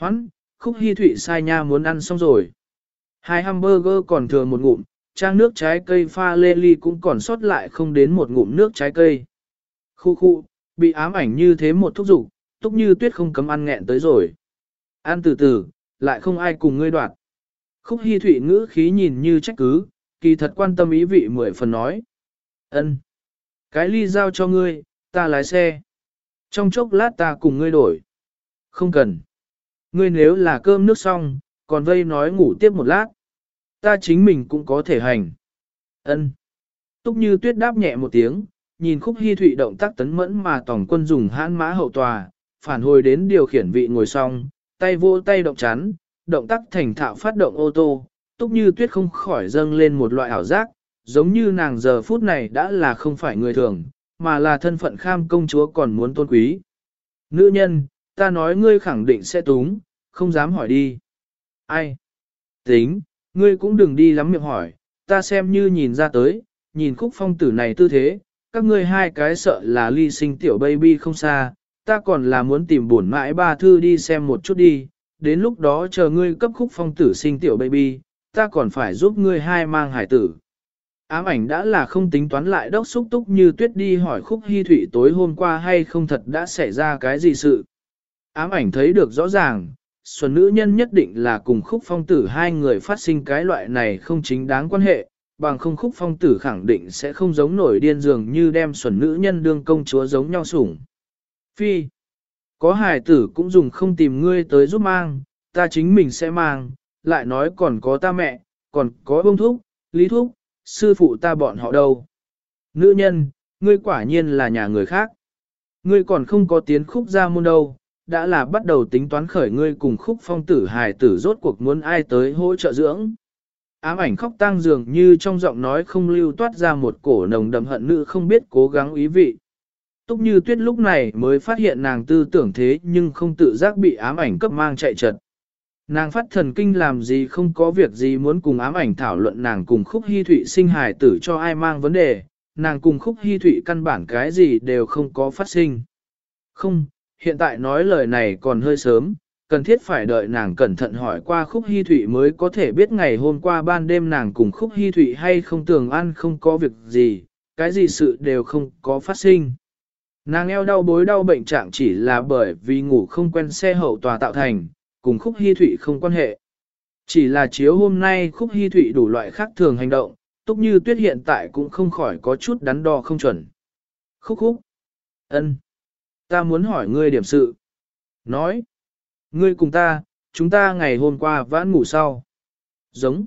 Hoãn, khúc hy thụy sai nha muốn ăn xong rồi. Hai hamburger còn thừa một ngụm, trang nước trái cây pha lê ly cũng còn sót lại không đến một ngụm nước trái cây. Khu khu, bị ám ảnh như thế một thúc dục túc như tuyết không cấm ăn nghẹn tới rồi. Ăn từ từ, lại không ai cùng ngươi đoạt. Khúc hy thụy ngữ khí nhìn như trách cứ, kỳ thật quan tâm ý vị mười phần nói. ân Cái ly giao cho ngươi, ta lái xe. Trong chốc lát ta cùng ngươi đổi. Không cần. Ngươi nếu là cơm nước xong, còn vây nói ngủ tiếp một lát. Ta chính mình cũng có thể hành. ân Túc như tuyết đáp nhẹ một tiếng, nhìn khúc hy thụy động tác tấn mẫn mà tổng quân dùng hãn mã hậu tòa, phản hồi đến điều khiển vị ngồi xong, tay vô tay động chắn, động tác thành thạo phát động ô tô, túc như tuyết không khỏi dâng lên một loại ảo giác, giống như nàng giờ phút này đã là không phải người thường, mà là thân phận kham công chúa còn muốn tôn quý. Nữ nhân, ta nói ngươi khẳng định sẽ túng, không dám hỏi đi. Ai? Tính, ngươi cũng đừng đi lắm miệng hỏi, ta xem như nhìn ra tới, nhìn khúc phong tử này tư thế, các ngươi hai cái sợ là ly sinh tiểu baby không xa, ta còn là muốn tìm buồn mãi ba thư đi xem một chút đi, đến lúc đó chờ ngươi cấp khúc phong tử sinh tiểu baby, ta còn phải giúp ngươi hai mang hải tử. Ám ảnh đã là không tính toán lại đốc xúc túc như tuyết đi hỏi khúc hy thủy tối hôm qua hay không thật đã xảy ra cái gì sự. Ám ảnh thấy được rõ ràng, xuân nữ nhân nhất định là cùng khúc phong tử hai người phát sinh cái loại này không chính đáng quan hệ, bằng không khúc phong tử khẳng định sẽ không giống nổi điên dường như đem xuân nữ nhân đương công chúa giống nhau sủng. Phi, có hài tử cũng dùng không tìm ngươi tới giúp mang, ta chính mình sẽ mang, lại nói còn có ta mẹ, còn có bông thúc, lý thúc, sư phụ ta bọn họ đâu. Nữ nhân, ngươi quả nhiên là nhà người khác. Ngươi còn không có tiến khúc ra môn đâu, đã là bắt đầu tính toán khởi ngươi cùng khúc phong tử hài tử rốt cuộc muốn ai tới hỗ trợ dưỡng. Ám ảnh khóc tang dường như trong giọng nói không lưu toát ra một cổ nồng đậm hận nữ không biết cố gắng ý vị. Túc như tuyết lúc này mới phát hiện nàng tư tưởng thế nhưng không tự giác bị ám ảnh cấp mang chạy trật. Nàng phát thần kinh làm gì không có việc gì muốn cùng ám ảnh thảo luận nàng cùng khúc hy thụy sinh hài tử cho ai mang vấn đề, nàng cùng khúc hy thụy căn bản cái gì đều không có phát sinh. Không, hiện tại nói lời này còn hơi sớm, cần thiết phải đợi nàng cẩn thận hỏi qua khúc hy thụy mới có thể biết ngày hôm qua ban đêm nàng cùng khúc hy thụy hay không tưởng ăn không có việc gì, cái gì sự đều không có phát sinh. Nàng eo đau bối đau bệnh trạng chỉ là bởi vì ngủ không quen xe hậu tòa tạo thành, cùng khúc hy thụy không quan hệ. Chỉ là chiếu hôm nay khúc hy thụy đủ loại khác thường hành động, túc như tuyết hiện tại cũng không khỏi có chút đắn đo không chuẩn. Khúc khúc. ân, Ta muốn hỏi ngươi điểm sự. Nói. Ngươi cùng ta, chúng ta ngày hôm qua vãn ngủ sau. Giống.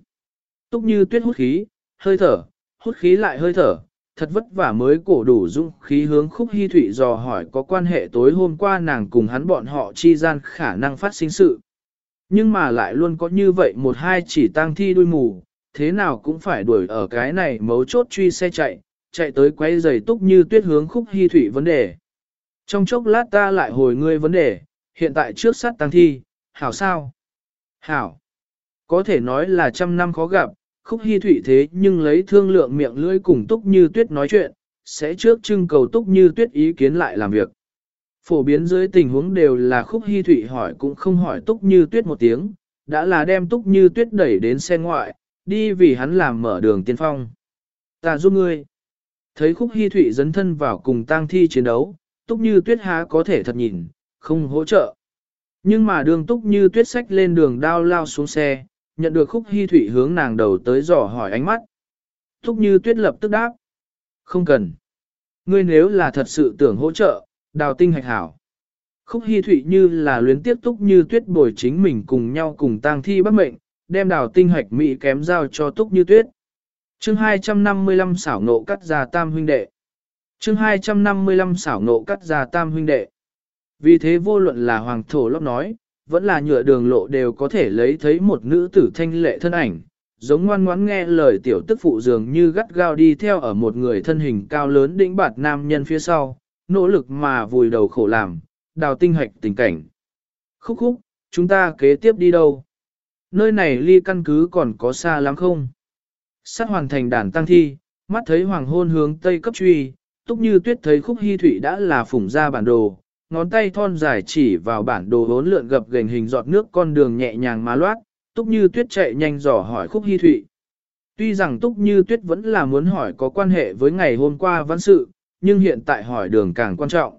Túc như tuyết hút khí, hơi thở, hút khí lại hơi thở, thật vất vả mới cổ đủ dung khí hướng khúc hy thụy dò hỏi có quan hệ tối hôm qua nàng cùng hắn bọn họ chi gian khả năng phát sinh sự. Nhưng mà lại luôn có như vậy một hai chỉ tang thi đuôi mù, thế nào cũng phải đuổi ở cái này mấu chốt truy xe chạy, chạy tới quay giày túc như tuyết hướng khúc hy thụy vấn đề. Trong chốc lát ta lại hồi ngươi vấn đề, hiện tại trước sát tăng thi, hảo sao? Hảo. Có thể nói là trăm năm khó gặp, khúc hy thụy thế nhưng lấy thương lượng miệng lưỡi cùng túc như tuyết nói chuyện, sẽ trước trưng cầu túc như tuyết ý kiến lại làm việc. Phổ biến dưới tình huống đều là khúc hy thụy hỏi cũng không hỏi túc như tuyết một tiếng, đã là đem túc như tuyết đẩy đến xe ngoại, đi vì hắn làm mở đường tiên phong. Ta giúp ngươi. Thấy khúc hy thụy dấn thân vào cùng tang thi chiến đấu, túc như tuyết há có thể thật nhìn, không hỗ trợ. Nhưng mà đường túc như tuyết sách lên đường đao lao xuống xe, nhận được khúc hy thủy hướng nàng đầu tới dò hỏi ánh mắt. Túc như tuyết lập tức đáp. Không cần. Ngươi nếu là thật sự tưởng hỗ trợ, đào tinh hạch hảo. Khúc hy thủy như là luyến tiếp túc như tuyết bồi chính mình cùng nhau cùng tang thi bắt mệnh, đem đào tinh hạch mỹ kém giao cho túc như tuyết. chương 255 xảo nộ cắt ra tam huynh đệ chương 255 xảo nộ cắt ra tam huynh đệ. Vì thế vô luận là hoàng thổ lóc nói, vẫn là nhựa đường lộ đều có thể lấy thấy một nữ tử thanh lệ thân ảnh, giống ngoan ngoãn nghe lời tiểu tức phụ dường như gắt gao đi theo ở một người thân hình cao lớn đĩnh bạt nam nhân phía sau, nỗ lực mà vùi đầu khổ làm, đào tinh hạch tình cảnh. Khúc khúc, chúng ta kế tiếp đi đâu? Nơi này ly căn cứ còn có xa lắm không? Sát hoàn thành đàn tăng thi, mắt thấy hoàng hôn hướng tây cấp truy, túc như tuyết thấy khúc hy Thụy đã là phủng ra bản đồ, ngón tay thon dài chỉ vào bản đồ hốn lượn gập gành hình giọt nước con đường nhẹ nhàng mà loát, túc như tuyết chạy nhanh dò hỏi khúc hy thụy. Tuy rằng túc như tuyết vẫn là muốn hỏi có quan hệ với ngày hôm qua văn sự, nhưng hiện tại hỏi đường càng quan trọng.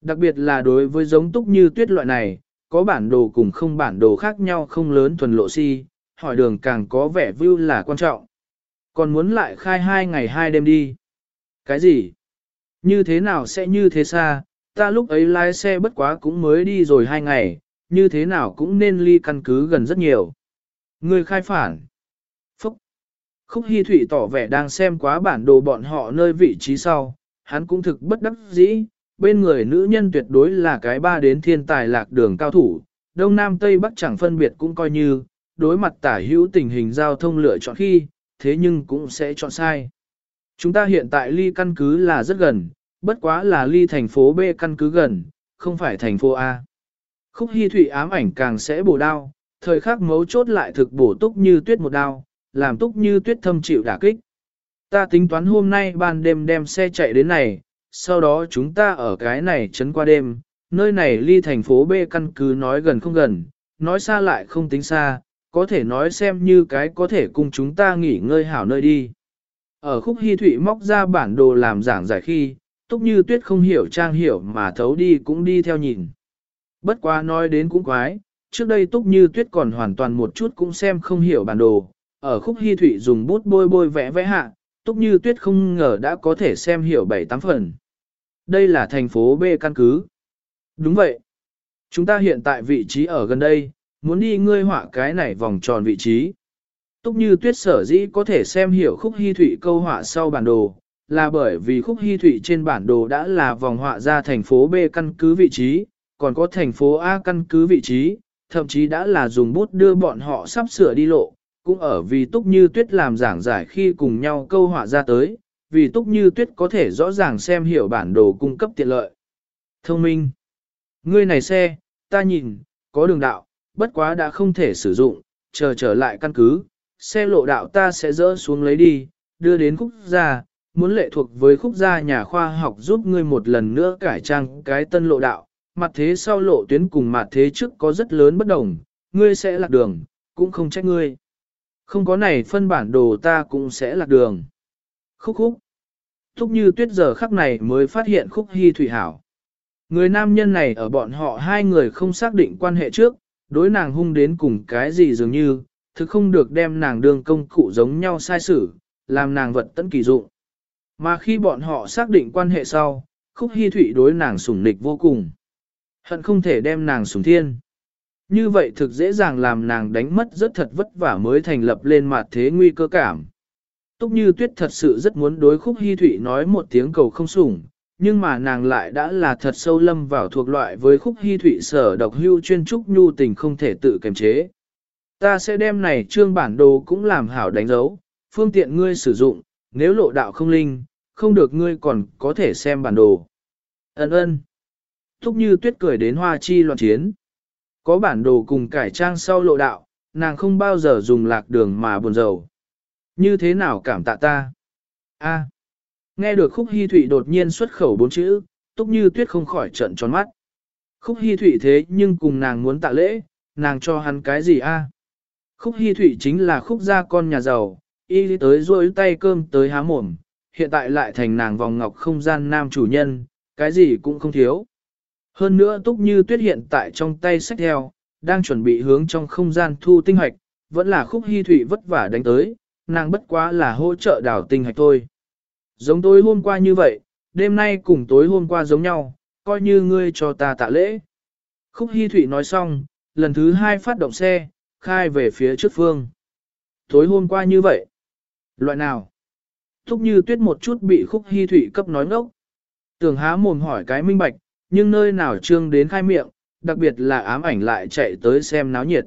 Đặc biệt là đối với giống túc như tuyết loại này, có bản đồ cùng không bản đồ khác nhau không lớn thuần lộ si, hỏi đường càng có vẻ view là quan trọng. Còn muốn lại khai hai ngày hai đêm đi. Cái gì? Như thế nào sẽ như thế xa, ta lúc ấy lái xe bất quá cũng mới đi rồi hai ngày, như thế nào cũng nên ly căn cứ gần rất nhiều. Người khai phản. Phúc. Khúc Hi Thụy tỏ vẻ đang xem quá bản đồ bọn họ nơi vị trí sau, hắn cũng thực bất đắc dĩ, bên người nữ nhân tuyệt đối là cái ba đến thiên tài lạc đường cao thủ, đông nam tây bắc chẳng phân biệt cũng coi như, đối mặt tả hữu tình hình giao thông lựa chọn khi, thế nhưng cũng sẽ chọn sai. Chúng ta hiện tại ly căn cứ là rất gần, bất quá là ly thành phố B căn cứ gần, không phải thành phố A. Khúc Hi Thụy ám ảnh càng sẽ bổ đao, thời khắc mấu chốt lại thực bổ túc như tuyết một đao, làm túc như tuyết thâm chịu đả kích. Ta tính toán hôm nay ban đêm đem xe chạy đến này, sau đó chúng ta ở cái này chấn qua đêm, nơi này ly thành phố B căn cứ nói gần không gần, nói xa lại không tính xa, có thể nói xem như cái có thể cùng chúng ta nghỉ ngơi hảo nơi đi. Ở khúc hy thụy móc ra bản đồ làm giảng giải khi, túc như tuyết không hiểu trang hiểu mà thấu đi cũng đi theo nhìn. Bất quá nói đến cũng quái, trước đây túc như tuyết còn hoàn toàn một chút cũng xem không hiểu bản đồ, ở khúc hy thụy dùng bút bôi bôi vẽ vẽ hạ, túc như tuyết không ngờ đã có thể xem hiểu bảy tám phần. Đây là thành phố B căn cứ. Đúng vậy. Chúng ta hiện tại vị trí ở gần đây, muốn đi ngươi họa cái này vòng tròn vị trí. Túc như tuyết sở dĩ có thể xem hiểu khúc hy thụy câu họa sau bản đồ, là bởi vì khúc hy thụy trên bản đồ đã là vòng họa ra thành phố B căn cứ vị trí, còn có thành phố A căn cứ vị trí, thậm chí đã là dùng bút đưa bọn họ sắp sửa đi lộ, cũng ở vì túc như tuyết làm giảng giải khi cùng nhau câu họa ra tới, vì túc như tuyết có thể rõ ràng xem hiểu bản đồ cung cấp tiện lợi. Thông minh. Ngươi này xe, ta nhìn, có đường đạo, bất quá đã không thể sử dụng, chờ trở lại căn cứ, xe lộ đạo ta sẽ dỡ xuống lấy đi, đưa đến khúc gia, muốn lệ thuộc với khúc gia nhà khoa học giúp ngươi một lần nữa cải trang cái tân lộ đạo, mặt thế sau lộ tuyến cùng mặt thế trước có rất lớn bất đồng, ngươi sẽ lạc đường, cũng không trách ngươi. Không có này phân bản đồ ta cũng sẽ lạc đường. Khúc khúc. Thúc như tuyết giờ khắc này mới phát hiện khúc hy thủy hảo. Người nam nhân này ở bọn họ hai người không xác định quan hệ trước, đối nàng hung đến cùng cái gì dường như, thực không được đem nàng đường công cụ giống nhau sai xử, làm nàng vật tận kỳ dụng. Mà khi bọn họ xác định quan hệ sau, khúc hy thụy đối nàng sủng nịch vô cùng. Hận không thể đem nàng sủng thiên. Như vậy thực dễ dàng làm nàng đánh mất rất thật vất vả mới thành lập lên mặt thế nguy cơ cảm. Túc như tuyết thật sự rất muốn đối khúc hy thụy nói một tiếng cầu không sủng, nhưng mà nàng lại đã là thật sâu lâm vào thuộc loại với khúc hy thụy sở độc hưu chuyên trúc nhu tình không thể tự kiềm chế. Ta sẽ đem này trương bản đồ cũng làm hảo đánh dấu, phương tiện ngươi sử dụng, nếu lộ đạo không linh, không được ngươi còn có thể xem bản đồ. Ấn ơn. Thúc như tuyết cười đến hoa chi loạn chiến. Có bản đồ cùng cải trang sau lộ đạo, nàng không bao giờ dùng lạc đường mà buồn rầu. Như thế nào cảm tạ ta? A. Nghe được khúc hy thụy đột nhiên xuất khẩu bốn chữ, túc như tuyết không khỏi trận tròn mắt. Khúc hy thụy thế nhưng cùng nàng muốn tạ lễ, nàng cho hắn cái gì a? Khúc Hi thụy chính là khúc gia con nhà giàu, y tới rôi tay cơm tới há mồm, hiện tại lại thành nàng vòng ngọc không gian nam chủ nhân, cái gì cũng không thiếu. Hơn nữa túc như tuyết hiện tại trong tay sách theo, đang chuẩn bị hướng trong không gian thu tinh hoạch, vẫn là khúc Hi thụy vất vả đánh tới, nàng bất quá là hỗ trợ đào tinh hoạch thôi. Giống tối hôm qua như vậy, đêm nay cùng tối hôm qua giống nhau, coi như ngươi cho ta tạ lễ. Khúc Hi Thụy nói xong, lần thứ hai phát động xe, khai về phía trước phương. Tối hôm qua như vậy. Loại nào? Thúc như tuyết một chút bị Khúc Hi Thụy cấp nói ngốc. Tưởng há mồm hỏi cái minh bạch, nhưng nơi nào trương đến khai miệng, đặc biệt là ám ảnh lại chạy tới xem náo nhiệt.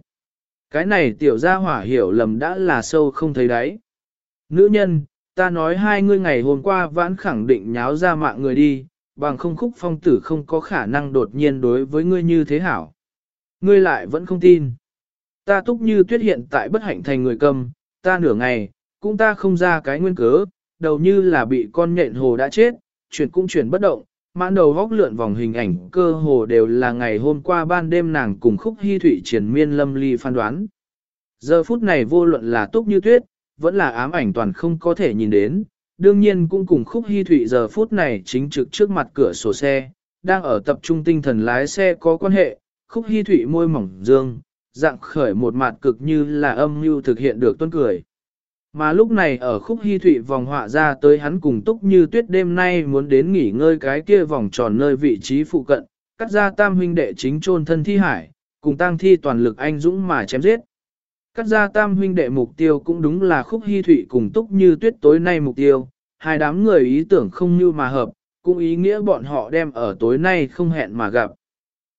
Cái này tiểu gia hỏa hiểu lầm đã là sâu không thấy đáy. Nữ nhân, ta nói hai ngươi ngày hôm qua vãn khẳng định nháo ra mạng người đi, bằng không khúc phong tử không có khả năng đột nhiên đối với ngươi như thế hảo. Ngươi lại vẫn không tin. Ta túc như tuyết hiện tại bất hạnh thành người cầm, ta nửa ngày, cũng ta không ra cái nguyên cớ, đầu như là bị con nhện hồ đã chết, chuyển cũng chuyển bất động, mãn đầu góc lượn vòng hình ảnh cơ hồ đều là ngày hôm qua ban đêm nàng cùng khúc hy thụy triển miên lâm ly phán đoán. Giờ phút này vô luận là túc như tuyết, vẫn là ám ảnh toàn không có thể nhìn đến, đương nhiên cũng cùng khúc hy thụy giờ phút này chính trực trước mặt cửa sổ xe, đang ở tập trung tinh thần lái xe có quan hệ, khúc hy thụy môi mỏng dương, dạng khởi một mặt cực như là âm mưu thực hiện được tuân cười. Mà lúc này ở khúc hy thụy vòng họa ra tới hắn cùng túc như tuyết đêm nay muốn đến nghỉ ngơi cái kia vòng tròn nơi vị trí phụ cận, cắt ra tam huynh đệ chính chôn thân thi hải, cùng tang thi toàn lực anh dũng mà chém giết. Cắt ra tam huynh đệ mục tiêu cũng đúng là khúc hy thụy cùng túc như tuyết tối nay mục tiêu, hai đám người ý tưởng không như mà hợp, cũng ý nghĩa bọn họ đem ở tối nay không hẹn mà gặp.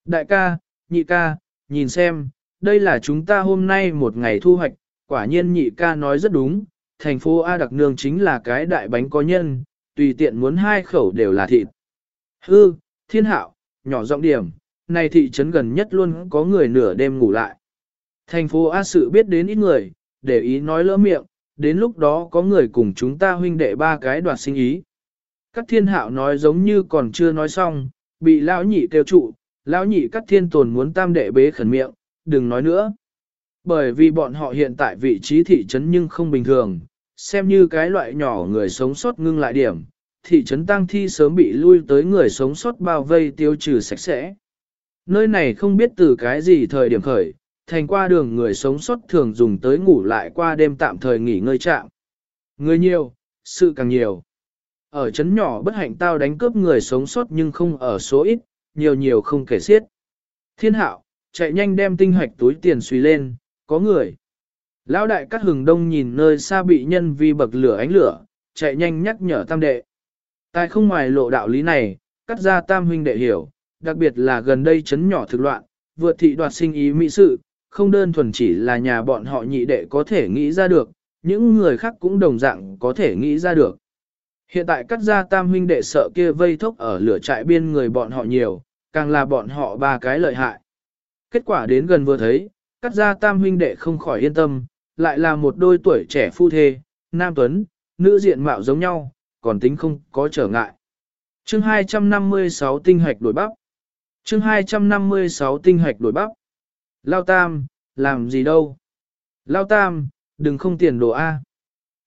Đại ca, nhị ca, nhìn xem, đây là chúng ta hôm nay một ngày thu hoạch, quả nhiên nhị ca nói rất đúng, thành phố A đặc nương chính là cái đại bánh có nhân, tùy tiện muốn hai khẩu đều là thịt. Hư, thiên hạo, nhỏ giọng điểm, này thị trấn gần nhất luôn có người nửa đêm ngủ lại. Thành phố A sự biết đến ít người, để ý nói lỡ miệng, đến lúc đó có người cùng chúng ta huynh đệ ba cái đoạt sinh ý. Các thiên hạo nói giống như còn chưa nói xong, bị lão nhị kêu trụ, lão nhị các thiên tồn muốn tam đệ bế khẩn miệng, đừng nói nữa. Bởi vì bọn họ hiện tại vị trí thị trấn nhưng không bình thường, xem như cái loại nhỏ người sống sót ngưng lại điểm, thị trấn tăng thi sớm bị lui tới người sống sót bao vây tiêu trừ sạch sẽ. Nơi này không biết từ cái gì thời điểm khởi, thành qua đường người sống sót thường dùng tới ngủ lại qua đêm tạm thời nghỉ ngơi trạm. Người nhiều, sự càng nhiều. Ở trấn nhỏ bất hạnh tao đánh cướp người sống sót nhưng không ở số ít, nhiều nhiều không kể xiết. Thiên hạo, chạy nhanh đem tinh hoạch túi tiền suy lên, có người. Lão đại cắt hừng đông nhìn nơi xa bị nhân vi bậc lửa ánh lửa, chạy nhanh nhắc nhở tam đệ. Tại không ngoài lộ đạo lý này, cắt ra tam huynh đệ hiểu, đặc biệt là gần đây chấn nhỏ thực loạn, vượt thị đoạt sinh ý mỹ sự, không đơn thuần chỉ là nhà bọn họ nhị đệ có thể nghĩ ra được, những người khác cũng đồng dạng có thể nghĩ ra được. Hiện tại cắt ra tam huynh đệ sợ kia vây thốc ở lửa trại biên người bọn họ nhiều, càng là bọn họ ba cái lợi hại. Kết quả đến gần vừa thấy, cắt ra tam huynh đệ không khỏi yên tâm, lại là một đôi tuổi trẻ phu thê, nam tuấn, nữ diện mạo giống nhau, còn tính không có trở ngại. Chương 256 tinh hạch đổi bắp. Chương 256 tinh hạch đổi bắp. Lao Tam, làm gì đâu? Lao Tam, đừng không tiền đồ A.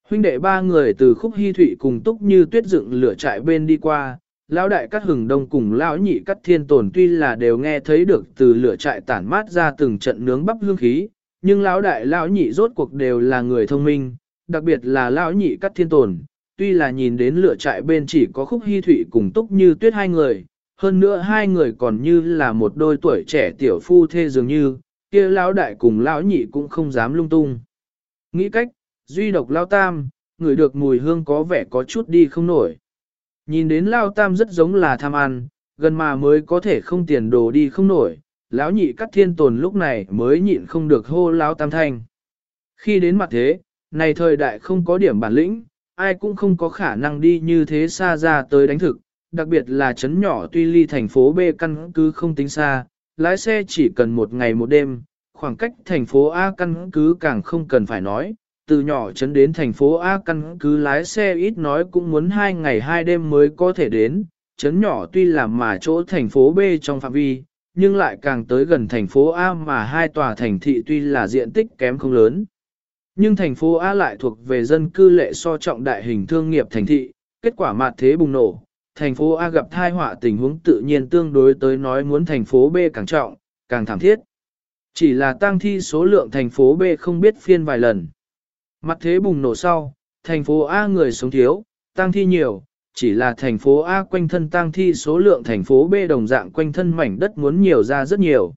Huynh đệ ba người từ khúc hy thụy cùng túc như tuyết dựng lửa trại bên đi qua, lão đại cắt hừng đông cùng lão nhị cắt thiên tồn tuy là đều nghe thấy được từ lửa trại tản mát ra từng trận nướng bắp hương khí, nhưng lão đại lão nhị rốt cuộc đều là người thông minh, đặc biệt là lão nhị cắt thiên tồn, tuy là nhìn đến lửa trại bên chỉ có khúc hy thụy cùng túc như tuyết hai người, hơn nữa hai người còn như là một đôi tuổi trẻ tiểu phu thê dường như, kia lão đại cùng lão nhị cũng không dám lung tung. Nghĩ cách, duy độc lão tam, người được mùi hương có vẻ có chút đi không nổi. Nhìn đến lao tam rất giống là tham ăn, gần mà mới có thể không tiền đồ đi không nổi, lão nhị cắt thiên tồn lúc này mới nhịn không được hô lao tam thanh. Khi đến mặt thế, này thời đại không có điểm bản lĩnh, ai cũng không có khả năng đi như thế xa ra tới đánh thực, đặc biệt là chấn nhỏ tuy ly thành phố B căn cứ không tính xa, lái xe chỉ cần một ngày một đêm, khoảng cách thành phố A căn cứ càng không cần phải nói, từ nhỏ chấn đến thành phố A căn cứ lái xe ít nói cũng muốn hai ngày hai đêm mới có thể đến, chấn nhỏ tuy là mà chỗ thành phố B trong phạm vi, nhưng lại càng tới gần thành phố A mà hai tòa thành thị tuy là diện tích kém không lớn. Nhưng thành phố A lại thuộc về dân cư lệ so trọng đại hình thương nghiệp thành thị, kết quả mạt thế bùng nổ, thành phố A gặp thai họa tình huống tự nhiên tương đối tới nói muốn thành phố B càng trọng, càng thảm thiết. Chỉ là tăng thi số lượng thành phố B không biết phiên vài lần. Mặt thế bùng nổ sau, thành phố A người sống thiếu, tăng thi nhiều, chỉ là thành phố A quanh thân tăng thi số lượng thành phố B đồng dạng quanh thân mảnh đất muốn nhiều ra rất nhiều.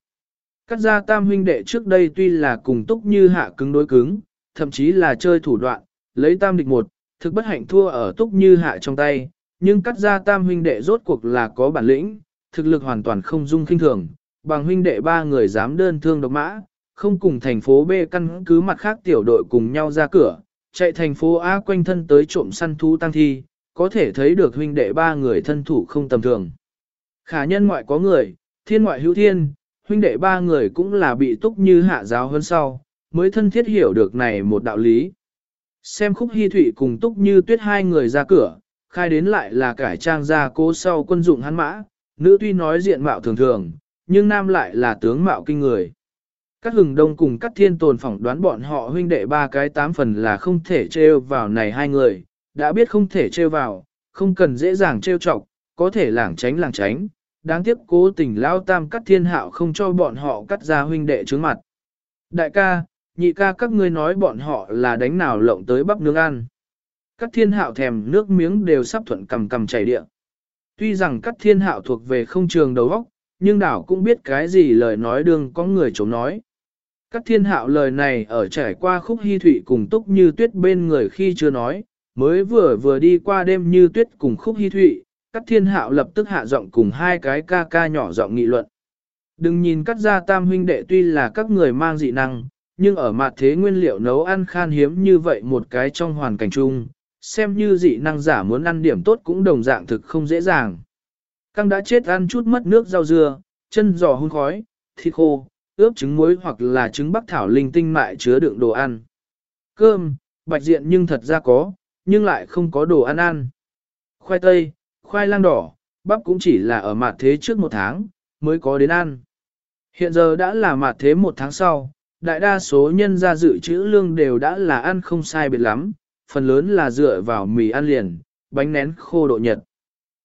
Các gia tam huynh đệ trước đây tuy là cùng túc như hạ cứng đối cứng, thậm chí là chơi thủ đoạn, lấy tam địch một, thực bất hạnh thua ở túc như hạ trong tay, nhưng cắt ra tam huynh đệ rốt cuộc là có bản lĩnh, thực lực hoàn toàn không dung kinh thường, bằng huynh đệ ba người dám đơn thương độc mã, không cùng thành phố B căn cứ mặt khác tiểu đội cùng nhau ra cửa, chạy thành phố A quanh thân tới trộm săn thú tăng thi, có thể thấy được huynh đệ ba người thân thủ không tầm thường. Khả nhân ngoại có người, thiên ngoại hữu thiên, huynh đệ ba người cũng là bị túc như hạ giáo hơn sau, mới thân thiết hiểu được này một đạo lý. Xem khúc hy thủy cùng túc như tuyết hai người ra cửa, khai đến lại là cải trang gia cố sau quân dụng hắn mã, nữ tuy nói diện mạo thường thường, nhưng nam lại là tướng mạo kinh người. Các hừng đông cùng các thiên tồn phỏng đoán bọn họ huynh đệ ba cái tám phần là không thể trêu vào này hai người, đã biết không thể trêu vào, không cần dễ dàng trêu chọc, có thể lảng tránh lảng tránh, đáng tiếc cố tình lao tam cắt thiên hạo không cho bọn họ cắt ra huynh đệ trướng mặt. Đại ca, nhị ca các ngươi nói bọn họ là đánh nào lộng tới bắp nướng ăn. Cắt thiên hạo thèm nước miếng đều sắp thuận cầm cầm chảy địa. Tuy rằng cắt thiên hạo thuộc về không trường đầu óc, nhưng đảo cũng biết cái gì lời nói đương có người chống nói. Các thiên hạo lời này ở trải qua khúc hy thụy cùng túc như tuyết bên người khi chưa nói, mới vừa vừa đi qua đêm như tuyết cùng khúc hy thụy, Các thiên hạo lập tức hạ giọng cùng hai cái ca ca nhỏ giọng nghị luận. Đừng nhìn các gia tam huynh đệ tuy là các người mang dị năng, nhưng ở mặt thế nguyên liệu nấu ăn khan hiếm như vậy một cái trong hoàn cảnh chung, xem như dị năng giả muốn ăn điểm tốt cũng đồng dạng thực không dễ dàng. Căng đã chết ăn chút mất nước rau dưa, chân giò hun khói, thịt khô, ướp trứng muối hoặc là trứng bắc thảo linh tinh mại chứa đựng đồ ăn. Cơm, bạch diện nhưng thật ra có, nhưng lại không có đồ ăn ăn. Khoai tây, khoai lang đỏ, bắp cũng chỉ là ở mặt thế trước một tháng, mới có đến ăn. Hiện giờ đã là mặt thế một tháng sau, đại đa số nhân gia dự trữ lương đều đã là ăn không sai biệt lắm, phần lớn là dựa vào mì ăn liền, bánh nén khô độ nhật.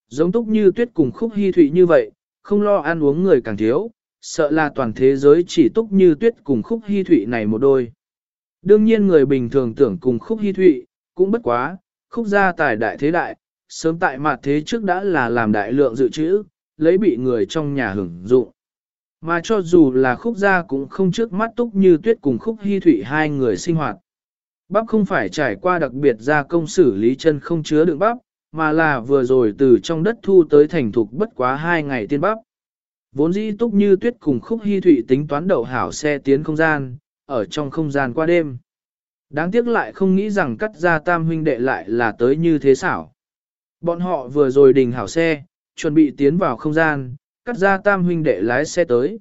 Giống túc như tuyết cùng khúc hy thụy như vậy, không lo ăn uống người càng thiếu, sợ là toàn thế giới chỉ túc như tuyết cùng khúc hy thụy này một đôi. Đương nhiên người bình thường tưởng cùng khúc hy thụy, cũng bất quá, khúc gia tài đại thế đại, sớm tại mặt thế trước đã là làm đại lượng dự trữ, lấy bị người trong nhà hưởng dụng. Mà cho dù là khúc gia cũng không trước mắt túc như tuyết cùng khúc hy thụy hai người sinh hoạt. Bắp không phải trải qua đặc biệt gia công xử lý chân không chứa đựng bắp, mà là vừa rồi từ trong đất thu tới thành thục bất quá hai ngày tiên bắp. Vốn dĩ túc như tuyết cùng khúc hy thụy tính toán đậu hảo xe tiến không gian, ở trong không gian qua đêm. Đáng tiếc lại không nghĩ rằng cắt ra tam huynh đệ lại là tới như thế xảo. Bọn họ vừa rồi đình hảo xe, chuẩn bị tiến vào không gian, cắt ra tam huynh đệ lái xe tới.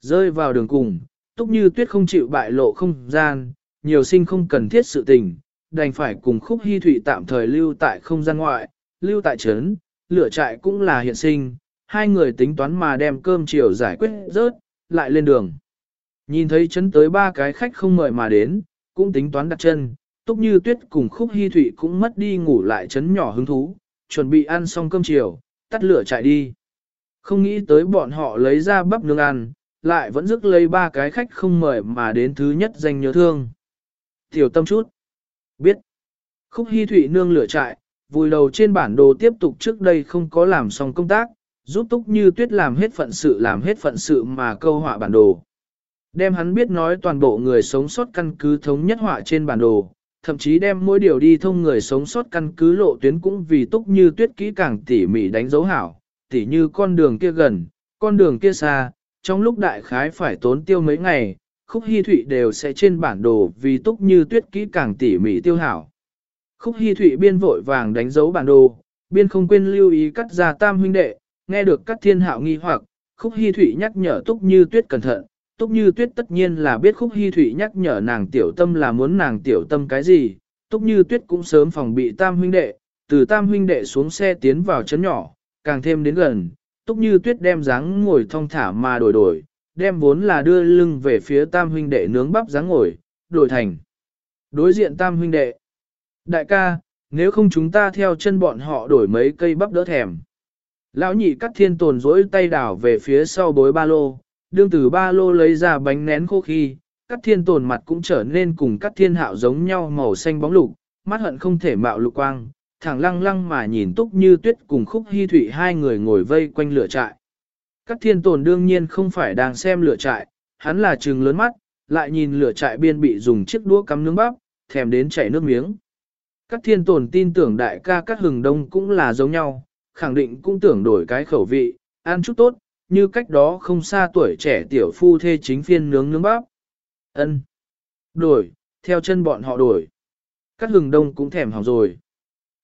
Rơi vào đường cùng, túc như tuyết không chịu bại lộ không gian, nhiều sinh không cần thiết sự tình, đành phải cùng khúc hy thụy tạm thời lưu tại không gian ngoại, lưu tại trấn, lửa trại cũng là hiện sinh, hai người tính toán mà đem cơm chiều giải quyết rớt, lại lên đường. Nhìn thấy chấn tới ba cái khách không mời mà đến, cũng tính toán đặt chân, túc như tuyết cùng khúc hy thụy cũng mất đi ngủ lại chấn nhỏ hứng thú, chuẩn bị ăn xong cơm chiều, tắt lửa chạy đi. Không nghĩ tới bọn họ lấy ra bắp nướng ăn, lại vẫn rước lấy ba cái khách không mời mà đến thứ nhất danh nhớ thương. Tiểu tâm chút. Biết. Khúc hy Thụy nương lửa trại, vùi đầu trên bản đồ tiếp tục trước đây không có làm xong công tác, giúp Túc Như Tuyết làm hết phận sự làm hết phận sự mà câu họa bản đồ. Đem hắn biết nói toàn bộ người sống sót căn cứ thống nhất họa trên bản đồ, thậm chí đem mỗi điều đi thông người sống sót căn cứ lộ tuyến cũng vì Túc Như Tuyết kỹ càng tỉ mỉ đánh dấu hảo, tỉ như con đường kia gần, con đường kia xa, trong lúc đại khái phải tốn tiêu mấy ngày, khúc hy thụy đều sẽ trên bản đồ vì túc như tuyết kỹ càng tỉ mỉ tiêu hảo. Khúc hy thụy biên vội vàng đánh dấu bản đồ, biên không quên lưu ý cắt ra tam huynh đệ, nghe được các thiên hạo nghi hoặc, khúc hy thụy nhắc nhở túc như tuyết cẩn thận. Túc Như Tuyết tất nhiên là biết Khúc Hy Thụy nhắc nhở nàng tiểu tâm là muốn nàng tiểu tâm cái gì, Túc Như Tuyết cũng sớm phòng bị tam huynh đệ, từ tam huynh đệ xuống xe tiến vào chấn nhỏ, càng thêm đến gần, Túc Như Tuyết đem dáng ngồi thong thả mà đổi đổi, đem vốn là đưa lưng về phía tam huynh đệ nướng bắp dáng ngồi, đổi thành. Đối diện tam huynh đệ. Đại ca, nếu không chúng ta theo chân bọn họ đổi mấy cây bắp đỡ thèm. Lão nhị cắt thiên tồn rỗi tay đảo về phía sau bối ba lô, đương từ ba lô lấy ra bánh nén khô khi, cắt thiên tồn mặt cũng trở nên cùng cắt thiên hạo giống nhau màu xanh bóng lục, mắt hận không thể mạo lục quang, thẳng lăng lăng mà nhìn túc như tuyết cùng khúc hy thủy hai người ngồi vây quanh lửa trại. Cắt thiên tồn đương nhiên không phải đang xem lửa trại, hắn là trừng lớn mắt, lại nhìn lửa trại biên bị dùng chiếc đũa cắm nướng bắp, thèm đến chảy nước miếng. Các thiên tồn tin tưởng đại ca các hừng đông cũng là giống nhau, khẳng định cũng tưởng đổi cái khẩu vị, ăn chút tốt, như cách đó không xa tuổi trẻ tiểu phu thê chính phiên nướng nướng bắp. ân Đổi, theo chân bọn họ đổi. Các hừng đông cũng thèm hỏng rồi.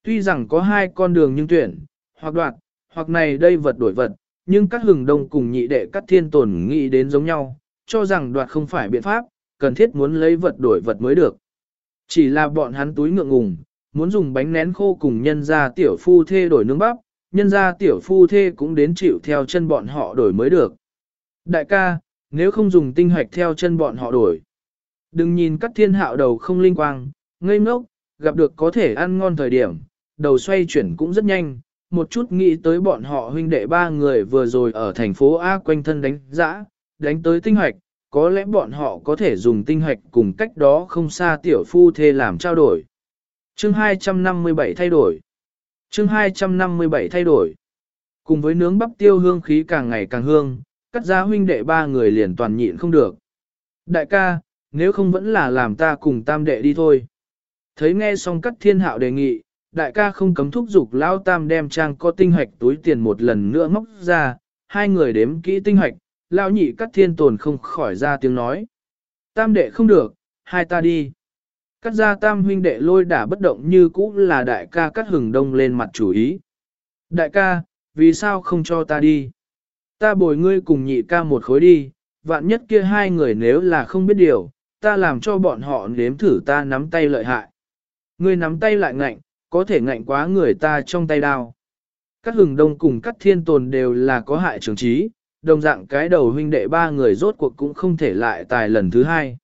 Tuy rằng có hai con đường nhưng tuyển, hoặc đoạt, hoặc này đây vật đổi vật, nhưng các hừng đông cùng nhị đệ các thiên tồn nghĩ đến giống nhau, cho rằng đoạt không phải biện pháp, cần thiết muốn lấy vật đổi vật mới được. Chỉ là bọn hắn túi ngượng ngùng, muốn dùng bánh nén khô cùng nhân gia tiểu phu thê đổi nướng bắp, nhân gia tiểu phu thê cũng đến chịu theo chân bọn họ đổi mới được. Đại ca, nếu không dùng tinh hoạch theo chân bọn họ đổi. Đừng nhìn các thiên hạo đầu không linh quang, ngây ngốc, gặp được có thể ăn ngon thời điểm, đầu xoay chuyển cũng rất nhanh, một chút nghĩ tới bọn họ huynh đệ ba người vừa rồi ở thành phố A quanh thân đánh giã, đánh tới tinh hoạch, có lẽ bọn họ có thể dùng tinh hoạch cùng cách đó không xa tiểu phu thê làm trao đổi. Chương 257 thay đổi. Chương 257 thay đổi. Cùng với nướng bắp tiêu hương khí càng ngày càng hương, cắt giá huynh đệ ba người liền toàn nhịn không được. Đại ca, nếu không vẫn là làm ta cùng tam đệ đi thôi. Thấy nghe xong cắt thiên hạo đề nghị, đại ca không cấm thúc giục lao tam đem trang có tinh hoạch túi tiền một lần nữa móc ra, hai người đếm kỹ tinh hoạch, lao nhị cắt thiên tồn không khỏi ra tiếng nói. Tam đệ không được, hai ta đi. Cắt ra tam huynh đệ lôi đả bất động như cũ là đại ca cắt hừng đông lên mặt chủ ý. Đại ca, vì sao không cho ta đi? Ta bồi ngươi cùng nhị ca một khối đi, vạn nhất kia hai người nếu là không biết điều, ta làm cho bọn họ nếm thử ta nắm tay lợi hại. Ngươi nắm tay lại ngạnh, có thể ngạnh quá người ta trong tay đao. Các hừng đông cùng các thiên tồn đều là có hại trường trí, đồng dạng cái đầu huynh đệ ba người rốt cuộc cũng không thể lại tài lần thứ hai.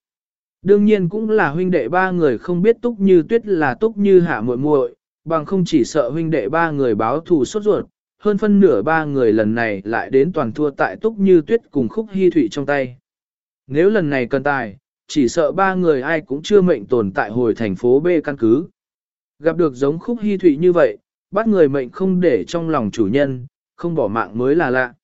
Đương nhiên cũng là huynh đệ ba người không biết túc như tuyết là túc như hạ muội muội, bằng không chỉ sợ huynh đệ ba người báo thù sốt ruột, hơn phân nửa ba người lần này lại đến toàn thua tại túc như tuyết cùng khúc hy thủy trong tay. Nếu lần này cần tài, chỉ sợ ba người ai cũng chưa mệnh tồn tại hồi thành phố B căn cứ. Gặp được giống khúc hy thủy như vậy, bắt người mệnh không để trong lòng chủ nhân, không bỏ mạng mới là lạ.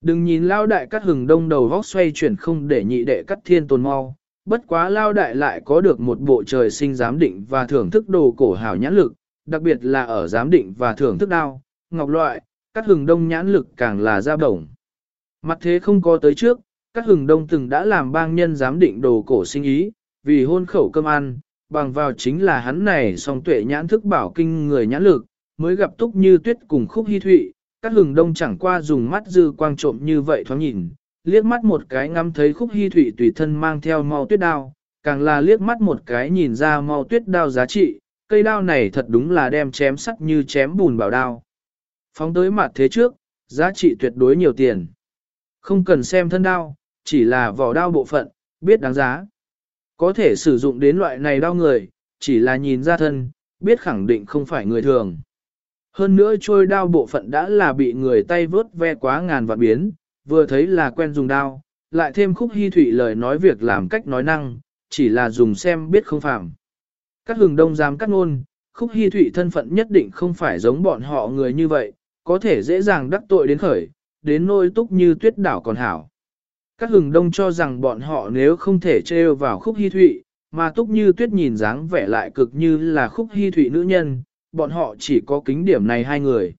Đừng nhìn lao đại cắt hừng đông đầu vóc xoay chuyển không để nhị đệ cắt thiên tồn mau, bất quá lao đại lại có được một bộ trời sinh giám định và thưởng thức đồ cổ hảo nhãn lực, đặc biệt là ở giám định và thưởng thức đao, ngọc loại, các hừng đông nhãn lực càng là ra đồng. Mặt thế không có tới trước, các hừng đông từng đã làm bang nhân giám định đồ cổ sinh ý, vì hôn khẩu cơm ăn, bằng vào chính là hắn này song tuệ nhãn thức bảo kinh người nhãn lực, mới gặp túc như tuyết cùng khúc hy thụy, các hừng đông chẳng qua dùng mắt dư quang trộm như vậy thoáng nhìn, liếc mắt một cái ngắm thấy khúc hy thụy tùy thân mang theo mau tuyết đao, càng là liếc mắt một cái nhìn ra mau tuyết đao giá trị, cây đao này thật đúng là đem chém sắt như chém bùn bảo đao. Phóng tới mặt thế trước, giá trị tuyệt đối nhiều tiền. Không cần xem thân đao, chỉ là vỏ đao bộ phận, biết đáng giá. Có thể sử dụng đến loại này đao người, chỉ là nhìn ra thân, biết khẳng định không phải người thường. Hơn nữa trôi đao bộ phận đã là bị người tay vớt ve quá ngàn vạn biến, vừa thấy là quen dùng đao, lại thêm khúc hy thủy lời nói việc làm cách nói năng, chỉ là dùng xem biết không phạm. Các hừng đông dám cắt ngôn, khúc hy thủy thân phận nhất định không phải giống bọn họ người như vậy, có thể dễ dàng đắc tội đến khởi, đến nôi túc như tuyết đảo còn hảo. Các hừng đông cho rằng bọn họ nếu không thể trêu vào khúc hy thụy, mà túc như tuyết nhìn dáng vẻ lại cực như là khúc hy thụy nữ nhân, bọn họ chỉ có kính điểm này hai người.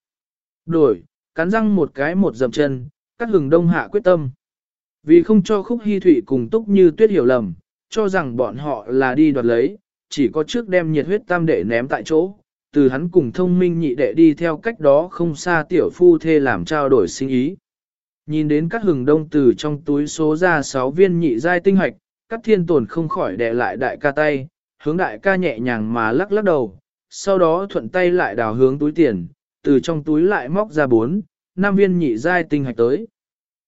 Đổi, cắn răng một cái một dầm chân, các hừng đông hạ quyết tâm. Vì không cho khúc hy thủy cùng túc như tuyết hiểu lầm, cho rằng bọn họ là đi đoạt lấy, chỉ có trước đem nhiệt huyết tam đệ ném tại chỗ, từ hắn cùng thông minh nhị đệ đi theo cách đó không xa tiểu phu thê làm trao đổi sinh ý. Nhìn đến các hừng đông từ trong túi số ra 6 viên nhị giai tinh hoạch, các thiên tồn không khỏi đè lại đại ca tay, hướng đại ca nhẹ nhàng mà lắc lắc đầu, sau đó thuận tay lại đào hướng túi tiền, từ trong túi lại móc ra 4, 5 viên nhị giai tinh hoạch tới.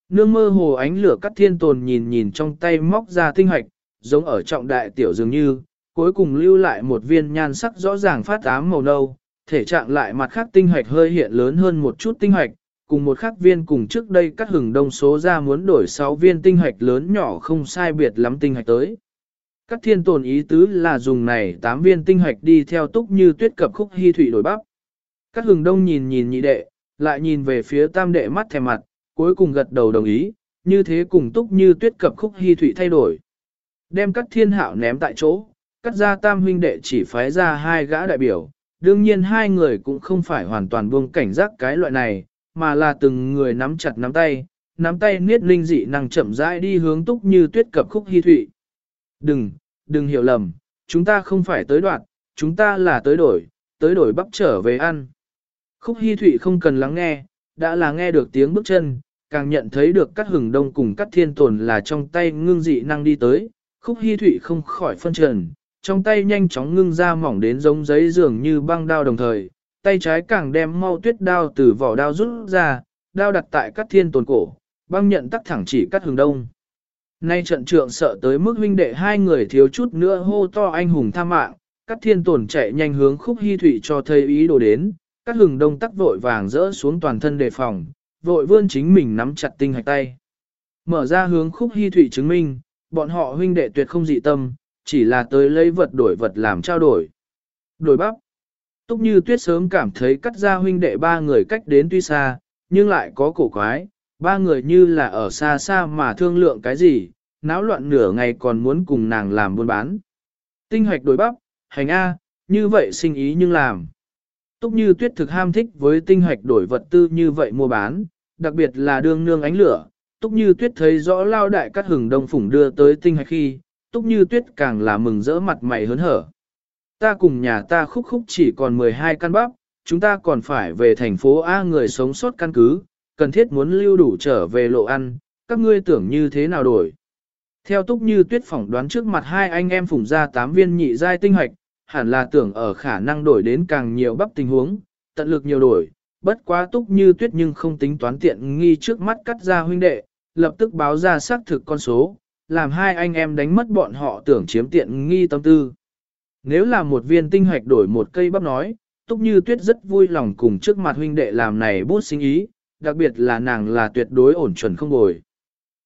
Nương mơ hồ ánh lửa cắt thiên tồn nhìn nhìn trong tay móc ra tinh hoạch, giống ở trọng đại tiểu dường như, cuối cùng lưu lại một viên nhan sắc rõ ràng phát ám màu nâu, thể trạng lại mặt khác tinh hoạch hơi hiện lớn hơn một chút tinh hoạch, cùng một khắc viên cùng trước đây cắt hừng đông số ra muốn đổi 6 viên tinh hoạch lớn nhỏ không sai biệt lắm tinh hoạch tới. Các thiên tồn ý tứ là dùng này 8 viên tinh hoạch đi theo túc như tuyết cập khúc hy thủy đổi bắp. Các hừng đông nhìn nhìn nhị đệ, lại nhìn về phía tam đệ mắt thèm mặt, cuối cùng gật đầu đồng ý, như thế cùng túc như tuyết cập khúc hy thủy thay đổi. Đem các thiên hạo ném tại chỗ, cắt ra tam huynh đệ chỉ phái ra hai gã đại biểu, đương nhiên hai người cũng không phải hoàn toàn buông cảnh giác cái loại này, mà là từng người nắm chặt nắm tay, nắm tay niết linh dị năng chậm rãi đi hướng túc như tuyết cập khúc hy thụy. Đừng, đừng hiểu lầm, chúng ta không phải tới đoạn, chúng ta là tới đổi, tới đổi bắp trở về ăn. Khúc hy thụy không cần lắng nghe, đã là nghe được tiếng bước chân, càng nhận thấy được các hừng đông cùng các thiên tồn là trong tay ngưng dị năng đi tới, khúc hy thụy không khỏi phân trần, trong tay nhanh chóng ngưng ra mỏng đến giống giấy dường như băng đao đồng thời, tay trái càng đem mau tuyết đao từ vỏ đao rút ra, đao đặt tại các thiên tồn cổ, băng nhận tắc thẳng chỉ cắt hừng đông. Nay trận trượng sợ tới mức huynh đệ hai người thiếu chút nữa hô to anh hùng tha mạng, các thiên tồn chạy nhanh hướng khúc hy thụy cho thầy ý đồ đến, các hừng đông tắc vội vàng rỡ xuống toàn thân đề phòng, vội vươn chính mình nắm chặt tinh hạch tay. Mở ra hướng khúc hy thủy chứng minh, bọn họ huynh đệ tuyệt không dị tâm, chỉ là tới lấy vật đổi vật làm trao đổi. Đổi bắp. Túc như tuyết sớm cảm thấy cắt ra huynh đệ ba người cách đến tuy xa, nhưng lại có cổ quái, ba người như là ở xa xa mà thương lượng cái gì, náo loạn nửa ngày còn muốn cùng nàng làm buôn bán. Tinh hoạch đổi bắp, hành A, như vậy sinh ý nhưng làm. Túc như tuyết thực ham thích với tinh hoạch đổi vật tư như vậy mua bán, đặc biệt là đương nương ánh lửa. Túc như tuyết thấy rõ lao đại cắt hừng đông phủng đưa tới tinh hoạch khi, túc như tuyết càng là mừng rỡ mặt mày hớn hở. Ta cùng nhà ta khúc khúc chỉ còn 12 căn bắp, chúng ta còn phải về thành phố A người sống sót căn cứ, cần thiết muốn lưu đủ trở về lộ ăn, các ngươi tưởng như thế nào đổi. Theo túc như tuyết phỏng đoán trước mặt hai anh em phủng ra 8 viên nhị giai tinh hoạch, hẳn là tưởng ở khả năng đổi đến càng nhiều bắp tình huống, tận lực nhiều đổi, bất quá túc như tuyết nhưng không tính toán tiện nghi trước mắt cắt ra huynh đệ, lập tức báo ra xác thực con số, làm hai anh em đánh mất bọn họ tưởng chiếm tiện nghi tâm tư. Nếu là một viên tinh hoạch đổi một cây bắp nói, túc như tuyết rất vui lòng cùng trước mặt huynh đệ làm này bút sinh ý, đặc biệt là nàng là tuyệt đối ổn chuẩn không bồi.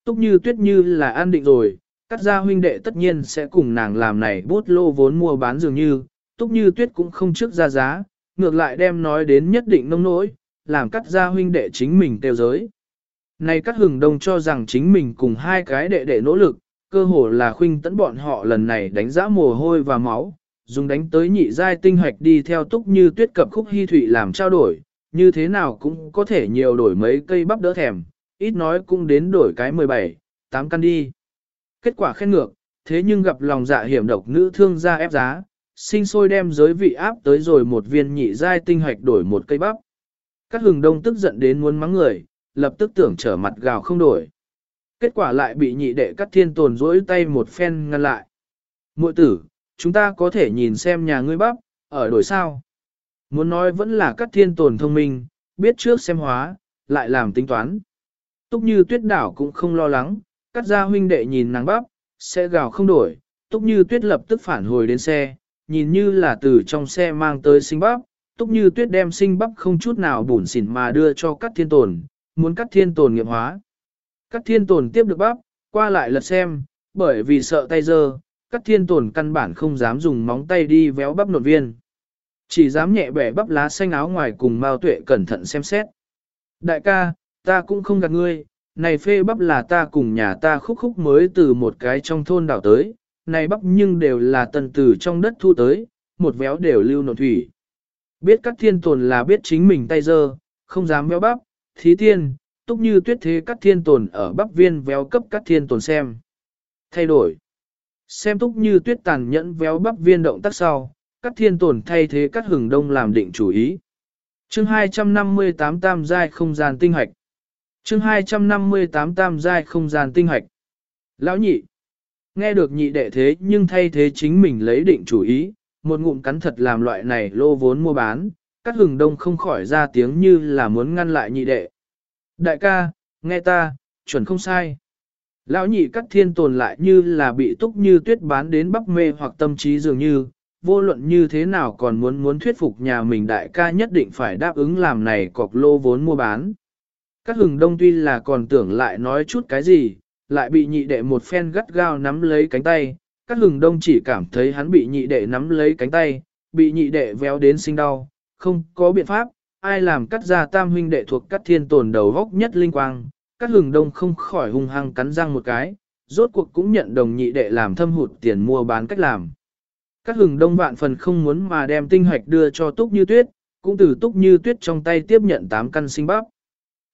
Túc như tuyết như là an định rồi, cắt ra huynh đệ tất nhiên sẽ cùng nàng làm này bút lô vốn mua bán dường như, túc như tuyết cũng không trước ra giá, ngược lại đem nói đến nhất định nông nỗi, làm cắt ra huynh đệ chính mình tiêu giới. Này cắt hừng đông cho rằng chính mình cùng hai cái đệ đệ nỗ lực, cơ hồ là khuynh tấn bọn họ lần này đánh giá mồ hôi và máu, dùng đánh tới nhị giai tinh hoạch đi theo túc như tuyết cập khúc hy thủy làm trao đổi, như thế nào cũng có thể nhiều đổi mấy cây bắp đỡ thèm, ít nói cũng đến đổi cái 17, 8 căn đi. Kết quả khen ngược, thế nhưng gặp lòng dạ hiểm độc nữ thương gia ép giá, sinh sôi đem giới vị áp tới rồi một viên nhị giai tinh hoạch đổi một cây bắp. Các hừng đông tức giận đến muốn mắng người, lập tức tưởng trở mặt gào không đổi. Kết quả lại bị nhị đệ cắt thiên tồn rỗi tay một phen ngăn lại. Muội tử, chúng ta có thể nhìn xem nhà ngươi bắp, ở đổi sao. Muốn nói vẫn là cắt thiên tồn thông minh, biết trước xem hóa, lại làm tính toán. Túc như tuyết đảo cũng không lo lắng, cắt ra huynh đệ nhìn nàng bắp, sẽ gào không đổi. Túc như tuyết lập tức phản hồi đến xe, nhìn như là từ trong xe mang tới sinh bắp. Túc như tuyết đem sinh bắp không chút nào bủn xỉn mà đưa cho cắt thiên tồn, muốn cắt thiên tồn nghiệm hóa. Cắt thiên tồn tiếp được bắp, qua lại lật xem, bởi vì sợ tay dơ, cắt thiên tồn căn bản không dám dùng móng tay đi véo bắp nột viên. Chỉ dám nhẹ bẻ bắp lá xanh áo ngoài cùng Mao Tuệ cẩn thận xem xét. Đại ca, ta cũng không gạt ngươi, này phê bắp là ta cùng nhà ta khúc khúc mới từ một cái trong thôn đảo tới, này bắp nhưng đều là tần từ trong đất thu tới, một véo đều lưu nộn thủy. Biết các thiên tồn là biết chính mình tay dơ, không dám véo bắp, thí tiên, túc như tuyết thế các thiên tồn ở bắp viên véo cấp các thiên tồn xem. Thay đổi. Xem túc như tuyết tàn nhẫn véo bắp viên động tác sau, các thiên tồn thay thế các hừng đông làm định chủ ý. chương 258 tam giai không gian tinh hoạch chương 258 tam giai không gian tinh hoạch. Lão nhị. Nghe được nhị đệ thế nhưng thay thế chính mình lấy định chủ ý, một ngụm cắn thật làm loại này lô vốn mua bán, các hừng đông không khỏi ra tiếng như là muốn ngăn lại nhị đệ. Đại ca, nghe ta, chuẩn không sai. Lão nhị cắt thiên tồn lại như là bị túc như tuyết bán đến bắc mê hoặc tâm trí dường như, vô luận như thế nào còn muốn muốn thuyết phục nhà mình đại ca nhất định phải đáp ứng làm này cọc lô vốn mua bán. Các hừng đông tuy là còn tưởng lại nói chút cái gì, lại bị nhị đệ một phen gắt gao nắm lấy cánh tay, các hừng đông chỉ cảm thấy hắn bị nhị đệ nắm lấy cánh tay, bị nhị đệ véo đến sinh đau, không có biện pháp, ai làm cắt ra tam huynh đệ thuộc cắt thiên tồn đầu góc nhất linh quang, các hừng đông không khỏi hung hăng cắn răng một cái, rốt cuộc cũng nhận đồng nhị đệ làm thâm hụt tiền mua bán cách làm. Các hừng đông vạn phần không muốn mà đem tinh hoạch đưa cho túc như tuyết, cũng từ túc như tuyết trong tay tiếp nhận 8 căn sinh bắp.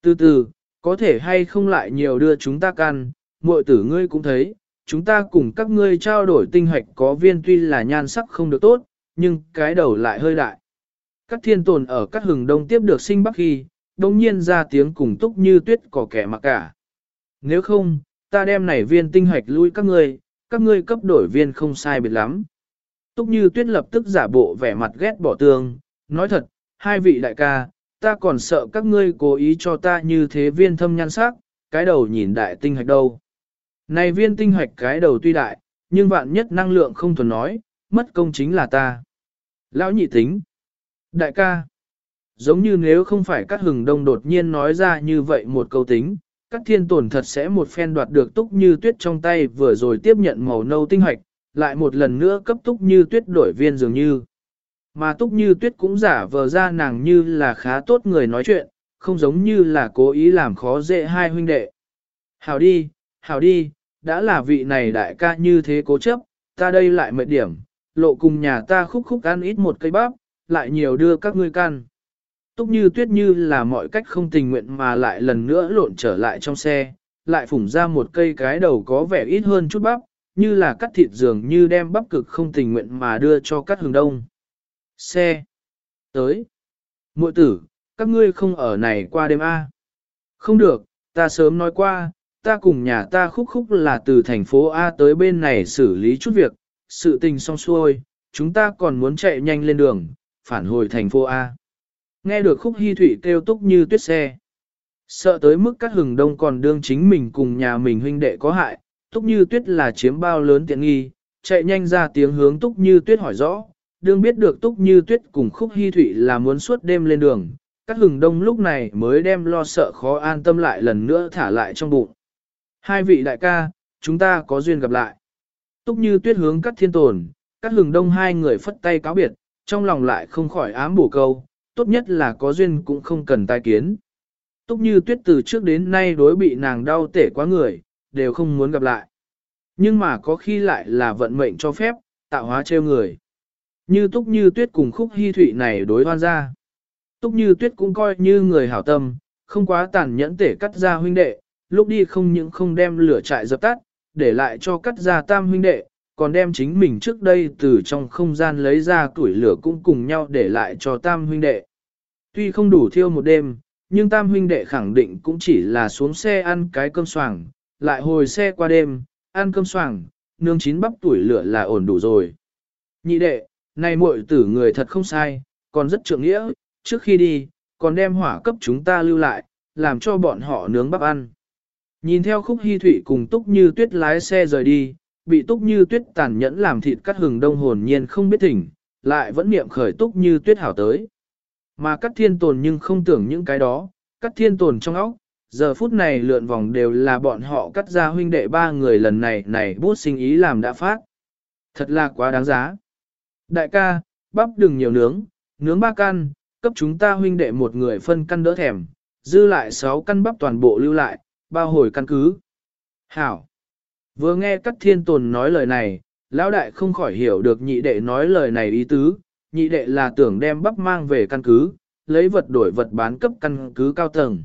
Từ từ, có thể hay không lại nhiều đưa chúng ta căn, muội tử ngươi cũng thấy, chúng ta cùng các ngươi trao đổi tinh hoạch có viên tuy là nhan sắc không được tốt, nhưng cái đầu lại hơi đại. Các thiên tồn ở các hừng đông tiếp được sinh bắc khi, đồng nhiên ra tiếng cùng túc như tuyết có kẻ mặc cả. Nếu không, ta đem này viên tinh hoạch lui các ngươi, các ngươi cấp đổi viên không sai biệt lắm. Túc như tuyết lập tức giả bộ vẻ mặt ghét bỏ tương, nói thật, hai vị đại ca, ta còn sợ các ngươi cố ý cho ta như thế viên thâm nhan sắc, cái đầu nhìn đại tinh hạch đâu. Này viên tinh hạch cái đầu tuy đại, nhưng vạn nhất năng lượng không thuần nói, mất công chính là ta. Lão nhị tính. Đại ca. Giống như nếu không phải các hừng đông đột nhiên nói ra như vậy một câu tính, các thiên tổn thật sẽ một phen đoạt được túc như tuyết trong tay vừa rồi tiếp nhận màu nâu tinh hạch, lại một lần nữa cấp túc như tuyết đổi viên dường như. Mà túc như tuyết cũng giả vờ ra nàng như là khá tốt người nói chuyện, không giống như là cố ý làm khó dễ hai huynh đệ. Hảo đi, hảo đi, đã là vị này đại ca như thế cố chấp, ta đây lại mệt điểm, lộ cùng nhà ta khúc khúc ăn ít một cây bắp, lại nhiều đưa các ngươi can. Túc như tuyết như là mọi cách không tình nguyện mà lại lần nữa lộn trở lại trong xe, lại phủng ra một cây cái đầu có vẻ ít hơn chút bắp, như là cắt thịt dường như đem bắp cực không tình nguyện mà đưa cho các hướng đông. Xe. Tới. muội tử, các ngươi không ở này qua đêm A. Không được, ta sớm nói qua, ta cùng nhà ta khúc khúc là từ thành phố A tới bên này xử lý chút việc, sự tình xong xuôi, chúng ta còn muốn chạy nhanh lên đường, phản hồi thành phố A. Nghe được khúc hy thủy kêu túc như tuyết xe. Sợ tới mức các hừng đông còn đương chính mình cùng nhà mình huynh đệ có hại, túc như tuyết là chiếm bao lớn tiện nghi, chạy nhanh ra tiếng hướng túc như tuyết hỏi rõ, đương biết được túc như tuyết cùng khúc hy thụy là muốn suốt đêm lên đường, các hừng đông lúc này mới đem lo sợ khó an tâm lại lần nữa thả lại trong bụng. Hai vị đại ca, chúng ta có duyên gặp lại. Túc như tuyết hướng các thiên tồn, các hừng đông hai người phất tay cáo biệt, trong lòng lại không khỏi ám bổ câu, tốt nhất là có duyên cũng không cần tai kiến. Túc như tuyết từ trước đến nay đối bị nàng đau tể quá người, đều không muốn gặp lại. Nhưng mà có khi lại là vận mệnh cho phép, tạo hóa trêu người. Như túc như tuyết cùng khúc hy thụy này đối hoan ra. Túc như tuyết cũng coi như người hảo tâm, không quá tàn nhẫn tể cắt ra huynh đệ, lúc đi không những không đem lửa trại dập tắt, để lại cho cắt ra tam huynh đệ, còn đem chính mình trước đây từ trong không gian lấy ra tuổi lửa cũng cùng nhau để lại cho tam huynh đệ. Tuy không đủ thiêu một đêm, nhưng tam huynh đệ khẳng định cũng chỉ là xuống xe ăn cái cơm soảng, lại hồi xe qua đêm, ăn cơm soảng, nương chín bắp tuổi lửa là ổn đủ rồi. Nhị đệ, này muội tử người thật không sai, còn rất trượng nghĩa, trước khi đi, còn đem hỏa cấp chúng ta lưu lại, làm cho bọn họ nướng bắp ăn. Nhìn theo khúc hy thủy cùng túc như tuyết lái xe rời đi, bị túc như tuyết tàn nhẫn làm thịt cắt hừng đông hồn nhiên không biết thỉnh, lại vẫn niệm khởi túc như tuyết hảo tới. Mà cắt thiên tồn nhưng không tưởng những cái đó, cắt thiên tồn trong óc, giờ phút này lượn vòng đều là bọn họ cắt ra huynh đệ ba người lần này này bút sinh ý làm đã phát. Thật là quá đáng giá. Đại ca, bắp đừng nhiều nướng, nướng ba căn, cấp chúng ta huynh đệ một người phân căn đỡ thèm, dư lại sáu căn bắp toàn bộ lưu lại, bao hồi căn cứ. Hảo. Vừa nghe Cát Thiên Tồn nói lời này, lão đại không khỏi hiểu được nhị đệ nói lời này ý tứ, nhị đệ là tưởng đem bắp mang về căn cứ, lấy vật đổi vật bán cấp căn cứ cao tầng.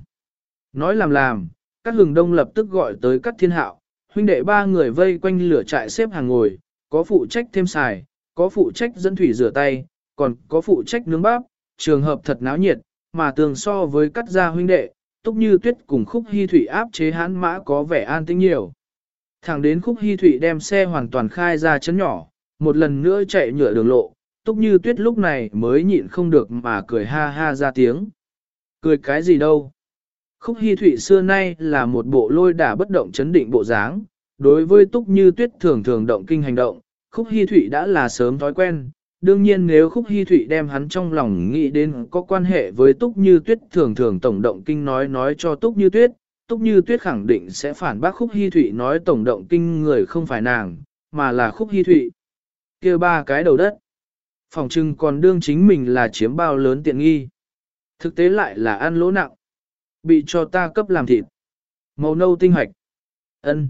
Nói làm làm, các hừng đông lập tức gọi tới Cát Thiên Hạo, huynh đệ ba người vây quanh lửa trại xếp hàng ngồi, có phụ trách thêm xài, có phụ trách dẫn thủy rửa tay, còn có phụ trách nướng bắp, trường hợp thật náo nhiệt, mà tường so với cắt gia huynh đệ, túc như tuyết cùng khúc hy thủy áp chế hán mã có vẻ an tĩnh nhiều. Thẳng đến khúc hy thủy đem xe hoàn toàn khai ra chấn nhỏ, một lần nữa chạy nhựa đường lộ, túc như tuyết lúc này mới nhịn không được mà cười ha ha ra tiếng. Cười cái gì đâu? Khúc hy thủy xưa nay là một bộ lôi đả bất động chấn định bộ dáng, đối với túc như tuyết thường thường động kinh hành động, khúc Hi Thụy đã là sớm thói quen, đương nhiên nếu khúc Hi thụy đem hắn trong lòng nghĩ đến có quan hệ với túc như tuyết thường thường tổng động kinh nói nói cho túc như tuyết, túc như tuyết khẳng định sẽ phản bác khúc Hi thụy nói tổng động kinh người không phải nàng, mà là khúc Hi thụy. kia ba cái đầu đất. Phòng trưng còn đương chính mình là chiếm bao lớn tiện nghi. Thực tế lại là ăn lỗ nặng. Bị cho ta cấp làm thịt. Màu nâu tinh hoạch. ân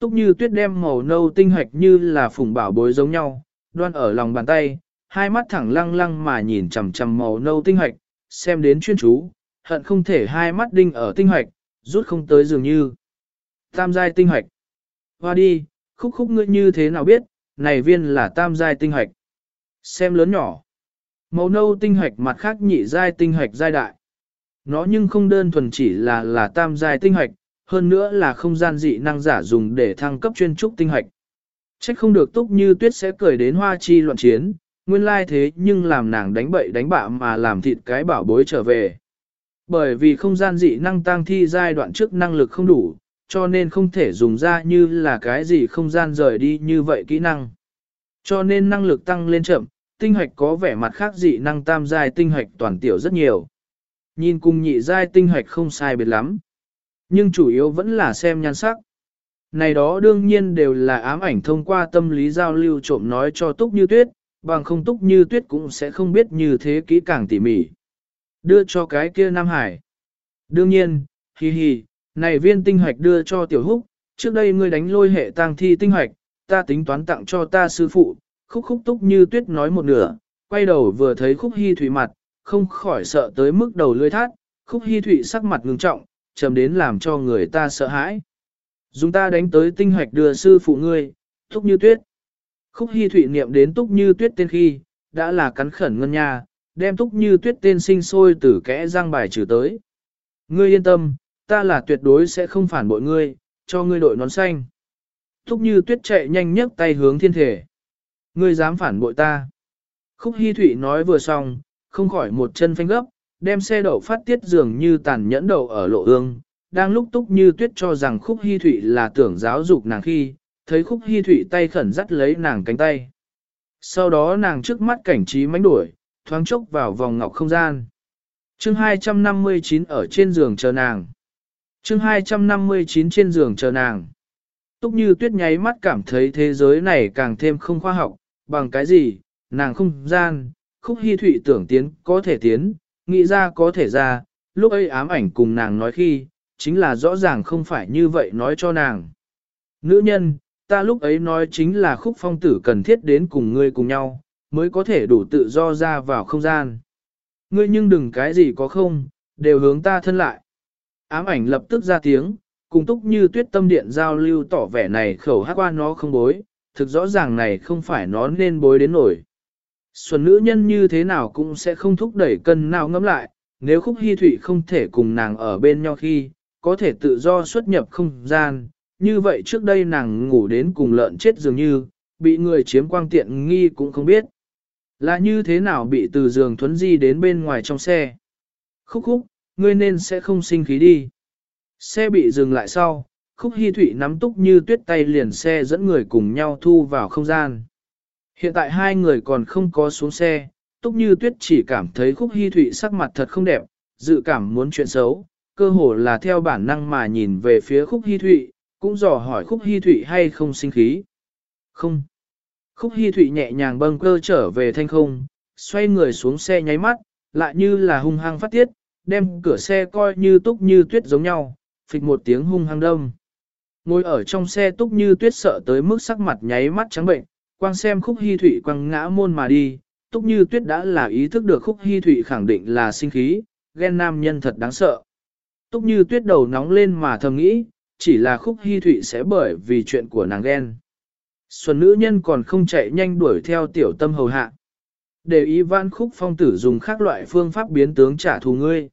Túc như tuyết đem màu nâu tinh hoạch như là phùng bảo bối giống nhau, đoan ở lòng bàn tay, hai mắt thẳng lăng lăng mà nhìn chằm chằm màu nâu tinh hoạch, xem đến chuyên chú, hận không thể hai mắt đinh ở tinh hoạch, rút không tới dường như. Tam giai tinh hoạch. Hoa đi, khúc khúc ngươi như thế nào biết, này viên là tam giai tinh hoạch. Xem lớn nhỏ. Màu nâu tinh hoạch mặt khác nhị giai tinh hoạch giai đại. Nó nhưng không đơn thuần chỉ là là tam giai tinh hoạch, hơn nữa là không gian dị năng giả dùng để thăng cấp chuyên trúc tinh hoạch. Trách không được túc như tuyết sẽ cười đến hoa chi loạn chiến, nguyên lai thế nhưng làm nàng đánh bậy đánh bạ mà làm thịt cái bảo bối trở về. Bởi vì không gian dị năng tăng thi giai đoạn trước năng lực không đủ, cho nên không thể dùng ra như là cái gì không gian rời đi như vậy kỹ năng. Cho nên năng lực tăng lên chậm, tinh hoạch có vẻ mặt khác dị năng tam giai tinh hoạch toàn tiểu rất nhiều. Nhìn cùng nhị giai tinh hoạch không sai biệt lắm. Nhưng chủ yếu vẫn là xem nhan sắc. Này đó đương nhiên đều là ám ảnh thông qua tâm lý giao lưu trộm nói cho Túc Như Tuyết, bằng không Túc Như Tuyết cũng sẽ không biết như thế kỹ càng tỉ mỉ. Đưa cho cái kia Nam Hải. Đương nhiên, hi hi, này viên tinh hoạch đưa cho Tiểu Húc, trước đây ngươi đánh lôi hệ tang thi tinh hoạch, ta tính toán tặng cho ta sư phụ, khúc khúc Túc Như Tuyết nói một nửa, quay đầu vừa thấy khúc hy thủy mặt, không khỏi sợ tới mức đầu lưỡi thát, khúc hy thủy sắc mặt ngưng trọng, chầm đến làm cho người ta sợ hãi. Dùng ta đánh tới tinh hoạch đưa sư phụ ngươi, túc như tuyết. Khúc hy thụy niệm đến túc như tuyết tên khi, đã là cắn khẩn ngân nha, đem túc như tuyết tên sinh sôi từ kẽ răng bài trừ tới. Ngươi yên tâm, ta là tuyệt đối sẽ không phản bội ngươi, cho ngươi đội nón xanh. Túc như tuyết chạy nhanh nhất tay hướng thiên thể. Ngươi dám phản bội ta. Khúc hy thụy nói vừa xong, không khỏi một chân phanh gấp, đem xe đậu phát tiết dường như tàn nhẫn đầu ở lộ ương, đang lúc túc như tuyết cho rằng khúc hy thụy là tưởng giáo dục nàng khi, thấy khúc hy thụy tay khẩn dắt lấy nàng cánh tay. Sau đó nàng trước mắt cảnh trí mánh đuổi, thoáng chốc vào vòng ngọc không gian. chương 259 ở trên giường chờ nàng. chương 259 trên giường chờ nàng. Túc như tuyết nháy mắt cảm thấy thế giới này càng thêm không khoa học, bằng cái gì, nàng không gian, khúc hy thụy tưởng tiến có thể tiến, nghĩ ra có thể ra, lúc ấy ám ảnh cùng nàng nói khi, chính là rõ ràng không phải như vậy nói cho nàng. Nữ nhân, ta lúc ấy nói chính là khúc phong tử cần thiết đến cùng ngươi cùng nhau, mới có thể đủ tự do ra vào không gian. Ngươi nhưng đừng cái gì có không, đều hướng ta thân lại. Ám ảnh lập tức ra tiếng, cùng túc như tuyết tâm điện giao lưu tỏ vẻ này khẩu hát qua nó không bối, thực rõ ràng này không phải nó nên bối đến nổi. Xuân nữ nhân như thế nào cũng sẽ không thúc đẩy cân nào ngẫm lại, nếu khúc hy thủy không thể cùng nàng ở bên nhau khi, có thể tự do xuất nhập không gian, như vậy trước đây nàng ngủ đến cùng lợn chết dường như, bị người chiếm quang tiện nghi cũng không biết. Là như thế nào bị từ giường thuấn di đến bên ngoài trong xe. Khúc khúc, ngươi nên sẽ không sinh khí đi. Xe bị dừng lại sau, khúc hy thủy nắm túc như tuyết tay liền xe dẫn người cùng nhau thu vào không gian. Hiện tại hai người còn không có xuống xe, túc như tuyết chỉ cảm thấy khúc hy thụy sắc mặt thật không đẹp, dự cảm muốn chuyện xấu, cơ hồ là theo bản năng mà nhìn về phía khúc hy thụy, cũng dò hỏi khúc hy thụy hay không sinh khí. Không. Khúc hy thụy nhẹ nhàng bâng cơ trở về thanh không, xoay người xuống xe nháy mắt, lại như là hung hăng phát tiết, đem cửa xe coi như túc như tuyết giống nhau, phịch một tiếng hung hăng đông. Ngồi ở trong xe túc như tuyết sợ tới mức sắc mặt nháy mắt trắng bệnh, quang xem khúc hy thụy quăng ngã môn mà đi, túc như tuyết đã là ý thức được khúc hy thụy khẳng định là sinh khí, ghen nam nhân thật đáng sợ. Túc như tuyết đầu nóng lên mà thầm nghĩ, chỉ là khúc hy thụy sẽ bởi vì chuyện của nàng ghen. Xuân nữ nhân còn không chạy nhanh đuổi theo tiểu tâm hầu hạ. Để ý văn khúc phong tử dùng khác loại phương pháp biến tướng trả thù ngươi.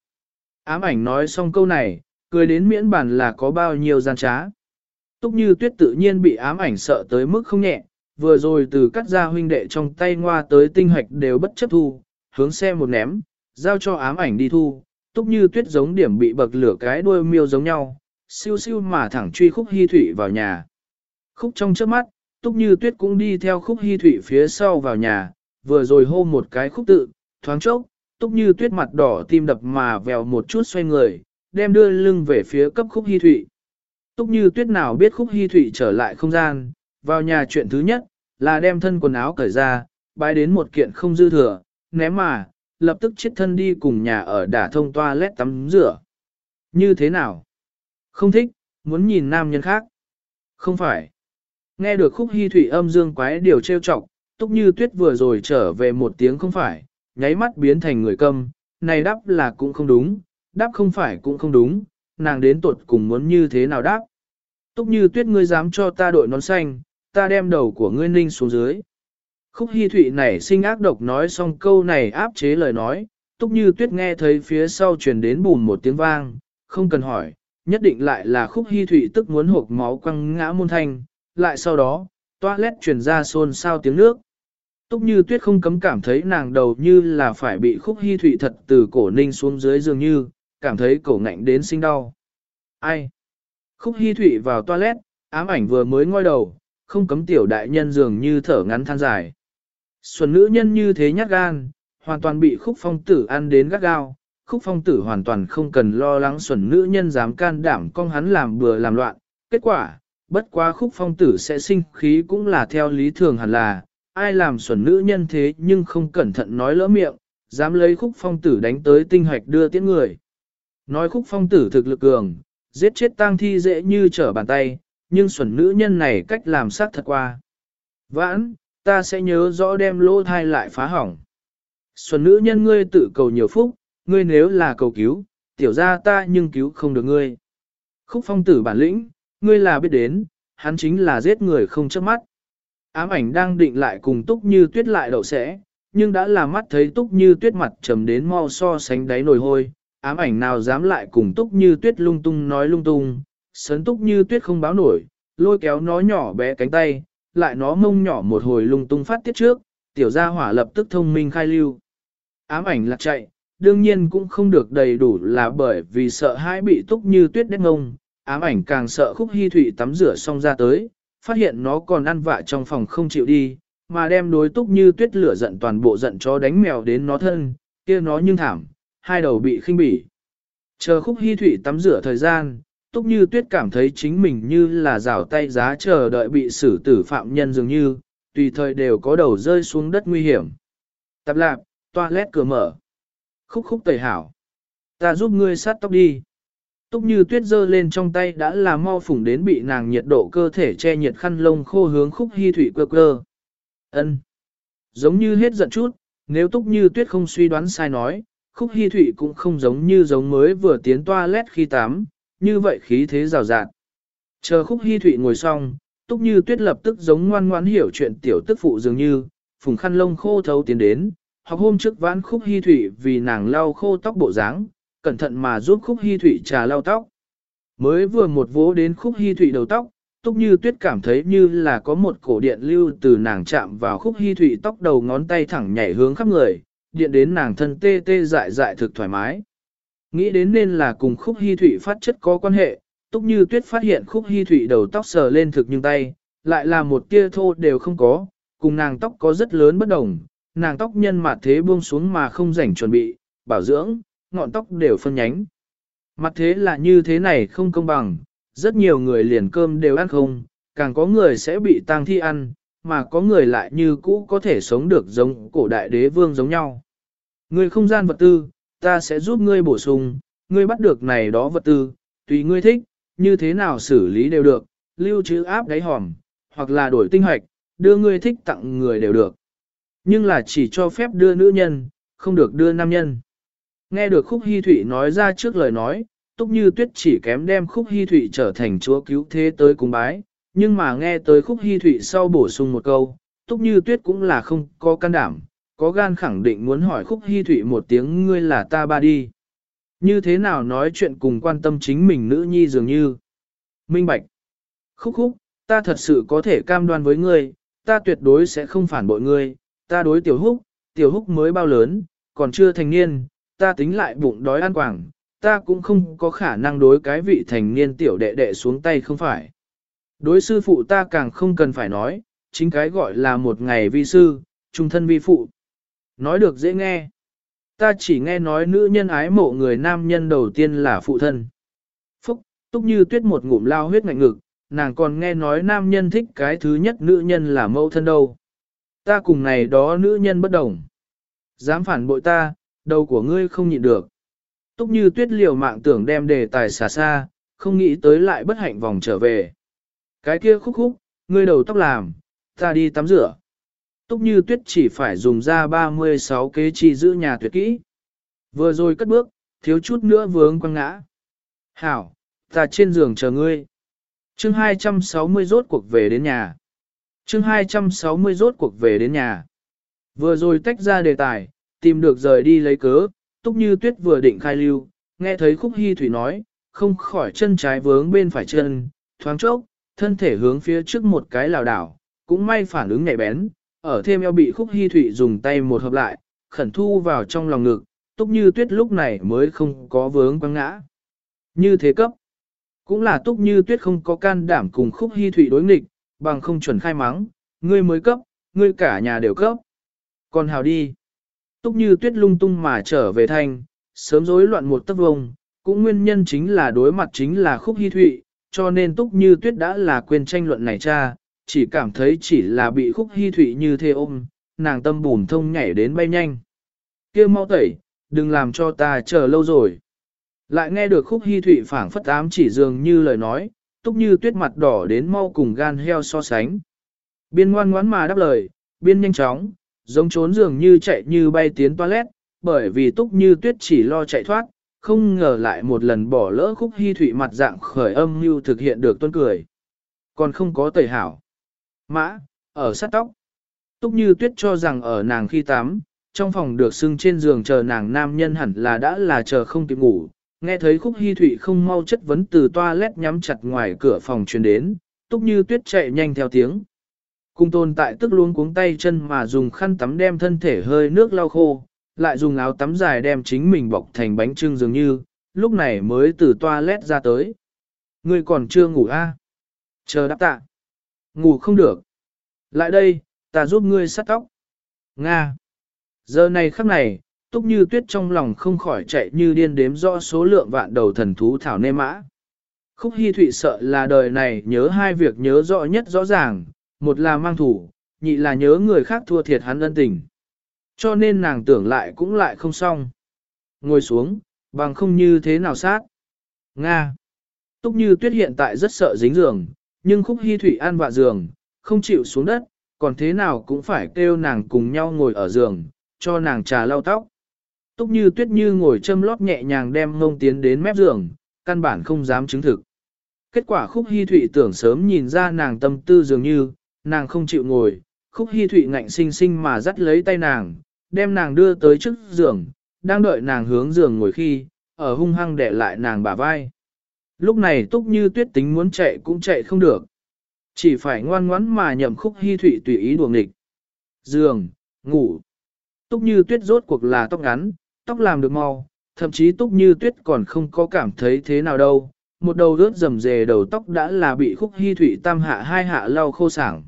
Ám ảnh nói xong câu này, cười đến miễn bản là có bao nhiêu gian trá. Túc như tuyết tự nhiên bị ám ảnh sợ tới mức không nhẹ, vừa rồi từ cắt ra huynh đệ trong tay ngoa tới tinh hoạch đều bất chấp thu, hướng xe một ném, giao cho ám ảnh đi thu, túc như tuyết giống điểm bị bậc lửa cái đuôi miêu giống nhau, siêu siêu mà thẳng truy khúc hy thủy vào nhà. Khúc trong trước mắt, túc như tuyết cũng đi theo khúc hy thủy phía sau vào nhà, vừa rồi hô một cái khúc tự, thoáng chốc, túc như tuyết mặt đỏ tim đập mà vèo một chút xoay người, đem đưa lưng về phía cấp khúc hy thủy. Túc như tuyết nào biết khúc hy thủy trở lại không gian, vào nhà chuyện thứ nhất, là đem thân quần áo cởi ra, bái đến một kiện không dư thừa, ném mà, lập tức chết thân đi cùng nhà ở đả thông toilet tắm rửa. Như thế nào? Không thích, muốn nhìn nam nhân khác. Không phải. Nghe được khúc hy thủy âm dương quái điều trêu chọc, túc như tuyết vừa rồi trở về một tiếng không phải, nháy mắt biến thành người câm, này đáp là cũng không đúng, đáp không phải cũng không đúng, nàng đến tuột cùng muốn như thế nào đáp. Túc như tuyết ngươi dám cho ta đội nón xanh, ta đem đầu của ngươi ninh xuống dưới. Khúc Hi Thụy nảy sinh ác độc nói xong câu này áp chế lời nói, túc như tuyết nghe thấy phía sau truyền đến bùn một tiếng vang, không cần hỏi, nhất định lại là khúc Hi Thụy tức muốn hộp máu quăng ngã môn thanh, lại sau đó, toilet truyền ra xôn xao tiếng nước. Túc như tuyết không cấm cảm thấy nàng đầu như là phải bị khúc hi thụy thật từ cổ ninh xuống dưới dường như, cảm thấy cổ ngạnh đến sinh đau. Ai? Khúc hi thụy vào toilet, ám ảnh vừa mới ngoi đầu, không cấm tiểu đại nhân dường như thở ngắn than dài. Xuân nữ nhân như thế nhát gan, hoàn toàn bị khúc phong tử ăn đến gắt gao, khúc phong tử hoàn toàn không cần lo lắng xuẩn nữ nhân dám can đảm con hắn làm bừa làm loạn. Kết quả, bất quá khúc phong tử sẽ sinh khí cũng là theo lý thường hẳn là, ai làm xuẩn nữ nhân thế nhưng không cẩn thận nói lỡ miệng, dám lấy khúc phong tử đánh tới tinh hoạch đưa tiễn người. Nói khúc phong tử thực lực cường, giết chết tang thi dễ như trở bàn tay, nhưng xuẩn nữ nhân này cách làm sát thật qua. Vãn, ta sẽ nhớ rõ đem lỗ thai lại phá hỏng. Xuân nữ nhân ngươi tự cầu nhiều phúc, ngươi nếu là cầu cứu, tiểu ra ta nhưng cứu không được ngươi. Khúc phong tử bản lĩnh, ngươi là biết đến, hắn chính là giết người không chớp mắt. Ám ảnh đang định lại cùng túc như tuyết lại đậu sẽ, nhưng đã là mắt thấy túc như tuyết mặt trầm đến mau so sánh đáy nồi hôi, ám ảnh nào dám lại cùng túc như tuyết lung tung nói lung tung, sấn túc như tuyết không báo nổi, lôi kéo nó nhỏ bé cánh tay, lại nó mông nhỏ một hồi lung tung phát tiết trước, tiểu gia hỏa lập tức thông minh khai lưu. Ám ảnh lạc chạy, đương nhiên cũng không được đầy đủ là bởi vì sợ hãi bị túc như tuyết đét ngông, ám ảnh càng sợ khúc hy thủy tắm rửa xong ra tới, phát hiện nó còn ăn vạ trong phòng không chịu đi, mà đem đối túc như tuyết lửa giận toàn bộ giận cho đánh mèo đến nó thân, kia nó nhưng thảm, hai đầu bị khinh bỉ. Chờ khúc hy thủy tắm rửa thời gian, túc như tuyết cảm thấy chính mình như là rào tay giá chờ đợi bị xử tử phạm nhân dường như, tùy thời đều có đầu rơi xuống đất nguy hiểm. Tạp lạp, toilet cửa mở. Khúc khúc tẩy hảo. Ta giúp ngươi sát tóc đi. Túc như tuyết giơ lên trong tay đã là mau phủng đến bị nàng nhiệt độ cơ thể che nhiệt khăn lông khô hướng khúc hy thủy cơ cơ. ân Giống như hết giận chút, nếu túc như tuyết không suy đoán sai nói, khúc hy thủy cũng không giống như giống mới vừa tiến toilet khi tắm, như vậy khí thế rào rạt. Chờ khúc hy Thụy ngồi xong, túc như tuyết lập tức giống ngoan ngoãn hiểu chuyện tiểu tức phụ dường như, phùng khăn lông khô thấu tiến đến, hoặc hôm trước vãn khúc hy Thụy vì nàng lau khô tóc bộ dáng, cẩn thận mà giúp khúc hy Thụy trà lau tóc. Mới vừa một vố đến khúc hy Thụy đầu tóc, túc như tuyết cảm thấy như là có một cổ điện lưu từ nàng chạm vào khúc hy Thụy tóc đầu ngón tay thẳng nhảy hướng khắp người, điện đến nàng thân tê tê dại dại thực thoải mái. Nghĩ đến nên là cùng khúc hy thủy phát chất có quan hệ, túc như tuyết phát hiện khúc hy thủy đầu tóc sờ lên thực nhưng tay, lại là một tia thô đều không có, cùng nàng tóc có rất lớn bất đồng, nàng tóc nhân mặt thế buông xuống mà không rảnh chuẩn bị, bảo dưỡng, ngọn tóc đều phân nhánh. Mặt thế là như thế này không công bằng, rất nhiều người liền cơm đều ăn không, càng có người sẽ bị tang thi ăn, mà có người lại như cũ có thể sống được giống cổ đại đế vương giống nhau. Người không gian vật tư, ta sẽ giúp ngươi bổ sung, ngươi bắt được này đó vật tư, tùy ngươi thích, như thế nào xử lý đều được, lưu trữ áp đáy hòm, hoặc là đổi tinh hoạch, đưa ngươi thích tặng người đều được. Nhưng là chỉ cho phép đưa nữ nhân, không được đưa nam nhân. Nghe được Khúc Hi Thụy nói ra trước lời nói, Túc Như Tuyết chỉ kém đem Khúc Hi Thụy trở thành chúa cứu thế tới cung bái, nhưng mà nghe tới Khúc Hi Thụy sau bổ sung một câu, Túc Như Tuyết cũng là không có can đảm, có gan khẳng định muốn hỏi Khúc Hi Thụy một tiếng ngươi là ta ba đi. Như thế nào nói chuyện cùng quan tâm chính mình nữ nhi dường như. Minh Bạch. Khúc khúc, ta thật sự có thể cam đoan với ngươi, ta tuyệt đối sẽ không phản bội ngươi, ta đối tiểu húc, tiểu húc mới bao lớn, còn chưa thành niên, ta tính lại bụng đói ăn quảng, ta cũng không có khả năng đối cái vị thành niên tiểu đệ đệ xuống tay không phải. Đối sư phụ ta càng không cần phải nói, chính cái gọi là một ngày vi sư, trung thân vi phụ. Nói được dễ nghe. Ta chỉ nghe nói nữ nhân ái mộ người nam nhân đầu tiên là phụ thân. Phúc, túc như tuyết một ngụm lao huyết ngạnh ngực, nàng còn nghe nói nam nhân thích cái thứ nhất nữ nhân là mẫu thân đâu. Ta cùng này đó nữ nhân bất đồng. Dám phản bội ta, đầu của ngươi không nhịn được. Túc như tuyết liều mạng tưởng đem đề tài xả xa, không nghĩ tới lại bất hạnh vòng trở về. Cái kia khúc khúc, ngươi đầu tóc làm, ta đi tắm rửa. Túc như tuyết chỉ phải dùng ra 36 kế chi giữ nhà tuyệt kỹ. Vừa rồi cất bước, thiếu chút nữa vướng quăng ngã. Hảo, ta trên giường chờ ngươi. chương 260 rốt cuộc về đến nhà. chương 260 rốt cuộc về đến nhà. Vừa rồi tách ra đề tài, tìm được rời đi lấy cớ, túc như tuyết vừa định khai lưu, nghe thấy khúc hy thủy nói, không khỏi chân trái vướng bên phải chân, thoáng chốc, thân thể hướng phía trước một cái lào đảo, cũng may phản ứng nhạy bén, ở thêm eo bị khúc hy thụy dùng tay một hợp lại, khẩn thu vào trong lòng ngực, túc như tuyết lúc này mới không có vướng quăng ngã. Như thế cấp, cũng là túc như tuyết không có can đảm cùng khúc hy thụy đối nghịch, bằng không chuẩn khai mắng, ngươi mới cấp, ngươi cả nhà đều cấp. Còn hào đi. Túc như tuyết lung tung mà trở về thành sớm rối loạn một tấc vông, cũng nguyên nhân chính là đối mặt chính là khúc hy thụy, cho nên túc như tuyết đã là quên tranh luận này cha, chỉ cảm thấy chỉ là bị khúc hy thụy như thế ôm, nàng tâm bùn thông nhảy đến bay nhanh. kia mau tẩy, đừng làm cho ta chờ lâu rồi. Lại nghe được khúc hy thụy phảng phất ám chỉ dường như lời nói, túc như tuyết mặt đỏ đến mau cùng gan heo so sánh. Biên ngoan ngoãn mà đáp lời, biên nhanh chóng, giống trốn dường như chạy như bay tiến toilet, bởi vì túc như tuyết chỉ lo chạy thoát, không ngờ lại một lần bỏ lỡ khúc hy thụy mặt dạng khởi âm như thực hiện được tuân cười. Còn không có tẩy hảo. Mã, ở sát tóc. Túc như tuyết cho rằng ở nàng khi tắm, trong phòng được xưng trên giường chờ nàng nam nhân hẳn là đã là chờ không kịp ngủ. Nghe thấy khúc hy thụy không mau chất vấn từ toilet nhắm chặt ngoài cửa phòng truyền đến, túc như tuyết chạy nhanh theo tiếng. Cung tồn tại tức luôn cuống tay chân mà dùng khăn tắm đem thân thể hơi nước lau khô, lại dùng áo tắm dài đem chính mình bọc thành bánh trưng dường như, lúc này mới từ toilet ra tới. Ngươi còn chưa ngủ a? À? Chờ đáp tạ. Ngủ không được. Lại đây, ta giúp ngươi sắt tóc. Nga. Giờ này khắc này, túc như tuyết trong lòng không khỏi chạy như điên đếm rõ số lượng vạn đầu thần thú thảo nê mã. Khúc Hi Thụy sợ là đời này nhớ hai việc nhớ rõ nhất rõ ràng, một là mang thủ, nhị là nhớ người khác thua thiệt hắn ân tình. Cho nên nàng tưởng lại cũng lại không xong. Ngồi xuống, bằng không như thế nào sát. Nga. Túc như tuyết hiện tại rất sợ dính giường, nhưng khúc hy thủy an vạ giường, không chịu xuống đất, còn thế nào cũng phải kêu nàng cùng nhau ngồi ở giường, cho nàng trà lau tóc. Túc như tuyết như ngồi châm lót nhẹ nhàng đem ngông tiến đến mép giường, căn bản không dám chứng thực. Kết quả khúc hy thụy tưởng sớm nhìn ra nàng tâm tư dường như, nàng không chịu ngồi, khúc hy thụy ngạnh sinh sinh mà dắt lấy tay nàng, đem nàng đưa tới trước giường, đang đợi nàng hướng giường ngồi khi, ở hung hăng để lại nàng bả vai. Lúc này túc như tuyết tính muốn chạy cũng chạy không được. Chỉ phải ngoan ngoãn mà nhậm khúc hy thụy tùy ý đuồng địch. Giường, ngủ. Túc như tuyết rốt cuộc là tóc ngắn, tóc làm được mau, thậm chí túc như tuyết còn không có cảm thấy thế nào đâu. Một đầu rớt rầm rề đầu tóc đã là bị khúc hy thụy tam hạ hai hạ lau khô sảng.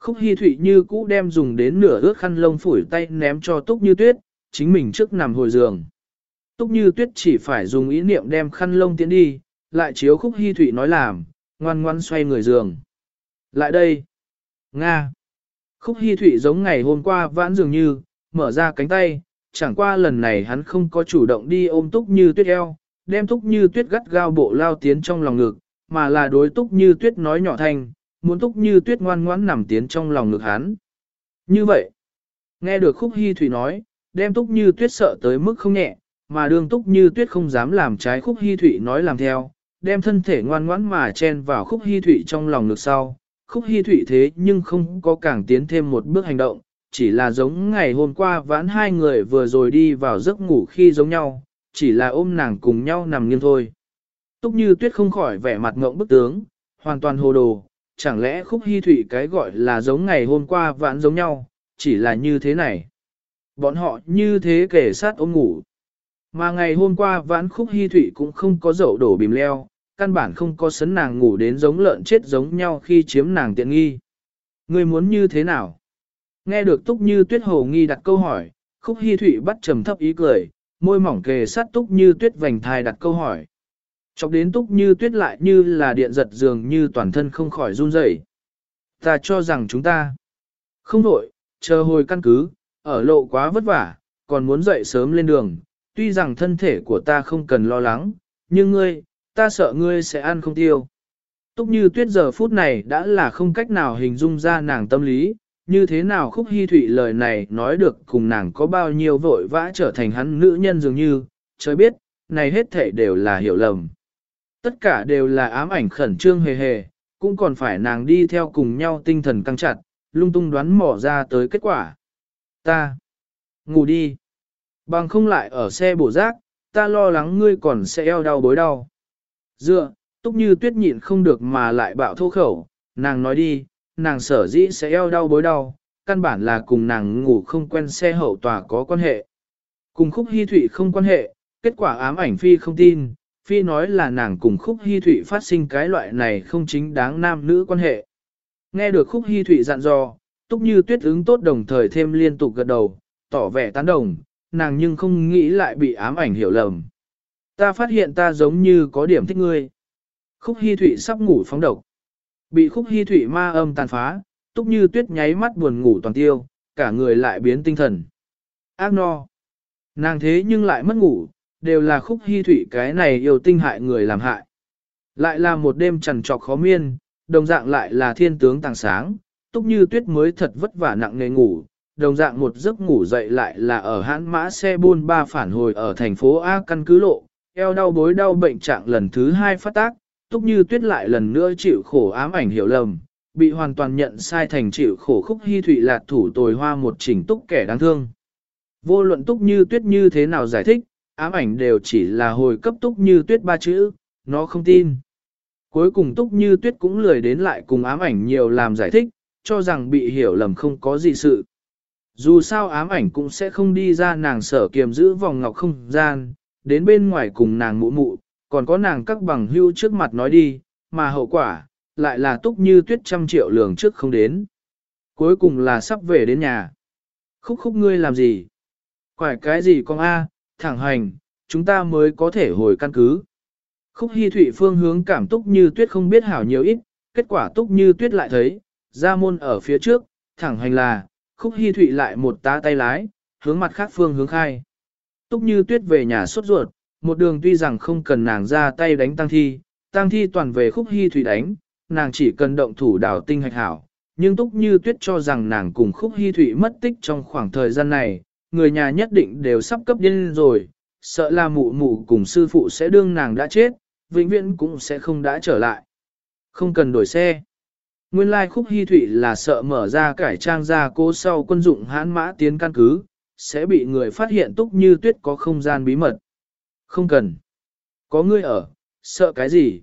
Khúc Hi Thụy như cũ đem dùng đến nửa ướt khăn lông phủi tay ném cho Túc Như Tuyết, chính mình trước nằm hồi giường. Túc Như Tuyết chỉ phải dùng ý niệm đem khăn lông tiến đi, lại chiếu Khúc Hi Thụy nói làm, ngoan ngoan xoay người giường. Lại đây. Nga. Khúc Hi Thụy giống ngày hôm qua vãn dường như, mở ra cánh tay, chẳng qua lần này hắn không có chủ động đi ôm Túc Như Tuyết eo, đem Túc Như Tuyết gắt gao bộ lao tiến trong lòng ngực, mà là đối Túc Như Tuyết nói nhỏ thanh, muốn túc như tuyết ngoan ngoãn nằm tiến trong lòng ngực hắn. Như vậy, nghe được khúc hy thủy nói, đem túc như tuyết sợ tới mức không nhẹ, mà đương túc như tuyết không dám làm trái khúc hy thủy nói làm theo, đem thân thể ngoan ngoãn mà chen vào khúc hy Thụy trong lòng ngực sau. Khúc hy Thụy thế nhưng không có càng tiến thêm một bước hành động, chỉ là giống ngày hôm qua vãn hai người vừa rồi đi vào giấc ngủ khi giống nhau, chỉ là ôm nàng cùng nhau nằm nghiêng thôi. Túc như tuyết không khỏi vẻ mặt ngộng bức tướng, hoàn toàn hồ đồ, chẳng lẽ khúc hy thủy cái gọi là giống ngày hôm qua vãn giống nhau, chỉ là như thế này. Bọn họ như thế kể sát ôm ngủ. Mà ngày hôm qua vãn khúc hy thủy cũng không có dậu đổ bìm leo, căn bản không có sấn nàng ngủ đến giống lợn chết giống nhau khi chiếm nàng tiện nghi. Người muốn như thế nào? Nghe được túc như tuyết hồ nghi đặt câu hỏi, khúc hy thủy bắt trầm thấp ý cười, môi mỏng kề sát túc như tuyết vành thai đặt câu hỏi. Chọc đến túc như tuyết lại như là điện giật dường như toàn thân không khỏi run rẩy. Ta cho rằng chúng ta không đổi, chờ hồi căn cứ, ở lộ quá vất vả, còn muốn dậy sớm lên đường, tuy rằng thân thể của ta không cần lo lắng, nhưng ngươi, ta sợ ngươi sẽ ăn không tiêu. Túc như tuyết giờ phút này đã là không cách nào hình dung ra nàng tâm lý, như thế nào khúc hy thụy lời này nói được cùng nàng có bao nhiêu vội vã trở thành hắn nữ nhân dường như, trời biết, này hết thể đều là hiểu lầm. Tất cả đều là ám ảnh khẩn trương hề hề, cũng còn phải nàng đi theo cùng nhau tinh thần căng chặt, lung tung đoán mỏ ra tới kết quả. Ta, ngủ đi. Bằng không lại ở xe bổ rác, ta lo lắng ngươi còn sẽ eo đau bối đau. Dựa, túc như tuyết nhịn không được mà lại bạo thô khẩu, nàng nói đi, nàng sở dĩ sẽ eo đau bối đau, căn bản là cùng nàng ngủ không quen xe hậu tòa có quan hệ. Cùng khúc hy thụy không quan hệ, kết quả ám ảnh phi không tin, phi nói là nàng cùng khúc hy thụy phát sinh cái loại này không chính đáng nam nữ quan hệ. Nghe được khúc hy thụy dặn dò, túc như tuyết ứng tốt đồng thời thêm liên tục gật đầu, tỏ vẻ tán đồng, nàng nhưng không nghĩ lại bị ám ảnh hiểu lầm. Ta phát hiện ta giống như có điểm thích ngươi. Khúc hy thụy sắp ngủ phóng độc. Bị khúc hy thụy ma âm tàn phá, túc như tuyết nháy mắt buồn ngủ toàn tiêu, cả người lại biến tinh thần. Ác no. Nàng thế nhưng lại mất ngủ, đều là khúc hy thụy cái này yêu tinh hại người làm hại. Lại là một đêm trằn trọc khó miên, đồng dạng lại là thiên tướng tàng sáng, túc như tuyết mới thật vất vả nặng nề ngủ, đồng dạng một giấc ngủ dậy lại là ở hãn mã xe buôn ba phản hồi ở thành phố A căn cứ lộ, eo đau bối đau bệnh trạng lần thứ hai phát tác, túc như tuyết lại lần nữa chịu khổ ám ảnh hiểu lầm, bị hoàn toàn nhận sai thành chịu khổ khúc hy thụy lạt thủ tồi hoa một chỉnh túc kẻ đáng thương. Vô luận túc như tuyết như thế nào giải thích, ám ảnh đều chỉ là hồi cấp túc như tuyết ba chữ, nó không tin. Cuối cùng túc như tuyết cũng lười đến lại cùng ám ảnh nhiều làm giải thích, cho rằng bị hiểu lầm không có gì sự. Dù sao ám ảnh cũng sẽ không đi ra nàng sở kiềm giữ vòng ngọc không gian, đến bên ngoài cùng nàng mụ mụ, còn có nàng các bằng hưu trước mặt nói đi, mà hậu quả, lại là túc như tuyết trăm triệu lường trước không đến. Cuối cùng là sắp về đến nhà. Khúc khúc ngươi làm gì? Quải cái gì con A, thẳng hành, chúng ta mới có thể hồi căn cứ. Khúc hy thụy phương hướng cảm túc như tuyết không biết hảo nhiều ít, kết quả túc như tuyết lại thấy, ra môn ở phía trước, thẳng hành là, khúc hy thụy lại một tá tay lái, hướng mặt khác phương hướng khai. Túc như tuyết về nhà sốt ruột, một đường tuy rằng không cần nàng ra tay đánh tăng thi, tăng thi toàn về khúc hy thủy đánh, nàng chỉ cần động thủ đảo tinh hạch hảo. Nhưng Túc Như Tuyết cho rằng nàng cùng Khúc Hy Thụy mất tích trong khoảng thời gian này, người nhà nhất định đều sắp cấp điên rồi, sợ là mụ mụ cùng sư phụ sẽ đương nàng đã chết, vĩnh viễn cũng sẽ không đã trở lại. Không cần đổi xe. Nguyên lai khúc hy thụy là sợ mở ra cải trang ra cố sau quân dụng hãn mã tiến căn cứ, sẽ bị người phát hiện túc như tuyết có không gian bí mật. Không cần. Có ngươi ở, sợ cái gì?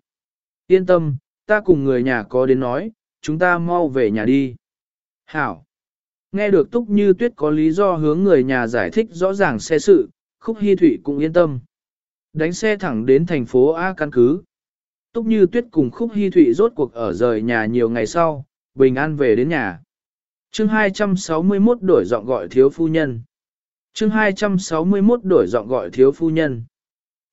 Yên tâm, ta cùng người nhà có đến nói, chúng ta mau về nhà đi. Hảo. Nghe được túc như tuyết có lý do hướng người nhà giải thích rõ ràng xe sự, khúc hy thụy cũng yên tâm. Đánh xe thẳng đến thành phố A căn cứ. Túc Như Tuyết cùng Khúc Hy Thụy rốt cuộc ở rời nhà nhiều ngày sau, bình an về đến nhà. Chương 261 đổi giọng gọi thiếu phu nhân. Chương 261 đổi giọng gọi thiếu phu nhân.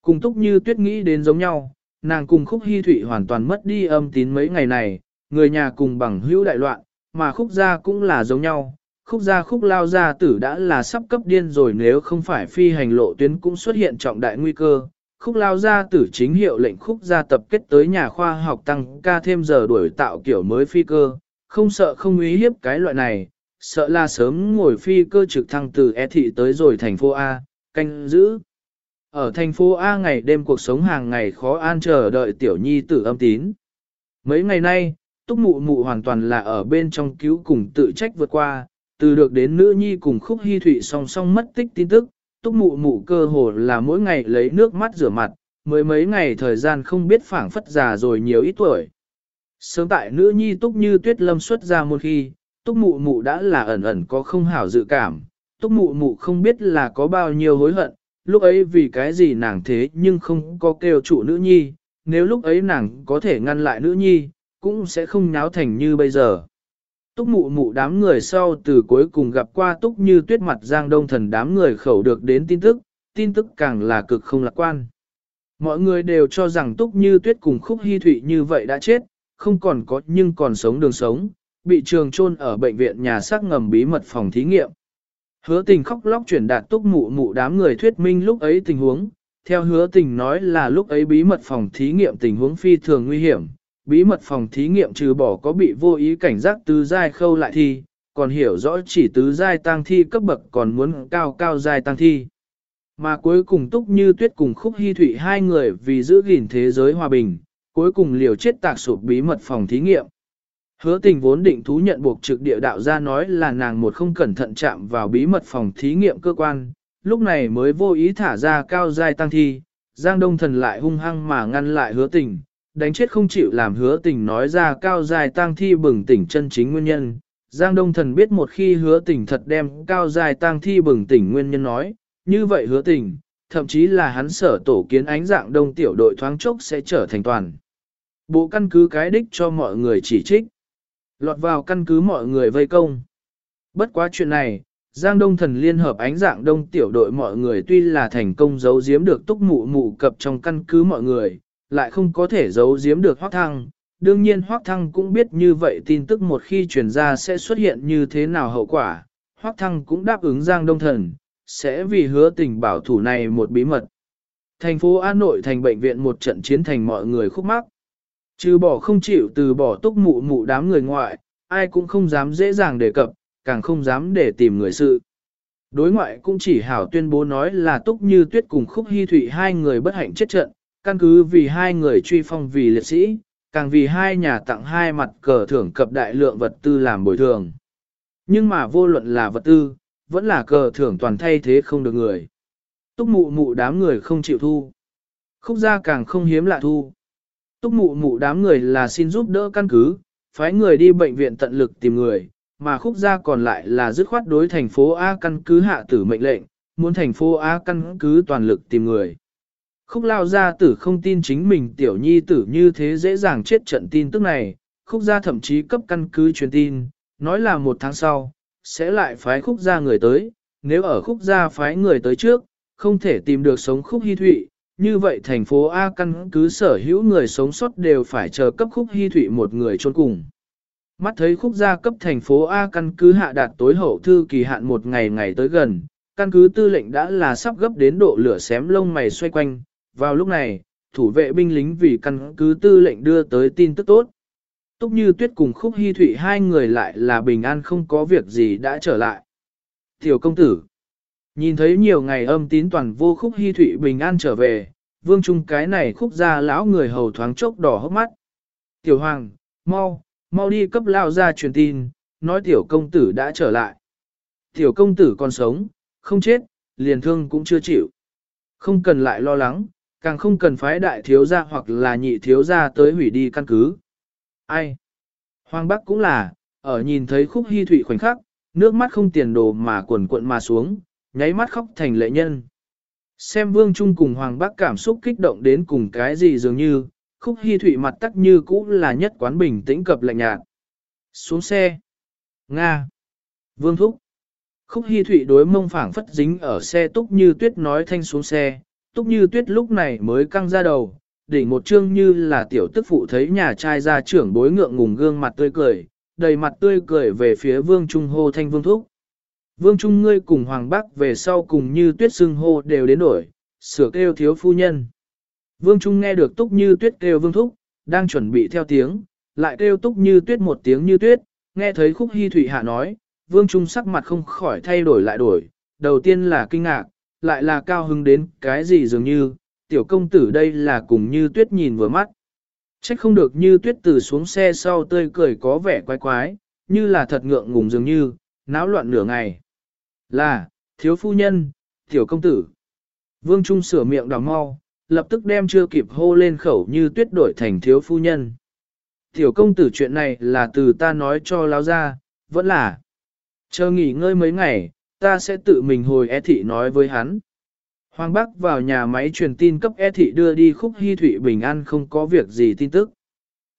Cùng Túc Như Tuyết nghĩ đến giống nhau, nàng cùng Khúc hy Thụy hoàn toàn mất đi âm tín mấy ngày này, người nhà cùng bằng hữu đại loạn, mà Khúc gia cũng là giống nhau. Khúc gia khúc lao gia tử đã là sắp cấp điên rồi nếu không phải phi hành lộ tuyến cũng xuất hiện trọng đại nguy cơ, khúc lao gia tử chính hiệu lệnh khúc gia tập kết tới nhà khoa học tăng ca thêm giờ đuổi tạo kiểu mới phi cơ, không sợ không uy hiếp cái loại này, sợ là sớm ngồi phi cơ trực thăng từ E thị tới rồi thành phố A, canh giữ. Ở thành phố A ngày đêm cuộc sống hàng ngày khó an chờ đợi tiểu nhi tử âm tín. Mấy ngày nay, túc mụ mụ hoàn toàn là ở bên trong cứu cùng tự trách vượt qua, từ được đến nữ nhi cùng khúc hy thụy song song mất tích tin tức, túc mụ mụ cơ hồ là mỗi ngày lấy nước mắt rửa mặt, mới mấy ngày thời gian không biết phảng phất già rồi nhiều ít tuổi. Sớm tại nữ nhi túc như tuyết lâm xuất ra một khi, túc mụ mụ đã là ẩn ẩn có không hảo dự cảm, túc mụ mụ không biết là có bao nhiêu hối hận, lúc ấy vì cái gì nàng thế nhưng không có kêu trụ nữ nhi, nếu lúc ấy nàng có thể ngăn lại nữ nhi, cũng sẽ không nháo thành như bây giờ. Túc mụ mụ đám người sau từ cuối cùng gặp qua túc như tuyết mặt giang đông thần đám người khẩu được đến tin tức, tin tức càng là cực không lạc quan. Mọi người đều cho rằng túc như tuyết cùng khúc hy thụy như vậy đã chết, không còn có nhưng còn sống đường sống, bị trường chôn ở bệnh viện nhà xác ngầm bí mật phòng thí nghiệm. Hứa tình khóc lóc chuyển đạt túc mụ mụ đám người thuyết minh lúc ấy tình huống, theo hứa tình nói là lúc ấy bí mật phòng thí nghiệm tình huống phi thường nguy hiểm, bí mật phòng thí nghiệm trừ bỏ có bị vô ý cảnh giác tứ giai khâu lại thi, còn hiểu rõ chỉ tứ giai tăng thi cấp bậc còn muốn cao cao giai tăng thi. Mà cuối cùng túc như tuyết cùng khúc hy thụy hai người vì giữ gìn thế giới hòa bình, cuối cùng liều chết tạc sụp bí mật phòng thí nghiệm. Hứa tình vốn định thú nhận buộc trực địa đạo ra nói là nàng một không cẩn thận chạm vào bí mật phòng thí nghiệm cơ quan, lúc này mới vô ý thả ra cao giai tăng thi, Giang Đông Thần lại hung hăng mà ngăn lại hứa tình, đánh chết không chịu làm hứa tình nói ra cao dài tăng thi bừng tỉnh chân chính nguyên nhân. Giang Đông Thần biết một khi hứa tình thật đem cao dài tang thi bừng tỉnh nguyên nhân nói, như vậy hứa tình, thậm chí là hắn sở tổ kiến ánh dạng đông tiểu đội thoáng chốc sẽ trở thành toàn. Bộ căn cứ cái đích cho mọi người chỉ trích. Lọt vào căn cứ mọi người vây công. Bất quá chuyện này, Giang Đông Thần liên hợp ánh dạng đông tiểu đội mọi người tuy là thành công giấu giếm được túc mụ mụ cập trong căn cứ mọi người, lại không có thể giấu giếm được Hoác Thăng. Đương nhiên Hoác Thăng cũng biết như vậy tin tức một khi truyền ra sẽ xuất hiện như thế nào hậu quả. Hoác Thăng cũng đáp ứng Giang Đông Thần, sẽ vì hứa tình bảo thủ này một bí mật. Thành phố An Nội thành bệnh viện một trận chiến thành mọi người khúc mắc. Trừ bỏ không chịu từ bỏ túc mụ mụ đám người ngoại, ai cũng không dám dễ dàng đề cập, càng không dám để tìm người sự. Đối ngoại cũng chỉ hảo tuyên bố nói là túc như tuyết cùng khúc hy thụy hai người bất hạnh chết trận, căn cứ vì hai người truy phong vì liệt sĩ, càng vì hai nhà tặng hai mặt cờ thưởng cập đại lượng vật tư làm bồi thường. Nhưng mà vô luận là vật tư, vẫn là cờ thưởng toàn thay thế không được người. Túc mụ mụ đám người không chịu thu. Khúc gia càng không hiếm lạ thu. Túc mụ mụ đám người là xin giúp đỡ căn cứ, phái người đi bệnh viện tận lực tìm người, mà khúc gia còn lại là dứt khoát đối thành phố A căn cứ hạ tử mệnh lệnh, muốn thành phố A căn cứ toàn lực tìm người. Khúc lao gia tử không tin chính mình tiểu nhi tử như thế dễ dàng chết trận tin tức này, khúc gia thậm chí cấp căn cứ truyền tin, nói là một tháng sau, sẽ lại phái khúc gia người tới, nếu ở khúc gia phái người tới trước, không thể tìm được sống khúc hy thụy, như vậy thành phố A căn cứ sở hữu người sống sót đều phải chờ cấp khúc hy thụy một người chôn cùng. Mắt thấy khúc gia cấp thành phố A căn cứ hạ đạt tối hậu thư kỳ hạn một ngày ngày tới gần, căn cứ tư lệnh đã là sắp gấp đến độ lửa xém lông mày xoay quanh. Vào lúc này, thủ vệ binh lính vì căn cứ tư lệnh đưa tới tin tức tốt. Túc như tuyết cùng khúc hy thụy hai người lại là bình an không có việc gì đã trở lại. Tiểu công tử, nhìn thấy nhiều ngày âm tín toàn vô khúc hy thụy bình an trở về, vương trung cái này khúc ra lão người hầu thoáng chốc đỏ hốc mắt. Tiểu hoàng, mau, mau đi cấp lao ra truyền tin, nói tiểu công tử đã trở lại. Tiểu công tử còn sống, không chết, liền thương cũng chưa chịu. Không cần lại lo lắng, càng không cần phái đại thiếu gia hoặc là nhị thiếu gia tới hủy đi căn cứ. Ai? Hoàng Bắc cũng là, ở nhìn thấy khúc hy thụy khoảnh khắc, nước mắt không tiền đồ mà quần cuộn mà xuống, nháy mắt khóc thành lệ nhân. Xem Vương Trung cùng Hoàng Bắc cảm xúc kích động đến cùng cái gì dường như, khúc hy thụy mặt tắc như cũ là nhất quán bình tĩnh cập lạnh nhạt. Xuống xe. Nga. Vương Thúc. Khúc hy thụy đối mông phảng phất dính ở xe túc như tuyết nói thanh xuống xe, túc như tuyết lúc này mới căng ra đầu, đỉnh một chương như là tiểu tức phụ thấy nhà trai ra trưởng bối ngượng ngùng gương mặt tươi cười, đầy mặt tươi cười về phía vương trung hô thanh vương thúc. Vương trung ngươi cùng hoàng bắc về sau cùng như tuyết xưng hô đều đến đổi, sửa kêu thiếu phu nhân. Vương Trung nghe được túc như tuyết kêu vương thúc, đang chuẩn bị theo tiếng, lại kêu túc như tuyết một tiếng như tuyết, nghe thấy khúc hy thủy hạ nói, vương Trung sắc mặt không khỏi thay đổi lại đổi, đầu tiên là kinh ngạc, lại là cao hứng đến cái gì dường như, tiểu công tử đây là cùng như tuyết nhìn vừa mắt. Trách không được như tuyết từ xuống xe sau tươi cười có vẻ quái quái, như là thật ngượng ngùng dường như, náo loạn nửa ngày. Là, thiếu phu nhân, tiểu công tử. Vương Trung sửa miệng đỏ mau, lập tức đem chưa kịp hô lên khẩu như tuyết đổi thành thiếu phu nhân. Tiểu công tử chuyện này là từ ta nói cho lao ra, vẫn là. Chờ nghỉ ngơi mấy ngày, ta sẽ tự mình hồi e thị nói với hắn. Hoàng Bắc vào nhà máy truyền tin cấp e thị đưa đi khúc hy thủy bình an không có việc gì tin tức.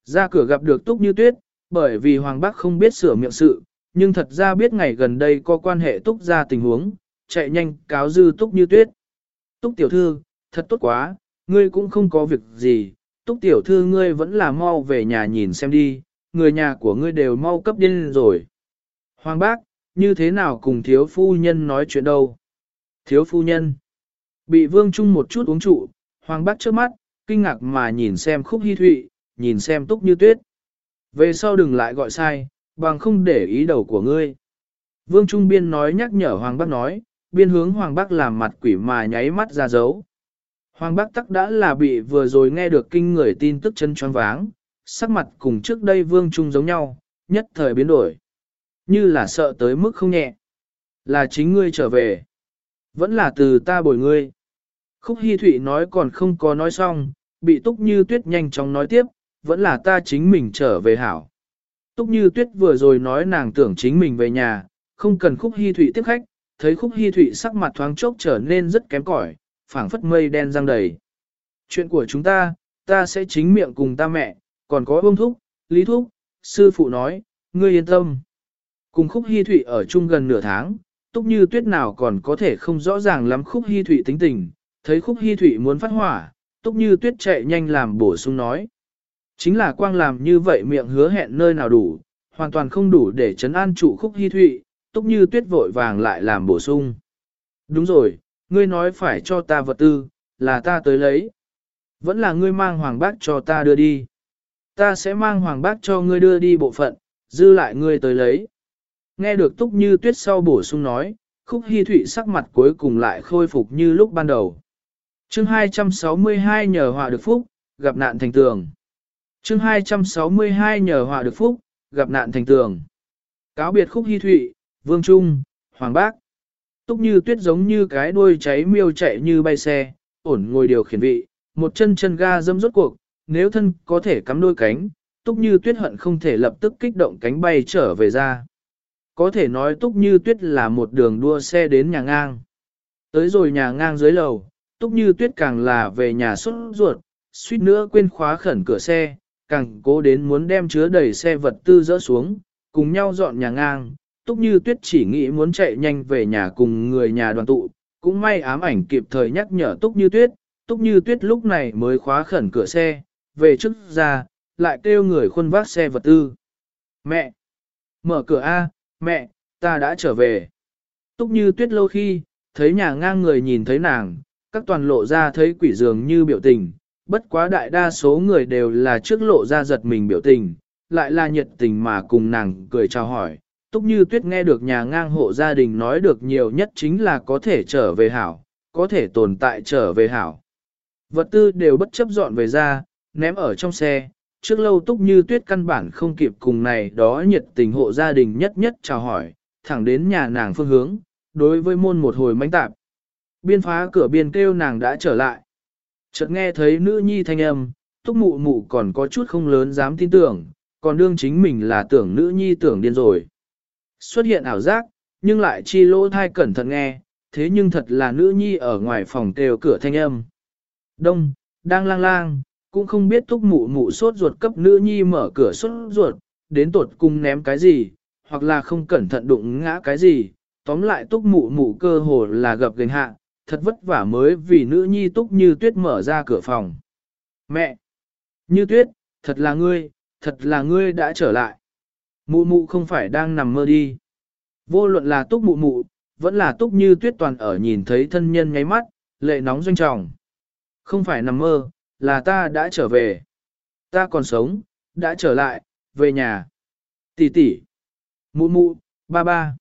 Ra cửa gặp được Túc Như Tuyết, bởi vì Hoàng Bắc không biết sửa miệng sự, nhưng thật ra biết ngày gần đây có quan hệ Túc ra tình huống, chạy nhanh cáo dư Túc Như Tuyết. Túc tiểu thư, thật tốt quá, ngươi cũng không có việc gì, Túc tiểu thư ngươi vẫn là mau về nhà nhìn xem đi, người nhà của ngươi đều mau cấp điên rồi. Hoàng bác, như thế nào cùng thiếu phu nhân nói chuyện đâu? Thiếu phu nhân. Bị vương trung một chút uống trụ, hoàng bác trước mắt, kinh ngạc mà nhìn xem khúc hy thụy, nhìn xem túc như tuyết. Về sau đừng lại gọi sai, bằng không để ý đầu của ngươi. Vương Trung Biên nói nhắc nhở Hoàng Bắc nói, biên hướng Hoàng Bắc làm mặt quỷ mà nháy mắt ra dấu. Hoàng Bắc Tắc đã là bị vừa rồi nghe được kinh người tin tức chân choáng váng, sắc mặt cùng trước đây Vương Trung giống nhau, nhất thời biến đổi. Như là sợ tới mức không nhẹ. Là chính ngươi trở về. Vẫn là từ ta bồi ngươi. Khúc hy Thụy nói còn không có nói xong, bị Túc Như Tuyết nhanh chóng nói tiếp, vẫn là ta chính mình trở về hảo. Túc Như Tuyết vừa rồi nói nàng tưởng chính mình về nhà, không cần khúc Hi thụy tiếp khách, thấy khúc Hi thụy sắc mặt thoáng chốc trở nên rất kém cỏi, phảng phất mây đen răng đầy. Chuyện của chúng ta, ta sẽ chính miệng cùng ta mẹ, còn có ông thúc, lý thúc, sư phụ nói, ngươi yên tâm. Cùng khúc Hi thụy ở chung gần nửa tháng, túc như tuyết nào còn có thể không rõ ràng lắm khúc Hi thụy tính tình, thấy khúc Hi thụy muốn phát hỏa, túc như tuyết chạy nhanh làm bổ sung nói. Chính là quang làm như vậy miệng hứa hẹn nơi nào đủ, hoàn toàn không đủ để chấn an trụ khúc hy thụy, túc như tuyết vội vàng lại làm bổ sung. Đúng rồi, ngươi nói phải cho ta vật tư, là ta tới lấy. Vẫn là ngươi mang hoàng bác cho ta đưa đi. Ta sẽ mang hoàng bác cho ngươi đưa đi bộ phận, dư lại ngươi tới lấy. Nghe được túc như tuyết sau bổ sung nói, khúc hy thụy sắc mặt cuối cùng lại khôi phục như lúc ban đầu. chương 262 nhờ họa được phúc, gặp nạn thành tường chương 262 nhờ họa được phúc, gặp nạn thành tường. Cáo biệt khúc hy thụy, vương trung, hoàng bác. Túc như tuyết giống như cái đuôi cháy miêu chạy như bay xe, ổn ngồi điều khiển vị, một chân chân ga dâm rốt cuộc, nếu thân có thể cắm đôi cánh, túc như tuyết hận không thể lập tức kích động cánh bay trở về ra. Có thể nói túc như tuyết là một đường đua xe đến nhà ngang. Tới rồi nhà ngang dưới lầu, túc như tuyết càng là về nhà xuất ruột, suýt nữa quên khóa khẩn cửa xe, càng cố đến muốn đem chứa đầy xe vật tư dỡ xuống, cùng nhau dọn nhà ngang. Túc như tuyết chỉ nghĩ muốn chạy nhanh về nhà cùng người nhà đoàn tụ, cũng may ám ảnh kịp thời nhắc nhở túc như tuyết, túc như tuyết lúc này mới khóa khẩn cửa xe, về trước ra, lại kêu người khuân vác xe vật tư. Mẹ! Mở cửa A, mẹ, ta đã trở về. Túc như tuyết lâu khi, thấy nhà ngang người nhìn thấy nàng, các toàn lộ ra thấy quỷ dường như biểu tình, bất quá đại đa số người đều là trước lộ ra giật mình biểu tình, lại là nhiệt tình mà cùng nàng cười chào hỏi. Túc như tuyết nghe được nhà ngang hộ gia đình nói được nhiều nhất chính là có thể trở về hảo, có thể tồn tại trở về hảo. Vật tư đều bất chấp dọn về ra, ném ở trong xe, trước lâu túc như tuyết căn bản không kịp cùng này đó nhiệt tình hộ gia đình nhất nhất chào hỏi, thẳng đến nhà nàng phương hướng, đối với môn một hồi mánh tạp. Biên phá cửa biên kêu nàng đã trở lại. Chợt nghe thấy nữ nhi thanh âm, túc mụ mụ còn có chút không lớn dám tin tưởng, còn đương chính mình là tưởng nữ nhi tưởng điên rồi. Xuất hiện ảo giác, nhưng lại chi lỗ thai cẩn thận nghe, thế nhưng thật là nữ nhi ở ngoài phòng kêu cửa thanh âm. Đông, đang lang lang, cũng không biết túc mụ mụ sốt ruột cấp nữ nhi mở cửa sốt ruột, đến tột cung ném cái gì, hoặc là không cẩn thận đụng ngã cái gì, tóm lại túc mụ mụ cơ hồ là gặp gành hạ, thật vất vả mới vì nữ nhi túc như tuyết mở ra cửa phòng. Mẹ! Như tuyết, thật là ngươi, thật là ngươi đã trở lại. Mụ mụ không phải đang nằm mơ đi. Vô luận là túc mụ mụ, vẫn là túc như tuyết toàn ở nhìn thấy thân nhân nháy mắt, lệ nóng doanh trọng. Không phải nằm mơ, là ta đã trở về. Ta còn sống, đã trở lại, về nhà. Tỷ tỷ, mụ mụ, ba ba.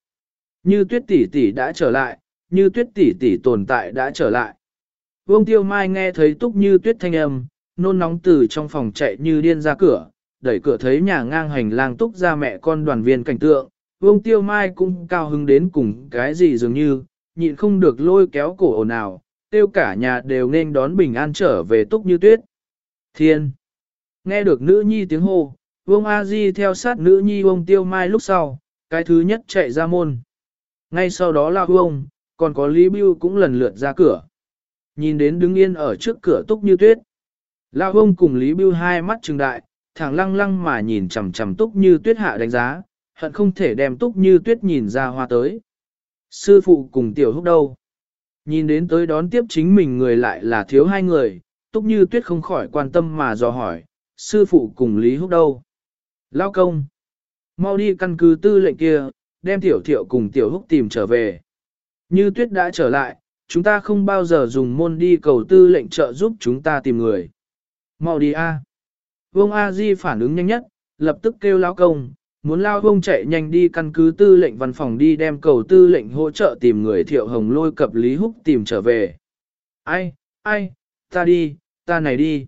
Như tuyết tỷ tỷ đã trở lại, như tuyết tỷ tỷ tồn tại đã trở lại. Vương Tiêu Mai nghe thấy túc như tuyết thanh âm, nôn nóng từ trong phòng chạy như điên ra cửa, đẩy cửa thấy nhà ngang hành lang túc ra mẹ con đoàn viên cảnh tượng. Vương Tiêu Mai cũng cao hứng đến cùng cái gì dường như, nhịn không được lôi kéo cổ ồn ào, tiêu cả nhà đều nên đón bình an trở về túc như tuyết. Thiên! Nghe được nữ nhi tiếng hô, Vương A Di theo sát nữ nhi Vương Tiêu Mai lúc sau, cái thứ nhất chạy ra môn. Ngay sau đó là Vương, còn có Lý Bưu cũng lần lượt ra cửa. Nhìn đến đứng yên ở trước cửa túc như tuyết. Lão ông cùng Lý Bưu hai mắt trừng đại, thẳng lăng lăng mà nhìn chằm chằm túc như tuyết hạ đánh giá, hận không thể đem túc như tuyết nhìn ra hoa tới. Sư phụ cùng tiểu húc đâu? Nhìn đến tới đón tiếp chính mình người lại là thiếu hai người, túc như tuyết không khỏi quan tâm mà dò hỏi, sư phụ cùng Lý Húc đâu? Lao công! Mau đi căn cứ tư lệnh kia, đem tiểu thiệu cùng tiểu húc tìm trở về. Như tuyết đã trở lại, chúng ta không bao giờ dùng môn đi cầu tư lệnh trợ giúp chúng ta tìm người. Mau đi a! Vương A Di phản ứng nhanh nhất, lập tức kêu lão công, muốn lao vông chạy nhanh đi căn cứ tư lệnh văn phòng đi đem cầu tư lệnh hỗ trợ tìm người thiệu hồng lôi cập Lý Húc tìm trở về. Ai, ai, ta đi, ta này đi.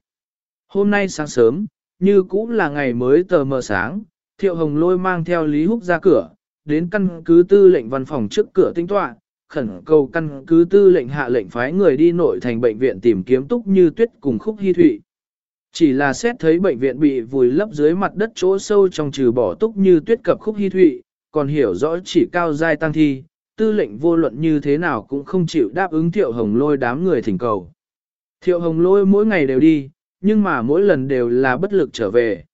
Hôm nay sáng sớm, như cũng là ngày mới tờ mờ sáng, thiệu hồng lôi mang theo Lý Húc ra cửa, đến căn cứ tư lệnh văn phòng trước cửa tinh tọa, khẩn cầu căn cứ tư lệnh hạ lệnh phái người đi nội thành bệnh viện tìm kiếm túc như tuyết cùng khúc hy thụy. Chỉ là xét thấy bệnh viện bị vùi lấp dưới mặt đất chỗ sâu trong trừ bỏ túc như tuyết cập khúc hy thụy, còn hiểu rõ chỉ cao giai tăng thi, tư lệnh vô luận như thế nào cũng không chịu đáp ứng thiệu hồng lôi đám người thỉnh cầu. Thiệu hồng lôi mỗi ngày đều đi, nhưng mà mỗi lần đều là bất lực trở về.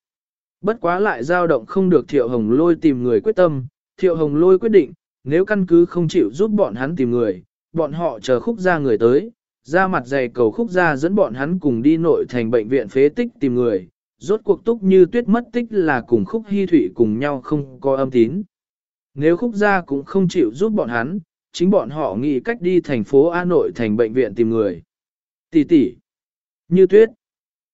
Bất quá lại dao động không được thiệu hồng lôi tìm người quyết tâm, thiệu hồng lôi quyết định, nếu căn cứ không chịu giúp bọn hắn tìm người, bọn họ chờ khúc ra người tới, ra mặt dày cầu khúc ra dẫn bọn hắn cùng đi nội thành bệnh viện phế tích tìm người, rốt cuộc túc như tuyết mất tích là cùng khúc hy thủy cùng nhau không có âm tín. Nếu khúc gia cũng không chịu giúp bọn hắn, chính bọn họ nghĩ cách đi thành phố A nội thành bệnh viện tìm người. Tỷ tỷ, như tuyết.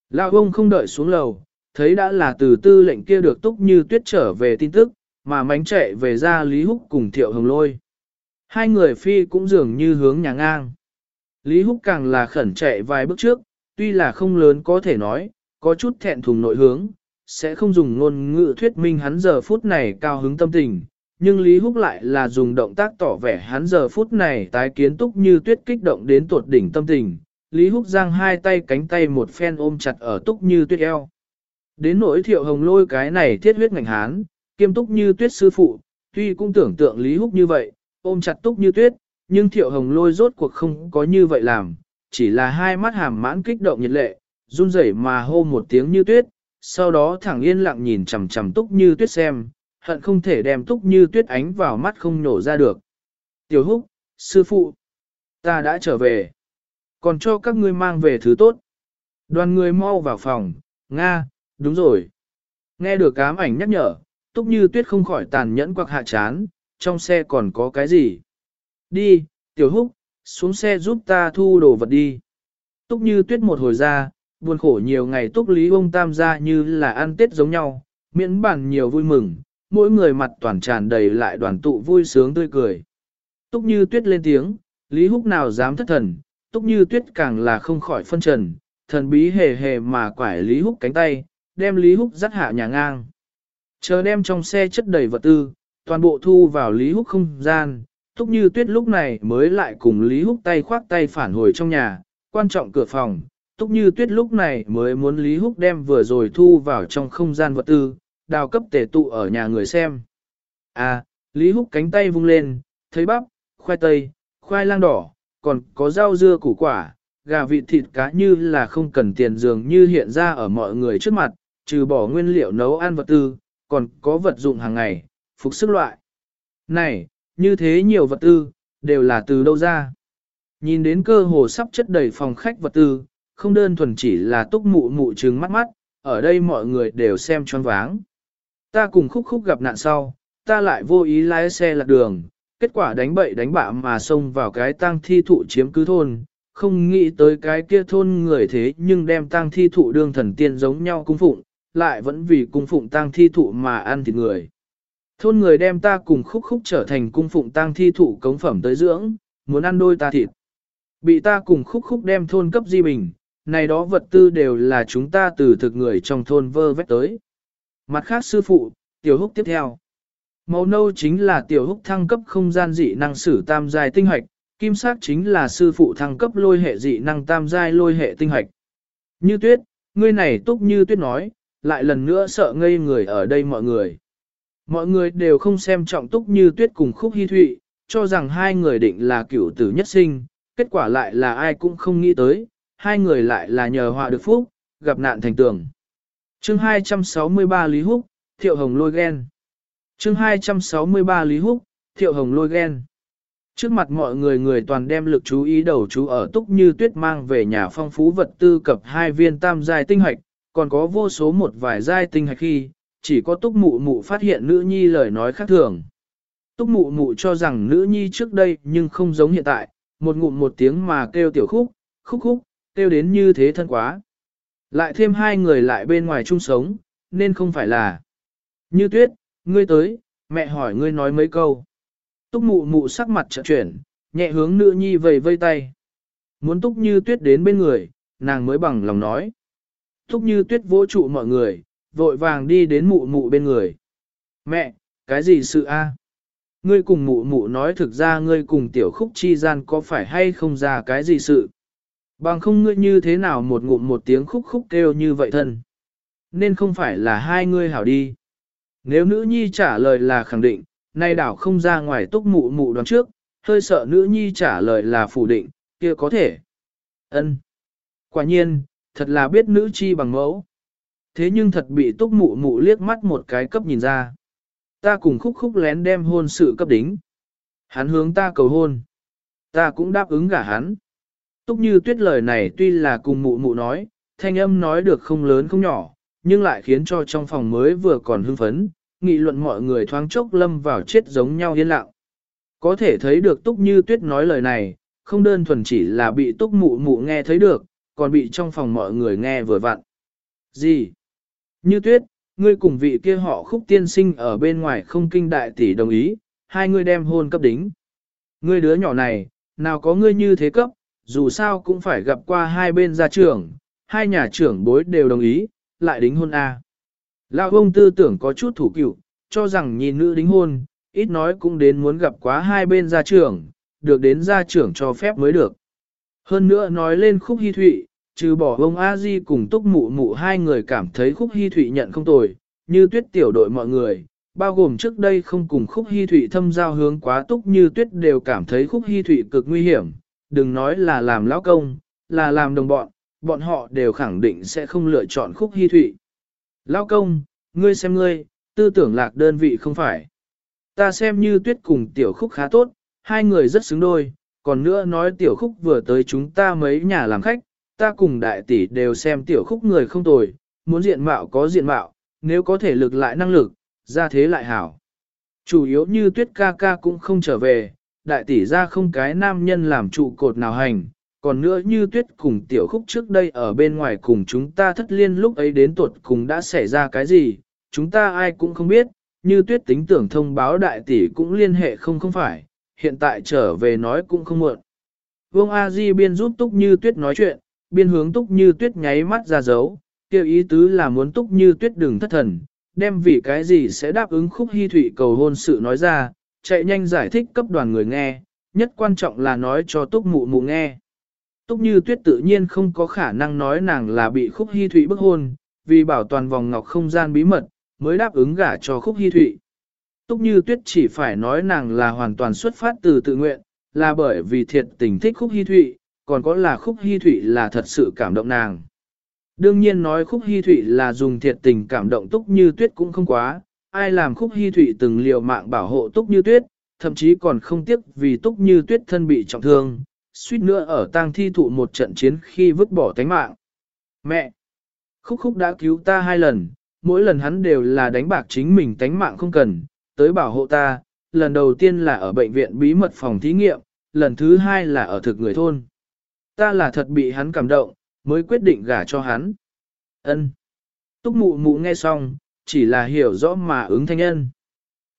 Lão ông không đợi xuống lầu, thấy đã là từ tư lệnh kia được túc như tuyết trở về tin tức, mà mánh chạy về ra Lý Húc cùng Thiệu Hồng Lôi. Hai người phi cũng dường như hướng nhà ngang. Lý Húc càng là khẩn chạy vài bước trước, tuy là không lớn có thể nói, có chút thẹn thùng nội hướng, sẽ không dùng ngôn ngữ thuyết minh hắn giờ phút này cao hứng tâm tình, nhưng Lý Húc lại là dùng động tác tỏ vẻ hắn giờ phút này tái kiến túc như tuyết kích động đến tột đỉnh tâm tình. Lý Húc giang hai tay cánh tay một phen ôm chặt ở túc như tuyết eo. Đến nỗi thiệu hồng lôi cái này thiết huyết ngành hán, kiêm túc như tuyết sư phụ, tuy cũng tưởng tượng Lý Húc như vậy, ôm chặt túc như tuyết, nhưng thiệu hồng lôi rốt cuộc không có như vậy làm, chỉ là hai mắt hàm mãn kích động nhiệt lệ, run rẩy mà hô một tiếng như tuyết, sau đó thẳng yên lặng nhìn chằm chằm túc như tuyết xem, hận không thể đem túc như tuyết ánh vào mắt không nổ ra được. Tiểu húc, sư phụ, ta đã trở về. Còn cho các ngươi mang về thứ tốt. Đoàn người mau vào phòng, Nga, đúng rồi. Nghe được cám ảnh nhắc nhở, túc như tuyết không khỏi tàn nhẫn quặc hạ chán, trong xe còn có cái gì. Đi, tiểu húc, xuống xe giúp ta thu đồ vật đi. Túc như tuyết một hồi ra, buồn khổ nhiều ngày túc lý ông tam gia như là ăn tết giống nhau, miễn bản nhiều vui mừng, mỗi người mặt toàn tràn đầy lại đoàn tụ vui sướng tươi cười. Túc như tuyết lên tiếng, Lý Húc nào dám thất thần, Túc như tuyết càng là không khỏi phân trần, thần bí hề hề mà quải Lý Húc cánh tay, đem Lý Húc dắt hạ nhà ngang. Chờ đem trong xe chất đầy vật tư, toàn bộ thu vào Lý Húc không gian, Túc như tuyết lúc này mới lại cùng Lý Húc tay khoác tay phản hồi trong nhà, quan trọng cửa phòng. Túc như tuyết lúc này mới muốn Lý Húc đem vừa rồi thu vào trong không gian vật tư, đào cấp tề tụ ở nhà người xem. À, Lý Húc cánh tay vung lên, thấy bắp, khoai tây, khoai lang đỏ, còn có rau dưa củ quả, gà vịt thịt cá như là không cần tiền dường như hiện ra ở mọi người trước mặt, trừ bỏ nguyên liệu nấu ăn vật tư, còn có vật dụng hàng ngày, phục sức loại. Này, như thế nhiều vật tư, đều là từ đâu ra? Nhìn đến cơ hồ sắp chất đầy phòng khách vật tư, không đơn thuần chỉ là túc mụ mụ trừng mắt mắt, ở đây mọi người đều xem choáng váng. Ta cùng khúc khúc gặp nạn sau, ta lại vô ý lái xe lạc đường, kết quả đánh bậy đánh bạ mà xông vào cái tang thi thụ chiếm cứ thôn, không nghĩ tới cái kia thôn người thế nhưng đem tang thi thụ đương thần tiên giống nhau cung phụng, lại vẫn vì cung phụng tang thi thụ mà ăn thịt người. Thôn người đem ta cùng khúc khúc trở thành cung phụng tang thi thụ cống phẩm tới dưỡng, muốn ăn đôi ta thịt. Bị ta cùng khúc khúc đem thôn cấp di bình, này đó vật tư đều là chúng ta từ thực người trong thôn vơ vét tới. Mặt khác sư phụ, tiểu húc tiếp theo. Màu nâu chính là tiểu húc thăng cấp không gian dị năng sử tam giai tinh hoạch, kim sắc chính là sư phụ thăng cấp lôi hệ dị năng tam giai lôi hệ tinh hoạch. Như tuyết, ngươi này túc như tuyết nói, lại lần nữa sợ ngây người ở đây mọi người. Mọi người đều không xem trọng túc như tuyết cùng khúc hy thụy, cho rằng hai người định là cửu tử nhất sinh, kết quả lại là ai cũng không nghĩ tới, hai người lại là nhờ họa được phúc, gặp nạn thành tường chương 263 Lý Húc, Thiệu Hồng lôi ghen. chương 263 Lý Húc, Thiệu Hồng lôi ghen. Trước mặt mọi người người toàn đem lực chú ý đầu chú ở túc như tuyết mang về nhà phong phú vật tư cập hai viên tam giai tinh hoạch, còn có vô số một vài giai tinh hạch khi, chỉ có túc mụ mụ phát hiện nữ nhi lời nói khác thường. Túc mụ mụ cho rằng nữ nhi trước đây nhưng không giống hiện tại, một ngụm một tiếng mà kêu tiểu khúc, khúc khúc, kêu đến như thế thân quá. Lại thêm hai người lại bên ngoài chung sống, nên không phải là. Như tuyết, ngươi tới, mẹ hỏi ngươi nói mấy câu. Túc mụ mụ sắc mặt trợ chuyển, nhẹ hướng nữ nhi vầy vây tay. Muốn túc như tuyết đến bên người, nàng mới bằng lòng nói thúc như tuyết vỗ trụ mọi người, vội vàng đi đến mụ mụ bên người. Mẹ, cái gì sự a? Ngươi cùng mụ mụ nói thực ra ngươi cùng tiểu khúc chi gian có phải hay không ra cái gì sự? Bằng không ngươi như thế nào một ngụm một tiếng khúc khúc kêu như vậy thân. Nên không phải là hai ngươi hảo đi. Nếu nữ nhi trả lời là khẳng định, nay đảo không ra ngoài túc mụ mụ đoán trước, hơi sợ nữ nhi trả lời là phủ định, kia có thể. ân Quả nhiên, thật là biết nữ chi bằng mẫu. Thế nhưng thật bị túc mụ mụ liếc mắt một cái cấp nhìn ra. Ta cùng khúc khúc lén đem hôn sự cấp đính. Hắn hướng ta cầu hôn. Ta cũng đáp ứng gả hắn. Túc như tuyết lời này tuy là cùng mụ mụ nói, thanh âm nói được không lớn không nhỏ, nhưng lại khiến cho trong phòng mới vừa còn hưng phấn, nghị luận mọi người thoáng chốc lâm vào chết giống nhau yên lặng. Có thể thấy được Túc Như Tuyết nói lời này, không đơn thuần chỉ là bị Túc Mụ Mụ nghe thấy được, còn bị trong phòng mọi người nghe vừa vặn. Gì? Như Tuyết, ngươi cùng vị kia họ khúc tiên sinh ở bên ngoài không kinh đại tỷ đồng ý, hai ngươi đem hôn cấp đính. Ngươi đứa nhỏ này, nào có ngươi như thế cấp, dù sao cũng phải gặp qua hai bên gia trưởng, hai nhà trưởng bối đều đồng ý, lại đính hôn A. Lão ông tư tưởng có chút thủ cựu, cho rằng nhìn nữ đính hôn, ít nói cũng đến muốn gặp quá hai bên gia trưởng, được đến gia trưởng cho phép mới được. Hơn nữa nói lên khúc hy thụy, trừ bỏ ông A Di cùng túc mụ mụ hai người cảm thấy khúc hy thụy nhận không tồi, như tuyết tiểu đội mọi người, bao gồm trước đây không cùng khúc hy thụy thâm giao hướng quá túc như tuyết đều cảm thấy khúc hy thụy cực nguy hiểm, đừng nói là làm lão công, là làm đồng bọn, bọn họ đều khẳng định sẽ không lựa chọn khúc hy thụy. Lão công, ngươi xem ngươi, tư tưởng lạc đơn vị không phải. Ta xem như tuyết cùng tiểu khúc khá tốt, hai người rất xứng đôi, còn nữa nói tiểu khúc vừa tới chúng ta mấy nhà làm khách, ta cùng đại tỷ đều xem tiểu khúc người không tồi, muốn diện mạo có diện mạo, nếu có thể lực lại năng lực, ra thế lại hảo. Chủ yếu như tuyết ca ca cũng không trở về, đại tỷ ra không cái nam nhân làm trụ cột nào hành, còn nữa như tuyết cùng tiểu khúc trước đây ở bên ngoài cùng chúng ta thất liên lúc ấy đến tuột cùng đã xảy ra cái gì, chúng ta ai cũng không biết, như tuyết tính tưởng thông báo đại tỷ cũng liên hệ không không phải, hiện tại trở về nói cũng không muộn. Vương A Di biên giúp Túc Như Tuyết nói chuyện, biên hướng Túc Như Tuyết nháy mắt ra dấu, kêu ý tứ là muốn Túc Như Tuyết đừng thất thần, đem vì cái gì sẽ đáp ứng khúc hy thủy cầu hôn sự nói ra, chạy nhanh giải thích cấp đoàn người nghe, nhất quan trọng là nói cho Túc Mụ Mụ nghe. Túc Như Tuyết tự nhiên không có khả năng nói nàng là bị khúc hy thủy bức hôn, vì bảo toàn vòng ngọc không gian bí mật, mới đáp ứng gả cho khúc hy thụy. Túc như tuyết chỉ phải nói nàng là hoàn toàn xuất phát từ tự nguyện, là bởi vì thiệt tình thích khúc hy thụy, còn có là khúc hy thụy là thật sự cảm động nàng. Đương nhiên nói khúc hy thụy là dùng thiệt tình cảm động túc như tuyết cũng không quá, ai làm khúc hy thụy từng liều mạng bảo hộ túc như tuyết, thậm chí còn không tiếc vì túc như tuyết thân bị trọng thương, suýt nữa ở tang thi thụ một trận chiến khi vứt bỏ tánh mạng. Mẹ! Khúc khúc đã cứu ta hai lần, mỗi lần hắn đều là đánh bạc chính mình tánh mạng không cần, tới bảo hộ ta, lần đầu tiên là ở bệnh viện bí mật phòng thí nghiệm, lần thứ hai là ở thực người thôn. Ta là thật bị hắn cảm động, mới quyết định gả cho hắn. Ân. Túc mụ mụ nghe xong, chỉ là hiểu rõ mà ứng thanh nhân.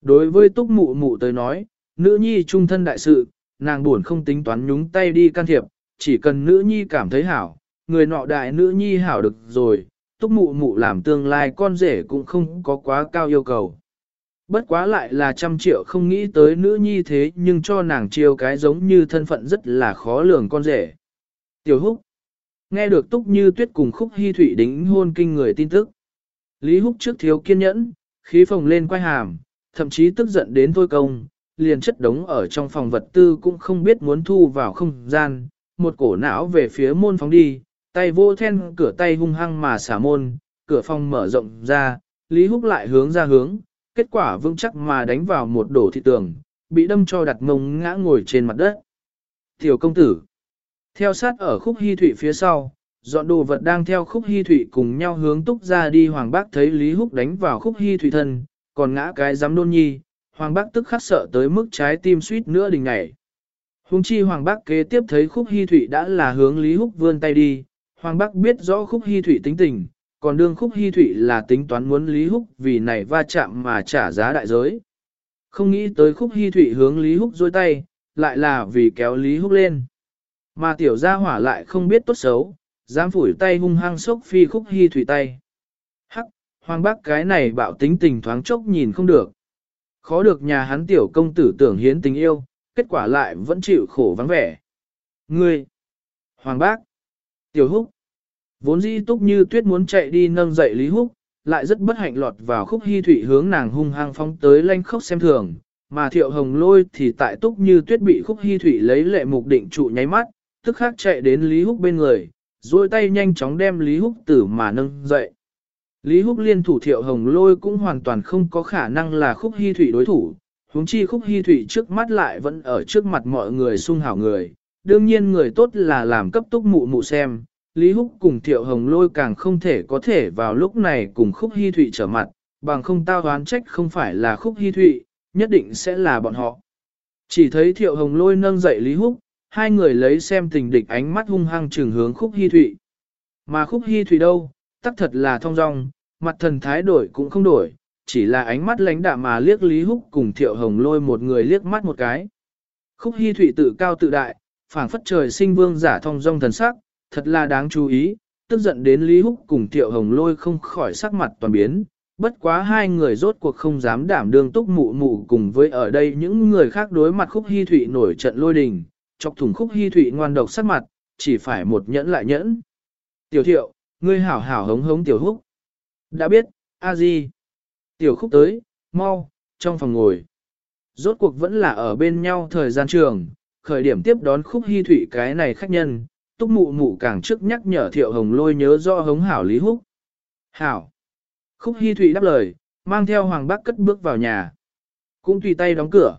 Đối với túc mụ mụ tới nói, nữ nhi trung thân đại sự, nàng buồn không tính toán nhúng tay đi can thiệp, chỉ cần nữ nhi cảm thấy hảo, người nọ đại nữ nhi hảo được rồi, túc mụ mụ làm tương lai con rể cũng không có quá cao yêu cầu. Bất quá lại là trăm triệu không nghĩ tới nữ nhi thế nhưng cho nàng chiêu cái giống như thân phận rất là khó lường con rể. Tiểu Húc Nghe được Túc Như Tuyết cùng Khúc Hy thủy đính hôn kinh người tin tức. Lý Húc trước thiếu kiên nhẫn, khí phồng lên quay hàm, thậm chí tức giận đến thôi công, liền chất đống ở trong phòng vật tư cũng không biết muốn thu vào không gian, một cổ não về phía môn phóng đi, tay vô then cửa tay hung hăng mà xả môn, cửa phòng mở rộng ra, Lý Húc lại hướng ra hướng, kết quả vững chắc mà đánh vào một đổ thị tường, bị đâm cho đặt mông ngã ngồi trên mặt đất. Tiểu công tử, theo sát ở khúc hy thủy phía sau, dọn đồ vật đang theo khúc hy thủy cùng nhau hướng túc ra đi Hoàng Bác thấy Lý Húc đánh vào khúc hy thủy thân, còn ngã cái giám đôn nhi, Hoàng Bác tức khắc sợ tới mức trái tim suýt nữa đình ngảy. Hùng chi Hoàng Bác kế tiếp thấy khúc hy thủy đã là hướng Lý Húc vươn tay đi, Hoàng Bắc biết rõ khúc hy thủy tính tình, còn đương khúc hy thủy là tính toán muốn Lý Húc vì này va chạm mà trả giá đại giới. Không nghĩ tới khúc hy thủy hướng Lý Húc dôi tay, lại là vì kéo Lý Húc lên. Mà tiểu gia hỏa lại không biết tốt xấu, dám phủi tay hung hăng sốc phi khúc hy thủy tay. Hắc, hoàng bác cái này bạo tính tình thoáng chốc nhìn không được. Khó được nhà hắn tiểu công tử tưởng hiến tình yêu, kết quả lại vẫn chịu khổ vắng vẻ. Ngươi, hoàng bác, Tiểu Húc. Vốn dĩ túc như tuyết muốn chạy đi nâng dậy Lý Húc, lại rất bất hạnh lọt vào khúc hy thủy hướng nàng hung hăng phong tới lanh khóc xem thường, mà thiệu hồng lôi thì tại túc như tuyết bị khúc hy thủy lấy lệ mục định trụ nháy mắt, tức khắc chạy đến Lý Húc bên người, duỗi tay nhanh chóng đem Lý Húc tử mà nâng dậy. Lý Húc liên thủ thiệu hồng lôi cũng hoàn toàn không có khả năng là khúc hy thủy đối thủ, huống chi khúc hy thủy trước mắt lại vẫn ở trước mặt mọi người sung hảo người. Đương nhiên người tốt là làm cấp túc mụ mụ xem, Lý Húc cùng thiệu hồng lôi càng không thể có thể vào lúc này cùng khúc hy Thụy trở mặt, bằng không tao đoán trách không phải là khúc hy Thụy, nhất định sẽ là bọn họ. Chỉ thấy thiệu hồng lôi nâng dậy Lý Húc, hai người lấy xem tình địch ánh mắt hung hăng trừng hướng khúc hy Thụy, Mà khúc hy Thụy đâu, tắc thật là thong dong, mặt thần thái đổi cũng không đổi, chỉ là ánh mắt lãnh đạm mà liếc Lý Húc cùng Thiệu Hồng lôi một người liếc mắt một cái. Khúc Hi Thụy tự cao tự đại, phảng phất trời sinh vương giả thong dong thần sắc, thật là đáng chú ý, tức giận đến Lý Húc cùng Thiệu Hồng lôi không khỏi sắc mặt toàn biến. Bất quá hai người rốt cuộc không dám đảm đương túc mụ mụ cùng với ở đây những người khác đối mặt khúc hy thụy nổi trận lôi đình, chọc thủng khúc hy thụy ngoan độc sắc mặt, chỉ phải một nhẫn lại nhẫn. Tiểu thiệu, ngươi hảo hảo hống hống tiểu húc. Đã biết, a di. Tiểu khúc tới, mau, trong phòng ngồi. Rốt cuộc vẫn là ở bên nhau thời gian trường, khởi điểm tiếp đón khúc hy thụy cái này khách nhân, túc mụ mụ càng trước nhắc nhở thiệu hồng lôi nhớ do hống hảo lý húc. Hảo. Khúc Hi Thụy đáp lời, mang theo hoàng bác cất bước vào nhà. Cũng tùy tay đóng cửa.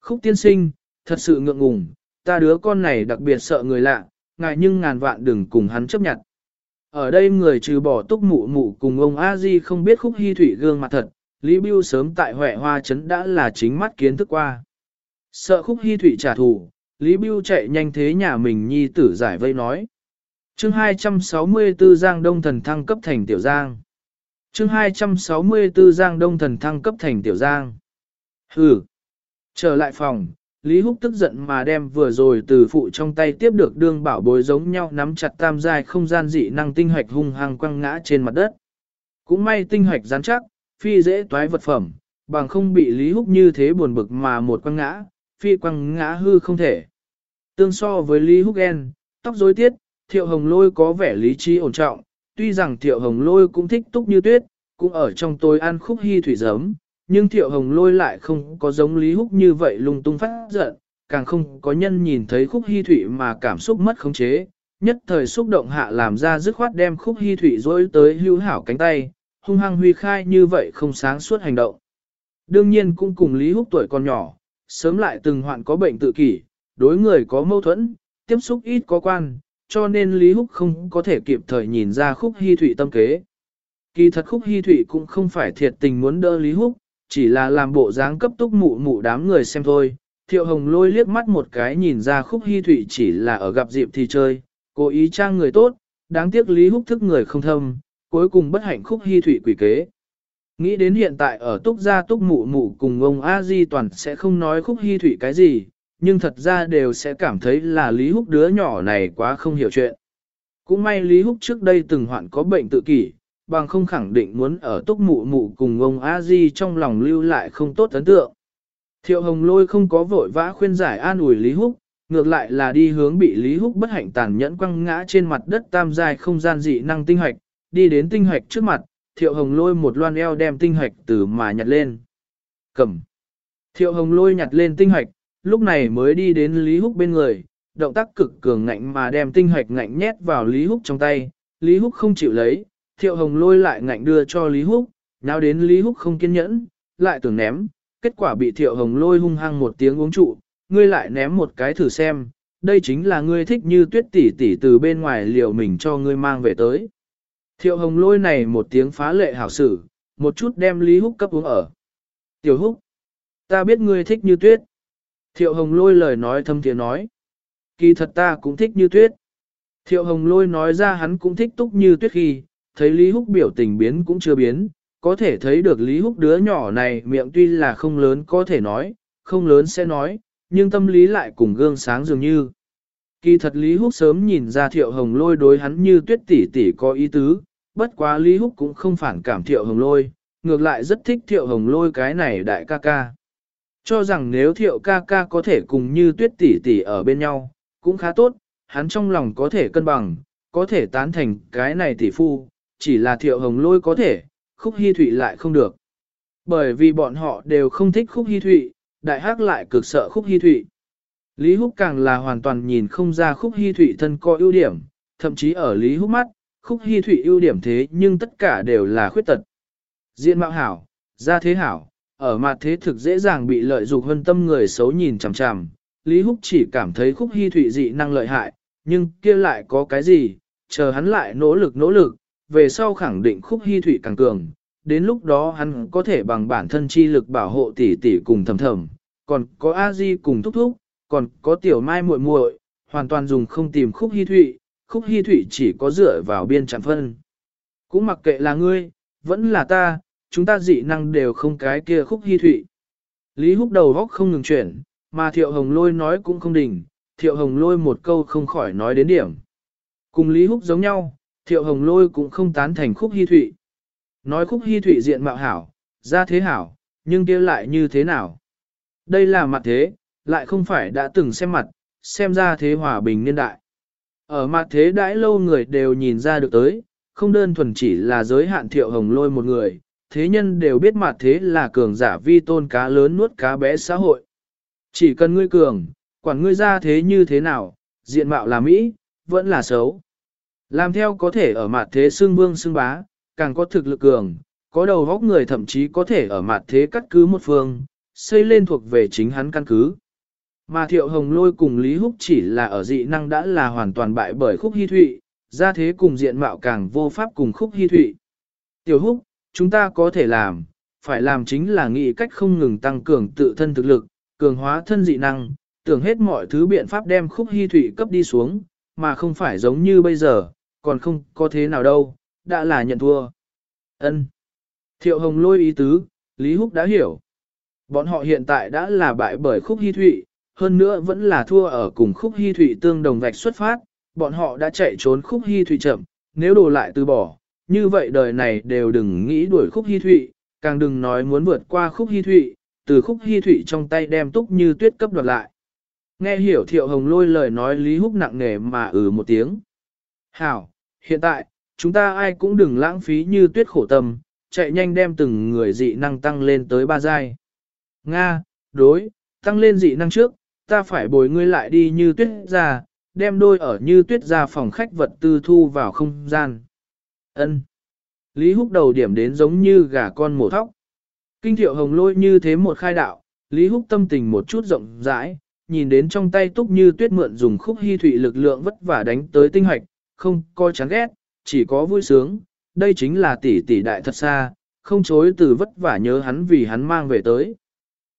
Khúc tiên sinh, thật sự ngượng ngùng, ta đứa con này đặc biệt sợ người lạ, ngại nhưng ngàn vạn đừng cùng hắn chấp nhận. Ở đây người trừ bỏ túc mụ mụ cùng ông a di không biết khúc hy thủy gương mặt thật, Lý Bưu sớm tại Huệ Hoa Trấn đã là chính mắt kiến thức qua. Sợ khúc hy thủy trả thù, Lý Bưu chạy nhanh thế nhà mình nhi tử giải vây nói. chương 264 Giang Đông Thần thăng cấp thành Tiểu Giang. chương 264 Giang Đông Thần thăng cấp thành Tiểu Giang. Hừ. Trở lại phòng, Lý Húc tức giận mà đem vừa rồi từ phụ trong tay tiếp được đương bảo bối giống nhau nắm chặt tam giai không gian dị năng tinh hoạch hung hăng quăng ngã trên mặt đất. Cũng may tinh hoạch rắn chắc, phi dễ toái vật phẩm, bằng không bị Lý Húc như thế buồn bực mà một quăng ngã, phi quăng ngã hư không thể. Tương so với Lý Húc En, tóc rối tiết, thiệu hồng lôi có vẻ lý trí ổn trọng, tuy rằng thiệu hồng lôi cũng thích túc như tuyết, cũng ở trong tôi ăn khúc hy thủy giấm, nhưng thiệu hồng lôi lại không có giống Lý Húc như vậy lung tung phát giận, càng không có nhân nhìn thấy khúc hy thủy mà cảm xúc mất khống chế, nhất thời xúc động hạ làm ra dứt khoát đem khúc hy thủy dối tới hưu hảo cánh tay, hung hăng huy khai như vậy không sáng suốt hành động. Đương nhiên cũng cùng Lý Húc tuổi còn nhỏ, sớm lại từng hoạn có bệnh tự kỷ, đối người có mâu thuẫn, tiếp xúc ít có quan, cho nên Lý Húc không có thể kịp thời nhìn ra khúc hy thủy tâm kế. Kỳ thật khúc hy thủy cũng không phải thiệt tình muốn đỡ Lý Húc, chỉ là làm bộ dáng cấp túc mụ mụ đám người xem thôi. Thiệu hồng lôi liếc mắt một cái nhìn ra khúc hy thụy chỉ là ở gặp dịp thì chơi, cố ý trang người tốt, đáng tiếc lý húc thức người không thâm, cuối cùng bất hạnh khúc hy thụy quỷ kế. Nghĩ đến hiện tại ở túc gia túc mụ mụ cùng ông A Di toàn sẽ không nói khúc hy thủy cái gì, nhưng thật ra đều sẽ cảm thấy là Lý Húc đứa nhỏ này quá không hiểu chuyện. Cũng may Lý Húc trước đây từng hoạn có bệnh tự kỷ, bằng không khẳng định muốn ở túc mụ mụ cùng ông a di trong lòng lưu lại không tốt ấn tượng. Thiệu hồng lôi không có vội vã khuyên giải an ủi Lý Húc, ngược lại là đi hướng bị Lý Húc bất hạnh tàn nhẫn quăng ngã trên mặt đất tam dài không gian dị năng tinh hoạch, đi đến tinh hoạch trước mặt, thiệu hồng lôi một loan eo đem tinh hạch từ mà nhặt lên. Cầm. Thiệu hồng lôi nhặt lên tinh hạch. lúc này mới đi đến Lý Húc bên người, động tác cực cường ngạnh mà đem tinh hạch ngạnh nhét vào Lý Húc trong tay, Lý Húc không chịu lấy, thiệu hồng lôi lại ngạnh đưa cho Lý Húc, nào đến Lý Húc không kiên nhẫn, lại tưởng ném, kết quả bị thiệu hồng lôi hung hăng một tiếng uống trụ, ngươi lại ném một cái thử xem, đây chính là ngươi thích như tuyết tỷ tỷ từ bên ngoài liều mình cho ngươi mang về tới. Thiệu hồng lôi này một tiếng phá lệ hảo sử, một chút đem Lý Húc cấp uống ở. Tiểu Húc, ta biết ngươi thích như tuyết. Thiệu hồng lôi lời nói thâm tiếng nói. Kỳ thật ta cũng thích như tuyết. Thiệu hồng lôi nói ra hắn cũng thích túc như tuyết khi, thấy Lý Húc biểu tình biến cũng chưa biến, có thể thấy được Lý Húc đứa nhỏ này miệng tuy là không lớn có thể nói, không lớn sẽ nói, nhưng tâm lý lại cùng gương sáng dường như. Kỳ thật Lý Húc sớm nhìn ra Thiệu Hồng Lôi đối hắn như tuyết tỷ tỷ có ý tứ, bất quá Lý Húc cũng không phản cảm Thiệu Hồng Lôi, ngược lại rất thích Thiệu Hồng Lôi cái này đại ca ca. Cho rằng nếu Thiệu ca ca có thể cùng như tuyết tỷ tỷ ở bên nhau, cũng khá tốt, hắn trong lòng có thể cân bằng, có thể tán thành cái này tỷ phu, chỉ là thiệu hồng lôi có thể, khúc hy thụy lại không được. Bởi vì bọn họ đều không thích khúc hy thụy, đại hắc lại cực sợ khúc hy thụy. Lý Húc càng là hoàn toàn nhìn không ra khúc Hi thụy thân có ưu điểm, thậm chí ở Lý Húc mắt, khúc Hi thụy ưu điểm thế nhưng tất cả đều là khuyết tật. Diện mạo hảo, gia thế hảo, ở mặt thế thực dễ dàng bị lợi dụng hơn tâm người xấu nhìn chằm chằm. Lý Húc chỉ cảm thấy khúc Hi thụy dị năng lợi hại, nhưng kia lại có cái gì, chờ hắn lại nỗ lực nỗ lực, về sau khẳng định khúc Hi thụy càng cường, đến lúc đó hắn có thể bằng bản thân chi lực bảo hộ tỷ tỷ cùng thầm thầm, còn có a di cùng thúc thúc, còn có tiểu mai muội muội, hoàn toàn dùng không tìm khúc hy thụy, khúc hy thụy chỉ có dựa vào biên chạm phân. Cũng mặc kệ là ngươi, vẫn là ta, chúng ta dị năng đều không cái kia khúc hy thụy. Lý húc đầu góc không ngừng chuyển, mà thiệu hồng lôi nói cũng không đỉnh, thiệu hồng lôi một câu không khỏi nói đến điểm. Cùng Lý húc giống nhau, thiệu hồng lôi cũng không tán thành khúc hy thụy. Nói khúc hy thụy diện mạo hảo, ra thế hảo, nhưng kia lại như thế nào? Đây là mặt thế, lại không phải đã từng xem mặt, xem ra thế hòa bình niên đại. Ở mặt thế đãi lâu người đều nhìn ra được tới, không đơn thuần chỉ là giới hạn thiệu hồng lôi một người, thế nhân đều biết mặt thế là cường giả vi tôn cá lớn nuốt cá bé xã hội. Chỉ cần ngươi cường, quản ngươi ra thế như thế nào, diện mạo là Mỹ, vẫn là xấu. Làm theo có thể ở mặt thế xương vương xương bá, càng có thực lực cường, có đầu góc người thậm chí có thể ở mặt thế cắt cứ một phương, xây lên thuộc về chính hắn căn cứ. Mà thiệu hồng lôi cùng Lý Húc chỉ là ở dị năng đã là hoàn toàn bại bởi khúc hy thụy, ra thế cùng diện mạo càng vô pháp cùng khúc hy thụy. Tiểu Húc, chúng ta có thể làm, phải làm chính là nghĩ cách không ngừng tăng cường tự thân thực lực, cường hóa thân dị năng, tưởng hết mọi thứ biện pháp đem khúc hy thụy cấp đi xuống, mà không phải giống như bây giờ, còn không có thế nào đâu, đã là nhận thua. Ân. Thiệu hồng lôi ý tứ, Lý Húc đã hiểu. Bọn họ hiện tại đã là bại bởi khúc hy thụy, hơn nữa vẫn là thua ở cùng khúc hy thụy tương đồng vạch xuất phát, bọn họ đã chạy trốn khúc hy thụy chậm, nếu đổ lại từ bỏ, như vậy đời này đều đừng nghĩ đuổi khúc hy thụy, càng đừng nói muốn vượt qua khúc hy thụy, từ khúc hy thụy trong tay đem túc như tuyết cấp đoạt lại. Nghe hiểu thiệu hồng lôi lời nói Lý Húc nặng nề mà ừ một tiếng. Hảo, hiện tại, chúng ta ai cũng đừng lãng phí như tuyết khổ tâm, chạy nhanh đem từng người dị năng tăng lên tới ba giai. Nga, đối, tăng lên dị năng trước, ta phải bồi ngươi lại đi như tuyết ra, đem đôi ở như tuyết ra phòng khách vật tư thu vào không gian. Ân. Lý Húc đầu điểm đến giống như gà con mổ thóc. Kinh thiệu hồng lôi như thế một khai đạo, Lý Húc tâm tình một chút rộng rãi, nhìn đến trong tay túc như tuyết mượn dùng khúc hy thủy lực lượng vất vả đánh tới tinh hoạch, không coi chán ghét, chỉ có vui sướng, đây chính là tỷ tỷ đại thật xa, không chối từ vất vả nhớ hắn vì hắn mang về tới.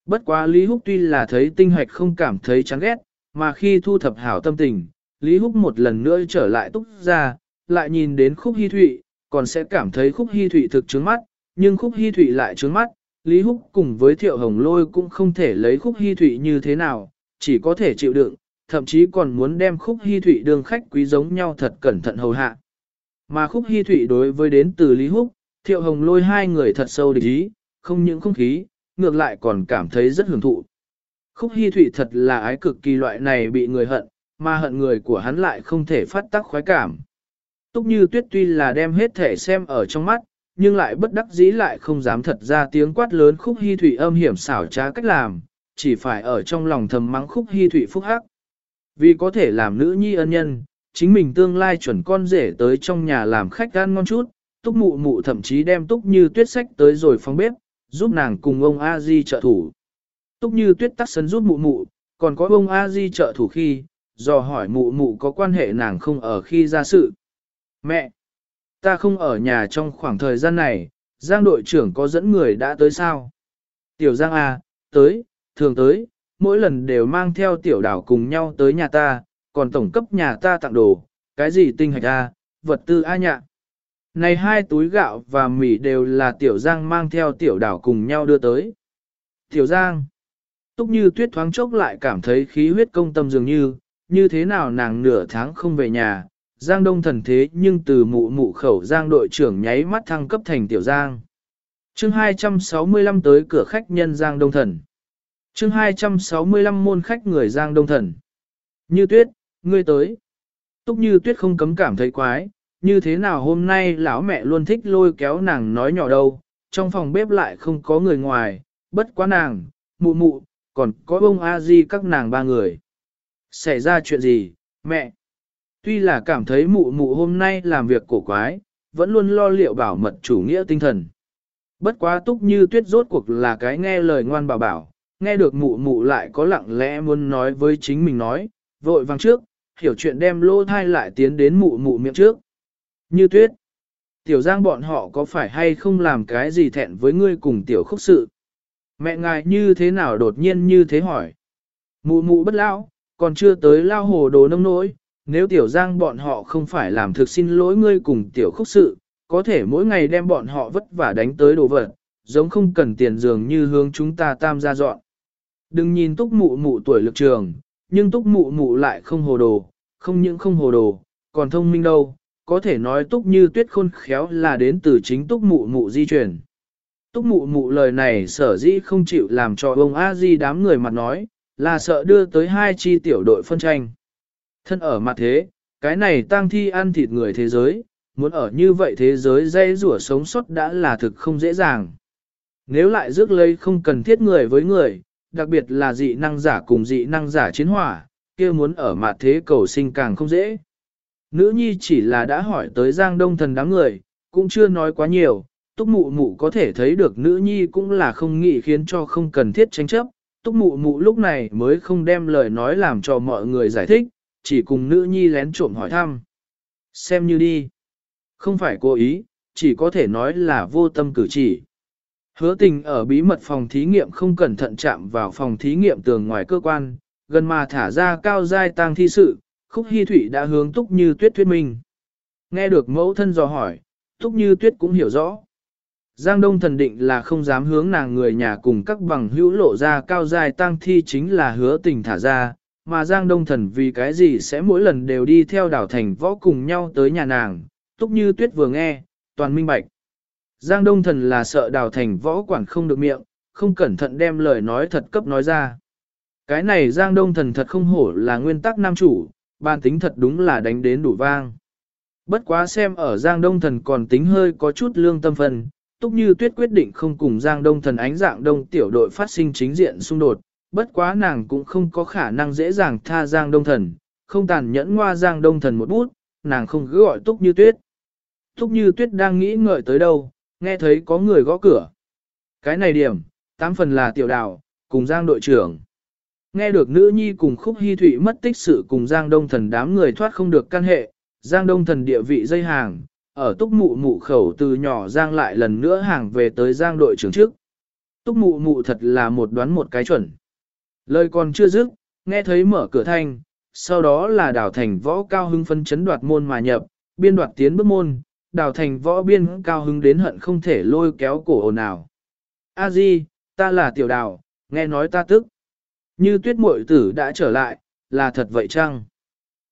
Bất quá Lý Húc tuy là thấy tinh hoạch không cảm thấy chán ghét, mà khi thu thập hảo tâm tình, Lý Húc một lần nữa trở lại túc ra, lại nhìn đến khúc hy thụy, còn sẽ cảm thấy khúc hy thụy thực trướng mắt, nhưng khúc hy thụy lại trướng mắt, Lý Húc cùng với thiệu hồng lôi cũng không thể lấy khúc hy thụy như thế nào, chỉ có thể chịu đựng, thậm chí còn muốn đem khúc hy thụy đương khách quý giống nhau thật cẩn thận hầu hạ. Mà khúc hy thụy đối với đến từ Lý Húc, thiệu hồng lôi hai người thật sâu địch ý, không những không khí, ngược lại còn cảm thấy rất hưởng thụ. Khúc hy thụy thật là ái cực kỳ loại này bị người hận, mà hận người của hắn lại không thể phát tác khoái cảm. Túc như tuyết tuy là đem hết thể xem ở trong mắt, nhưng lại bất đắc dĩ lại không dám thật ra tiếng quát lớn khúc hy thủy âm hiểm xảo trá cách làm, chỉ phải ở trong lòng thầm mắng khúc hy thủy phúc hắc. Vì có thể làm nữ nhi ân nhân, chính mình tương lai chuẩn con rể tới trong nhà làm khách ăn ngon chút, túc mụ mụ thậm chí đem túc như tuyết sách tới rồi phòng bếp, giúp nàng cùng ông a di trợ thủ. Túc như tuyết tắt sấn giúp mụ mụ, còn có ông a di trợ thủ khi, dò hỏi mụ mụ có quan hệ nàng không ở khi ra sự. Mẹ! Ta không ở nhà trong khoảng thời gian này, Giang đội trưởng có dẫn người đã tới sao? Tiểu Giang A, tới, thường tới, mỗi lần đều mang theo tiểu đảo cùng nhau tới nhà ta, còn tổng cấp nhà ta tặng đồ, cái gì tinh hạch A, vật tư A nhạ. Này hai túi gạo và mì đều là tiểu Giang mang theo tiểu đảo cùng nhau đưa tới. Tiểu Giang! Túc như tuyết thoáng chốc lại cảm thấy khí huyết công tâm dường như, như thế nào nàng nửa tháng không về nhà, Giang Đông thần thế nhưng từ mụ mụ khẩu Giang đội trưởng nháy mắt thăng cấp thành tiểu Giang. chương 265 tới cửa khách nhân Giang Đông thần. chương 265 môn khách người Giang Đông thần. Như tuyết, ngươi tới. Túc như tuyết không cấm cảm thấy quái, như thế nào hôm nay lão mẹ luôn thích lôi kéo nàng nói nhỏ đâu, trong phòng bếp lại không có người ngoài, bất quá nàng, mụ mụ, còn có ông a di các nàng ba người. Xảy ra chuyện gì, mẹ? Tuy là cảm thấy mụ mụ hôm nay làm việc cổ quái, vẫn luôn lo liệu bảo mật chủ nghĩa tinh thần. Bất quá túc như tuyết rốt cuộc là cái nghe lời ngoan bảo bảo, nghe được mụ mụ lại có lặng lẽ muốn nói với chính mình nói, vội vàng trước, hiểu chuyện đem lô thai lại tiến đến mụ mụ miệng trước. Như tuyết, tiểu giang bọn họ có phải hay không làm cái gì thẹn với ngươi cùng tiểu khúc sự? Mẹ ngài như thế nào đột nhiên như thế hỏi? Mụ mụ bất lão, còn chưa tới lao hồ đồ nông nỗi, nếu tiểu giang bọn họ không phải làm thực xin lỗi ngươi cùng tiểu khúc sự, có thể mỗi ngày đem bọn họ vất vả đánh tới đồ vật, giống không cần tiền dường như hướng chúng ta tam gia dọn. Đừng nhìn túc mụ mụ tuổi lực trường, nhưng túc mụ mụ lại không hồ đồ, không những không hồ đồ, còn thông minh đâu, có thể nói túc như tuyết khôn khéo là đến từ chính túc mụ mụ di chuyển. Túc mụ mụ lời này sở dĩ không chịu làm cho ông a di đám người mặt nói, là sợ đưa tới hai chi tiểu đội phân tranh. Thân ở mặt thế, cái này tang thi ăn thịt người thế giới, muốn ở như vậy thế giới dây rủa sống sót đã là thực không dễ dàng. Nếu lại rước lấy không cần thiết người với người, đặc biệt là dị năng giả cùng dị năng giả chiến hỏa, kia muốn ở mặt thế cầu sinh càng không dễ. Nữ nhi chỉ là đã hỏi tới Giang Đông Thần đám người, cũng chưa nói quá nhiều, túc mụ mụ có thể thấy được nữ nhi cũng là không nghĩ khiến cho không cần thiết tranh chấp, túc mụ mụ lúc này mới không đem lời nói làm cho mọi người giải thích, chỉ cùng nữ nhi lén trộm hỏi thăm. Xem như đi. Không phải cố ý, chỉ có thể nói là vô tâm cử chỉ. Hứa tình ở bí mật phòng thí nghiệm không cẩn thận chạm vào phòng thí nghiệm tường ngoài cơ quan, gần mà thả ra cao giai tang thi sự, khúc hy thủy đã hướng túc như tuyết thuyết minh. Nghe được mẫu thân dò hỏi, túc như tuyết cũng hiểu rõ. Giang Đông thần định là không dám hướng nàng người nhà cùng các bằng hữu lộ ra cao dài tang thi chính là hứa tình thả ra, mà Giang Đông thần vì cái gì sẽ mỗi lần đều đi theo đảo thành võ cùng nhau tới nhà nàng, túc như tuyết vừa nghe, toàn minh bạch. Giang Đông Thần là sợ đào thành võ quản không được miệng, không cẩn thận đem lời nói thật cấp nói ra. Cái này Giang Đông Thần thật không hổ là nguyên tắc nam chủ, bàn tính thật đúng là đánh đến đủ vang. Bất quá xem ở Giang Đông Thần còn tính hơi có chút lương tâm phần, túc như tuyết quyết định không cùng Giang Đông Thần ánh dạng đông tiểu đội phát sinh chính diện xung đột, bất quá nàng cũng không có khả năng dễ dàng tha Giang Đông Thần, không tàn nhẫn ngoa Giang Đông Thần một bút, nàng không cứ gọi túc như tuyết. Túc như tuyết đang nghĩ ngợi tới đâu, nghe thấy có người gõ cửa. Cái này điểm, tám phần là tiểu đào, cùng Giang đội trưởng. Nghe được nữ nhi cùng khúc hy thụy mất tích sự cùng Giang Đông Thần đám người thoát không được căn hệ, Giang Đông Thần địa vị dây hàng, ở túc mụ mụ khẩu từ nhỏ Giang lại lần nữa hàng về tới Giang đội trưởng trước. Túc mụ mụ thật là một đoán một cái chuẩn. Lời còn chưa dứt, nghe thấy mở cửa thanh, sau đó là đảo thành võ cao hưng phân chấn đoạt môn mà nhập, biên đoạt tiến bước môn, đào thành võ biên cao hứng đến hận không thể lôi kéo cổ ồn nào. A Di, ta là tiểu đào, nghe nói ta tức. Như tuyết muội tử đã trở lại, là thật vậy chăng?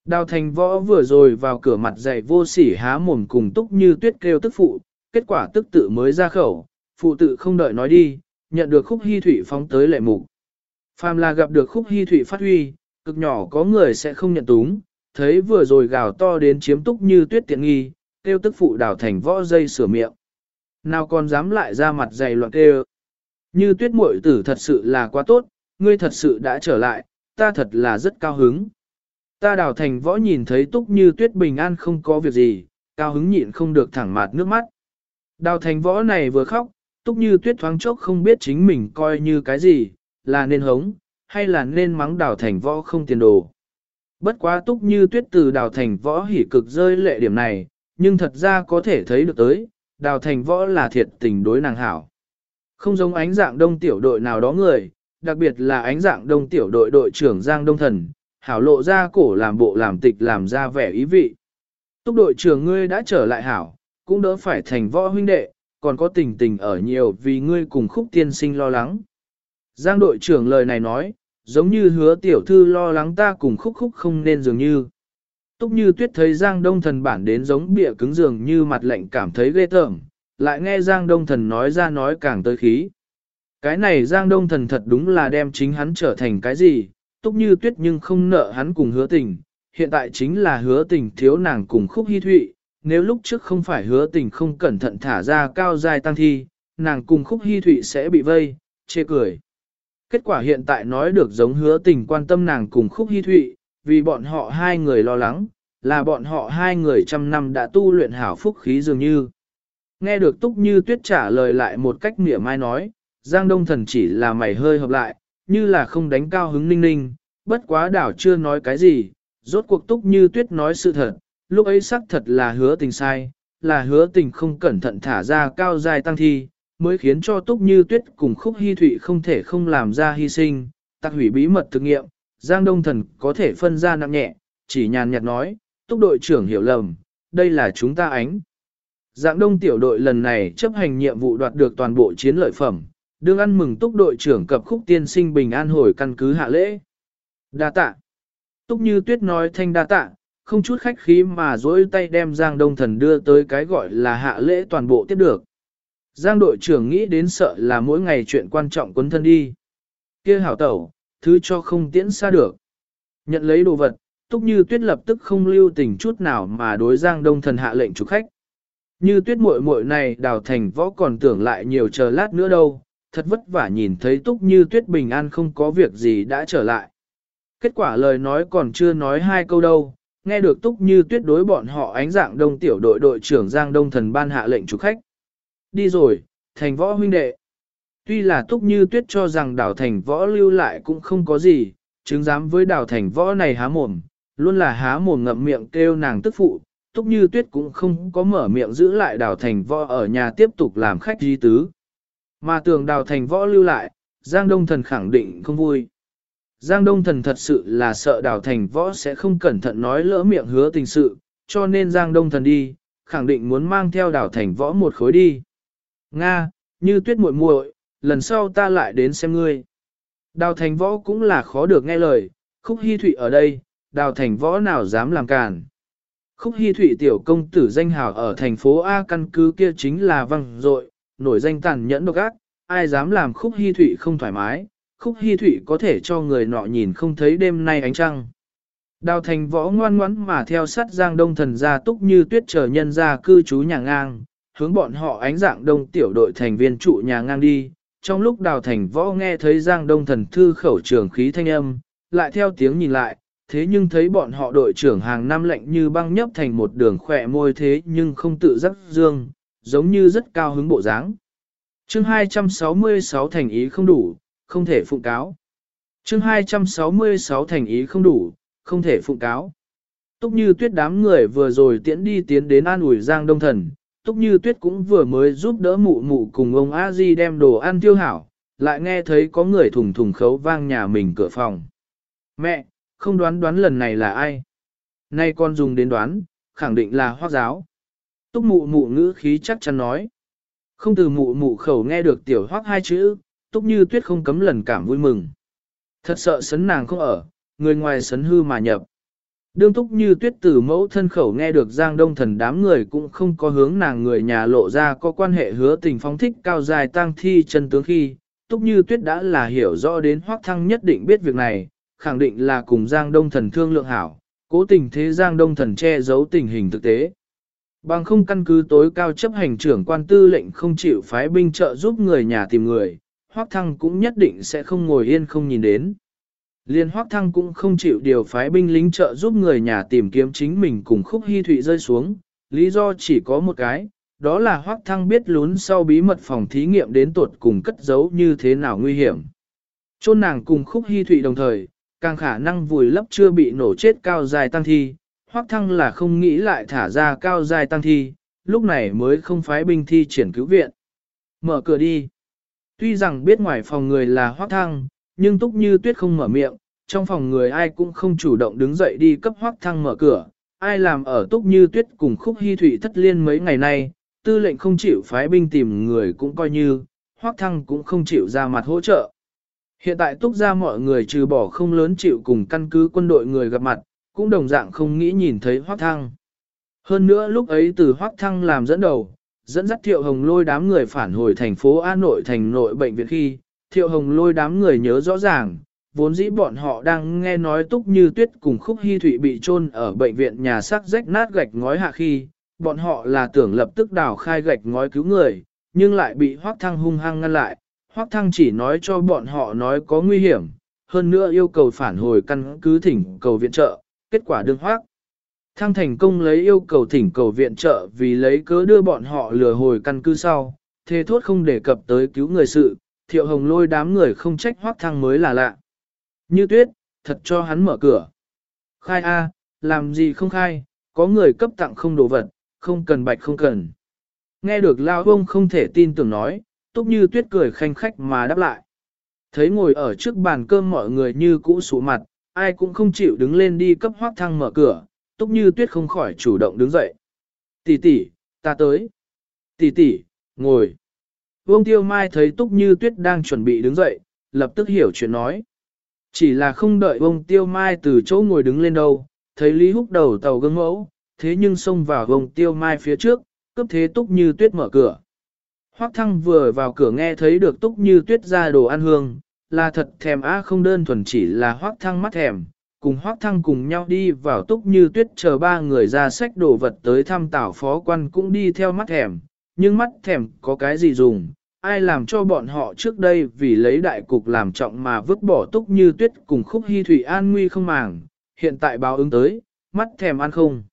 Đào thành võ vừa rồi vào cửa mặt dày vô sỉ há mồm cùng túc như tuyết kêu tức phụ, kết quả tức tự mới ra khẩu, phụ tự không đợi nói đi, nhận được khúc hy thủy phóng tới lệ mục. Phàm là gặp được khúc hy thủy phát huy, cực nhỏ có người sẽ không nhận túng, thấy vừa rồi gào to đến chiếm túc như tuyết tiện nghi, kêu tức phụ đào thành võ dây sửa miệng. Nào còn dám lại ra mặt dày loạn kêu. Như tuyết muội tử thật sự là quá tốt, ngươi thật sự đã trở lại, ta thật là rất cao hứng. Ta đào thành võ nhìn thấy túc như tuyết bình an không có việc gì, cao hứng nhịn không được thẳng mặt nước mắt. Đào thành võ này vừa khóc, túc như tuyết thoáng chốc không biết chính mình coi như cái gì, là nên hống, hay là nên mắng đào thành võ không tiền đồ. Bất quá túc như tuyết từ đào thành võ hỉ cực rơi lệ điểm này, nhưng thật ra có thể thấy được tới, đào thành võ là thiệt tình đối nàng hảo. Không giống ánh dạng đông tiểu đội nào đó người, đặc biệt là ánh dạng đông tiểu đội đội trưởng Giang Đông Thần, hảo lộ ra cổ làm bộ làm tịch làm ra vẻ ý vị. Túc đội trưởng ngươi đã trở lại hảo, cũng đỡ phải thành võ huynh đệ, còn có tình tình ở nhiều vì ngươi cùng khúc tiên sinh lo lắng. Giang đội trưởng lời này nói, giống như hứa tiểu thư lo lắng ta cùng khúc khúc không nên dường như. Túc như tuyết thấy Giang Đông Thần bản đến giống bịa cứng dường như mặt lạnh cảm thấy ghê tởm, lại nghe Giang Đông Thần nói ra nói càng tới khí. Cái này Giang Đông Thần thật đúng là đem chính hắn trở thành cái gì, Túc như tuyết nhưng không nợ hắn cùng hứa tình, hiện tại chính là hứa tình thiếu nàng cùng khúc hy thụy, nếu lúc trước không phải hứa tình không cẩn thận thả ra cao dài tăng thi, nàng cùng khúc hy thụy sẽ bị vây, chê cười. Kết quả hiện tại nói được giống hứa tình quan tâm nàng cùng khúc hy thụy, vì bọn họ hai người lo lắng, là bọn họ hai người trăm năm đã tu luyện hảo phúc khí dường như. Nghe được túc như tuyết trả lời lại một cách mỉa mai nói, Giang Đông Thần chỉ là mày hơi hợp lại, như là không đánh cao hứng ninh ninh, bất quá đảo chưa nói cái gì, rốt cuộc túc như tuyết nói sự thật, lúc ấy xác thật là hứa tình sai, là hứa tình không cẩn thận thả ra cao dài tăng thi, mới khiến cho túc như tuyết cùng khúc hy thụy không thể không làm ra hy sinh, tạc hủy bí mật thực nghiệm, Giang Đông Thần có thể phân ra nặng nhẹ, chỉ nhàn nhạt nói, túc đội trưởng hiểu lầm, đây là chúng ta ánh. Giang Đông tiểu đội lần này chấp hành nhiệm vụ đoạt được toàn bộ chiến lợi phẩm, đương ăn mừng túc đội trưởng cập khúc tiên sinh bình an hồi căn cứ hạ lễ. Đa tạ. Túc như tuyết nói thanh đa tạ, không chút khách khí mà dỗi tay đem Giang Đông Thần đưa tới cái gọi là hạ lễ toàn bộ tiếp được. Giang đội trưởng nghĩ đến sợ là mỗi ngày chuyện quan trọng quấn thân đi. kia hảo tẩu, thứ cho không tiễn xa được. Nhận lấy đồ vật, Túc Như Tuyết lập tức không lưu tình chút nào mà đối Giang Đông Thần hạ lệnh chủ khách. Như Tuyết muội muội này đào thành võ còn tưởng lại nhiều chờ lát nữa đâu, thật vất vả nhìn thấy Túc Như Tuyết bình an không có việc gì đã trở lại. Kết quả lời nói còn chưa nói hai câu đâu, nghe được Túc Như Tuyết đối bọn họ ánh dạng đông tiểu đội đội trưởng Giang Đông Thần ban hạ lệnh chủ khách. Đi rồi, thành võ huynh đệ. Tuy là Túc Như Tuyết cho rằng đảo thành võ lưu lại cũng không có gì, chứng giám với đảo thành võ này há mồm, luôn là há mồm ngậm miệng kêu nàng tức phụ, Túc Như Tuyết cũng không có mở miệng giữ lại đảo thành võ ở nhà tiếp tục làm khách di tứ. Mà tường đào thành võ lưu lại, Giang Đông Thần khẳng định không vui. Giang Đông Thần thật sự là sợ đào thành võ sẽ không cẩn thận nói lỡ miệng hứa tình sự, cho nên Giang Đông Thần đi, khẳng định muốn mang theo đào thành võ một khối đi. Nga, như tuyết muội muội, lần sau ta lại đến xem ngươi. Đào thành võ cũng là khó được nghe lời, khúc hy thụy ở đây, đào thành võ nào dám làm càn. Khúc hy thụy tiểu công tử danh hào ở thành phố A căn cứ kia chính là văng dội nổi danh tàn nhẫn độc ác, ai dám làm khúc hy thụy không thoải mái, khúc hy thụy có thể cho người nọ nhìn không thấy đêm nay ánh trăng. Đào thành võ ngoan ngoãn mà theo sát giang đông thần gia túc như tuyết chờ nhân ra cư trú nhà ngang, hướng bọn họ ánh dạng đông tiểu đội thành viên trụ nhà ngang đi. Trong lúc đào thành võ nghe thấy giang đông thần thư khẩu trường khí thanh âm, lại theo tiếng nhìn lại, thế nhưng thấy bọn họ đội trưởng hàng năm lệnh như băng nhấp thành một đường khỏe môi thế nhưng không tự giác dương, giống như rất cao hứng bộ dáng. Chương 266 thành ý không đủ, không thể phụng cáo. Chương 266 thành ý không đủ, không thể phụng cáo. Túc như tuyết đám người vừa rồi tiễn đi tiến đến an ủi Giang Đông Thần, Túc như tuyết cũng vừa mới giúp đỡ mụ mụ cùng ông a di đem đồ ăn tiêu hảo, lại nghe thấy có người thùng thùng khấu vang nhà mình cửa phòng. Mẹ, không đoán đoán lần này là ai? Nay con dùng đến đoán, khẳng định là hoác giáo. Túc mụ mụ ngữ khí chắc chắn nói. Không từ mụ mụ khẩu nghe được tiểu hoác hai chữ, túc như tuyết không cấm lần cảm vui mừng. Thật sợ sấn nàng không ở, người ngoài sấn hư mà nhập. Đương túc như tuyết từ mẫu thân khẩu nghe được giang đông thần đám người cũng không có hướng nàng người nhà lộ ra có quan hệ hứa tình phóng thích cao dài tang thi chân tướng khi, túc như tuyết đã là hiểu rõ đến hoác thăng nhất định biết việc này, khẳng định là cùng giang đông thần thương lượng hảo, cố tình thế giang đông thần che giấu tình hình thực tế. Bằng không căn cứ tối cao chấp hành trưởng quan tư lệnh không chịu phái binh trợ giúp người nhà tìm người, Hoắc Thăng cũng nhất định sẽ không ngồi yên không nhìn đến. Liên Hoắc Thăng cũng không chịu điều phái binh lính trợ giúp người nhà tìm kiếm chính mình cùng khúc hy thụy rơi xuống, lý do chỉ có một cái, đó là Hoắc Thăng biết lún sau bí mật phòng thí nghiệm đến tuột cùng cất giấu như thế nào nguy hiểm. Chôn nàng cùng khúc hy thụy đồng thời, càng khả năng vùi lấp chưa bị nổ chết cao dài tăng thi, Hoắc Thăng là không nghĩ lại thả ra cao dài tăng thi, lúc này mới không phái binh thi triển cứu viện. Mở cửa đi. Tuy rằng biết ngoài phòng người là Hoắc Thăng, nhưng Túc Như Tuyết không mở miệng, trong phòng người ai cũng không chủ động đứng dậy đi cấp Hoắc Thăng mở cửa. Ai làm ở Túc Như Tuyết cùng Khúc hy thủy thất liên mấy ngày nay, tư lệnh không chịu phái binh tìm người cũng coi như, Hoắc Thăng cũng không chịu ra mặt hỗ trợ. Hiện tại Túc ra mọi người trừ bỏ không lớn chịu cùng căn cứ quân đội người gặp mặt, cũng đồng dạng không nghĩ nhìn thấy Hoác Thăng. Hơn nữa lúc ấy từ Hoác Thăng làm dẫn đầu, dẫn dắt Thiệu Hồng lôi đám người phản hồi thành phố an nội thành nội bệnh viện khi, Thiệu Hồng lôi đám người nhớ rõ ràng, vốn dĩ bọn họ đang nghe nói túc như tuyết cùng khúc hy thụy bị chôn ở bệnh viện nhà xác rách nát gạch ngói hạ khi, bọn họ là tưởng lập tức đào khai gạch ngói cứu người, nhưng lại bị hoác thăng hung hăng ngăn lại, hoác thăng chỉ nói cho bọn họ nói có nguy hiểm, hơn nữa yêu cầu phản hồi căn cứ thỉnh cầu viện trợ, kết quả đương hoác. Thăng thành công lấy yêu cầu thỉnh cầu viện trợ vì lấy cớ đưa bọn họ lừa hồi căn cứ sau, thế thốt không đề cập tới cứu người sự, thiệu hồng lôi đám người không trách hoác thăng mới là lạ. Như tuyết, thật cho hắn mở cửa. Khai A, làm gì không khai, có người cấp tặng không đồ vật, không cần bạch không cần. Nghe được lao ông không thể tin tưởng nói, túc như tuyết cười khanh khách mà đáp lại. Thấy ngồi ở trước bàn cơm mọi người như cũ sụ mặt, ai cũng không chịu đứng lên đi cấp hoác thăng mở cửa, túc như tuyết không khỏi chủ động đứng dậy. Tỷ tỷ, ta tới. Tỷ tỷ, ngồi. Vương Tiêu Mai thấy túc như tuyết đang chuẩn bị đứng dậy, lập tức hiểu chuyện nói. Chỉ là không đợi Vương Tiêu Mai từ chỗ ngồi đứng lên đâu, thấy Lý Húc đầu tàu gương mẫu, thế nhưng xông vào Vương Tiêu Mai phía trước, cấp thế túc như tuyết mở cửa. Hoắc thăng vừa vào cửa nghe thấy được túc như tuyết ra đồ ăn hương, là thật thèm á không đơn thuần chỉ là hoắc thăng mắt thèm, cùng hoắc thăng cùng nhau đi vào túc như tuyết chờ ba người ra sách đồ vật tới thăm tảo phó quan cũng đi theo mắt thèm, nhưng mắt thèm có cái gì dùng, ai làm cho bọn họ trước đây vì lấy đại cục làm trọng mà vứt bỏ túc như tuyết cùng khúc hy thủy an nguy không màng, hiện tại báo ứng tới, mắt thèm ăn không.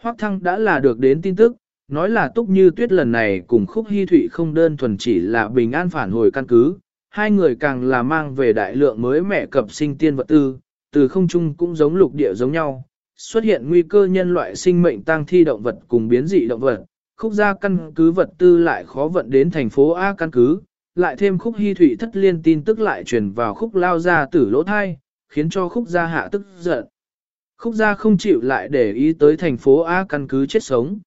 Hoắc thăng đã là được đến tin tức, nói là túc như tuyết lần này cùng khúc hy thụy không đơn thuần chỉ là bình an phản hồi căn cứ, hai người càng là mang về đại lượng mới mẻ cập sinh tiên vật tư, từ không trung cũng giống lục địa giống nhau, xuất hiện nguy cơ nhân loại sinh mệnh tăng thi động vật cùng biến dị động vật, khúc gia căn cứ vật tư lại khó vận đến thành phố A căn cứ, lại thêm khúc hy thủy thất liên tin tức lại truyền vào khúc lao gia tử lỗ thai, khiến cho khúc gia hạ tức giận. Khúc gia không chịu lại để ý tới thành phố A căn cứ chết sống.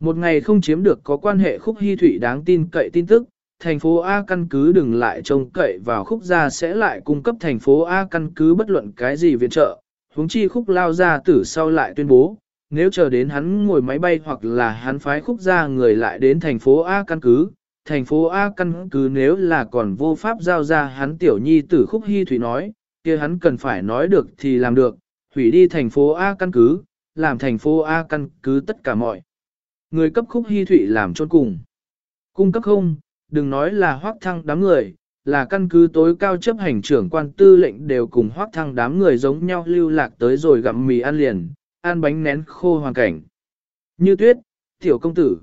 Một ngày không chiếm được có quan hệ khúc hy thủy đáng tin cậy tin tức, thành phố A căn cứ đừng lại trông cậy vào khúc gia sẽ lại cung cấp thành phố A căn cứ bất luận cái gì viện trợ. Huống chi khúc lao ra tử sau lại tuyên bố, nếu chờ đến hắn ngồi máy bay hoặc là hắn phái khúc gia người lại đến thành phố A căn cứ, thành phố A căn cứ nếu là còn vô pháp giao ra hắn tiểu nhi tử khúc hy thủy nói, kia hắn cần phải nói được thì làm được, hủy đi thành phố A căn cứ, làm thành phố A căn cứ tất cả mọi. Người cấp khúc hy thủy làm chôn cùng. Cung cấp không, đừng nói là hoác thăng đám người, là căn cứ tối cao chấp hành trưởng quan tư lệnh đều cùng hoác thăng đám người giống nhau lưu lạc tới rồi gặm mì ăn liền, ăn bánh nén khô hoàn cảnh. Như tuyết, tiểu công tử.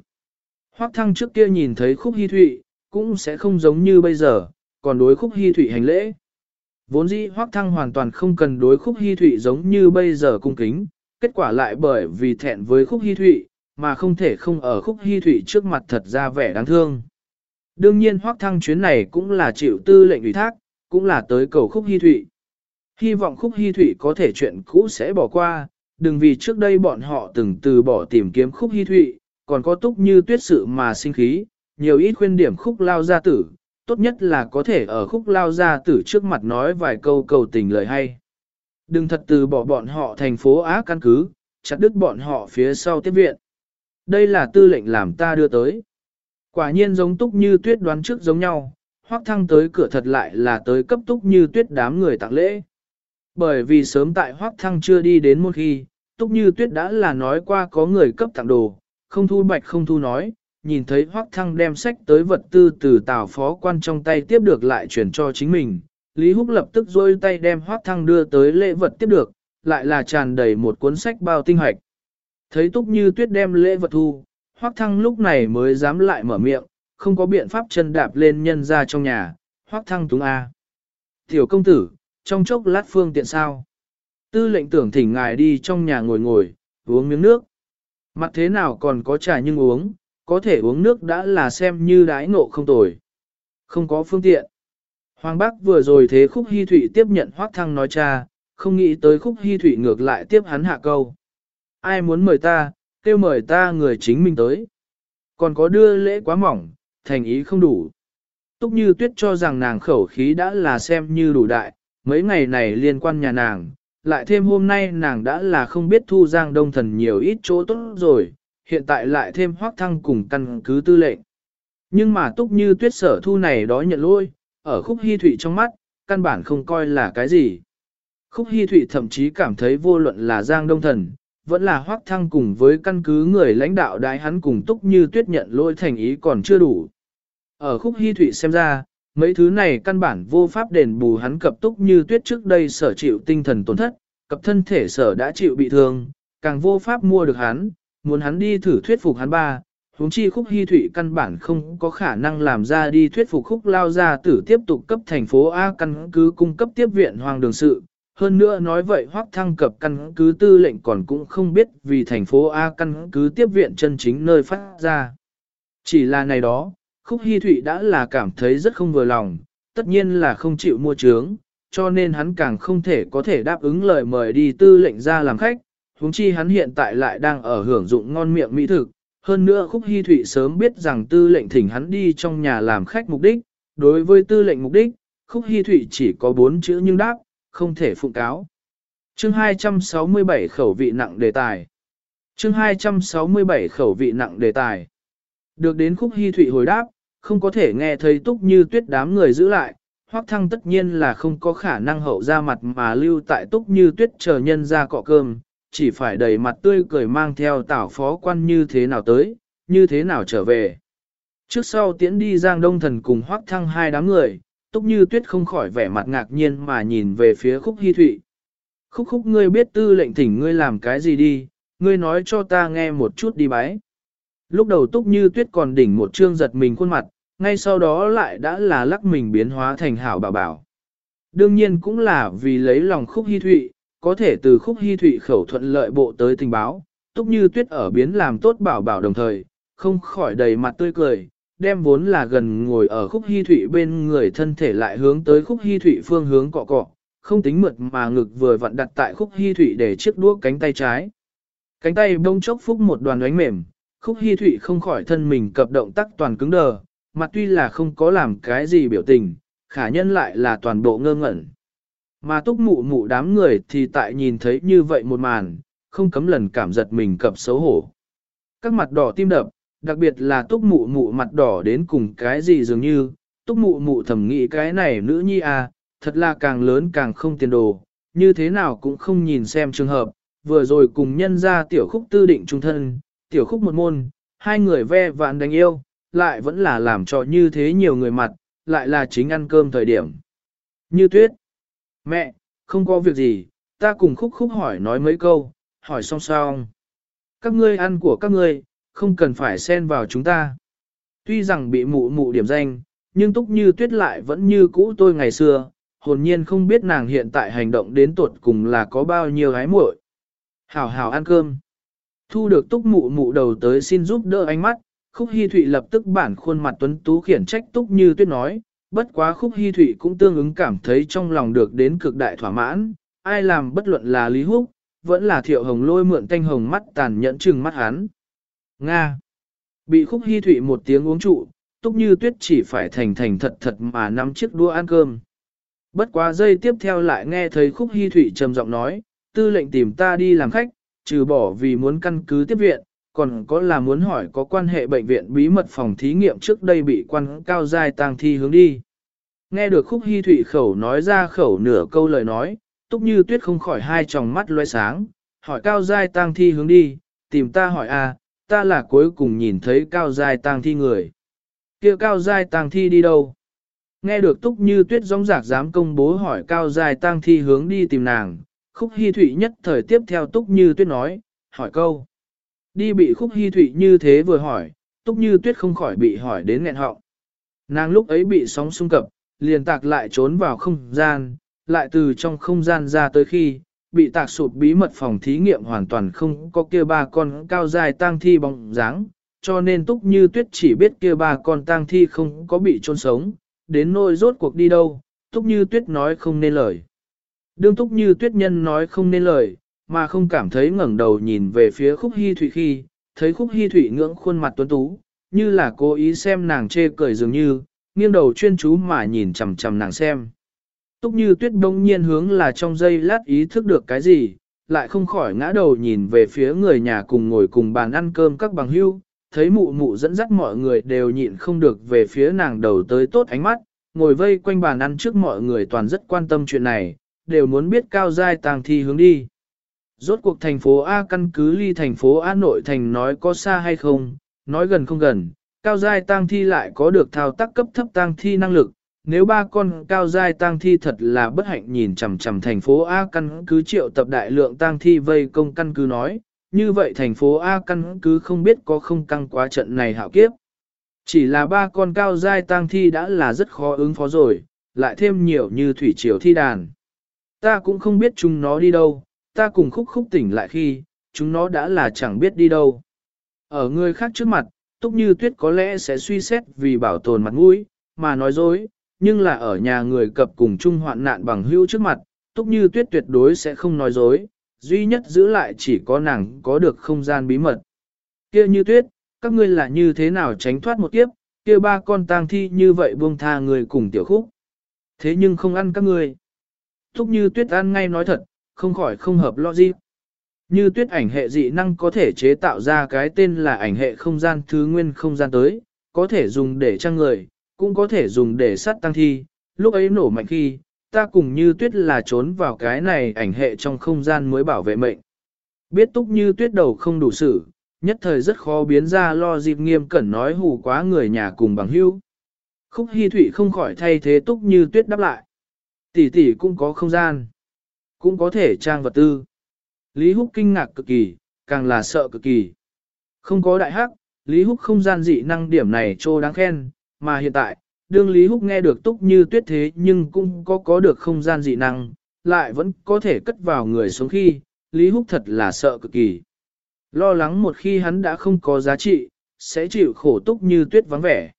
Hoác thăng trước kia nhìn thấy khúc hy thụy, cũng sẽ không giống như bây giờ, còn đối khúc hy thụy hành lễ. Vốn dĩ hoác thăng hoàn toàn không cần đối khúc hy thụy giống như bây giờ cung kính, kết quả lại bởi vì thẹn với khúc hy thụy, mà không thể không ở khúc hy thụy trước mặt thật ra vẻ đáng thương. Đương nhiên hoác thăng chuyến này cũng là chịu tư lệnh ủy thác, cũng là tới cầu khúc hy thụy. Hy vọng khúc hy thụy có thể chuyện cũ sẽ bỏ qua, đừng vì trước đây bọn họ từng từ bỏ tìm kiếm khúc hy thụy, còn có túc như tuyết sự mà sinh khí, nhiều ít khuyên điểm khúc lao gia tử, tốt nhất là có thể ở khúc lao gia tử trước mặt nói vài câu cầu tình lời hay. Đừng thật từ bỏ bọn họ thành phố Á căn cứ, chặt đứt bọn họ phía sau tiếp viện. Đây là tư lệnh làm ta đưa tới. Quả nhiên giống túc như tuyết đoán trước giống nhau, hoác thăng tới cửa thật lại là tới cấp túc như tuyết đám người tặng lễ. Bởi vì sớm tại hoác thăng chưa đi đến một khi, túc như tuyết đã là nói qua có người cấp tặng đồ, không thu bạch không thu nói, nhìn thấy hoác thăng đem sách tới vật tư từ tào phó quan trong tay tiếp được lại chuyển cho chính mình. Lý Húc lập tức dôi tay đem hoác thăng đưa tới lễ vật tiếp được, lại là tràn đầy một cuốn sách bao tinh hoạch. Thấy túc như tuyết đem lễ vật thu, hoác thăng lúc này mới dám lại mở miệng, không có biện pháp chân đạp lên nhân ra trong nhà, hoác thăng túng A. Tiểu công tử, trong chốc lát phương tiện sao? Tư lệnh tưởng thỉnh ngài đi trong nhà ngồi ngồi, uống miếng nước. Mặt thế nào còn có trà nhưng uống, có thể uống nước đã là xem như đái ngộ không tồi. Không có phương tiện. Hoàng Bắc vừa rồi thế khúc hy thụy tiếp nhận hoác thăng nói cha, không nghĩ tới khúc hy thụy ngược lại tiếp hắn hạ câu. Ai muốn mời ta, kêu mời ta người chính mình tới. Còn có đưa lễ quá mỏng, thành ý không đủ. Túc như tuyết cho rằng nàng khẩu khí đã là xem như đủ đại, mấy ngày này liên quan nhà nàng, lại thêm hôm nay nàng đã là không biết thu giang đông thần nhiều ít chỗ tốt rồi, hiện tại lại thêm hoác thăng cùng căn cứ tư lệnh. Nhưng mà túc như tuyết sở thu này đó nhận lôi, ở khúc hy thủy trong mắt, căn bản không coi là cái gì. Khúc Hi Thụy thậm chí cảm thấy vô luận là Giang Đông Thần, vẫn là hoác thăng cùng với căn cứ người lãnh đạo đái hắn cùng túc như tuyết nhận lỗi thành ý còn chưa đủ. Ở khúc hy thụy xem ra, mấy thứ này căn bản vô pháp đền bù hắn cập túc như tuyết trước đây sở chịu tinh thần tổn thất, cập thân thể sở đã chịu bị thương, càng vô pháp mua được hắn, muốn hắn đi thử thuyết phục hắn ba. Huống chi khúc hy thụy căn bản không có khả năng làm ra đi thuyết phục khúc lao ra tử tiếp tục cấp thành phố A căn cứ cung cấp tiếp viện hoàng đường sự, hơn nữa nói vậy hoác thăng cập căn cứ tư lệnh còn cũng không biết vì thành phố A căn cứ tiếp viện chân chính nơi phát ra. Chỉ là này đó, Khúc hy Thụy đã là cảm thấy rất không vừa lòng, tất nhiên là không chịu mua trướng, cho nên hắn càng không thể có thể đáp ứng lời mời đi tư lệnh ra làm khách, huống chi hắn hiện tại lại đang ở hưởng dụng ngon miệng mỹ thực. Hơn nữa Khúc hy Thụy sớm biết rằng tư lệnh thỉnh hắn đi trong nhà làm khách mục đích, đối với tư lệnh mục đích, Khúc hy Thụy chỉ có bốn chữ nhưng đáp, không thể phụng cáo. Chương 267 khẩu vị nặng đề tài. Chương 267 khẩu vị nặng đề tài. Được đến khúc hy thụy hồi đáp, không có thể nghe thấy túc như tuyết đám người giữ lại, hoắc thăng tất nhiên là không có khả năng hậu ra mặt mà lưu tại túc như tuyết chờ nhân ra cọ cơm, chỉ phải đầy mặt tươi cười mang theo tảo phó quan như thế nào tới, như thế nào trở về. Trước sau tiễn đi Giang Đông Thần cùng hoắc thăng hai đám người, Túc Như Tuyết không khỏi vẻ mặt ngạc nhiên mà nhìn về phía Khúc Hi Thụy. Khúc khúc ngươi biết tư lệnh thỉnh ngươi làm cái gì đi, ngươi nói cho ta nghe một chút đi bái. Lúc đầu Túc Như Tuyết còn đỉnh một trương giật mình khuôn mặt, ngay sau đó lại đã là lắc mình biến hóa thành hảo bảo bảo. Đương nhiên cũng là vì lấy lòng Khúc Hi Thụy, có thể từ Khúc Hi Thụy khẩu thuận lợi bộ tới tình báo, Túc Như Tuyết ở biến làm tốt bảo bảo đồng thời, không khỏi đầy mặt tươi cười, đem vốn là gần ngồi ở khúc hy thụy bên người thân thể lại hướng tới khúc hy thụy phương hướng cọ cọ, không tính mượt mà ngực vừa vặn đặt tại khúc hy thụy để chiếc đuốc cánh tay trái. Cánh tay bông chốc phúc một đoàn đánh mềm, khúc hy thụy không khỏi thân mình cập động tác toàn cứng đờ, mặt tuy là không có làm cái gì biểu tình, khả nhân lại là toàn bộ ngơ ngẩn. Mà túc mụ mụ đám người thì tại nhìn thấy như vậy một màn, không cấm lần cảm giật mình cập xấu hổ. Các mặt đỏ tim đập, đặc biệt là túc mụ mụ mặt đỏ đến cùng cái gì dường như, túc mụ mụ thầm nghĩ cái này nữ nhi à, thật là càng lớn càng không tiền đồ, như thế nào cũng không nhìn xem trường hợp, vừa rồi cùng nhân ra tiểu khúc tư định trung thân, tiểu khúc một môn, hai người ve vạn đánh yêu, lại vẫn là làm cho như thế nhiều người mặt, lại là chính ăn cơm thời điểm. Như tuyết, mẹ, không có việc gì, ta cùng khúc khúc hỏi nói mấy câu, hỏi xong xong. Các ngươi ăn của các ngươi, không cần phải xen vào chúng ta. Tuy rằng bị mụ mụ điểm danh, nhưng túc như tuyết lại vẫn như cũ tôi ngày xưa, hồn nhiên không biết nàng hiện tại hành động đến tuột cùng là có bao nhiêu gái muội. Hảo hảo ăn cơm. Thu được túc mụ mụ đầu tới xin giúp đỡ ánh mắt, khúc hy thụy lập tức bản khuôn mặt tuấn tú khiển trách túc như tuyết nói, bất quá khúc hy thụy cũng tương ứng cảm thấy trong lòng được đến cực đại thỏa mãn, ai làm bất luận là Lý Húc, vẫn là thiệu hồng lôi mượn thanh hồng mắt tàn nhẫn chừng mắt hắn. Nga. Bị khúc hy thụy một tiếng uống trụ, túc như tuyết chỉ phải thành thành thật thật mà nắm chiếc đũa ăn cơm. Bất quá giây tiếp theo lại nghe thấy khúc hy thụy trầm giọng nói, tư lệnh tìm ta đi làm khách, trừ bỏ vì muốn căn cứ tiếp viện, còn có là muốn hỏi có quan hệ bệnh viện bí mật phòng thí nghiệm trước đây bị quan cao giai tang thi hướng đi. Nghe được khúc hy thụy khẩu nói ra khẩu nửa câu lời nói, túc như tuyết không khỏi hai tròng mắt loe sáng, hỏi cao giai tang thi hướng đi, tìm ta hỏi a ta là cuối cùng nhìn thấy cao giai tang thi người. kia cao giai tang thi đi đâu? Nghe được túc như tuyết giống rạc dám công bố hỏi cao giai tang thi hướng đi tìm nàng, khúc hy thụy nhất thời tiếp theo túc như tuyết nói, hỏi câu. Đi bị khúc hy thụy như thế vừa hỏi, túc như tuyết không khỏi bị hỏi đến nghẹn họng. Nàng lúc ấy bị sóng xung cập, liền tạc lại trốn vào không gian, lại từ trong không gian ra tới khi, bị tạc sụp bí mật phòng thí nghiệm hoàn toàn không có kia ba con cao dài tang thi bóng dáng, cho nên túc như tuyết chỉ biết kia ba con tang thi không có bị trôn sống, đến nỗi rốt cuộc đi đâu, túc như tuyết nói không nên lời. Đương túc như tuyết nhân nói không nên lời, mà không cảm thấy ngẩng đầu nhìn về phía khúc hy thủy khi, thấy khúc hy thủy ngưỡng khuôn mặt tuấn tú, như là cố ý xem nàng chê cười dường như, nghiêng đầu chuyên chú mà nhìn chằm chằm nàng xem. Túc như tuyết đông nhiên hướng là trong giây lát ý thức được cái gì, lại không khỏi ngã đầu nhìn về phía người nhà cùng ngồi cùng bàn ăn cơm các bằng hưu, thấy mụ mụ dẫn dắt mọi người đều nhịn không được về phía nàng đầu tới tốt ánh mắt, ngồi vây quanh bàn ăn trước mọi người toàn rất quan tâm chuyện này, đều muốn biết cao giai Tàng thi hướng đi. Rốt cuộc thành phố A căn cứ ly thành phố A nội thành nói có xa hay không, nói gần không gần, cao giai tang thi lại có được thao tác cấp thấp tang thi năng lực. Nếu ba con cao giai tang thi thật là bất hạnh nhìn chằm chằm thành phố A căn cứ triệu tập đại lượng tang thi vây công căn cứ nói, như vậy thành phố A căn cứ không biết có không căng quá trận này hạo kiếp. Chỉ là ba con cao giai tang thi đã là rất khó ứng phó rồi, lại thêm nhiều như thủy triều thi đàn. Ta cũng không biết chúng nó đi đâu, ta cùng khúc khúc tỉnh lại khi, chúng nó đã là chẳng biết đi đâu. Ở người khác trước mặt, Túc Như Tuyết có lẽ sẽ suy xét vì bảo tồn mặt mũi, mà nói dối, nhưng là ở nhà người cập cùng chung hoạn nạn bằng hữu trước mặt, Túc Như Tuyết tuyệt đối sẽ không nói dối, duy nhất giữ lại chỉ có nàng có được không gian bí mật. Kia Như Tuyết, các ngươi là như thế nào tránh thoát một kiếp, kia ba con tang thi như vậy buông tha người cùng tiểu khúc. Thế nhưng không ăn các ngươi. Túc Như Tuyết ăn ngay nói thật, không khỏi không hợp logic. Như tuyết ảnh hệ dị năng có thể chế tạo ra cái tên là ảnh hệ không gian thứ nguyên không gian tới, có thể dùng để trang người, cũng có thể dùng để sát tăng thi, lúc ấy nổ mạnh khi, ta cùng như tuyết là trốn vào cái này ảnh hệ trong không gian mới bảo vệ mệnh. Biết túc như tuyết đầu không đủ sự, nhất thời rất khó biến ra lo dịp nghiêm cẩn nói hù quá người nhà cùng bằng hữu. Khúc hy thụy không khỏi thay thế túc như tuyết đáp lại. Tỷ tỷ cũng có không gian. Cũng có thể trang vật tư. Lý Húc kinh ngạc cực kỳ, càng là sợ cực kỳ. Không có đại hắc, Lý Húc không gian dị năng điểm này trô đáng khen, mà hiện tại, đương Lý Húc nghe được túc như tuyết thế nhưng cũng có có được không gian dị năng, lại vẫn có thể cất vào người sống khi, Lý Húc thật là sợ cực kỳ. Lo lắng một khi hắn đã không có giá trị, sẽ chịu khổ túc như tuyết vắng vẻ.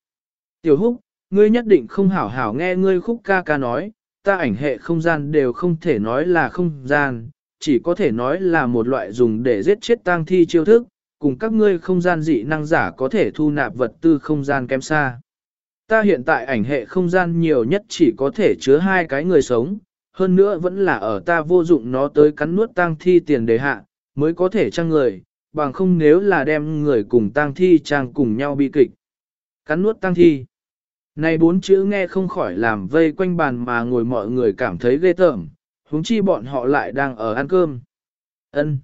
Tiểu Húc, ngươi nhất định không hảo hảo nghe ngươi khúc ca ca nói, ta ảnh hệ không gian đều không thể nói là không gian, chỉ có thể nói là một loại dùng để giết chết tang thi chiêu thức, cùng các ngươi không gian dị năng giả có thể thu nạp vật tư không gian kém xa. Ta hiện tại ảnh hệ không gian nhiều nhất chỉ có thể chứa hai cái người sống, hơn nữa vẫn là ở ta vô dụng nó tới cắn nuốt tang thi tiền đề hạ, mới có thể trang người, bằng không nếu là đem người cùng tang thi trang cùng nhau bi kịch. Cắn nuốt tang thi. Này bốn chữ nghe không khỏi làm vây quanh bàn mà ngồi mọi người cảm thấy ghê tởm, huống chi bọn họ lại đang ở ăn cơm. Ân,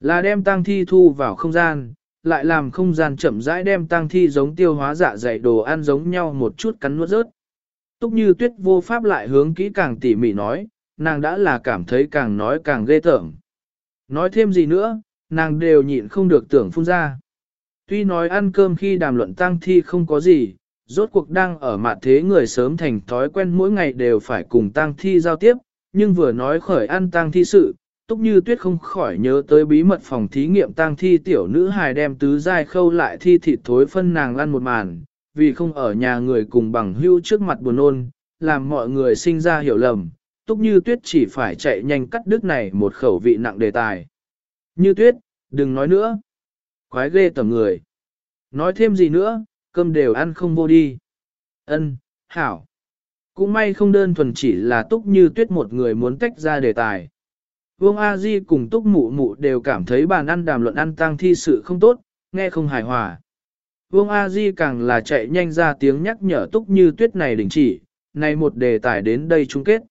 Là đem tang thi thu vào không gian, lại làm không gian chậm rãi đem tang thi giống tiêu hóa dạ dày đồ ăn giống nhau một chút cắn nuốt rớt. Túc như tuyết vô pháp lại hướng kỹ càng tỉ mỉ nói, nàng đã là cảm thấy càng nói càng ghê tởm. Nói thêm gì nữa, nàng đều nhịn không được tưởng phun ra. Tuy nói ăn cơm khi đàm luận tang thi không có gì, rốt cuộc đang ở mạn thế người sớm thành thói quen mỗi ngày đều phải cùng tang thi giao tiếp, nhưng vừa nói khởi ăn tang thi sự, Túc Như Tuyết không khỏi nhớ tới bí mật phòng thí nghiệm tang thi tiểu nữ hài đem tứ giai khâu lại thi thịt thối phân nàng ăn một màn, vì không ở nhà người cùng bằng hưu trước mặt buồn ôn, làm mọi người sinh ra hiểu lầm, Túc Như Tuyết chỉ phải chạy nhanh cắt đứt này một khẩu vị nặng đề tài. Như Tuyết, đừng nói nữa. Quái ghê tầm người. Nói thêm gì nữa, cơm đều ăn không vô đi. Ân, hảo. Cũng may không đơn thuần chỉ là túc như tuyết một người muốn tách ra đề tài. Vương A Di cùng túc mụ mụ đều cảm thấy bàn ăn đàm luận ăn tang thi sự không tốt, nghe không hài hòa. Vương A Di càng là chạy nhanh ra tiếng nhắc nhở túc như tuyết này đình chỉ, này một đề tài đến đây chung kết.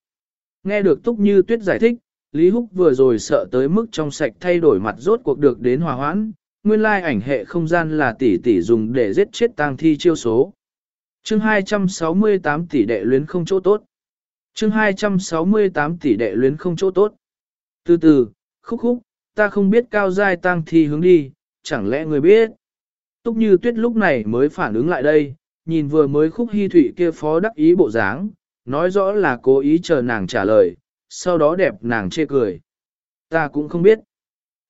Nghe được túc như tuyết giải thích, Lý Húc vừa rồi sợ tới mức trong sạch thay đổi mặt rốt cuộc được đến hòa hoãn, nguyên lai ảnh hệ không gian là tỷ tỷ dùng để giết chết tang thi chiêu số. Chương 268 tỷ đệ luyến không chỗ tốt. Chương 268 tỷ đệ luyến không chỗ tốt. Từ từ, khúc khúc, ta không biết cao giai tang thi hướng đi, chẳng lẽ người biết? Túc như tuyết lúc này mới phản ứng lại đây, nhìn vừa mới khúc hy thủy kia phó đắc ý bộ dáng, nói rõ là cố ý chờ nàng trả lời, sau đó đẹp nàng chê cười. Ta cũng không biết.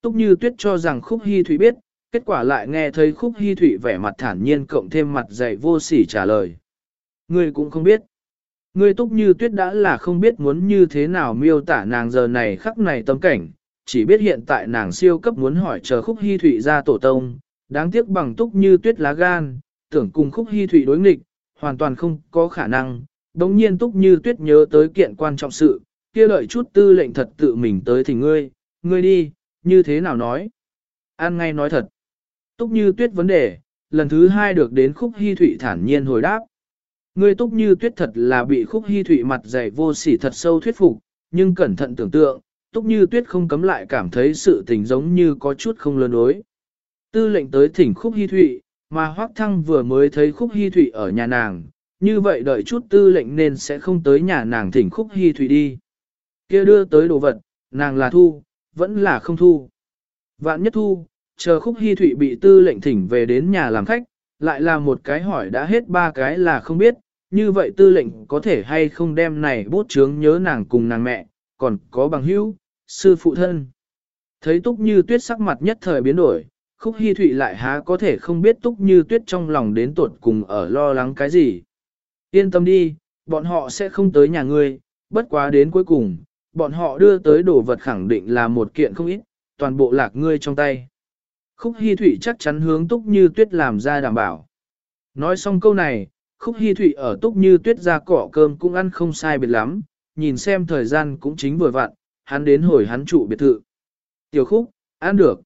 Túc như tuyết cho rằng khúc hy thủy biết, kết quả lại nghe thấy khúc hy thủy vẻ mặt thản nhiên cộng thêm mặt dày vô sỉ trả lời. người cũng không biết. Ngươi túc như tuyết đã là không biết muốn như thế nào miêu tả nàng giờ này khắc này tâm cảnh, chỉ biết hiện tại nàng siêu cấp muốn hỏi chờ khúc hy thụy ra tổ tông, đáng tiếc bằng túc như tuyết lá gan, tưởng cùng khúc hy thụy đối nghịch, hoàn toàn không có khả năng. Đống nhiên túc như tuyết nhớ tới kiện quan trọng sự, kia đợi chút tư lệnh thật tự mình tới thì ngươi, ngươi đi, như thế nào nói. An ngay nói thật. Túc như tuyết vấn đề, lần thứ hai được đến khúc hy thụy thản nhiên hồi đáp. Ngươi túc như tuyết thật là bị khúc hy thụy mặt dày vô sỉ thật sâu thuyết phục, nhưng cẩn thận tưởng tượng, túc như tuyết không cấm lại cảm thấy sự tình giống như có chút không lớn đối. Tư lệnh tới thỉnh khúc hy thụy, mà hoác thăng vừa mới thấy khúc hy thụy ở nhà nàng, như vậy đợi chút tư lệnh nên sẽ không tới nhà nàng thỉnh khúc hy thụy đi. kia đưa tới đồ vật, nàng là thu, vẫn là không thu. Vạn nhất thu, chờ khúc hy thụy bị tư lệnh thỉnh về đến nhà làm khách, lại là một cái hỏi đã hết ba cái là không biết, như vậy tư lệnh có thể hay không đem này bút chướng nhớ nàng cùng nàng mẹ, còn có bằng hữu, sư phụ thân. Thấy túc như tuyết sắc mặt nhất thời biến đổi, khúc hy thụy lại há có thể không biết túc như tuyết trong lòng đến tuột cùng ở lo lắng cái gì. Yên tâm đi, bọn họ sẽ không tới nhà ngươi, bất quá đến cuối cùng, bọn họ đưa tới đồ vật khẳng định là một kiện không ít, toàn bộ lạc ngươi trong tay. Khúc Hi Thụy chắc chắn hướng Túc Như Tuyết làm ra đảm bảo. Nói xong câu này, Khúc Hi Thụy ở Túc Như Tuyết ra cỏ cơm cũng ăn không sai biệt lắm, nhìn xem thời gian cũng chính vừa vặn, hắn đến hồi hắn trụ biệt thự. Tiểu Khúc, ăn được.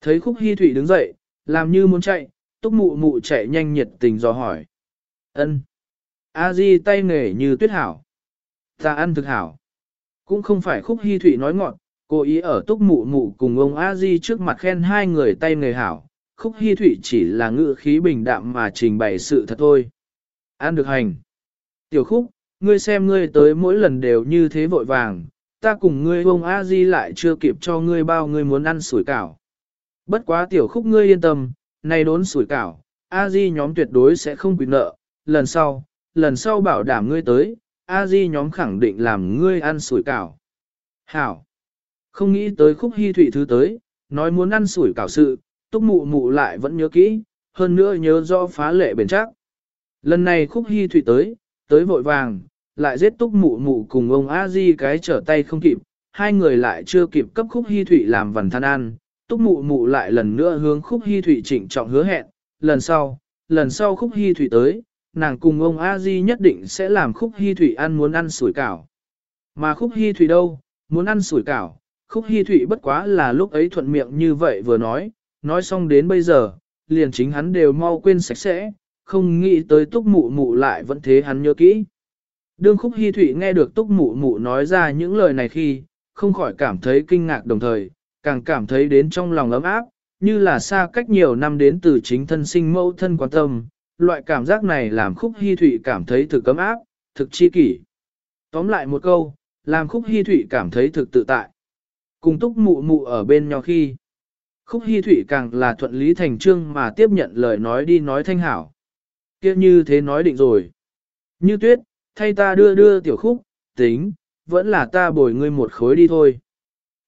Thấy Khúc Hi Thụy đứng dậy, làm như muốn chạy, Túc Mụ Mụ chạy nhanh nhiệt tình dò hỏi. Ân. A Di tay nghề như tuyết hảo. Ta ăn thực hảo. Cũng không phải Khúc Hi Thụy nói ngọn, Cô ý ở túc mụ mụ cùng ông a di trước mặt khen hai người tay nghề hảo, khúc hy thụy chỉ là ngự khí bình đạm mà trình bày sự thật thôi. Ăn được hành. Tiểu khúc, ngươi xem ngươi tới mỗi lần đều như thế vội vàng, ta cùng ngươi ông a di lại chưa kịp cho ngươi bao ngươi muốn ăn sủi cảo. Bất quá tiểu khúc ngươi yên tâm, nay đốn sủi cảo, a di nhóm tuyệt đối sẽ không bị nợ, lần sau, lần sau bảo đảm ngươi tới, a di nhóm khẳng định làm ngươi ăn sủi cảo. Hảo. Không nghĩ tới khúc hy thụy thứ tới, nói muốn ăn sủi cảo sự, túc mụ mụ lại vẫn nhớ kỹ, hơn nữa nhớ do phá lệ bền chắc. Lần này khúc hy thủy tới, tới vội vàng, lại giết túc mụ mụ cùng ông a di cái trở tay không kịp, hai người lại chưa kịp cấp khúc hy thủy làm vần than ăn, túc mụ mụ lại lần nữa hướng khúc hy thủy trịnh trọng hứa hẹn, lần sau, lần sau khúc hy thủy tới, nàng cùng ông a di nhất định sẽ làm khúc hy thủy ăn muốn ăn sủi cảo. Mà khúc hy thủy đâu, muốn ăn sủi cảo, Khúc hy thủy bất quá là lúc ấy thuận miệng như vậy vừa nói, nói xong đến bây giờ, liền chính hắn đều mau quên sạch sẽ, không nghĩ tới túc mụ mụ lại vẫn thế hắn nhớ kỹ. Đương Khúc hy Thụy nghe được túc mụ mụ nói ra những lời này khi, không khỏi cảm thấy kinh ngạc đồng thời, càng cảm thấy đến trong lòng ấm áp, như là xa cách nhiều năm đến từ chính thân sinh mẫu thân quan tâm, loại cảm giác này làm Khúc hy Thụy cảm thấy thực ấm áp, thực chi kỷ. Tóm lại một câu, làm Khúc hy Thụy cảm thấy thực tự tại. Cùng túc mụ mụ ở bên nhau khi. Khúc hy Thụy càng là thuận lý thành trương mà tiếp nhận lời nói đi nói thanh hảo kia như thế nói định rồi. Như tuyết, thay ta đưa đưa tiểu khúc, tính, vẫn là ta bồi ngươi một khối đi thôi.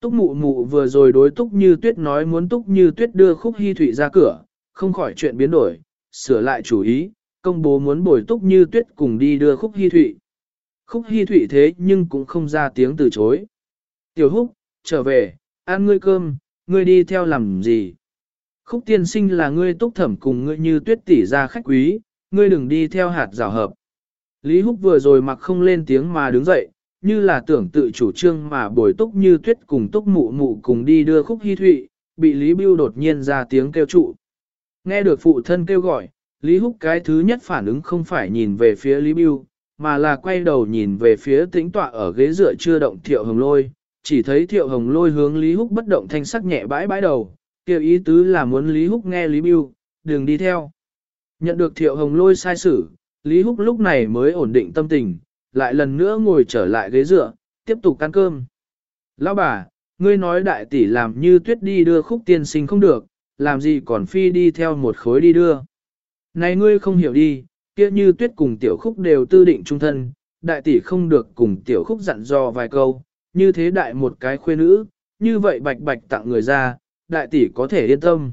Túc mụ mụ vừa rồi đối túc như tuyết nói muốn túc như tuyết đưa khúc Hi Thụy ra cửa, không khỏi chuyện biến đổi, sửa lại chủ ý, công bố muốn bồi túc như tuyết cùng đi đưa khúc Hi Thụy. Khúc Hi Thụy thế nhưng cũng không ra tiếng từ chối. Tiểu húc, trở về, ăn ngươi cơm, ngươi đi theo làm gì? Khúc tiên sinh là ngươi túc thẩm cùng ngươi như tuyết tỷ ra khách quý, ngươi đừng đi theo hạt rào hợp. Lý Húc vừa rồi mặc không lên tiếng mà đứng dậy, như là tưởng tự chủ trương mà bồi túc như tuyết cùng túc mụ mụ cùng đi đưa khúc hy thụy, bị Lý Bưu đột nhiên ra tiếng kêu trụ. Nghe được phụ thân kêu gọi, Lý Húc cái thứ nhất phản ứng không phải nhìn về phía Lý Bưu, mà là quay đầu nhìn về phía tĩnh tọa ở ghế dựa chưa động thiệu hồng lôi, chỉ thấy thiệu hồng lôi hướng Lý Húc bất động thanh sắc nhẹ bãi bãi đầu, kêu ý tứ là muốn Lý Húc nghe Lý Biêu, đừng đi theo. Nhận được thiệu hồng lôi sai sử, Lý Húc lúc này mới ổn định tâm tình, lại lần nữa ngồi trở lại ghế dựa, tiếp tục ăn cơm. Lão bà, ngươi nói đại tỷ làm như tuyết đi đưa khúc tiên sinh không được, làm gì còn phi đi theo một khối đi đưa. Này ngươi không hiểu đi, kia như tuyết cùng tiểu khúc đều tư định trung thân, đại tỷ không được cùng tiểu khúc dặn dò vài câu, như thế đại một cái khuê nữ, như vậy bạch bạch tặng người ra, đại tỷ có thể yên tâm.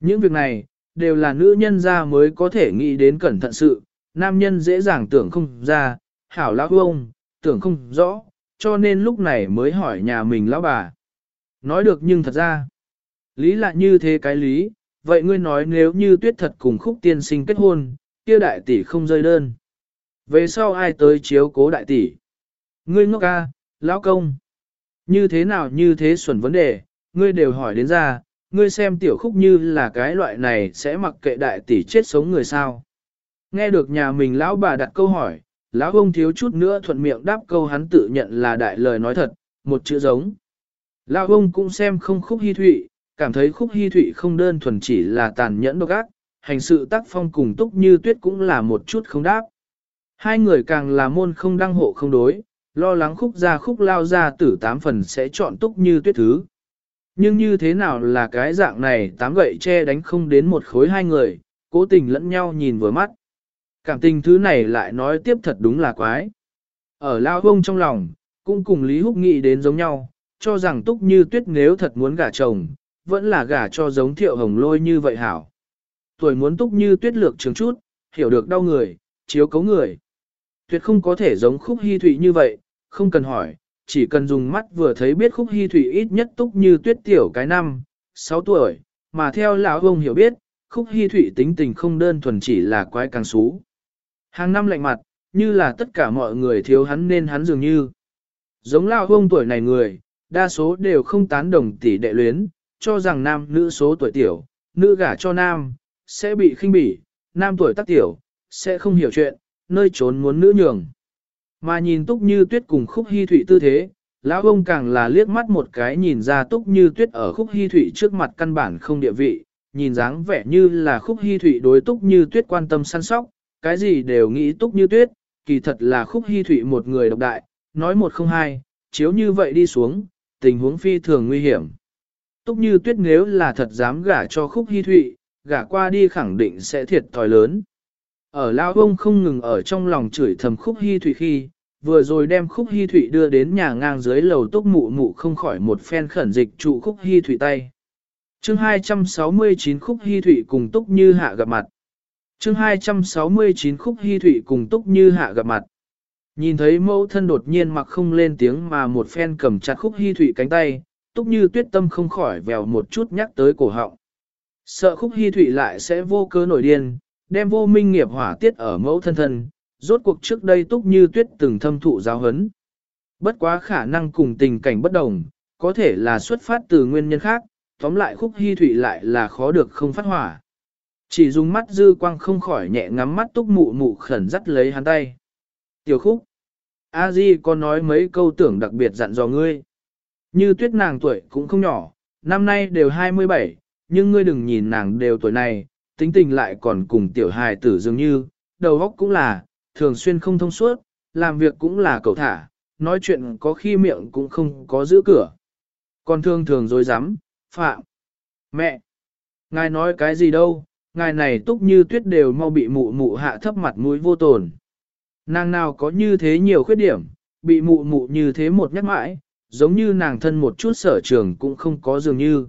Những việc này, đều là nữ nhân ra mới có thể nghĩ đến cẩn thận sự, nam nhân dễ dàng tưởng không ra, hảo lão ông, tưởng không rõ, cho nên lúc này mới hỏi nhà mình lão bà. Nói được nhưng thật ra, lý là như thế cái lý, vậy ngươi nói nếu như tuyết thật cùng khúc tiên sinh kết hôn, kia đại tỷ không rơi đơn. Về sau ai tới chiếu cố đại tỷ? Ngươi ngốc ca, Lão công, như thế nào như thế xuẩn vấn đề, ngươi đều hỏi đến ra, ngươi xem tiểu khúc như là cái loại này sẽ mặc kệ đại tỷ chết sống người sao. Nghe được nhà mình lão bà đặt câu hỏi, lão ông thiếu chút nữa thuận miệng đáp câu hắn tự nhận là đại lời nói thật, một chữ giống. Lão ông cũng xem không khúc hy thụy, cảm thấy khúc hy thụy không đơn thuần chỉ là tàn nhẫn độc ác, hành sự tác phong cùng túc như tuyết cũng là một chút không đáp. Hai người càng là môn không đăng hộ không đối, lo lắng khúc ra khúc lao ra tử tám phần sẽ chọn túc như tuyết thứ. Nhưng như thế nào là cái dạng này tám gậy che đánh không đến một khối hai người, cố tình lẫn nhau nhìn vừa mắt. Cảm tình thứ này lại nói tiếp thật đúng là quái. Ở lao hông trong lòng, cũng cùng Lý Húc nghĩ đến giống nhau, cho rằng túc như tuyết nếu thật muốn gả chồng, vẫn là gả cho giống thiệu hồng lôi như vậy hảo. Tuổi muốn túc như tuyết lược trường chút, hiểu được đau người, chiếu cấu người. Tuyệt không có thể giống khúc hy thụy như vậy, không cần hỏi, chỉ cần dùng mắt vừa thấy biết khúc hy thủy ít nhất túc như tuyết tiểu cái năm, 6 tuổi, mà theo lão ông hiểu biết, khúc hy thủy tính tình không đơn thuần chỉ là quái càng xú. Hàng năm lạnh mặt, như là tất cả mọi người thiếu hắn nên hắn dường như. Giống lão ông tuổi này người, đa số đều không tán đồng tỷ đệ luyến, cho rằng nam nữ số tuổi tiểu, nữ gả cho nam, sẽ bị khinh bỉ, nam tuổi tác tiểu, sẽ không hiểu chuyện, nơi trốn muốn nữ nhường. Mà nhìn túc như tuyết cùng khúc hy thụy tư thế, lão ông càng là liếc mắt một cái nhìn ra túc như tuyết ở khúc hy thụy trước mặt căn bản không địa vị, nhìn dáng vẻ như là khúc hy thụy đối túc như tuyết quan tâm săn sóc, cái gì đều nghĩ túc như tuyết, kỳ thật là khúc hy thụy một người độc đại, nói một không hai, chiếu như vậy đi xuống, tình huống phi thường nguy hiểm. Túc như tuyết nếu là thật dám gả cho khúc hy thụy, gả qua đi khẳng định sẽ thiệt thòi lớn. Ở Lao Ông không ngừng ở trong lòng chửi thầm khúc hy thụy khi, vừa rồi đem khúc hy thụy đưa đến nhà ngang dưới lầu túc mụ mụ không khỏi một phen khẩn dịch trụ khúc hy thụy tay. chương 269 khúc hy thụy cùng túc như hạ gặp mặt. chương 269 khúc hy thụy cùng túc như hạ gặp mặt. Nhìn thấy mẫu thân đột nhiên mặc không lên tiếng mà một phen cầm chặt khúc hy thụy cánh tay, túc như tuyết tâm không khỏi vèo một chút nhắc tới cổ họng. Sợ khúc hy thụy lại sẽ vô cớ nổi điên, đem vô minh nghiệp hỏa tiết ở mẫu thân thân, rốt cuộc trước đây túc như tuyết từng thâm thụ giáo hấn. Bất quá khả năng cùng tình cảnh bất đồng, có thể là xuất phát từ nguyên nhân khác, tóm lại khúc hy thủy lại là khó được không phát hỏa. Chỉ dùng mắt dư quang không khỏi nhẹ ngắm mắt túc mụ mụ khẩn dắt lấy hắn tay. Tiểu khúc, a di có nói mấy câu tưởng đặc biệt dặn dò ngươi. Như tuyết nàng tuổi cũng không nhỏ, năm nay đều 27, nhưng ngươi đừng nhìn nàng đều tuổi này, tính tình lại còn cùng tiểu hài tử dường như, đầu óc cũng là, thường xuyên không thông suốt, làm việc cũng là cầu thả, nói chuyện có khi miệng cũng không có giữ cửa. Còn thường thường dối rắm phạm. Mẹ! Ngài nói cái gì đâu, ngài này túc như tuyết đều mau bị mụ mụ hạ thấp mặt mũi vô tồn. Nàng nào có như thế nhiều khuyết điểm, bị mụ mụ như thế một nhắc mãi, giống như nàng thân một chút sở trường cũng không có dường như.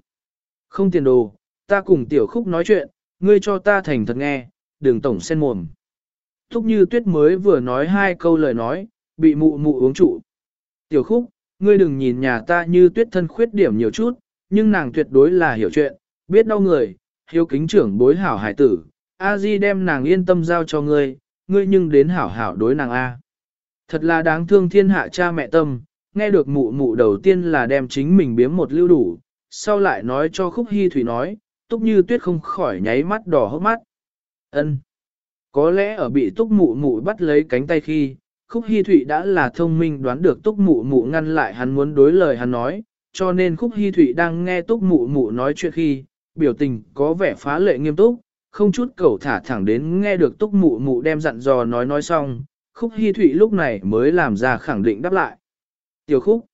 Không tiền đồ, ta cùng tiểu khúc nói chuyện, ngươi cho ta thành thật nghe, đừng tổng sen mồm. Thúc như tuyết mới vừa nói hai câu lời nói, bị mụ mụ uống trụ. Tiểu khúc, ngươi đừng nhìn nhà ta như tuyết thân khuyết điểm nhiều chút, nhưng nàng tuyệt đối là hiểu chuyện, biết đau người, hiếu kính trưởng bối hảo hải tử. A Di đem nàng yên tâm giao cho ngươi, ngươi nhưng đến hảo hảo đối nàng A. Thật là đáng thương thiên hạ cha mẹ tâm, nghe được mụ mụ đầu tiên là đem chính mình biếm một lưu đủ, sau lại nói cho khúc hy thủy nói, túc như tuyết không khỏi nháy mắt đỏ hốc mắt. ân có lẽ ở bị túc mụ mụ bắt lấy cánh tay khi, khúc hy thụy đã là thông minh đoán được túc mụ mụ ngăn lại hắn muốn đối lời hắn nói, cho nên khúc hy thụy đang nghe túc mụ mụ nói chuyện khi, biểu tình có vẻ phá lệ nghiêm túc, không chút cầu thả thẳng đến nghe được túc mụ mụ đem dặn dò nói nói xong, khúc hy thụy lúc này mới làm ra khẳng định đáp lại. Tiểu khúc.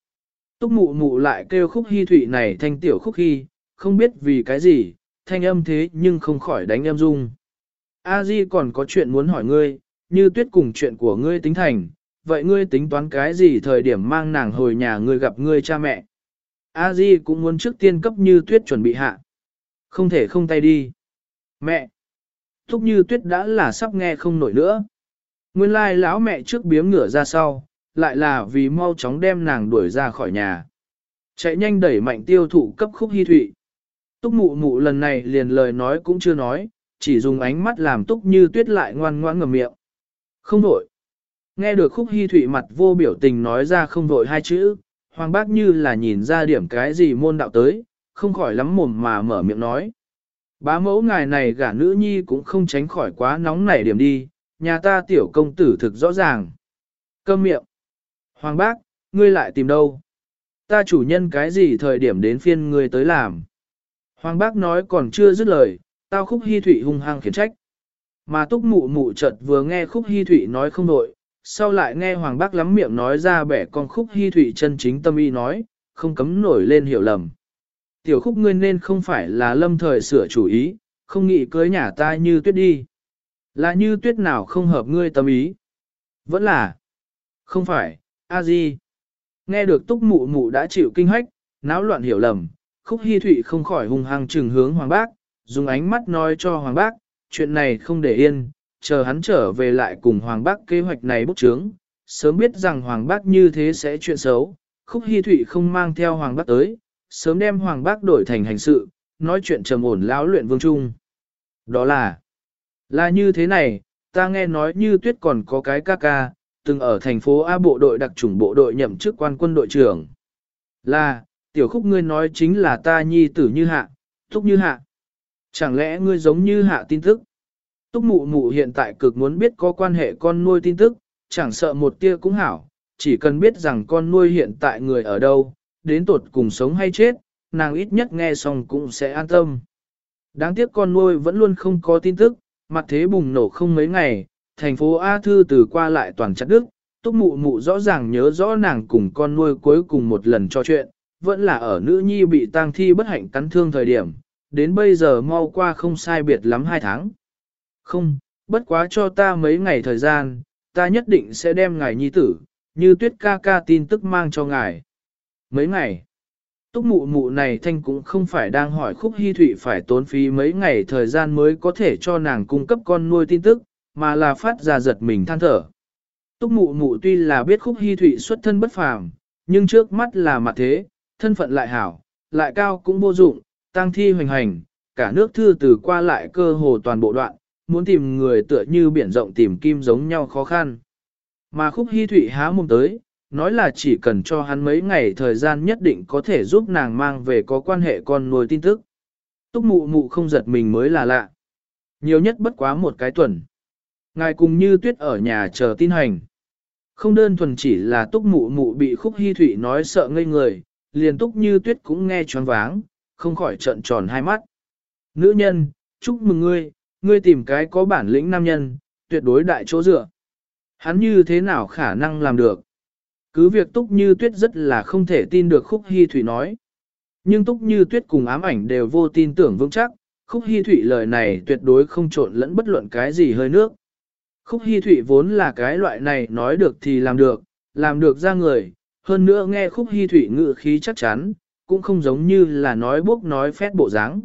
Túc mụ mụ lại kêu khúc hy thụy này thanh tiểu khúc hy, không biết vì cái gì, thanh âm thế nhưng không khỏi đánh âm dung. A Di còn có chuyện muốn hỏi ngươi, như tuyết cùng chuyện của ngươi tính thành, vậy ngươi tính toán cái gì thời điểm mang nàng hồi nhà ngươi gặp ngươi cha mẹ. A Di cũng muốn trước tiên cấp như tuyết chuẩn bị hạ. Không thể không tay đi. Mẹ! Thúc như tuyết đã là sắp nghe không nổi nữa. Nguyên lai lão mẹ trước biếm ngửa ra sau, lại là vì mau chóng đem nàng đuổi ra khỏi nhà. Chạy nhanh đẩy mạnh tiêu thụ cấp khúc hy thụy. Túc mụ mụ lần này liền lời nói cũng chưa nói, chỉ dùng ánh mắt làm túc như tuyết lại ngoan ngoãn ngầm miệng. Không vội. Nghe được khúc hy thụy mặt vô biểu tình nói ra không vội hai chữ, hoàng bác như là nhìn ra điểm cái gì môn đạo tới, không khỏi lắm mồm mà mở miệng nói. Bá mẫu ngài này gả nữ nhi cũng không tránh khỏi quá nóng nảy điểm đi, nhà ta tiểu công tử thực rõ ràng. Câm miệng. Hoàng bác, ngươi lại tìm đâu? Ta chủ nhân cái gì thời điểm đến phiên ngươi tới làm? Hoàng bác nói còn chưa dứt lời, tao khúc hy thụy hung hăng khiển trách. Mà túc mụ mụ chợt vừa nghe khúc hy thụy nói không đội, sau lại nghe hoàng bác lắm miệng nói ra bẻ con khúc hy thụy chân chính tâm ý nói, không cấm nổi lên hiểu lầm. Tiểu khúc ngươi nên không phải là lâm thời sửa chủ ý, không nghĩ cưới nhà ta như tuyết đi. Là như tuyết nào không hợp ngươi tâm ý? Vẫn là. Không phải, a di. Nghe được túc mụ mụ đã chịu kinh hách, náo loạn hiểu lầm, khúc hy thụy không khỏi hung hăng trừng hướng hoàng bác, dùng ánh mắt nói cho hoàng bác, chuyện này không để yên, chờ hắn trở về lại cùng hoàng bác kế hoạch này bốc trướng, sớm biết rằng hoàng bác như thế sẽ chuyện xấu, khúc hy thụy không mang theo hoàng bác tới, sớm đem hoàng bác đổi thành hành sự, nói chuyện trầm ổn lão luyện vương trung. Đó là, là như thế này, ta nghe nói như tuyết còn có cái ca ca, từng ở thành phố A bộ đội đặc chủng bộ đội nhậm chức quan quân đội trưởng. Là, tiểu khúc ngươi nói chính là ta nhi tử như hạ, thúc như hạ. Chẳng lẽ ngươi giống như hạ tin tức? Túc mụ mụ hiện tại cực muốn biết có quan hệ con nuôi tin tức, chẳng sợ một tia cũng hảo, chỉ cần biết rằng con nuôi hiện tại người ở đâu, đến tột cùng sống hay chết, nàng ít nhất nghe xong cũng sẽ an tâm. Đáng tiếc con nuôi vẫn luôn không có tin tức, mặt thế bùng nổ không mấy ngày, thành phố A Thư từ qua lại toàn chặt đức, túc mụ mụ rõ ràng nhớ rõ nàng cùng con nuôi cuối cùng một lần trò chuyện, vẫn là ở nữ nhi bị tang thi bất hạnh cắn thương thời điểm, đến bây giờ mau qua không sai biệt lắm hai tháng. Không, bất quá cho ta mấy ngày thời gian, ta nhất định sẽ đem ngài nhi tử, như tuyết ca ca tin tức mang cho ngài. Mấy ngày, túc mụ mụ này thanh cũng không phải đang hỏi khúc hy thụy phải tốn phí mấy ngày thời gian mới có thể cho nàng cung cấp con nuôi tin tức, mà là phát ra giật mình than thở. Túc mụ mụ tuy là biết khúc hy thụy xuất thân bất phàm, nhưng trước mắt là mặt thế, thân phận lại hảo, lại cao cũng vô dụng, tăng thi hoành hành, cả nước thư từ qua lại cơ hồ toàn bộ đoạn, muốn tìm người tựa như biển rộng tìm kim giống nhau khó khăn. Mà khúc hy thụy há mồm tới, nói là chỉ cần cho hắn mấy ngày thời gian nhất định có thể giúp nàng mang về có quan hệ con nuôi tin tức. Túc mụ mụ không giật mình mới là lạ. Nhiều nhất bất quá một cái tuần. Ngài cùng như tuyết ở nhà chờ tin hành. Không đơn thuần chỉ là túc mụ mụ bị khúc hy thủy nói sợ ngây người, liền túc như tuyết cũng nghe choáng váng, không khỏi trận tròn hai mắt. Nữ nhân, chúc mừng ngươi, ngươi tìm cái có bản lĩnh nam nhân, tuyệt đối đại chỗ dựa. Hắn như thế nào khả năng làm được? Cứ việc túc như tuyết rất là không thể tin được khúc hy thủy nói. Nhưng túc như tuyết cùng ám ảnh đều vô tin tưởng vững chắc, khúc hy thủy lời này tuyệt đối không trộn lẫn bất luận cái gì hơi nước. Khúc hy Thụy vốn là cái loại này nói được thì làm được, làm được ra người, hơn nữa nghe Khúc hy Thụy ngự khí chắc chắn, cũng không giống như là nói bốc nói phét bộ dáng.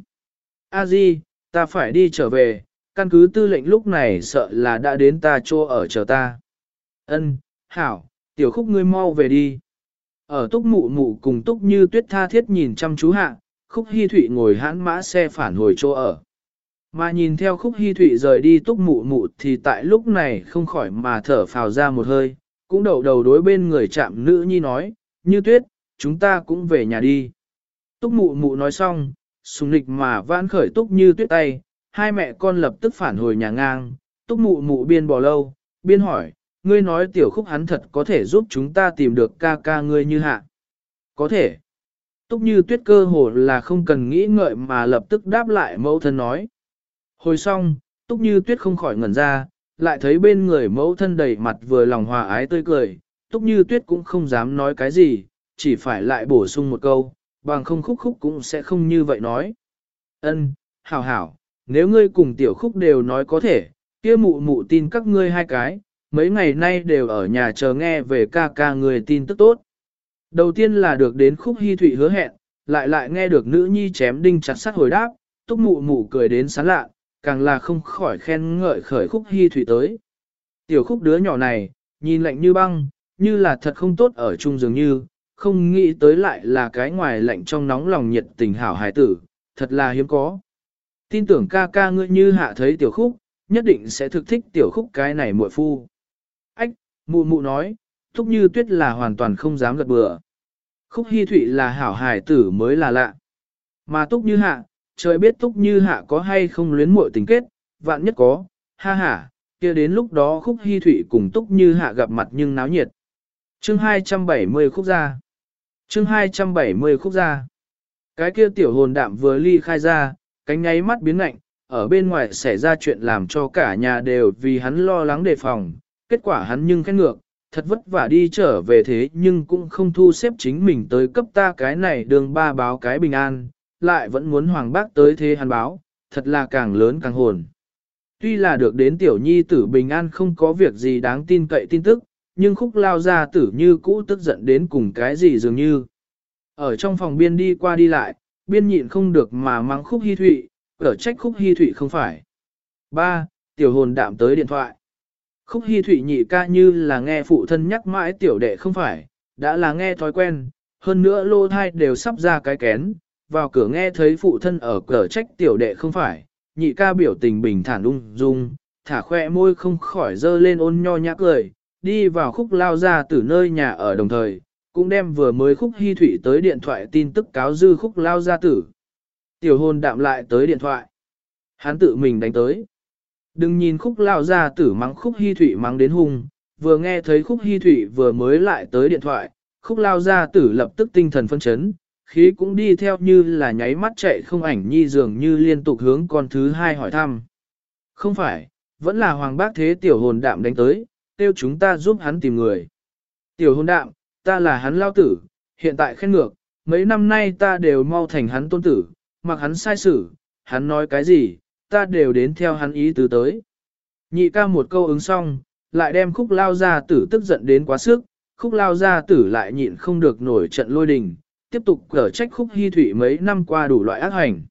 A Di, ta phải đi trở về, căn cứ tư lệnh lúc này sợ là đã đến ta chỗ ở chờ ta. Ân, hảo, tiểu khúc ngươi mau về đi. Ở túc mụ mụ cùng túc như tuyết tha thiết nhìn chăm chú hạ, khúc hy thụy ngồi hãn mã xe phản hồi chỗ ở. Mà nhìn theo khúc hy thụy rời đi túc mụ mụ thì tại lúc này không khỏi mà thở phào ra một hơi, cũng đầu đầu đối bên người chạm nữ nhi nói, như tuyết, chúng ta cũng về nhà đi. Túc mụ mụ nói xong, sùng nịch mà vãn khởi túc như tuyết tay, hai mẹ con lập tức phản hồi nhà ngang, túc mụ mụ biên bò lâu, biên hỏi, ngươi nói tiểu khúc hắn thật có thể giúp chúng ta tìm được ca ca ngươi như hạ. Có thể. Túc như tuyết cơ hồ là không cần nghĩ ngợi mà lập tức đáp lại mẫu thân nói. Hồi xong, túc như tuyết không khỏi ngẩn ra, lại thấy bên người mẫu thân đầy mặt vừa lòng hòa ái tươi cười, túc như tuyết cũng không dám nói cái gì, chỉ phải lại bổ sung một câu, bằng không khúc khúc cũng sẽ không như vậy nói. Ân, hảo hảo, nếu ngươi cùng tiểu khúc đều nói có thể, kia mụ mụ tin các ngươi hai cái, mấy ngày nay đều ở nhà chờ nghe về ca ca người tin tức tốt. Đầu tiên là được đến khúc hy thụy hứa hẹn, lại lại nghe được nữ nhi chém đinh chặt sắt hồi đáp, túc mụ mụ cười đến sán lạ, càng là không khỏi khen ngợi khởi khúc hy thủy tới. Tiểu khúc đứa nhỏ này, nhìn lạnh như băng, như là thật không tốt ở chung dường như, không nghĩ tới lại là cái ngoài lạnh trong nóng lòng nhiệt tình hảo hài tử, thật là hiếm có. Tin tưởng ca ca ngươi như hạ thấy tiểu khúc, nhất định sẽ thực thích tiểu khúc cái này muội phu. Ách, mụ mụ nói, thúc như tuyết là hoàn toàn không dám gật bừa. Khúc hy thụy là hảo hài tử mới là lạ. Mà túc như hạ, trời biết túc như hạ có hay không luyến muội tình kết, vạn nhất có, ha ha, kia đến lúc đó khúc hy Thụy cùng túc như hạ gặp mặt nhưng náo nhiệt. Chương 270 khúc ra. Chương 270 khúc ra. Cái kia tiểu hồn đạm vừa ly khai ra, cánh nháy mắt biến lạnh, ở bên ngoài xảy ra chuyện làm cho cả nhà đều vì hắn lo lắng đề phòng, kết quả hắn nhưng khét ngược, thật vất vả đi trở về thế nhưng cũng không thu xếp chính mình tới cấp ta cái này đường ba báo cái bình an, lại vẫn muốn hoàng bác tới thế hắn báo, thật là càng lớn càng hồn. Tuy là được đến tiểu nhi tử bình an không có việc gì đáng tin cậy tin tức, nhưng khúc lao ra tử như cũ tức giận đến cùng cái gì dường như. Ở trong phòng biên đi qua đi lại, biên nhịn không được mà mắng khúc hy thụy, ở trách khúc hy thụy không phải. 3. Tiểu hồn đạm tới điện thoại. Khúc hy thụy nhị ca như là nghe phụ thân nhắc mãi tiểu đệ không phải, đã là nghe thói quen, hơn nữa lô thai đều sắp ra cái kén, vào cửa nghe thấy phụ thân ở cửa trách tiểu đệ không phải, nhị ca biểu tình bình thản ung dung, thả khoe môi không khỏi dơ lên ôn nho nhã cười, đi vào khúc lao ra từ nơi nhà ở đồng thời, cũng đem vừa mới khúc hy thủy tới điện thoại tin tức cáo dư khúc lao ra tử. Tiểu hồn đạm lại tới điện thoại. Hắn tự mình đánh tới. Đừng nhìn khúc lao ra tử mắng khúc hy thủy mắng đến hung, vừa nghe thấy khúc hy thủy vừa mới lại tới điện thoại, khúc lao ra tử lập tức tinh thần phân chấn, khí cũng đi theo như là nháy mắt chạy không ảnh nhi dường như liên tục hướng con thứ hai hỏi thăm. Không phải, vẫn là hoàng bác thế tiểu hồn đạm đánh tới, tiêu chúng ta giúp hắn tìm người. Tiểu hôn đạm, ta là hắn lao tử, hiện tại khen ngược, mấy năm nay ta đều mau thành hắn tôn tử, mặc hắn sai xử, hắn nói cái gì, ta đều đến theo hắn ý tứ tới. Nhị ca một câu ứng xong, lại đem khúc lao gia tử tức giận đến quá sức, khúc lao gia tử lại nhịn không được nổi trận lôi đình, tiếp tục cở trách khúc hy thủy mấy năm qua đủ loại ác hành.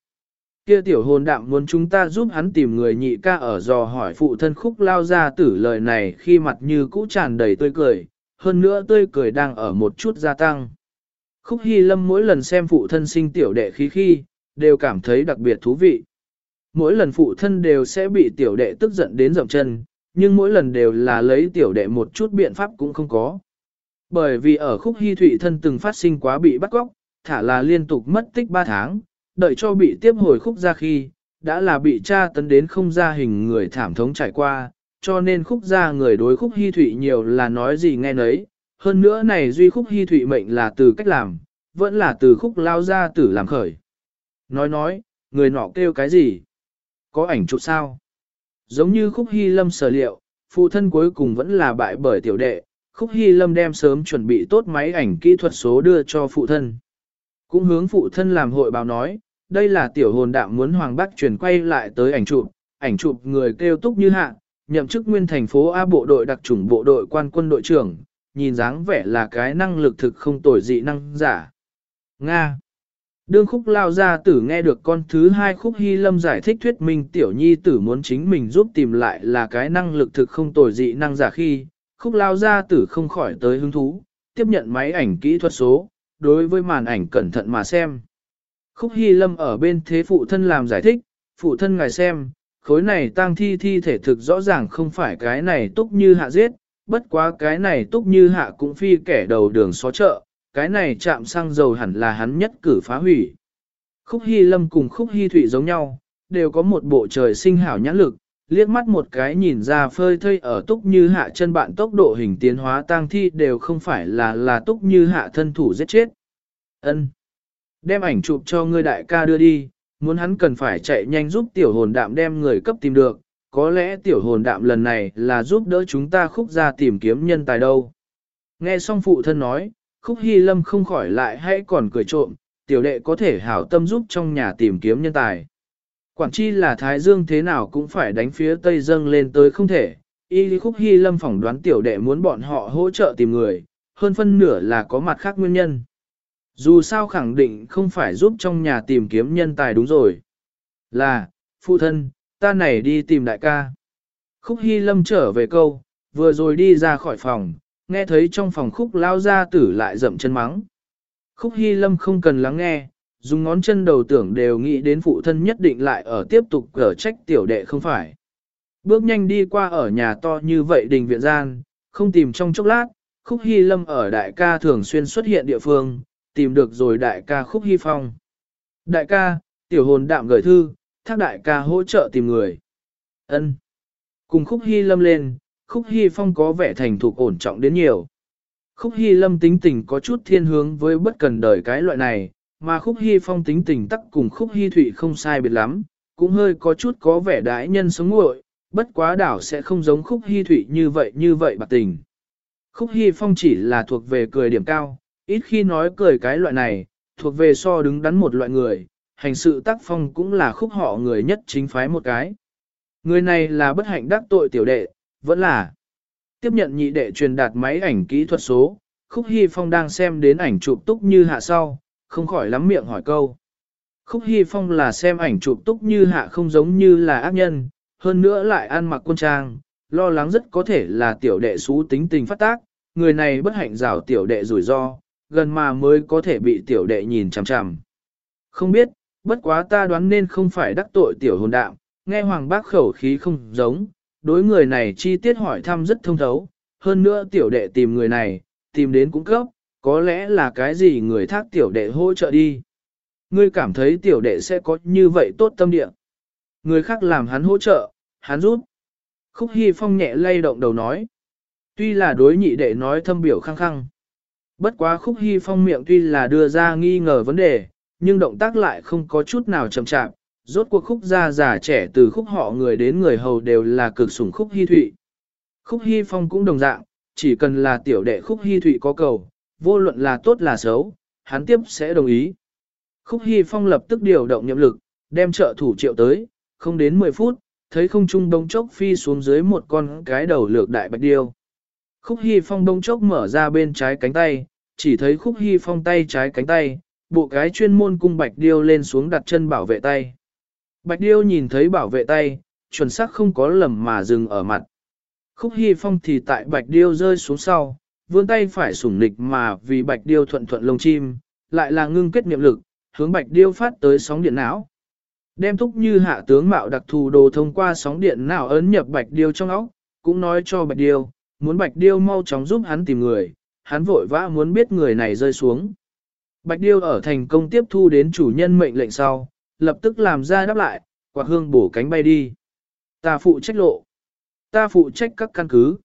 Kia tiểu hồn đạm muốn chúng ta giúp hắn tìm người nhị ca ở dò hỏi phụ thân khúc lao ra tử lời này khi mặt như cũ tràn đầy tươi cười, hơn nữa tươi cười đang ở một chút gia tăng. Khúc hy lâm mỗi lần xem phụ thân sinh tiểu đệ khí khi, đều cảm thấy đặc biệt thú vị. Mỗi lần phụ thân đều sẽ bị tiểu đệ tức giận đến dậm chân, nhưng mỗi lần đều là lấy tiểu đệ một chút biện pháp cũng không có. Bởi vì ở khúc hy thụy thân từng phát sinh quá bị bắt cóc, thả là liên tục mất tích 3 tháng, đợi cho bị tiếp hồi khúc ra khi, đã là bị tra tấn đến không ra hình người thảm thống trải qua, cho nên khúc ra người đối khúc hy thụy nhiều là nói gì nghe nấy. Hơn nữa này duy khúc hy thụy mệnh là từ cách làm, vẫn là từ khúc lao ra tử làm khởi. Nói nói, người nọ kêu cái gì? Có ảnh chụp sao? Giống như khúc hy lâm sở liệu, phụ thân cuối cùng vẫn là bại bởi tiểu đệ, khúc hy lâm đem sớm chuẩn bị tốt máy ảnh kỹ thuật số đưa cho phụ thân. Cũng hướng phụ thân làm hội báo nói, đây là tiểu hồn đạm muốn Hoàng Bắc chuyển quay lại tới ảnh chụp, ảnh chụp người kêu túc như hạ, nhậm chức nguyên thành phố A bộ đội đặc chủng bộ đội quan quân đội trưởng, nhìn dáng vẻ là cái năng lực thực không tồi dị năng giả. Nga Đương khúc lao ra tử nghe được con thứ hai khúc hy lâm giải thích thuyết minh tiểu nhi tử muốn chính mình giúp tìm lại là cái năng lực thực không tồi dị năng giả khi, khúc lao ra tử không khỏi tới hứng thú, tiếp nhận máy ảnh kỹ thuật số, đối với màn ảnh cẩn thận mà xem. Khúc hy lâm ở bên thế phụ thân làm giải thích, phụ thân ngài xem, khối này tang thi thi thể thực rõ ràng không phải cái này túc như hạ giết, bất quá cái này túc như hạ cũng phi kẻ đầu đường xó chợ, cái này chạm xăng dầu hẳn là hắn nhất cử phá hủy. Khúc Hy Lâm cùng Khúc Hy Thụy giống nhau, đều có một bộ trời sinh hảo nhãn lực, liếc mắt một cái nhìn ra phơi thây ở túc như hạ chân bạn tốc độ hình tiến hóa tang thi đều không phải là là túc như hạ thân thủ giết chết. Ân, Đem ảnh chụp cho ngươi đại ca đưa đi, muốn hắn cần phải chạy nhanh giúp tiểu hồn đạm đem người cấp tìm được, có lẽ tiểu hồn đạm lần này là giúp đỡ chúng ta khúc ra tìm kiếm nhân tài đâu. Nghe xong phụ thân nói, khúc hy lâm không khỏi lại hãy còn cười trộm, tiểu đệ có thể hảo tâm giúp trong nhà tìm kiếm nhân tài. Quảng chi là Thái Dương thế nào cũng phải đánh phía Tây dâng lên tới không thể, y khúc hy lâm phỏng đoán tiểu đệ muốn bọn họ hỗ trợ tìm người, hơn phân nửa là có mặt khác nguyên nhân. Dù sao khẳng định không phải giúp trong nhà tìm kiếm nhân tài đúng rồi. Là, phụ thân, ta này đi tìm đại ca. Khúc Hy Lâm trở về câu, vừa rồi đi ra khỏi phòng, nghe thấy trong phòng khúc lao ra tử lại dậm chân mắng. Khúc Hy Lâm không cần lắng nghe, dùng ngón chân đầu tưởng đều nghĩ đến phụ thân nhất định lại ở tiếp tục cở trách tiểu đệ không phải. Bước nhanh đi qua ở nhà to như vậy đình viện gian, không tìm trong chốc lát, Khúc Hy Lâm ở đại ca thường xuyên xuất hiện địa phương, tìm được rồi đại ca Khúc Hy Phong. Đại ca, tiểu hồn đạm gửi thư, thác đại ca hỗ trợ tìm người. Ân. Cùng khúc hy lâm lên, khúc hy phong có vẻ thành thục ổn trọng đến nhiều. Khúc hy lâm tính tình có chút thiên hướng với bất cần đời cái loại này, mà khúc hy phong tính tình tắc cùng khúc hy thụy không sai biệt lắm, cũng hơi có chút có vẻ đái nhân sống nguội, bất quá đảo sẽ không giống khúc hy thụy như vậy như vậy bạc tình. Khúc hy phong chỉ là thuộc về cười điểm cao, ít khi nói cười cái loại này, thuộc về so đứng đắn một loại người, hành sự tác phong cũng là khúc họ người nhất chính phái một cái. Người này là bất hạnh đắc tội tiểu đệ, vẫn là tiếp nhận nhị đệ truyền đạt máy ảnh kỹ thuật số, khúc hy phong đang xem đến ảnh chụp túc như hạ sau, không khỏi lắm miệng hỏi câu. Khúc Hy Phong là xem ảnh chụp túc như hạ không giống như là ác nhân, hơn nữa lại ăn mặc quân trang, lo lắng rất có thể là tiểu đệ xú tính tình phát tác, người này bất hạnh rào tiểu đệ rủi ro, gần mà mới có thể bị tiểu đệ nhìn chằm chằm. Không biết, bất quá ta đoán nên không phải đắc tội tiểu hồn đạo, nghe hoàng bác khẩu khí không giống, đối người này chi tiết hỏi thăm rất thông thấu, hơn nữa tiểu đệ tìm người này, tìm đến cũng cấp, có lẽ là cái gì người thác tiểu đệ hỗ trợ đi. Ngươi cảm thấy tiểu đệ sẽ có như vậy tốt tâm địa. Người khác làm hắn hỗ trợ, hắn giúp. Khúc Hy Phong nhẹ lay động đầu nói. Tuy là đối nhị đệ nói thâm biểu khăng khăng. Bất quá Khúc Hy Phong miệng tuy là đưa ra nghi ngờ vấn đề, nhưng động tác lại không có chút nào chậm chạp. Rốt cuộc khúc gia già trẻ từ khúc họ người đến người hầu đều là cực sủng khúc hy thụy. Khúc hy phong cũng đồng dạng, chỉ cần là tiểu đệ khúc hy thụy có cầu, vô luận là tốt là xấu, hắn tiếp sẽ đồng ý. Khúc Hy Phong lập tức điều động nhiệm lực, đem trợ thủ triệu tới, không đến 10 phút, thấy không trung đông chốc phi xuống dưới một con cái đầu lược đại bạch điêu. Khúc Hy Phong đông chốc mở ra bên trái cánh tay, chỉ thấy Khúc Hy Phong tay trái cánh tay, bộ cái chuyên môn cung bạch điêu lên xuống đặt chân bảo vệ tay. Bạch điêu nhìn thấy bảo vệ tay, chuẩn xác không có lầm mà dừng ở mặt. Khúc Hy Phong thì tại bạch điêu rơi xuống sau, vươn tay phải sủng nịch mà vì bạch điêu thuận thuận lông chim, lại là ngưng kết niệm lực, hướng bạch điêu phát tới sóng điện não. Đem thúc như hạ tướng mạo đặc thù đồ thông qua sóng điện não ấn nhập bạch điêu trong óc, cũng nói cho bạch điêu, muốn bạch điêu mau chóng giúp hắn tìm người, hắn vội vã muốn biết người này rơi xuống. Bạch điêu ở thành công tiếp thu đến chủ nhân mệnh lệnh sau, lập tức làm ra đáp lại, quạt hương bổ cánh bay đi. Ta phụ trách lộ. Ta phụ trách các căn cứ.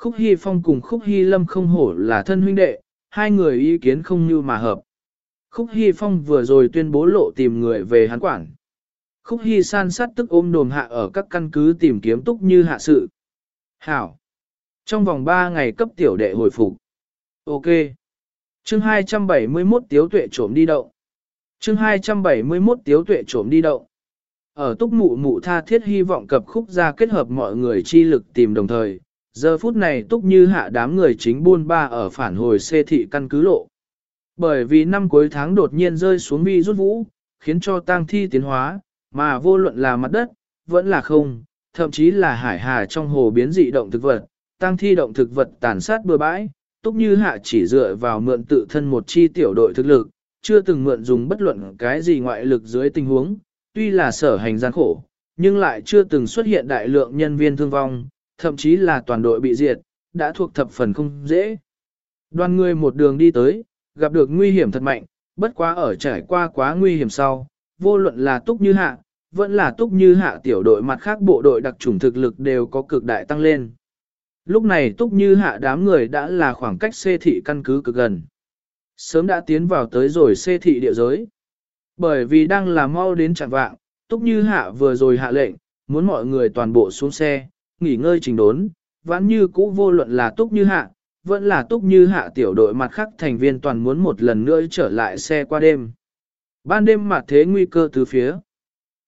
Khúc Hy Phong cùng Khúc Hy Lâm không hổ là thân huynh đệ, hai người ý kiến không như mà hợp. Khúc Hy Phong vừa rồi tuyên bố lộ tìm người về hắn quản. Khúc Hy san sát tức ôm đồm hạ ở các căn cứ tìm kiếm túc như hạ sự. Hảo. Trong vòng 3 ngày cấp tiểu đệ hồi phục. Ok. Chương 271 tiếu tuệ trộm đi đậu. Chương 271 tiếu tuệ trộm đi đậu. Ở túc mụ mụ tha thiết hy vọng cập khúc ra kết hợp mọi người chi lực tìm đồng thời, giờ phút này túc như hạ đám người chính buôn ba ở phản hồi xê thị căn cứ lộ. Bởi vì năm cuối tháng đột nhiên rơi xuống vi rút vũ, khiến cho tang thi tiến hóa, mà vô luận là mặt đất, vẫn là không, thậm chí là hải hà trong hồ biến dị động thực vật, tang thi động thực vật tàn sát bừa bãi, túc như hạ chỉ dựa vào mượn tự thân một chi tiểu đội thực lực, chưa từng mượn dùng bất luận cái gì ngoại lực dưới tình huống, tuy là sở hành gian khổ, nhưng lại chưa từng xuất hiện đại lượng nhân viên thương vong, thậm chí là toàn đội bị diệt, đã thuộc thập phần không dễ. Đoàn người một đường đi tới, gặp được nguy hiểm thật mạnh, bất quá ở trải qua quá nguy hiểm sau, vô luận là túc như hạ, vẫn là túc như hạ tiểu đội mặt khác bộ đội đặc trùng thực lực đều có cực đại tăng lên. Lúc này túc như hạ đám người đã là khoảng cách xê thị căn cứ cực gần. Sớm đã tiến vào tới rồi xê thị địa giới. Bởi vì đang là mau đến chẳng vạng, túc như hạ vừa rồi hạ lệnh, muốn mọi người toàn bộ xuống xe, nghỉ ngơi trình đốn, vẫn như cũ vô luận là túc như hạ, vẫn là túc như hạ tiểu đội mặt khác thành viên toàn muốn một lần nữa trở lại xe qua đêm. Ban đêm mặt thế nguy cơ từ phía.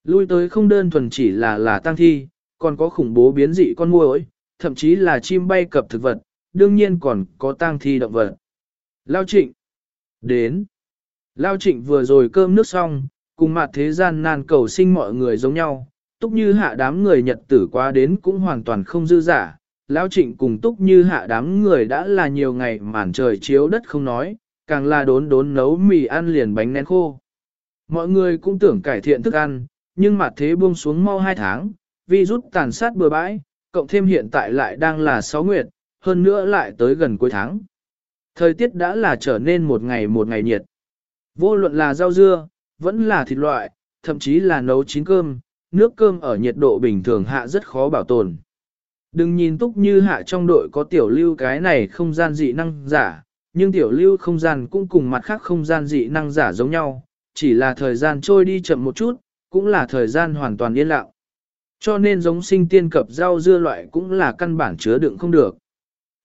Lui tới không đơn thuần chỉ là là tăng thi, còn có khủng bố biến dị con muỗi, thậm chí là chim bay cập thực vật, đương nhiên còn có tăng thi động vật. Lao trịnh. Đến. Lao trịnh vừa rồi cơm nước xong, cùng mặt thế gian nan cầu sinh mọi người giống nhau, túc như hạ đám người nhật tử qua đến cũng hoàn toàn không dư giả, Lão trịnh cùng túc như hạ đám người đã là nhiều ngày màn trời chiếu đất không nói, càng là đốn đốn nấu mì ăn liền bánh nén khô. Mọi người cũng tưởng cải thiện thức ăn, nhưng mặt thế buông xuống mau hai tháng, vi rút tàn sát bừa bãi, cộng thêm hiện tại lại đang là 6 nguyệt, hơn nữa lại tới gần cuối tháng. Thời tiết đã là trở nên một ngày một ngày nhiệt. Vô luận là rau dưa, vẫn là thịt loại, thậm chí là nấu chín cơm, nước cơm ở nhiệt độ bình thường hạ rất khó bảo tồn. Đừng nhìn túc như hạ trong đội có tiểu lưu cái này không gian dị năng giả, nhưng tiểu lưu không gian cũng cùng mặt khác không gian dị năng giả giống nhau, chỉ là thời gian trôi đi chậm một chút, cũng là thời gian hoàn toàn yên lặng. Cho nên giống sinh tiên cập rau dưa loại cũng là căn bản chứa đựng không được.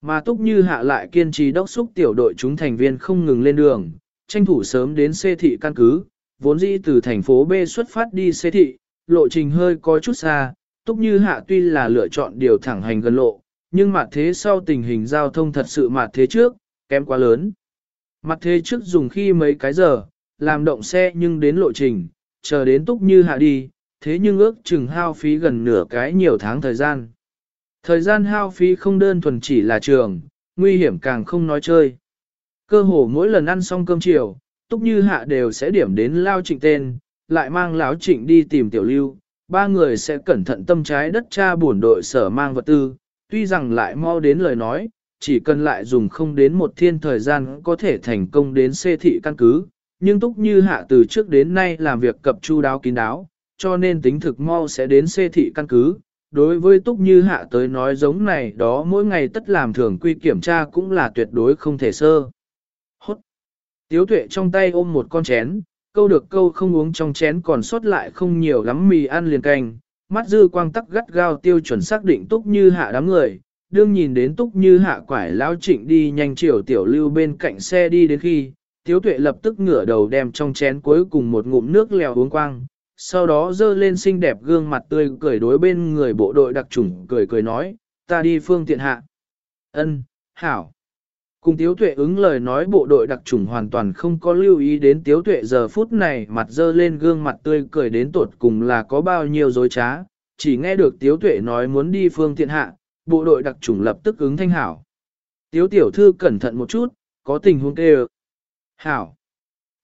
Mà túc như hạ lại kiên trì đốc xúc tiểu đội chúng thành viên không ngừng lên đường, tranh thủ sớm đến xê thị căn cứ, vốn dĩ từ thành phố B xuất phát đi xê thị, lộ trình hơi có chút xa, túc như hạ tuy là lựa chọn điều thẳng hành gần lộ, nhưng mặt thế sau tình hình giao thông thật sự mặt thế trước, kém quá lớn. Mặt thế trước dùng khi mấy cái giờ, làm động xe nhưng đến lộ trình, chờ đến túc như hạ đi, thế nhưng ước chừng hao phí gần nửa cái nhiều tháng thời gian. Thời gian hao phí không đơn thuần chỉ là trường, nguy hiểm càng không nói chơi. Cơ hồ mỗi lần ăn xong cơm chiều, túc như hạ đều sẽ điểm đến lao trịnh tên, lại mang lão trịnh đi tìm tiểu lưu, ba người sẽ cẩn thận tâm trái đất cha buồn đội sở mang vật tư, tuy rằng lại mau đến lời nói, chỉ cần lại dùng không đến một thiên thời gian có thể thành công đến xê thị căn cứ, nhưng túc như hạ từ trước đến nay làm việc cập chu đáo kín đáo, cho nên tính thực mau sẽ đến xê thị căn cứ. Đối với túc như hạ tới nói giống này đó mỗi ngày tất làm thường quy kiểm tra cũng là tuyệt đối không thể sơ. Hốt! Tiếu tuệ trong tay ôm một con chén, câu được câu không uống trong chén còn sót lại không nhiều lắm mì ăn liền canh, mắt dư quang tắc gắt gao tiêu chuẩn xác định túc như hạ đám người, đương nhìn đến túc như hạ quải lao trịnh đi nhanh chiều tiểu lưu bên cạnh xe đi đến khi, tiếu tuệ lập tức ngửa đầu đem trong chén cuối cùng một ngụm nước lèo uống quang, sau đó dơ lên xinh đẹp gương mặt tươi cười đối bên người bộ đội đặc trùng cười cười nói, ta đi phương tiện hạ. ân hảo. Cùng tiếu tuệ ứng lời nói bộ đội đặc trùng hoàn toàn không có lưu ý đến tiếu tuệ giờ phút này mặt dơ lên gương mặt tươi cười đến tột cùng là có bao nhiêu dối trá, chỉ nghe được tiếu tuệ nói muốn đi phương tiện hạ, bộ đội đặc trùng lập tức ứng thanh hảo. Tiếu tiểu thư cẩn thận một chút, có tình huống kêu. Hảo.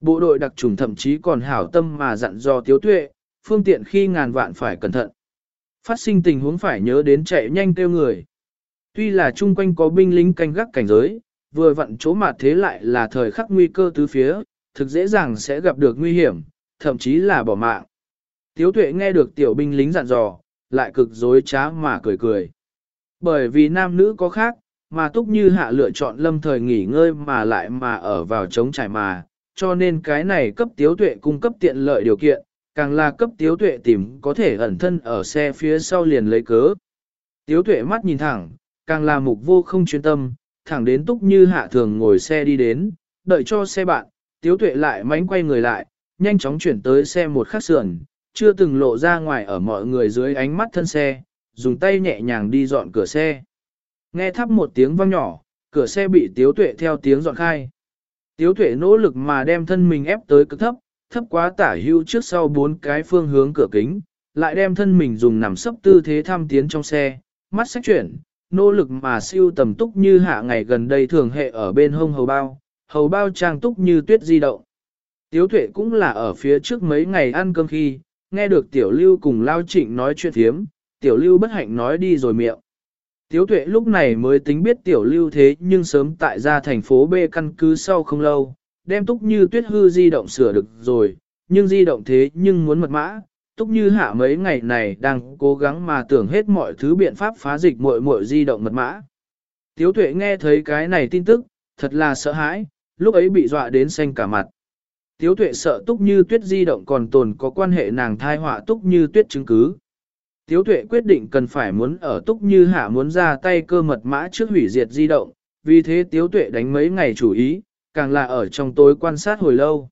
Bộ đội đặc trùng thậm chí còn hảo tâm mà dặn dò tiếu tuệ, phương tiện khi ngàn vạn phải cẩn thận. Phát sinh tình huống phải nhớ đến chạy nhanh kêu người. Tuy là chung quanh có binh lính canh gác cảnh giới, vừa vặn chỗ mặt thế lại là thời khắc nguy cơ tứ phía, thực dễ dàng sẽ gặp được nguy hiểm, thậm chí là bỏ mạng. Tiếu tuệ nghe được tiểu binh lính dặn dò, lại cực dối trá mà cười cười. Bởi vì nam nữ có khác, mà túc như hạ lựa chọn lâm thời nghỉ ngơi mà lại mà ở vào chống trải mà, cho nên cái này cấp tiếu tuệ cung cấp tiện lợi điều kiện, càng là cấp tiếu tuệ tìm có thể ẩn thân ở xe phía sau liền lấy cớ. Tiếu tuệ mắt nhìn thẳng, càng là mục vô không chuyên tâm, thẳng đến túc như hạ thường ngồi xe đi đến, đợi cho xe bạn, tiếu tuệ lại mánh quay người lại, nhanh chóng chuyển tới xe một khắc sườn, chưa từng lộ ra ngoài ở mọi người dưới ánh mắt thân xe, dùng tay nhẹ nhàng đi dọn cửa xe. Nghe thắp một tiếng vang nhỏ, cửa xe bị tiếu tuệ theo tiếng dọn khai. Tiếu tuệ nỗ lực mà đem thân mình ép tới cực thấp, thấp quá tả hữu trước sau bốn cái phương hướng cửa kính, lại đem thân mình dùng nằm sấp tư thế thăm tiến trong xe, mắt sách chuyển, nỗ lực mà siêu tầm túc như hạ ngày gần đây thường hệ ở bên hông hầu bao, hầu bao trang túc như tuyết di động. Tiếu tuệ cũng là ở phía trước mấy ngày ăn cơm khi, nghe được tiểu lưu cùng lao trịnh nói chuyện thiếm, tiểu lưu bất hạnh nói đi rồi miệng. Tiếu tuệ lúc này mới tính biết tiểu lưu thế nhưng sớm tại ra thành phố B căn cứ sau không lâu, đem túc như tuyết hư di động sửa được rồi, nhưng di động thế nhưng muốn mật mã, túc như hạ mấy ngày này đang cố gắng mà tưởng hết mọi thứ biện pháp phá dịch muội muội di động mật mã. Tiếu tuệ nghe thấy cái này tin tức, thật là sợ hãi, lúc ấy bị dọa đến xanh cả mặt. Tiếu tuệ sợ túc như tuyết di động còn tồn có quan hệ nàng thai họa túc như tuyết chứng cứ. Tiếu tuệ quyết định cần phải muốn ở túc như hạ muốn ra tay cơ mật mã trước hủy diệt di động, vì thế tiếu tuệ đánh mấy ngày chủ ý, càng là ở trong tối quan sát hồi lâu.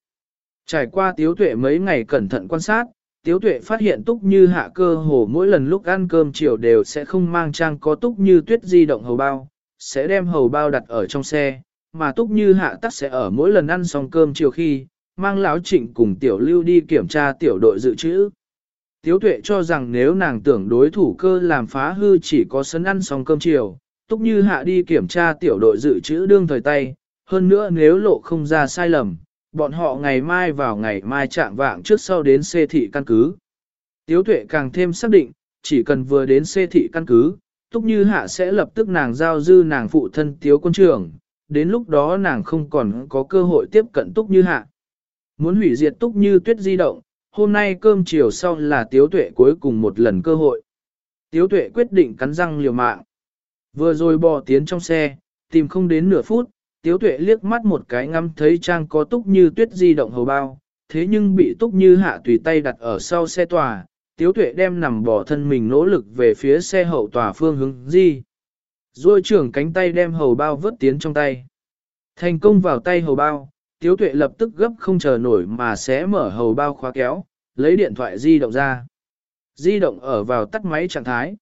Trải qua tiếu tuệ mấy ngày cẩn thận quan sát, tiếu tuệ phát hiện túc như hạ cơ hồ mỗi lần lúc ăn cơm chiều đều sẽ không mang trang có túc như tuyết di động hầu bao, sẽ đem hầu bao đặt ở trong xe, mà túc như hạ tắc sẽ ở mỗi lần ăn xong cơm chiều khi, mang lão trịnh cùng tiểu lưu đi kiểm tra tiểu đội dự trữ. Tiếu tuệ cho rằng nếu nàng tưởng đối thủ cơ làm phá hư chỉ có sân ăn xong cơm chiều, túc như hạ đi kiểm tra tiểu đội dự trữ đương thời tay, hơn nữa nếu lộ không ra sai lầm, bọn họ ngày mai vào ngày mai chạm vạng trước sau đến xê thị căn cứ. Tiếu tuệ càng thêm xác định, chỉ cần vừa đến xê thị căn cứ, túc như hạ sẽ lập tức nàng giao dư nàng phụ thân tiếu quân trường, đến lúc đó nàng không còn có cơ hội tiếp cận túc như hạ. Muốn hủy diệt túc như tuyết di động, hôm nay cơm chiều sau là tiếu tuệ cuối cùng một lần cơ hội. Tiếu tuệ quyết định cắn răng liều mạng. Vừa rồi bò tiến trong xe, tìm không đến nửa phút, tiếu tuệ liếc mắt một cái ngắm thấy trang có túc như tuyết di động hầu bao, thế nhưng bị túc như hạ tùy tay đặt ở sau xe tòa, tiếu tuệ đem nằm bỏ thân mình nỗ lực về phía xe hậu tòa phương hướng di. Rồi trưởng cánh tay đem hầu bao vớt tiến trong tay. Thành công vào tay hầu bao, tiếu tuệ lập tức gấp không chờ nổi mà sẽ mở hầu bao khóa kéo, lấy điện thoại di động ra. Di động ở vào tắt máy trạng thái.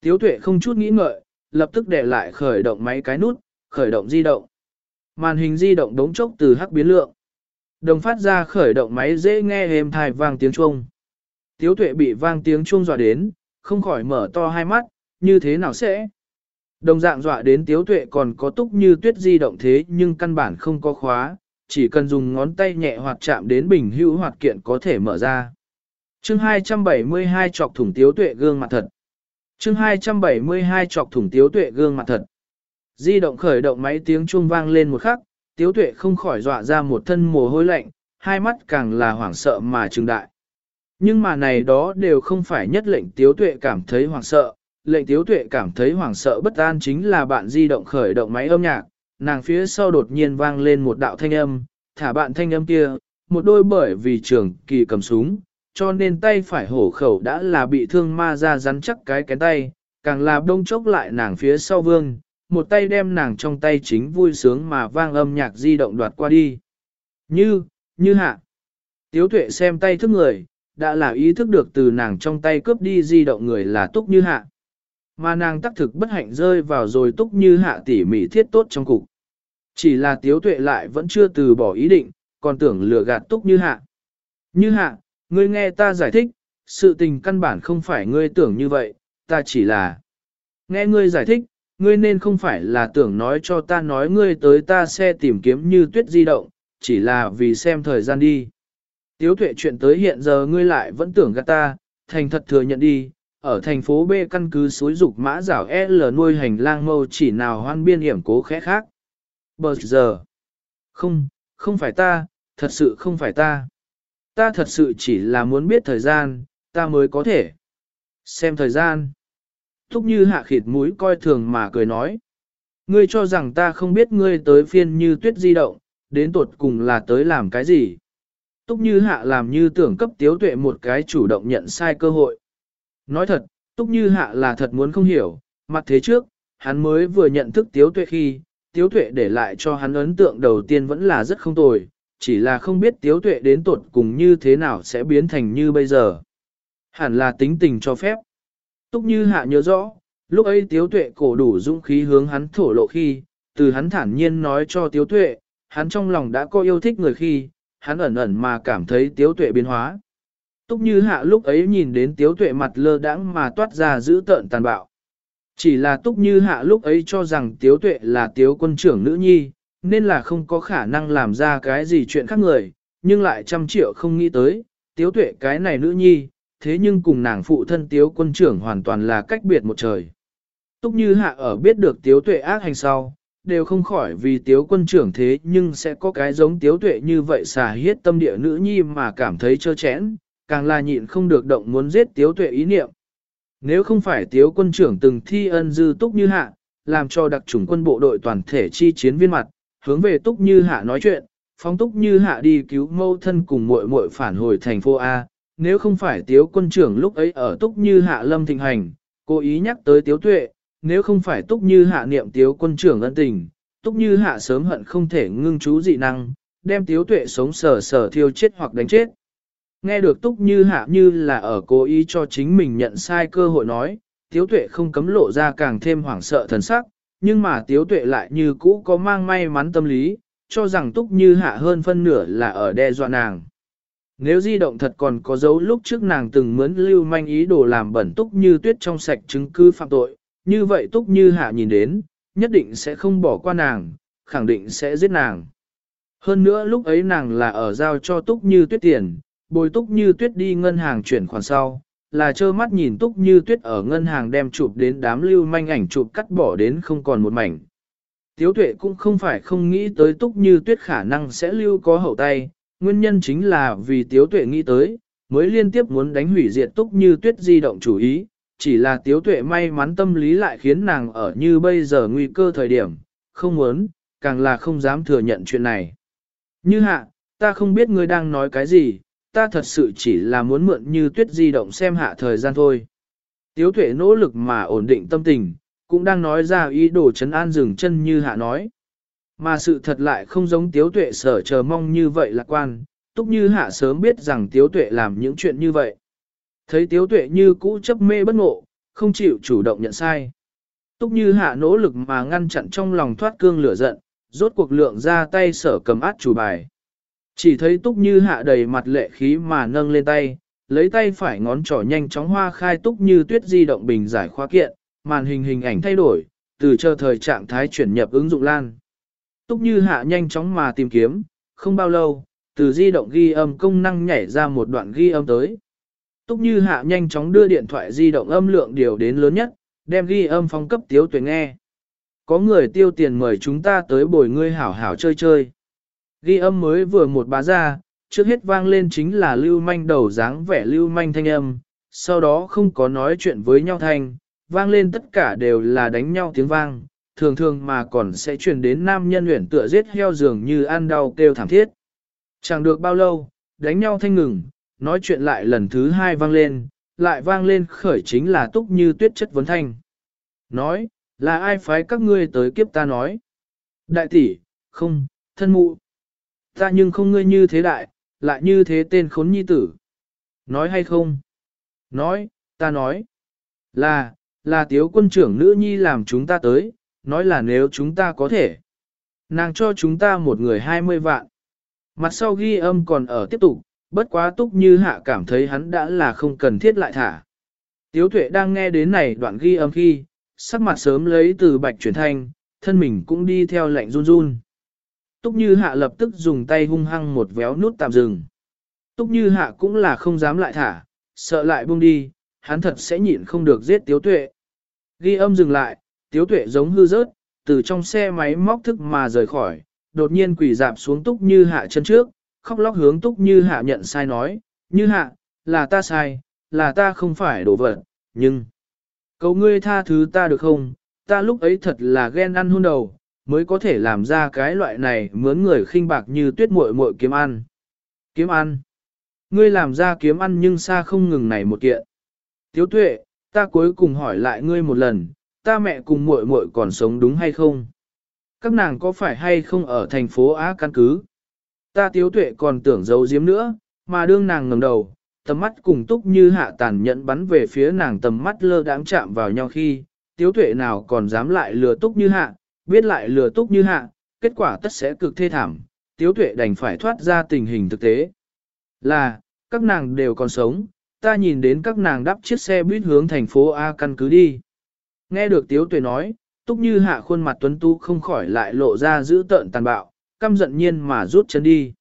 Tiếu tuệ không chút nghĩ ngợi, lập tức để lại khởi động máy cái nút, khởi động di động. Màn hình di động đống chốc từ hắc biến lượng. Đồng phát ra khởi động máy dễ nghe êm thai vang tiếng chuông. Tiếu tuệ bị vang tiếng chuông dọa đến, không khỏi mở to hai mắt, như thế nào sẽ? Đồng dạng dọa đến tiếu tuệ còn có túc như tuyết di động thế nhưng căn bản không có khóa, chỉ cần dùng ngón tay nhẹ hoặc chạm đến bình hữu hoạt kiện có thể mở ra. Chương 272 chọc thủng tiếu tuệ gương mặt thật. Chương 272 chọc thủng tiếu tuệ gương mặt thật. Di động khởi động máy tiếng chuông vang lên một khắc, tiếu tuệ không khỏi dọa ra một thân mồ hôi lạnh, hai mắt càng là hoảng sợ mà trừng đại. Nhưng mà này đó đều không phải nhất lệnh tiếu tuệ cảm thấy hoảng sợ, lệnh tiếu tuệ cảm thấy hoảng sợ bất an chính là bạn di động khởi động máy âm nhạc, nàng phía sau đột nhiên vang lên một đạo thanh âm, thả bạn thanh âm kia, một đôi bởi vì trường kỳ cầm súng, cho nên tay phải hổ khẩu đã là bị thương ma ra rắn chắc cái cái tay, càng là đông chốc lại nàng phía sau vương, một tay đem nàng trong tay chính vui sướng mà vang âm nhạc di động đoạt qua đi. Như, như hạ. Tiếu tuệ xem tay thức người, đã là ý thức được từ nàng trong tay cướp đi di động người là túc như hạ. Mà nàng tác thực bất hạnh rơi vào rồi túc như hạ tỉ mỉ thiết tốt trong cục. Chỉ là tiếu tuệ lại vẫn chưa từ bỏ ý định, còn tưởng lừa gạt túc như hạ. Như hạ, ngươi nghe ta giải thích, sự tình căn bản không phải ngươi tưởng như vậy, ta chỉ là... Nghe ngươi giải thích, ngươi nên không phải là tưởng nói cho ta nói ngươi tới ta xe tìm kiếm như tuyết di động, chỉ là vì xem thời gian đi. Tiếu tuệ chuyện tới hiện giờ ngươi lại vẫn tưởng gạt ta, thành thật thừa nhận đi, ở thành phố B căn cứ suối dục mã rảo L nuôi hành lang mâu chỉ nào hoan biên hiểm cố khẽ khác. Bờ giờ. Không, không phải ta, thật sự không phải ta. Ta thật sự chỉ là muốn biết thời gian, ta mới có thể. Xem thời gian. Thúc như hạ khịt mũi coi thường mà cười nói. Ngươi cho rằng ta không biết ngươi tới phiên như tuyết di động, đến tột cùng là tới làm cái gì. Túc như hạ làm như tưởng cấp tiếu tuệ một cái chủ động nhận sai cơ hội. Nói thật, Túc như hạ là thật muốn không hiểu, mặt thế trước, hắn mới vừa nhận thức tiếu tuệ khi, tiếu tuệ để lại cho hắn ấn tượng đầu tiên vẫn là rất không tồi, chỉ là không biết tiếu tuệ đến tột cùng như thế nào sẽ biến thành như bây giờ. Hẳn là tính tình cho phép. Túc như hạ nhớ rõ, lúc ấy tiếu tuệ cổ đủ dũng khí hướng hắn thổ lộ khi, từ hắn thản nhiên nói cho tiếu tuệ, hắn trong lòng đã có yêu thích người khi, hắn ẩn ẩn mà cảm thấy tiếu tuệ biến hóa. Túc như hạ lúc ấy nhìn đến tiếu tuệ mặt lơ đãng mà toát ra giữ tợn tàn bạo. Chỉ là túc như hạ lúc ấy cho rằng tiếu tuệ là tiếu quân trưởng nữ nhi, nên là không có khả năng làm ra cái gì chuyện khác người, nhưng lại trăm triệu không nghĩ tới, tiếu tuệ cái này nữ nhi, thế nhưng cùng nàng phụ thân tiếu quân trưởng hoàn toàn là cách biệt một trời. Túc như hạ ở biết được tiếu tuệ ác hành sau, đều không khỏi vì tiếu quân trưởng thế nhưng sẽ có cái giống tiếu tuệ như vậy xà hiết tâm địa nữ nhi mà cảm thấy trơ chẽn, càng là nhịn không được động muốn giết tiếu tuệ ý niệm. Nếu không phải tiếu quân trưởng từng thi ân dư túc như hạ, làm cho đặc chủng quân bộ đội toàn thể chi chiến viên mặt, hướng về túc như hạ nói chuyện, phóng túc như hạ đi cứu mâu thân cùng muội muội phản hồi thành phố A, nếu không phải tiếu quân trưởng lúc ấy ở túc như hạ lâm thịnh hành, cố ý nhắc tới tiếu tuệ, nếu không phải túc như hạ niệm tiếu quân trưởng ân tình, túc như hạ sớm hận không thể ngưng chú dị năng, đem tiếu tuệ sống sờ sờ thiêu chết hoặc đánh chết. Nghe được túc như hạ như là ở cố ý cho chính mình nhận sai cơ hội nói, tiếu tuệ không cấm lộ ra càng thêm hoảng sợ thần sắc, nhưng mà tiếu tuệ lại như cũ có mang may mắn tâm lý, cho rằng túc như hạ hơn phân nửa là ở đe dọa nàng. Nếu di động thật còn có dấu lúc trước nàng từng mướn lưu manh ý đồ làm bẩn túc như tuyết trong sạch chứng cứ phạm tội, như vậy túc như hạ nhìn đến, nhất định sẽ không bỏ qua nàng, khẳng định sẽ giết nàng. Hơn nữa lúc ấy nàng là ở giao cho túc như tuyết tiền, bồi túc như tuyết đi ngân hàng chuyển khoản sau, là trơ mắt nhìn túc như tuyết ở ngân hàng đem chụp đến đám lưu manh ảnh chụp cắt bỏ đến không còn một mảnh. Tiếu tuệ cũng không phải không nghĩ tới túc như tuyết khả năng sẽ lưu có hậu tay, nguyên nhân chính là vì tiếu tuệ nghĩ tới, mới liên tiếp muốn đánh hủy diệt túc như tuyết di động chủ ý, chỉ là tiếu tuệ may mắn tâm lý lại khiến nàng ở như bây giờ nguy cơ thời điểm, không muốn, càng là không dám thừa nhận chuyện này. Như hạ, ta không biết ngươi đang nói cái gì, ta thật sự chỉ là muốn mượn như tuyết di động xem hạ thời gian thôi. Tiếu tuệ nỗ lực mà ổn định tâm tình, cũng đang nói ra ý đồ chấn an dừng chân như hạ nói. Mà sự thật lại không giống tiếu tuệ sở chờ mong như vậy lạc quan, túc như hạ sớm biết rằng tiếu tuệ làm những chuyện như vậy. Thấy tiếu tuệ như cũ chấp mê bất ngộ, không chịu chủ động nhận sai. Túc như hạ nỗ lực mà ngăn chặn trong lòng thoát cương lửa giận, rốt cuộc lượng ra tay sở cầm át chủ bài. Chỉ thấy túc như hạ đầy mặt lệ khí mà nâng lên tay, lấy tay phải ngón trỏ nhanh chóng hoa khai túc như tuyết di động bình giải khoa kiện, màn hình hình ảnh thay đổi, từ chờ thời trạng thái chuyển nhập ứng dụng lan. Túc như hạ nhanh chóng mà tìm kiếm, không bao lâu, từ di động ghi âm công năng nhảy ra một đoạn ghi âm tới. Túc như hạ nhanh chóng đưa điện thoại di động âm lượng điều đến lớn nhất, đem ghi âm phong cấp tiếu tuyển nghe. Có người tiêu tiền mời chúng ta tới bồi ngươi hảo hảo chơi chơi. Ghi âm mới vừa một bá ra, trước hết vang lên chính là lưu manh đầu dáng vẻ lưu manh thanh âm, sau đó không có nói chuyện với nhau thanh, vang lên tất cả đều là đánh nhau tiếng vang, thường thường mà còn sẽ truyền đến nam nhân luyện tựa giết heo dường như ăn đau kêu thảm thiết. Chẳng được bao lâu, đánh nhau thanh ngừng, nói chuyện lại lần thứ hai vang lên, lại vang lên khởi chính là túc như tuyết chất vấn thanh. Nói, là ai phái các ngươi tới kiếp ta nói. Đại tỷ, không, thân mụ. Ta nhưng không ngươi như thế đại, lại như thế tên khốn nhi tử. Nói hay không? Nói, ta nói. Là, là tiếu quân trưởng nữ nhi làm chúng ta tới, nói là nếu chúng ta có thể. Nàng cho chúng ta một người hai mươi vạn. Mặt sau ghi âm còn ở tiếp tục, bất quá túc như hạ cảm thấy hắn đã là không cần thiết lại thả. Tiếu tuệ đang nghe đến này đoạn ghi âm khi, sắc mặt sớm lấy từ bạch chuyển thanh, thân mình cũng đi theo lệnh run run. Túc như hạ lập tức dùng tay hung hăng một véo nút tạm dừng. Túc như hạ cũng là không dám lại thả, sợ lại buông đi, hắn thật sẽ nhịn không được giết tiếu tuệ. Ghi âm dừng lại, tiếu tuệ giống hư rớt, từ trong xe máy móc thức mà rời khỏi, đột nhiên quỷ dạp xuống túc như hạ chân trước, khóc lóc hướng túc như hạ nhận sai nói, như hạ, là ta sai, là ta không phải đổ vật, nhưng, cầu ngươi tha thứ ta được không, ta lúc ấy thật là ghen ăn hôn đầu, mới có thể làm ra cái loại này mướn người khinh bạc như tuyết muội muội kiếm ăn. Kiếm ăn. Ngươi làm ra kiếm ăn nhưng xa không ngừng này một kiện. Tiếu tuệ, ta cuối cùng hỏi lại ngươi một lần, ta mẹ cùng muội muội còn sống đúng hay không? Các nàng có phải hay không ở thành phố Á căn cứ? Ta tiếu tuệ còn tưởng giấu giếm nữa, mà đương nàng ngẩng đầu, tầm mắt cùng túc như hạ tàn nhẫn bắn về phía nàng tầm mắt lơ đãng chạm vào nhau khi, tiếu tuệ nào còn dám lại lừa túc như hạ, biết lại lừa túc như hạ, kết quả tất sẽ cực thê thảm, tiếu tuệ đành phải thoát ra tình hình thực tế. Là, các nàng đều còn sống, ta nhìn đến các nàng đắp chiếc xe buýt hướng thành phố A căn cứ đi. Nghe được tiếu tuệ nói, túc như hạ khuôn mặt tuấn tu không khỏi lại lộ ra giữ tợn tàn bạo, căm giận nhiên mà rút chân đi.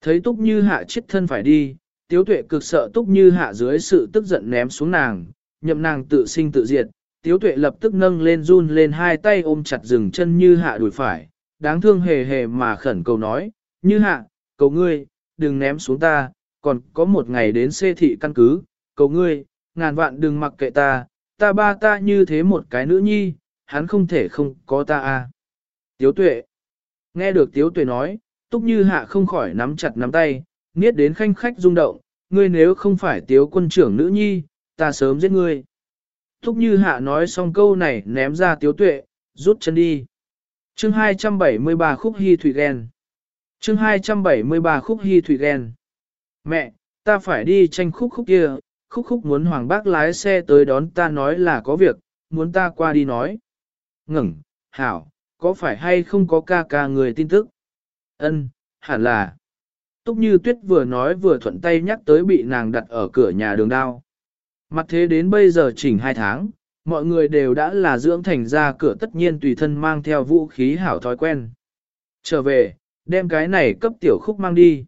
Thấy túc như hạ chết thân phải đi, tiếu tuệ cực sợ túc như hạ dưới sự tức giận ném xuống nàng, nhậm nàng tự sinh tự diệt, tiếu tuệ lập tức nâng lên run lên hai tay ôm chặt rừng chân như hạ đùi phải, đáng thương hề hề mà khẩn cầu nói, như hạ, cầu ngươi, đừng ném xuống ta, còn có một ngày đến xê thị căn cứ, cầu ngươi, ngàn vạn đừng mặc kệ ta, ta ba ta như thế một cái nữ nhi, hắn không thể không có ta a. À. Tiếu tuệ. Nghe được tiếu tuệ nói, túc như hạ không khỏi nắm chặt nắm tay, niết đến khanh khách rung động, ngươi nếu không phải tiếu quân trưởng nữ nhi, ta sớm giết ngươi. Túc như hạ nói xong câu này ném ra tiếu tuệ, rút chân đi. chương 273 khúc hy thủy ghen. chương 273 khúc hy thủy ghen. Mẹ, ta phải đi tranh khúc khúc kia, khúc khúc muốn hoàng bác lái xe tới đón ta nói là có việc, muốn ta qua đi nói. Ngừng, hảo, có phải hay không có ca ca người tin tức? Ân, hẳn là. Túc như tuyết vừa nói vừa thuận tay nhắc tới bị nàng đặt ở cửa nhà đường đao. Mặt thế đến bây giờ chỉnh hai tháng, mọi người đều đã là dưỡng thành ra cửa tất nhiên tùy thân mang theo vũ khí hảo thói quen. Trở về, đem cái này cấp tiểu khúc mang đi.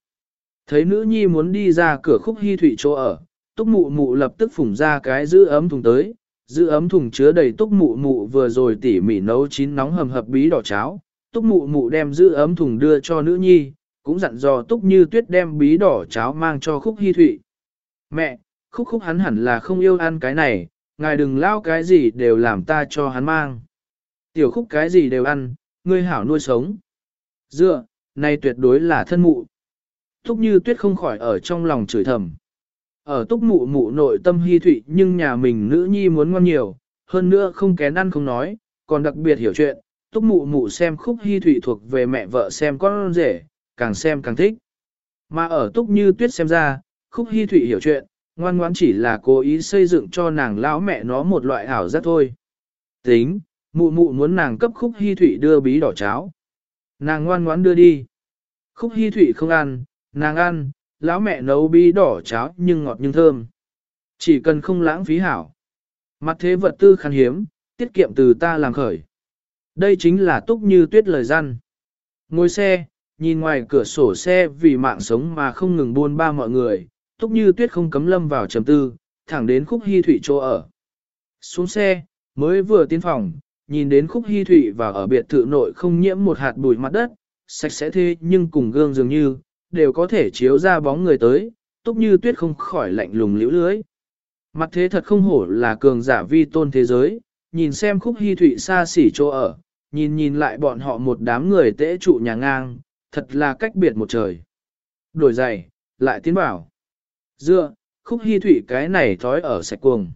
Thấy nữ nhi muốn đi ra cửa khúc hy thủy chỗ ở, túc mụ mụ lập tức phủng ra cái giữ ấm thùng tới, giữ ấm thùng chứa đầy túc mụ mụ vừa rồi tỉ mỉ nấu chín nóng hầm hập bí đỏ cháo. Túc mụ mụ đem giữ ấm thùng đưa cho nữ nhi, cũng dặn dò túc như tuyết đem bí đỏ cháo mang cho khúc hy thụy. Mẹ, khúc khúc hắn hẳn là không yêu ăn cái này, ngài đừng lao cái gì đều làm ta cho hắn mang. Tiểu khúc cái gì đều ăn, ngươi hảo nuôi sống. Dựa, này tuyệt đối là thân mụ. Túc như tuyết không khỏi ở trong lòng chửi thầm. Ở túc mụ mụ nội tâm hy thụy nhưng nhà mình nữ nhi muốn ngon nhiều, hơn nữa không kén ăn không nói, còn đặc biệt hiểu chuyện. Túc mụ mụ xem khúc hy thụy thuộc về mẹ vợ xem con rể, càng xem càng thích. Mà ở túc như tuyết xem ra, khúc hy thụy hiểu chuyện, ngoan ngoãn chỉ là cố ý xây dựng cho nàng lão mẹ nó một loại ảo giác thôi. Tính, mụ mụ muốn nàng cấp khúc hy thụy đưa bí đỏ cháo. Nàng ngoan ngoãn đưa đi. Khúc hy thụy không ăn, nàng ăn, lão mẹ nấu bí đỏ cháo nhưng ngọt nhưng thơm. Chỉ cần không lãng phí hảo. Mặt thế vật tư khan hiếm, tiết kiệm từ ta làm khởi. Đây chính là túc như tuyết lời răn. Ngồi xe, nhìn ngoài cửa sổ xe vì mạng sống mà không ngừng buôn ba mọi người, túc như tuyết không cấm lâm vào trầm tư, thẳng đến khúc hy thủy chỗ ở. Xuống xe, mới vừa tiến phòng, nhìn đến khúc hy thủy và ở biệt thự nội không nhiễm một hạt bụi mặt đất, sạch sẽ thế nhưng cùng gương dường như, đều có thể chiếu ra bóng người tới, túc như tuyết không khỏi lạnh lùng liễu lưới. Mặt thế thật không hổ là cường giả vi tôn thế giới, nhìn xem khúc hy thụy xa xỉ chỗ ở, nhìn nhìn lại bọn họ một đám người tễ trụ nhà ngang, thật là cách biệt một trời. Đổi giày, lại tiến bảo. Dựa, khúc hy thụy cái này thói ở sạch cuồng.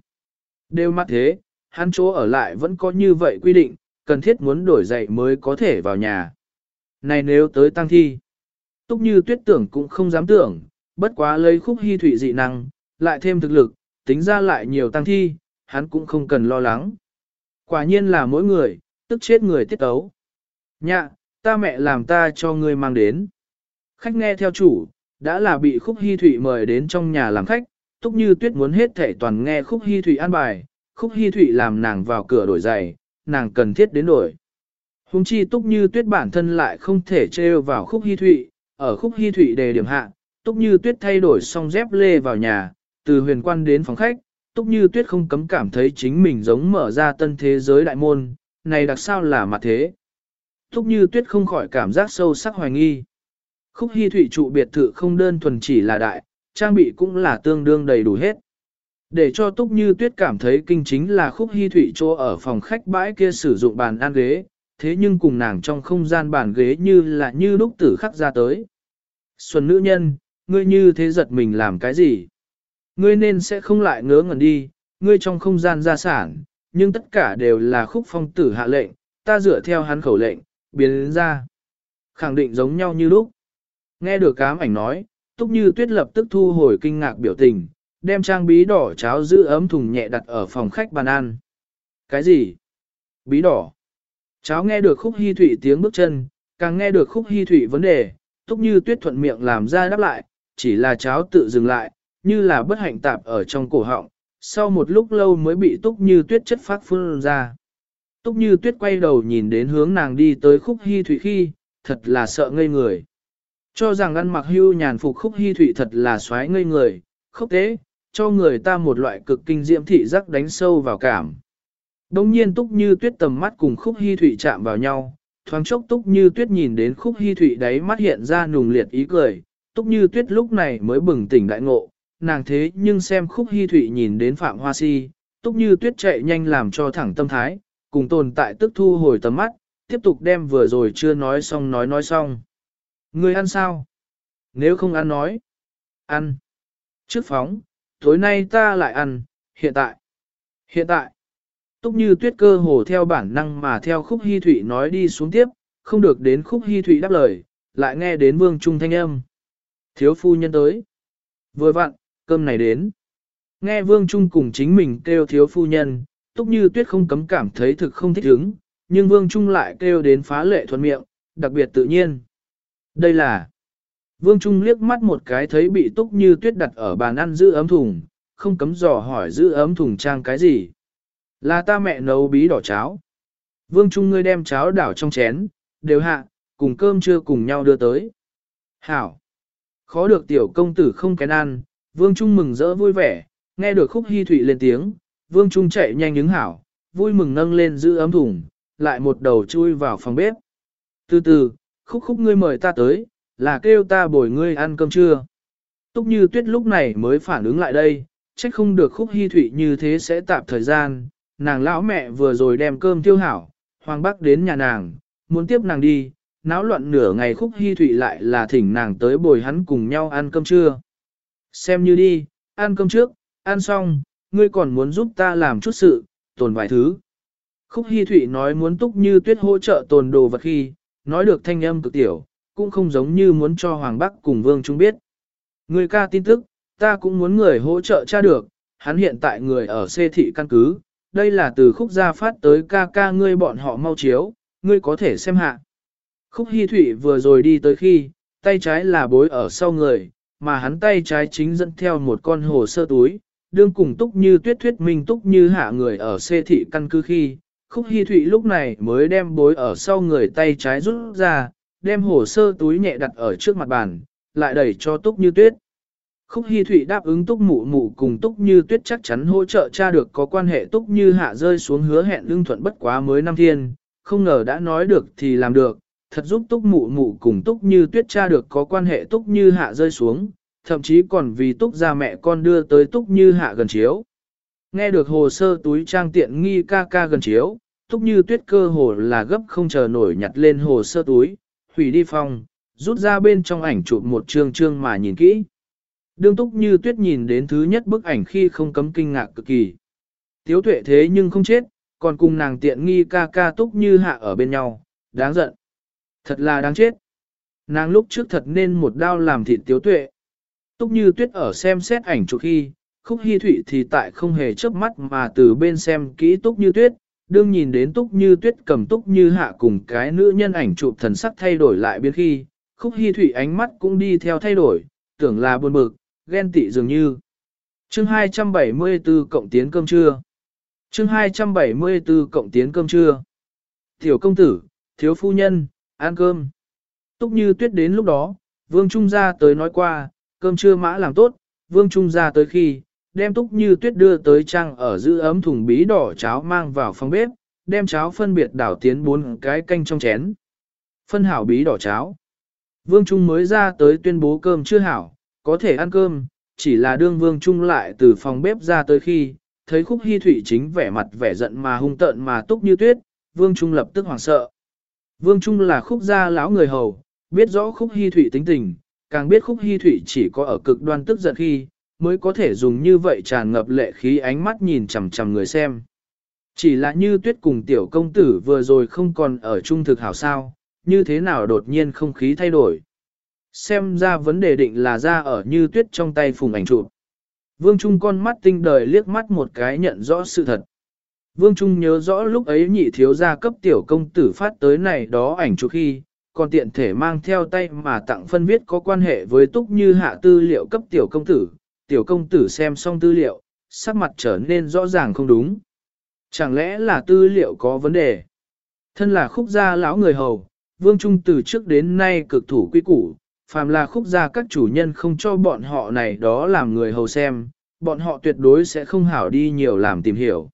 Đều mặt thế, hắn chỗ ở lại vẫn có như vậy quy định, cần thiết muốn đổi giày mới có thể vào nhà. Này nếu tới tăng thi, túc như tuyết tưởng cũng không dám tưởng, bất quá lấy khúc hy thủy dị năng, lại thêm thực lực, tính ra lại nhiều tăng thi, hắn cũng không cần lo lắng. Quả nhiên là mỗi người, tức chết người tiết tấu. Nhạ, ta mẹ làm ta cho ngươi mang đến. Khách nghe theo chủ, đã là bị khúc hy thủy mời đến trong nhà làm khách, túc như tuyết muốn hết thể toàn nghe khúc hy thủy an bài, khúc hy thủy làm nàng vào cửa đổi giày, nàng cần thiết đến đổi. Hùng chi túc như tuyết bản thân lại không thể trêu vào khúc hy thủy, ở khúc hy thủy đề điểm hạ, túc như tuyết thay đổi xong dép lê vào nhà, từ huyền quan đến phòng khách, túc như tuyết không cấm cảm thấy chính mình giống mở ra tân thế giới đại môn, này đặc sao là mặt thế. Túc như tuyết không khỏi cảm giác sâu sắc hoài nghi. Khúc hy thủy trụ biệt thự không đơn thuần chỉ là đại, trang bị cũng là tương đương đầy đủ hết. Để cho Túc Như Tuyết cảm thấy kinh chính là khúc hy thủy chỗ ở phòng khách bãi kia sử dụng bàn ăn ghế, thế nhưng cùng nàng trong không gian bàn ghế như là như lúc tử khắc ra tới. Xuân nữ nhân, ngươi như thế giật mình làm cái gì? Ngươi nên sẽ không lại ngớ ngẩn đi, ngươi trong không gian gia sản, nhưng tất cả đều là khúc phong tử hạ lệnh, ta dựa theo hắn khẩu lệnh, biến ra. Khẳng định giống nhau như lúc. Nghe được cám ảnh nói, Túc Như Tuyết lập tức thu hồi kinh ngạc biểu tình, đem trang bí đỏ cháo giữ ấm thùng nhẹ đặt ở phòng khách bàn ăn. Cái gì? Bí đỏ cháu nghe được khúc hy thủy tiếng bước chân, càng nghe được khúc hy thủy vấn đề, Túc Như Tuyết thuận miệng làm ra đáp lại, chỉ là cháu tự dừng lại, như là bất hạnh tạp ở trong cổ họng, sau một lúc lâu mới bị Túc Như Tuyết chất phát phun ra. Túc Như Tuyết quay đầu nhìn đến hướng nàng đi tới khúc hy thủy khi, thật là sợ ngây người. Cho rằng ăn mặc hưu nhàn phục khúc hy thủy thật là xoáy ngây người, khốc tế, cho người ta một loại cực kinh diễm thị giác đánh sâu vào cảm. Đông nhiên túc như tuyết tầm mắt cùng khúc hy thụy chạm vào nhau, thoáng chốc túc như tuyết nhìn đến khúc hy thụy đáy mắt hiện ra nùng liệt ý cười, túc như tuyết lúc này mới bừng tỉnh đại ngộ, nàng thế nhưng xem khúc hy thụy nhìn đến phạm hoa si, túc như tuyết chạy nhanh làm cho thẳng tâm thái, cùng tồn tại tức thu hồi tầm mắt, tiếp tục đem vừa rồi chưa nói xong nói nói xong. người ăn sao? Nếu không ăn nói. Ăn. Trước phóng, tối nay ta lại ăn, hiện tại. Hiện tại. Túc như tuyết cơ hồ theo bản năng mà theo khúc hy Thụy nói đi xuống tiếp, không được đến khúc hy Thụy đáp lời, lại nghe đến vương trung thanh âm. Thiếu phu nhân tới. Vừa vặn, cơm này đến. Nghe vương trung cùng chính mình kêu thiếu phu nhân, túc như tuyết không cấm cảm thấy thực không thích ứng, nhưng vương trung lại kêu đến phá lệ thuận miệng, đặc biệt tự nhiên. Đây là Vương Trung liếc mắt một cái thấy bị túc như tuyết đặt ở bàn ăn giữ ấm thùng, không cấm dò hỏi giữ ấm thùng trang cái gì. Là ta mẹ nấu bí đỏ cháo. Vương Trung ngươi đem cháo đảo trong chén, đều hạ, cùng cơm trưa cùng nhau đưa tới. Hảo! Khó được tiểu công tử không kén ăn, Vương Trung mừng rỡ vui vẻ, nghe được khúc hy thụy lên tiếng, Vương Trung chạy nhanh ứng hảo, vui mừng nâng lên giữ ấm thùng, lại một đầu chui vào phòng bếp. Từ từ, khúc khúc ngươi mời ta tới, là kêu ta bồi ngươi ăn cơm trưa. Túc như tuyết lúc này mới phản ứng lại đây, trách không được khúc hy thụy như thế sẽ tạp thời gian, nàng lão mẹ vừa rồi đem cơm tiêu hảo, hoàng bắc đến nhà nàng, muốn tiếp nàng đi, náo loạn nửa ngày khúc hy thụy lại là thỉnh nàng tới bồi hắn cùng nhau ăn cơm trưa. Xem như đi, ăn cơm trước, ăn xong, ngươi còn muốn giúp ta làm chút sự, tồn vài thứ. Khúc hy thụy nói muốn túc như tuyết hỗ trợ tồn đồ vật khi, nói được thanh âm cực tiểu, cũng không giống như muốn cho Hoàng Bắc cùng Vương Trung biết. Người ca tin tức, ta cũng muốn người hỗ trợ tra được, hắn hiện tại người ở xê thị căn cứ, đây là từ khúc gia phát tới ca ca ngươi bọn họ mau chiếu, ngươi có thể xem hạ. Khúc Hi Thụy vừa rồi đi tới khi, tay trái là bối ở sau người, mà hắn tay trái chính dẫn theo một con hồ sơ túi, đương cùng túc như tuyết thuyết minh túc như hạ người ở xê thị căn cứ khi. Khúc Hi Thụy lúc này mới đem bối ở sau người tay trái rút ra, đem hồ sơ túi nhẹ đặt ở trước mặt bàn, lại đẩy cho túc như tuyết. Khúc Hi Thụy đáp ứng Túc Mụ Mụ cùng Túc Như Tuyết chắc chắn hỗ trợ cha được có quan hệ Túc Như Hạ rơi xuống hứa hẹn lương thuận bất quá mới năm thiên, không ngờ đã nói được thì làm được, thật giúp Túc Mụ Mụ cùng Túc Như Tuyết cha được có quan hệ Túc Như Hạ rơi xuống, thậm chí còn vì Túc gia mẹ con đưa tới Túc Như Hạ gần chiếu. Nghe được hồ sơ túi trang tiện nghi ca ca gần chiếu, Túc Như Tuyết cơ hồ là gấp không chờ nổi nhặt lên hồ sơ túi, hủy đi phòng, rút ra bên trong ảnh chụp một chương chương mà nhìn kỹ. Đương túc như tuyết nhìn đến thứ nhất bức ảnh khi không cấm kinh ngạc cực kỳ. Tiếu tuệ thế nhưng không chết, còn cùng nàng tiện nghi ca ca túc như hạ ở bên nhau, đáng giận. Thật là đáng chết. Nàng lúc trước thật nên một đao làm thịt tiếu tuệ. Túc như tuyết ở xem xét ảnh chụp khi, khúc hy thụy thì tại không hề chớp mắt mà từ bên xem kỹ túc như tuyết, đương nhìn đến túc như tuyết cầm túc như hạ cùng cái nữ nhân ảnh chụp thần sắc thay đổi lại biến khi, khúc hy thụy ánh mắt cũng đi theo thay đổi, tưởng là buồn bực, ghen tị dường như. Chương 274 cộng tiến cơm trưa. Chương 274 cộng tiến cơm trưa. Tiểu công tử, thiếu phu nhân, ăn cơm. Túc như tuyết đến lúc đó, Vương Trung gia tới nói qua, cơm trưa mã làm tốt, Vương Trung gia tới khi, đem Túc như tuyết đưa tới trang ở giữ ấm thùng bí đỏ cháo mang vào phòng bếp, đem cháo phân biệt đảo tiến bốn cái canh trong chén. Phân hảo bí đỏ cháo. Vương Trung mới ra tới tuyên bố cơm chưa hảo, có thể ăn cơm, chỉ là đương vương trung lại từ phòng bếp ra tới khi, thấy khúc hy thủy chính vẻ mặt vẻ giận mà hung tợn mà túc như tuyết, vương trung lập tức hoảng sợ. Vương trung là khúc gia lão người hầu, biết rõ khúc hy thủy tính tình, càng biết khúc hy thủy chỉ có ở cực đoan tức giận khi, mới có thể dùng như vậy tràn ngập lệ khí ánh mắt nhìn chằm chằm người xem. Chỉ là như tuyết cùng tiểu công tử vừa rồi không còn ở trung thực hảo sao, như thế nào đột nhiên không khí thay đổi. Xem ra vấn đề định là ra ở như tuyết trong tay phùng ảnh chụp. Vương Trung con mắt tinh đời liếc mắt một cái nhận rõ sự thật. Vương Trung nhớ rõ lúc ấy nhị thiếu gia cấp tiểu công tử phát tới này đó ảnh chụp khi, còn tiện thể mang theo tay mà tặng phân viết có quan hệ với túc như hạ tư liệu cấp tiểu công tử. Tiểu công tử xem xong tư liệu, sắc mặt trở nên rõ ràng không đúng. Chẳng lẽ là tư liệu có vấn đề? Thân là khúc gia lão người hầu, Vương Trung từ trước đến nay cực thủ quy củ, phàm là khúc gia các chủ nhân không cho bọn họ này đó làm người hầu xem, bọn họ tuyệt đối sẽ không hảo đi nhiều làm tìm hiểu.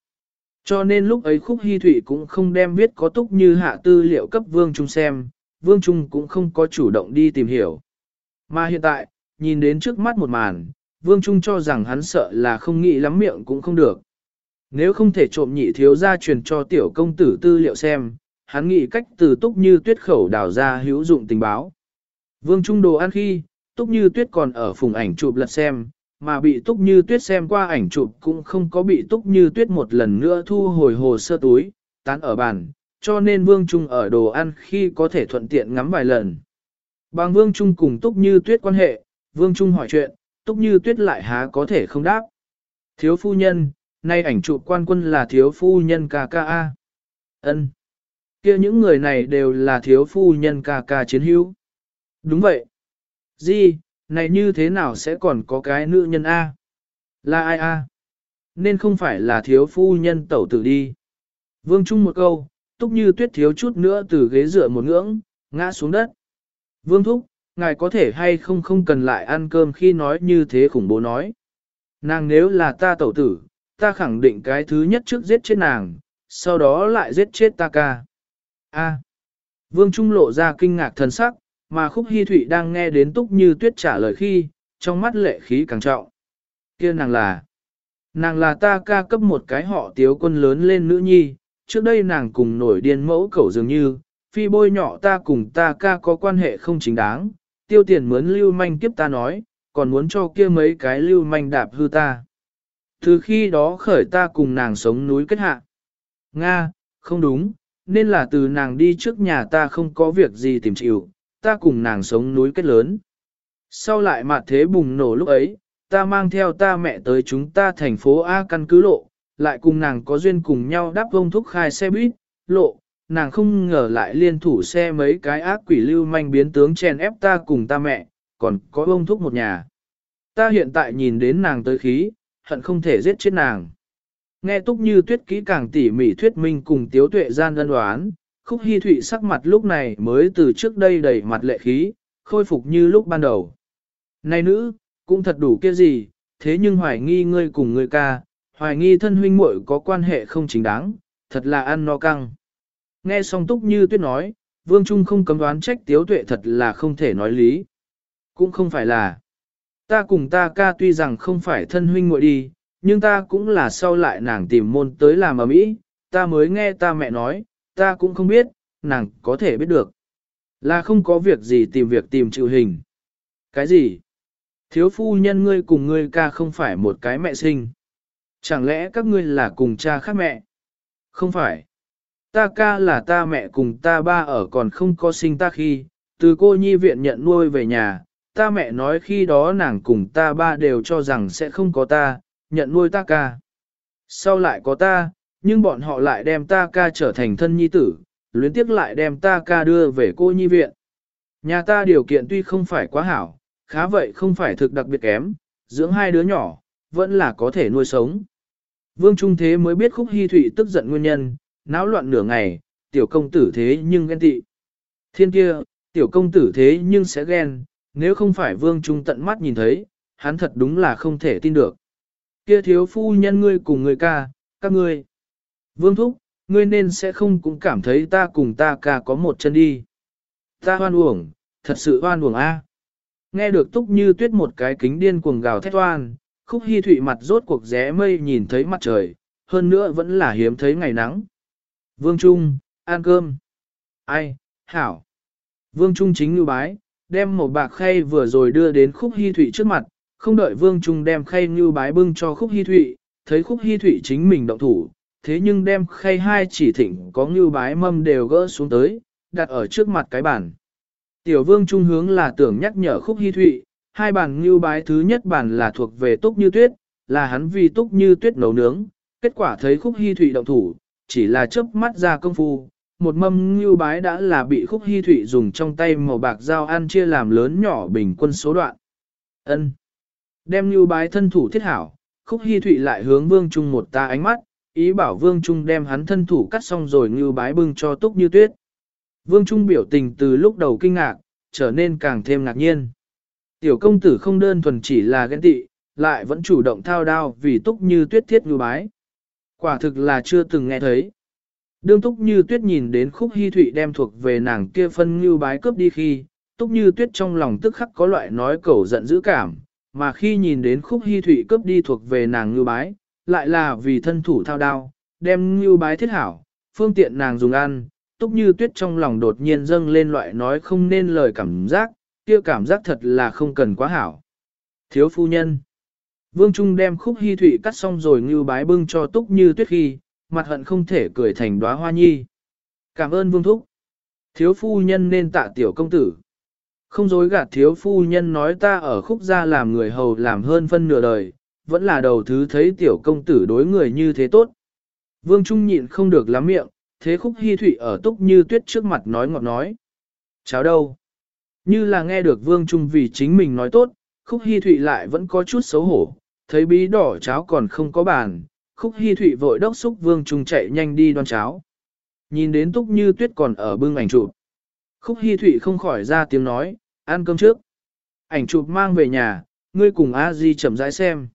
Cho nên lúc ấy khúc hy thụy cũng không đem viết có túc như hạ tư liệu cấp vương trung xem, vương trung cũng không có chủ động đi tìm hiểu. Mà hiện tại, nhìn đến trước mắt một màn, vương trung cho rằng hắn sợ là không nghĩ lắm miệng cũng không được. Nếu không thể trộm nhị thiếu gia truyền cho tiểu công tử tư liệu xem, hắn nghĩ cách từ túc như tuyết khẩu đào ra hữu dụng tình báo. Vương Trung đồ ăn khi, Túc Như Tuyết còn ở phùng ảnh chụp lật xem, mà bị Túc Như Tuyết xem qua ảnh chụp cũng không có bị Túc Như Tuyết một lần nữa thu hồi hồ sơ túi, tán ở bàn, cho nên Vương Trung ở đồ ăn khi có thể thuận tiện ngắm vài lần. Bằng Vương Trung cùng Túc Như Tuyết quan hệ, Vương Trung hỏi chuyện, Túc Như Tuyết lại há có thể không đáp. Thiếu phu nhân, nay ảnh chụp quan quân là thiếu phu nhân ca ca a. Ân. Kia những người này đều là thiếu phu nhân ca ca chiến hữu. Đúng vậy. Di, này như thế nào sẽ còn có cái nữ nhân A? Là ai A? Nên không phải là thiếu phu nhân tẩu tử đi. Vương Trung một câu, túc như tuyết thiếu chút nữa từ ghế dựa một ngưỡng, ngã xuống đất. Vương Thúc, ngài có thể hay không không cần lại ăn cơm khi nói như thế khủng bố nói. Nàng nếu là ta tẩu tử, ta khẳng định cái thứ nhất trước giết chết nàng, sau đó lại giết chết ta ca. A. Vương Trung lộ ra kinh ngạc thần sắc, mà khúc hy thụy đang nghe đến túc như tuyết trả lời khi, trong mắt lệ khí càng trọng. kia nàng là, Nàng là ta ca cấp một cái họ tiếu quân lớn lên nữ nhi, trước đây nàng cùng nổi điên mẫu cẩu dường như, phi bôi nhỏ ta cùng ta ca có quan hệ không chính đáng, tiêu tiền mướn lưu manh kiếp ta nói, còn muốn cho kia mấy cái lưu manh đạp hư ta. Từ khi đó khởi ta cùng nàng sống núi kết hạ. Nga, không đúng, nên là từ nàng đi trước nhà ta không có việc gì tìm chịu, ta cùng nàng sống núi kết lớn. Sau lại mặt thế bùng nổ lúc ấy, ta mang theo ta mẹ tới chúng ta thành phố A căn cứ lộ, lại cùng nàng có duyên cùng nhau đáp vông thúc khai xe buýt, lộ, nàng không ngờ lại liên thủ xe mấy cái ác quỷ lưu manh biến tướng chèn ép ta cùng ta mẹ, còn có vông thúc một nhà. Ta hiện tại nhìn đến nàng tới khí, hận không thể giết chết nàng. Nghe túc như tuyết kỹ càng tỉ mỉ thuyết minh cùng tiếu tuệ gian đơn đoán, khúc Hi thụy sắc mặt lúc này mới từ trước đây đầy mặt lệ khí, khôi phục như lúc ban đầu. Này nữ, cũng thật đủ kia gì, thế nhưng hoài nghi ngươi cùng ngươi ca, hoài nghi thân huynh muội có quan hệ không chính đáng, thật là ăn no căng. Nghe xong túc như tuyết nói, vương trung không cấm đoán trách tiếu tuệ thật là không thể nói lý. Cũng không phải là, ta cùng ta ca tuy rằng không phải thân huynh muội đi, nhưng ta cũng là sau lại nàng tìm môn tới làm ở mỹ, ta mới nghe ta mẹ nói, ta cũng không biết, nàng có thể biết được. Là không có việc gì tìm việc tìm chịu hình. Cái gì? Thiếu phu nhân ngươi cùng ngươi ca không phải một cái mẹ sinh. Chẳng lẽ các ngươi là cùng cha khác mẹ? Không phải. Ta ca là ta mẹ cùng ta ba ở còn không có sinh ta khi, từ cô nhi viện nhận nuôi về nhà, ta mẹ nói khi đó nàng cùng ta ba đều cho rằng sẽ không có ta, nhận nuôi ta ca. Sau lại có ta, nhưng bọn họ lại đem ta ca trở thành thân nhi tử, luyến tiếc lại đem ta ca đưa về cô nhi viện. Nhà ta điều kiện tuy không phải quá hảo, khá vậy không phải thực đặc biệt kém, dưỡng hai đứa nhỏ, vẫn là có thể nuôi sống. Vương Trung Thế mới biết khúc hy thụy tức giận nguyên nhân, náo loạn nửa ngày, tiểu công tử thế nhưng ghen tị. Thiên kia, tiểu công tử thế nhưng sẽ ghen, nếu không phải Vương Trung tận mắt nhìn thấy, hắn thật đúng là không thể tin được. Kia thiếu phu nhân ngươi cùng người ca, các ngươi. Vương Thúc, ngươi nên sẽ không cũng cảm thấy ta cùng ta ca có một chân đi. Ta hoan uổng, thật sự hoan uổng a. Nghe được túc như tuyết một cái kính điên cuồng gào thét oan, khúc hy thụy mặt rốt cuộc ré mây nhìn thấy mặt trời, hơn nữa vẫn là hiếm thấy ngày nắng. Vương Trung, ăn cơm. Ai, hảo. Vương Trung chính như bái, đem một bạc khay vừa rồi đưa đến khúc hy thụy trước mặt, không đợi Vương Trung đem khay như bái bưng cho khúc hy thụy, thấy khúc hy thụy chính mình động thủ, thế nhưng đem khay hai chỉ thịnh có ngưu bái mâm đều gỡ xuống tới, đặt ở trước mặt cái bàn. Tiểu vương trung hướng là tưởng nhắc nhở khúc hy thụy, hai bàn ngưu bái thứ nhất bàn là thuộc về túc như tuyết, là hắn vì túc như tuyết nấu nướng, kết quả thấy khúc hy thụy động thủ, chỉ là chớp mắt ra công phu, một mâm ngưu bái đã là bị khúc hy thụy dùng trong tay màu bạc dao ăn chia làm lớn nhỏ bình quân số đoạn. ân Đem ngưu bái thân thủ thiết hảo, khúc hy thụy lại hướng vương trung một ta ánh mắt, ý bảo vương trung đem hắn thân thủ cắt xong rồi như bái bưng cho túc như tuyết. Vương Trung biểu tình từ lúc đầu kinh ngạc, trở nên càng thêm ngạc nhiên. Tiểu công tử không đơn thuần chỉ là ghen tị, lại vẫn chủ động thao đao vì túc như tuyết thiết như bái. Quả thực là chưa từng nghe thấy. Đương túc như tuyết nhìn đến khúc hy thụy đem thuộc về nàng kia phân như bái cướp đi khi, túc như tuyết trong lòng tức khắc có loại nói cầu giận dữ cảm, mà khi nhìn đến khúc hy thụy cướp đi thuộc về nàng ngư bái, lại là vì thân thủ thao đao, đem như bái thiết hảo, phương tiện nàng dùng ăn, túc như tuyết trong lòng đột nhiên dâng lên loại nói không nên lời cảm giác, kia cảm giác thật là không cần quá hảo. Thiếu phu nhân. Vương Trung đem khúc hy thụy cắt xong rồi ngưu bái bưng cho túc như tuyết khi, mặt hận không thể cười thành đóa hoa nhi. Cảm ơn Vương Thúc. Thiếu phu nhân nên tạ tiểu công tử. Không dối gạt thiếu phu nhân nói ta ở khúc gia làm người hầu làm hơn phân nửa đời, vẫn là đầu thứ thấy tiểu công tử đối người như thế tốt. Vương Trung nhịn không được lắm miệng, thế khúc hy thụy ở túc như tuyết trước mặt nói ngọt nói. Cháu đâu? Như là nghe được vương trung vì chính mình nói tốt, khúc hy thụy lại vẫn có chút xấu hổ, thấy bí đỏ cháo còn không có bàn, khúc hy thụy vội đốc xúc vương trung chạy nhanh đi đoan cháo. Nhìn đến túc như tuyết còn ở bưng ảnh chụp. Khúc hy thụy không khỏi ra tiếng nói, ăn cơm trước. Ảnh chụp mang về nhà, ngươi cùng a di chậm rãi xem.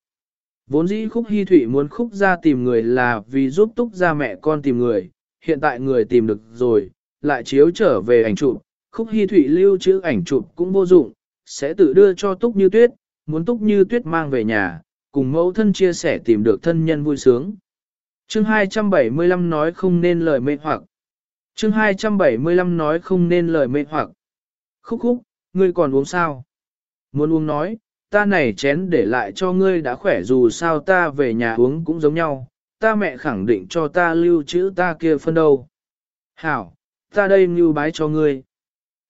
Vốn dĩ khúc hy thụy muốn khúc ra tìm người là vì giúp túc ra mẹ con tìm người, hiện tại người tìm được rồi, lại chiếu trở về ảnh chụp, khúc hy thụy lưu trữ ảnh chụp cũng vô dụng, sẽ tự đưa cho túc như tuyết, muốn túc như tuyết mang về nhà, cùng mẫu thân chia sẻ tìm được thân nhân vui sướng. Chương 275 nói không nên lời mê hoặc. Chương 275 nói không nên lời mê hoặc. Khúc khúc, ngươi còn uống sao? Muốn uống nói, ta này chén để lại cho ngươi đã khỏe dù sao ta về nhà uống cũng giống nhau, ta mẹ khẳng định cho ta lưu trữ ta kia phân đâu. Hảo, ta đây ngưu bái cho ngươi.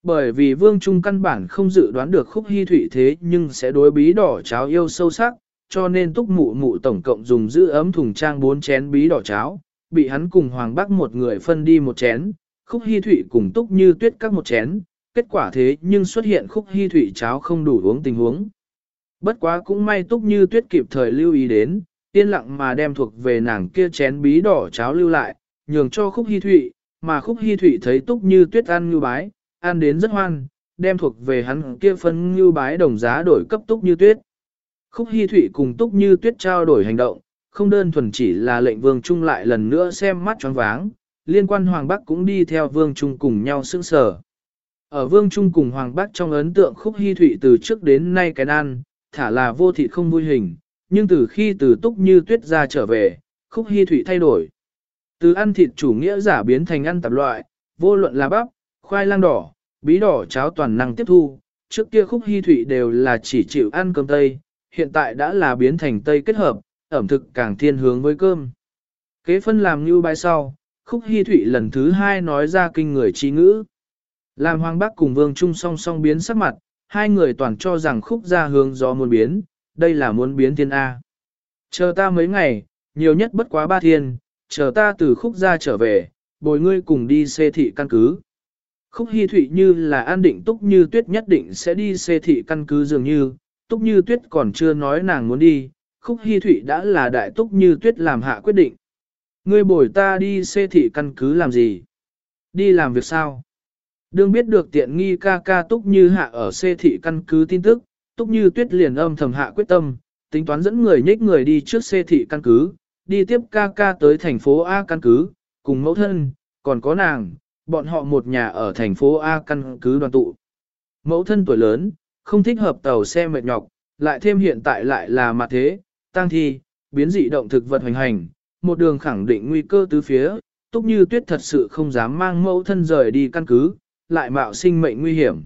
Bởi vì Vương Trung căn bản không dự đoán được khúc hy thủy thế nhưng sẽ đối bí đỏ cháo yêu sâu sắc, cho nên túc mụ mụ tổng cộng dùng giữ ấm thùng trang bốn chén bí đỏ cháo, bị hắn cùng Hoàng Bắc một người phân đi một chén, khúc hy thủy cùng túc như tuyết các một chén, kết quả thế nhưng xuất hiện khúc hy thủy cháo không đủ uống tình huống. Bất quá cũng may túc như tuyết kịp thời lưu ý đến, yên lặng mà đem thuộc về nàng kia chén bí đỏ cháo lưu lại, nhường cho khúc hy thụy, mà khúc hy thụy thấy túc như tuyết ăn như bái, ăn đến rất hoan, đem thuộc về hắn kia phân như bái đồng giá đổi cấp túc như tuyết. Khúc hy thụy cùng túc như tuyết trao đổi hành động, không đơn thuần chỉ là lệnh vương trung lại lần nữa xem mắt choáng váng, liên quan Hoàng Bắc cũng đi theo vương trung cùng nhau sững sở Ở vương trung cùng Hoàng Bắc trong ấn tượng khúc hy thụy từ trước đến nay cái nan, thả là vô thị không vui hình, nhưng từ khi từ túc như tuyết ra trở về, khúc hy thủy thay đổi. Từ ăn thịt chủ nghĩa giả biến thành ăn tạp loại, vô luận là bắp, khoai lang đỏ, bí đỏ cháo toàn năng tiếp thu, trước kia khúc hy thủy đều là chỉ chịu ăn cơm tây, hiện tại đã là biến thành tây kết hợp, ẩm thực càng thiên hướng với cơm. Kế phân làm như bài sau, khúc hy thủy lần thứ hai nói ra kinh người trí ngữ. Làm hoàng bác cùng vương trung song song biến sắc mặt, hai người toàn cho rằng khúc ra hướng gió muốn biến, đây là muốn biến thiên A. Chờ ta mấy ngày, nhiều nhất bất quá ba thiên, chờ ta từ khúc ra trở về, bồi ngươi cùng đi xê thị căn cứ. Khúc hy thụy như là an định túc như tuyết nhất định sẽ đi xê thị căn cứ dường như, túc như tuyết còn chưa nói nàng muốn đi, khúc hy thụy đã là đại túc như tuyết làm hạ quyết định. Ngươi bồi ta đi xê thị căn cứ làm gì? Đi làm việc sao? Đương biết được tiện nghi ca ca túc như hạ ở xê thị căn cứ tin tức, túc như tuyết liền âm thầm hạ quyết tâm, tính toán dẫn người nhích người đi trước xê thị căn cứ, đi tiếp ca ca tới thành phố A căn cứ, cùng mẫu thân, còn có nàng, bọn họ một nhà ở thành phố A căn cứ đoàn tụ. Mẫu thân tuổi lớn, không thích hợp tàu xe mệt nhọc, lại thêm hiện tại lại là mặt thế, tăng thi, biến dị động thực vật hoành hành, một đường khẳng định nguy cơ tứ phía, túc như tuyết thật sự không dám mang mẫu thân rời đi căn cứ, lại mạo sinh mệnh nguy hiểm.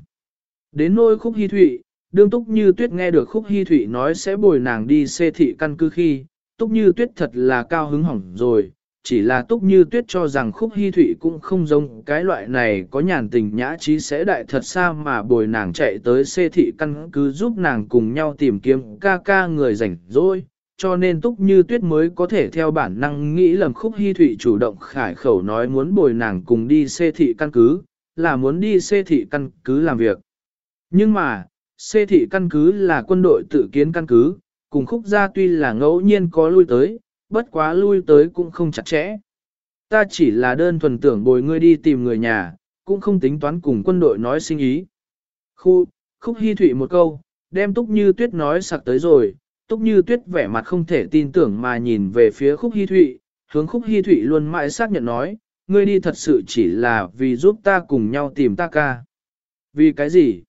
Đến nôi khúc hy thụy, đương túc như tuyết nghe được khúc hy thụy nói sẽ bồi nàng đi xê thị căn cứ khi, túc như tuyết thật là cao hứng hỏng rồi, chỉ là túc như tuyết cho rằng khúc hy thụy cũng không giống cái loại này có nhàn tình nhã trí sẽ đại thật xa mà bồi nàng chạy tới xê thị căn cứ giúp nàng cùng nhau tìm kiếm ca ca người rảnh rỗi cho nên túc như tuyết mới có thể theo bản năng nghĩ lầm khúc hy thụy chủ động khải khẩu nói muốn bồi nàng cùng đi xê thị căn cứ, là muốn đi xê thị căn cứ làm việc. Nhưng mà, xê thị căn cứ là quân đội tự kiến căn cứ, cùng khúc gia tuy là ngẫu nhiên có lui tới, bất quá lui tới cũng không chặt chẽ. Ta chỉ là đơn thuần tưởng bồi ngươi đi tìm người nhà, cũng không tính toán cùng quân đội nói sinh ý. Khu, khúc hy thủy một câu, đem túc như tuyết nói sặc tới rồi, túc như tuyết vẻ mặt không thể tin tưởng mà nhìn về phía khúc hy thụy, hướng khúc hy thụy luôn mãi xác nhận nói, ngươi đi thật sự chỉ là vì giúp ta cùng nhau tìm ta ca. Vì cái gì?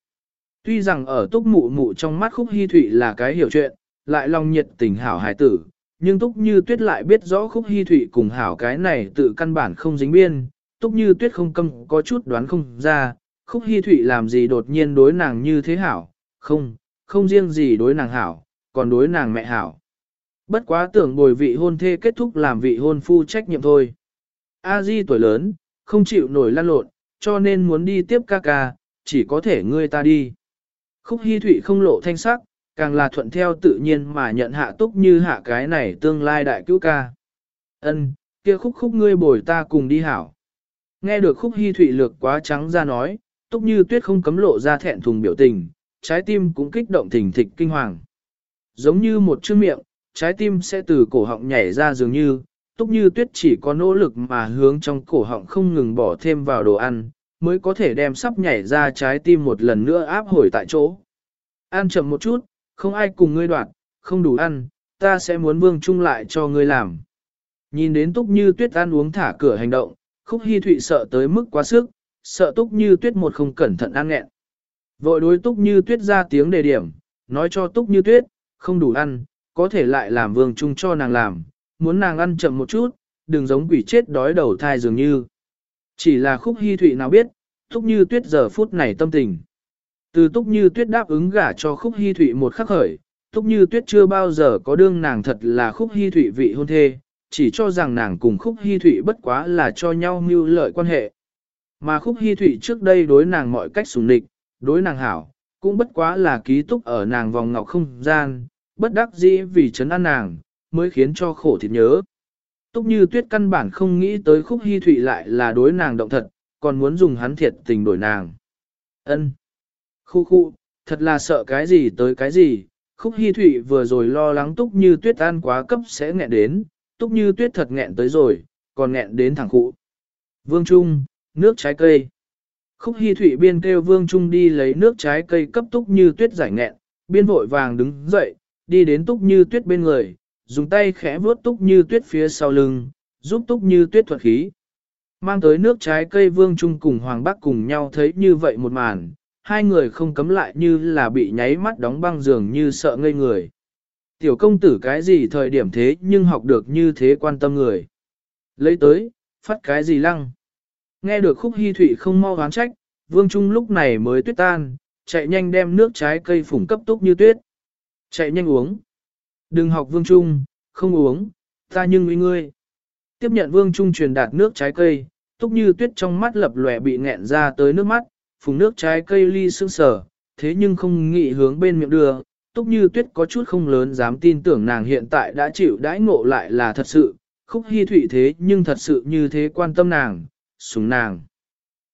Tuy rằng ở túc mụ mụ trong mắt khúc hy thụy là cái hiểu chuyện, lại lòng nhiệt tình hảo hải tử, nhưng túc như tuyết lại biết rõ khúc hy thụy cùng hảo cái này tự căn bản không dính biên, túc như tuyết không câm có chút đoán không ra, khúc hy thụy làm gì đột nhiên đối nàng như thế hảo, không, không riêng gì đối nàng hảo, còn đối nàng mẹ hảo. Bất quá tưởng bồi vị hôn thê kết thúc làm vị hôn phu trách nhiệm thôi. A Di tuổi lớn, không chịu nổi lăn lộn, cho nên muốn đi tiếp ca ca, chỉ có thể ngươi ta đi. Khúc Hi Thụy không lộ thanh sắc, càng là thuận theo tự nhiên mà nhận hạ túc như hạ cái này tương lai đại cứu ca. Ân, kia khúc khúc ngươi bồi ta cùng đi hảo. Nghe được khúc Hi Thụy lược quá trắng ra nói, túc như tuyết không cấm lộ ra thẹn thùng biểu tình, trái tim cũng kích động thình thịch kinh hoàng. Giống như một chữ miệng, trái tim sẽ từ cổ họng nhảy ra dường như, túc như tuyết chỉ có nỗ lực mà hướng trong cổ họng không ngừng bỏ thêm vào đồ ăn, mới có thể đem sắp nhảy ra trái tim một lần nữa áp hồi tại chỗ. Ăn chậm một chút, không ai cùng ngươi đoạt, không đủ ăn, ta sẽ muốn vương chung lại cho ngươi làm. Nhìn đến túc như tuyết ăn uống thả cửa hành động, khúc hy thụy sợ tới mức quá sức, sợ túc như tuyết một không cẩn thận ăn nghẹn. Vội đối túc như tuyết ra tiếng đề điểm, nói cho túc như tuyết, không đủ ăn, có thể lại làm vương trung cho nàng làm, muốn nàng ăn chậm một chút, đừng giống quỷ chết đói đầu thai dường như. Chỉ là khúc hy thụy nào biết, Túc Như Tuyết giờ phút này tâm tình. Từ Túc Như Tuyết đáp ứng gả cho khúc hy thụy một khắc khởi, Túc Như Tuyết chưa bao giờ có đương nàng thật là khúc hy thụy vị hôn thê, chỉ cho rằng nàng cùng khúc hy thụy bất quá là cho nhau mưu lợi quan hệ. Mà khúc hy thụy trước đây đối nàng mọi cách sủng địch, đối nàng hảo, cũng bất quá là ký túc ở nàng vòng ngọc không gian, bất đắc dĩ vì chấn an nàng, mới khiến cho khổ thịt nhớ. Túc như tuyết căn bản không nghĩ tới khúc hy thụy lại là đối nàng động thật, còn muốn dùng hắn thiệt tình đổi nàng. ân Khu khu, thật là sợ cái gì tới cái gì, khúc hy thụy vừa rồi lo lắng túc như tuyết ăn quá cấp sẽ nghẹn đến, túc như tuyết thật nghẹn tới rồi, còn nghẹn đến thẳng cụ. Vương Trung, nước trái cây. Khúc hy thụy biên kêu Vương Trung đi lấy nước trái cây cấp túc như tuyết giải nghẹn, biên vội vàng đứng dậy, đi đến túc như tuyết bên người, dùng tay khẽ vuốt túc như tuyết phía sau lưng, giúp túc như tuyết thuật khí. Mang tới nước trái cây vương trung cùng Hoàng Bắc cùng nhau thấy như vậy một màn, hai người không cấm lại như là bị nháy mắt đóng băng giường như sợ ngây người. Tiểu công tử cái gì thời điểm thế nhưng học được như thế quan tâm người. Lấy tới, phát cái gì lăng. Nghe được khúc hy thủy không mau hoán trách, vương trung lúc này mới tuyết tan, chạy nhanh đem nước trái cây phủng cấp túc như tuyết. Chạy nhanh uống. Đừng học vương trung, không uống, ta nhưng uy ngươi. Tiếp nhận vương trung truyền đạt nước trái cây, túc như tuyết trong mắt lập lòe bị nghẹn ra tới nước mắt, phùng nước trái cây ly sương sở, thế nhưng không nghĩ hướng bên miệng đưa. Túc như tuyết có chút không lớn dám tin tưởng nàng hiện tại đã chịu đãi ngộ lại là thật sự, khúc hy thụy thế nhưng thật sự như thế quan tâm nàng, súng nàng.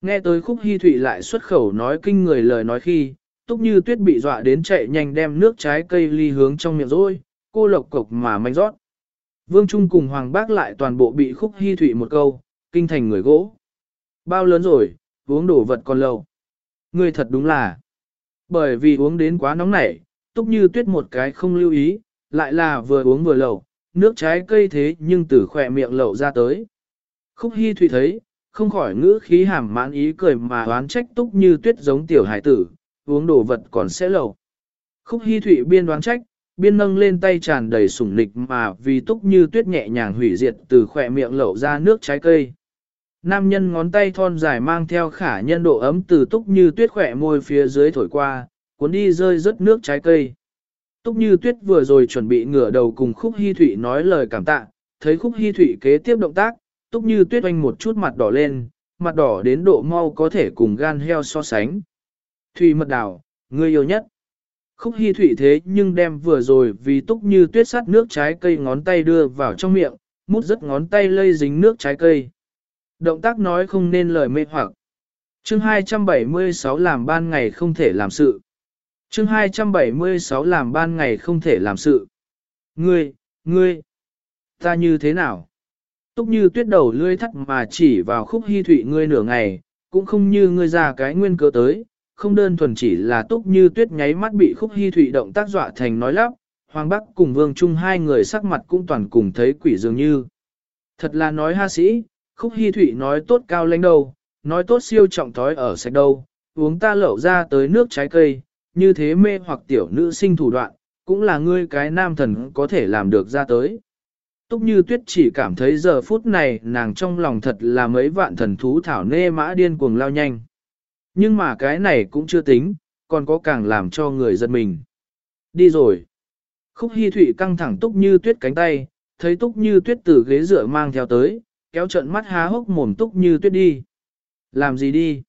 Nghe tới khúc hy thụy lại xuất khẩu nói kinh người lời nói khi, túc như tuyết bị dọa đến chạy nhanh đem nước trái cây ly hướng trong miệng rồi, cô lộc cộc mà manh rót. Vương Trung cùng Hoàng Bác lại toàn bộ bị khúc hy thụy một câu, kinh thành người gỗ. Bao lớn rồi, uống đổ vật còn lâu. Ngươi thật đúng là. Bởi vì uống đến quá nóng nảy, túc như tuyết một cái không lưu ý, lại là vừa uống vừa lẩu, nước trái cây thế nhưng từ khỏe miệng lẩu ra tới. Khúc hy thụy thấy, không khỏi ngữ khí hàm mãn ý cười mà oán trách túc như tuyết giống tiểu hải tử, uống đồ vật còn sẽ lẩu. Khúc hy thụy biên đoán trách, biên nâng lên tay tràn đầy sủng nịch mà vì túc như tuyết nhẹ nhàng hủy diệt từ khỏe miệng lẩu ra nước trái cây. Nam nhân ngón tay thon dài mang theo khả nhân độ ấm từ túc như tuyết khỏe môi phía dưới thổi qua, cuốn đi rơi rớt nước trái cây. Túc như tuyết vừa rồi chuẩn bị ngửa đầu cùng khúc hy thủy nói lời cảm tạ, thấy khúc hy thủy kế tiếp động tác, túc như tuyết oanh một chút mặt đỏ lên, mặt đỏ đến độ mau có thể cùng gan heo so sánh. Thủy mật đảo, người yêu nhất. Khúc hy thụy thế nhưng đem vừa rồi vì túc như tuyết sát nước trái cây ngón tay đưa vào trong miệng, mút rất ngón tay lây dính nước trái cây. Động tác nói không nên lời mê hoặc. Chương 276 làm ban ngày không thể làm sự. Chương 276 làm ban ngày không thể làm sự. Ngươi, ngươi, ta như thế nào? Túc như tuyết đầu lươi thắt mà chỉ vào khúc hy thụy ngươi nửa ngày, cũng không như ngươi ra cái nguyên cớ tới, không đơn thuần chỉ là túc như tuyết nháy mắt bị khúc hy thụy động tác dọa thành nói lắp, Hoàng Bắc cùng Vương Trung hai người sắc mặt cũng toàn cùng thấy quỷ dường như. Thật là nói ha sĩ, khúc hy thụy nói tốt cao lãnh đâu, nói tốt siêu trọng thói ở sạch đâu, uống ta lẩu ra tới nước trái cây, như thế mê hoặc tiểu nữ sinh thủ đoạn, cũng là ngươi cái nam thần có thể làm được ra tới. Túc như tuyết chỉ cảm thấy giờ phút này nàng trong lòng thật là mấy vạn thần thú thảo nê mã điên cuồng lao nhanh. Nhưng mà cái này cũng chưa tính, còn có càng làm cho người giật mình. Đi rồi. Khúc Hi Thụy căng thẳng Túc Như Tuyết cánh tay, thấy Túc Như Tuyết từ ghế dựa mang theo tới, kéo trận mắt há hốc mồm Túc Như Tuyết đi. Làm gì đi?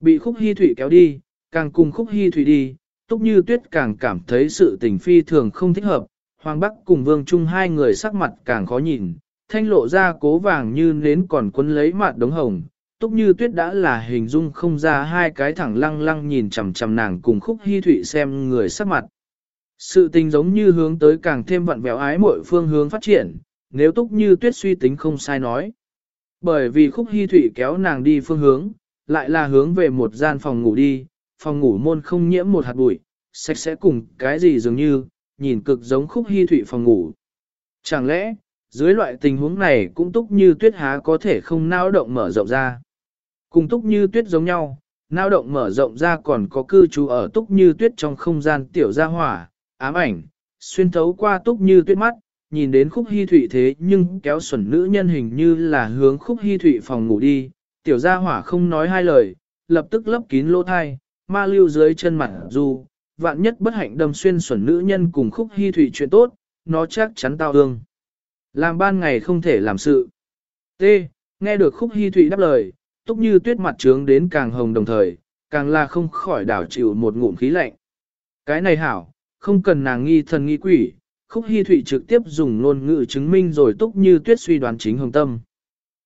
Bị Khúc Hi Thụy kéo đi, càng cùng Khúc Hi Thụy đi, Túc Như Tuyết càng cảm thấy sự tình phi thường không thích hợp. Hoàng Bắc cùng Vương Trung hai người sắc mặt càng khó nhìn, thanh lộ ra cố vàng như nến còn quấn lấy mặt đống hồng, Túc như tuyết đã là hình dung không ra hai cái thẳng lăng lăng nhìn chằm chằm nàng cùng khúc hy thụy xem người sắc mặt. Sự tình giống như hướng tới càng thêm vặn vẹo ái mọi phương hướng phát triển, nếu túc như tuyết suy tính không sai nói. Bởi vì khúc hy thụy kéo nàng đi phương hướng, lại là hướng về một gian phòng ngủ đi, phòng ngủ môn không nhiễm một hạt bụi, sạch sẽ cùng cái gì dường như, nhìn cực giống khúc hy thụy phòng ngủ. Chẳng lẽ, dưới loại tình huống này cũng túc như tuyết há có thể không nao động mở rộng ra. Cùng túc như tuyết giống nhau, nao động mở rộng ra còn có cư trú ở túc như tuyết trong không gian tiểu gia hỏa, ám ảnh, xuyên thấu qua túc như tuyết mắt, nhìn đến khúc hy thụy thế nhưng kéo xuẩn nữ nhân hình như là hướng khúc hy thụy phòng ngủ đi, tiểu gia hỏa không nói hai lời, lập tức lấp kín lỗ thai, ma lưu dưới chân mặt dù, vạn nhất bất hạnh đâm xuyên xuẩn nữ nhân cùng khúc hy thụy chuyện tốt, nó chắc chắn tao hương. Làm ban ngày không thể làm sự. T. Nghe được khúc hy thụy đáp lời, túc như tuyết mặt trướng đến càng hồng đồng thời, càng là không khỏi đảo chịu một ngụm khí lạnh. Cái này hảo, không cần nàng nghi thần nghi quỷ, khúc hy thụy trực tiếp dùng ngôn ngữ chứng minh rồi túc như tuyết suy đoán chính hồng tâm.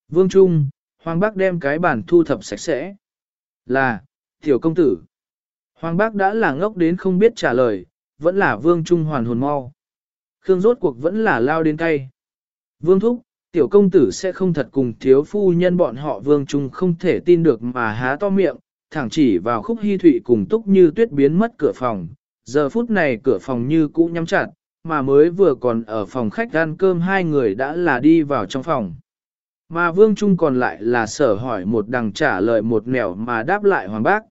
Vương Trung, Hoàng Bác đem cái bản thu thập sạch sẽ. Là, tiểu công tử. Hoàng Bác đã là ngốc đến không biết trả lời, vẫn là Vương Trung hoàn hồn mau. Khương rốt cuộc vẫn là lao đến cay. Vương Thúc, tiểu công tử sẽ không thật cùng thiếu phu nhân bọn họ Vương Trung không thể tin được mà há to miệng, thẳng chỉ vào khúc hy thụy cùng túc như tuyết biến mất cửa phòng. Giờ phút này cửa phòng như cũ nhắm chặt, mà mới vừa còn ở phòng khách ăn cơm hai người đã là đi vào trong phòng. Mà Vương Trung còn lại là sở hỏi một đằng trả lời một nẻo mà đáp lại Hoàng Bác.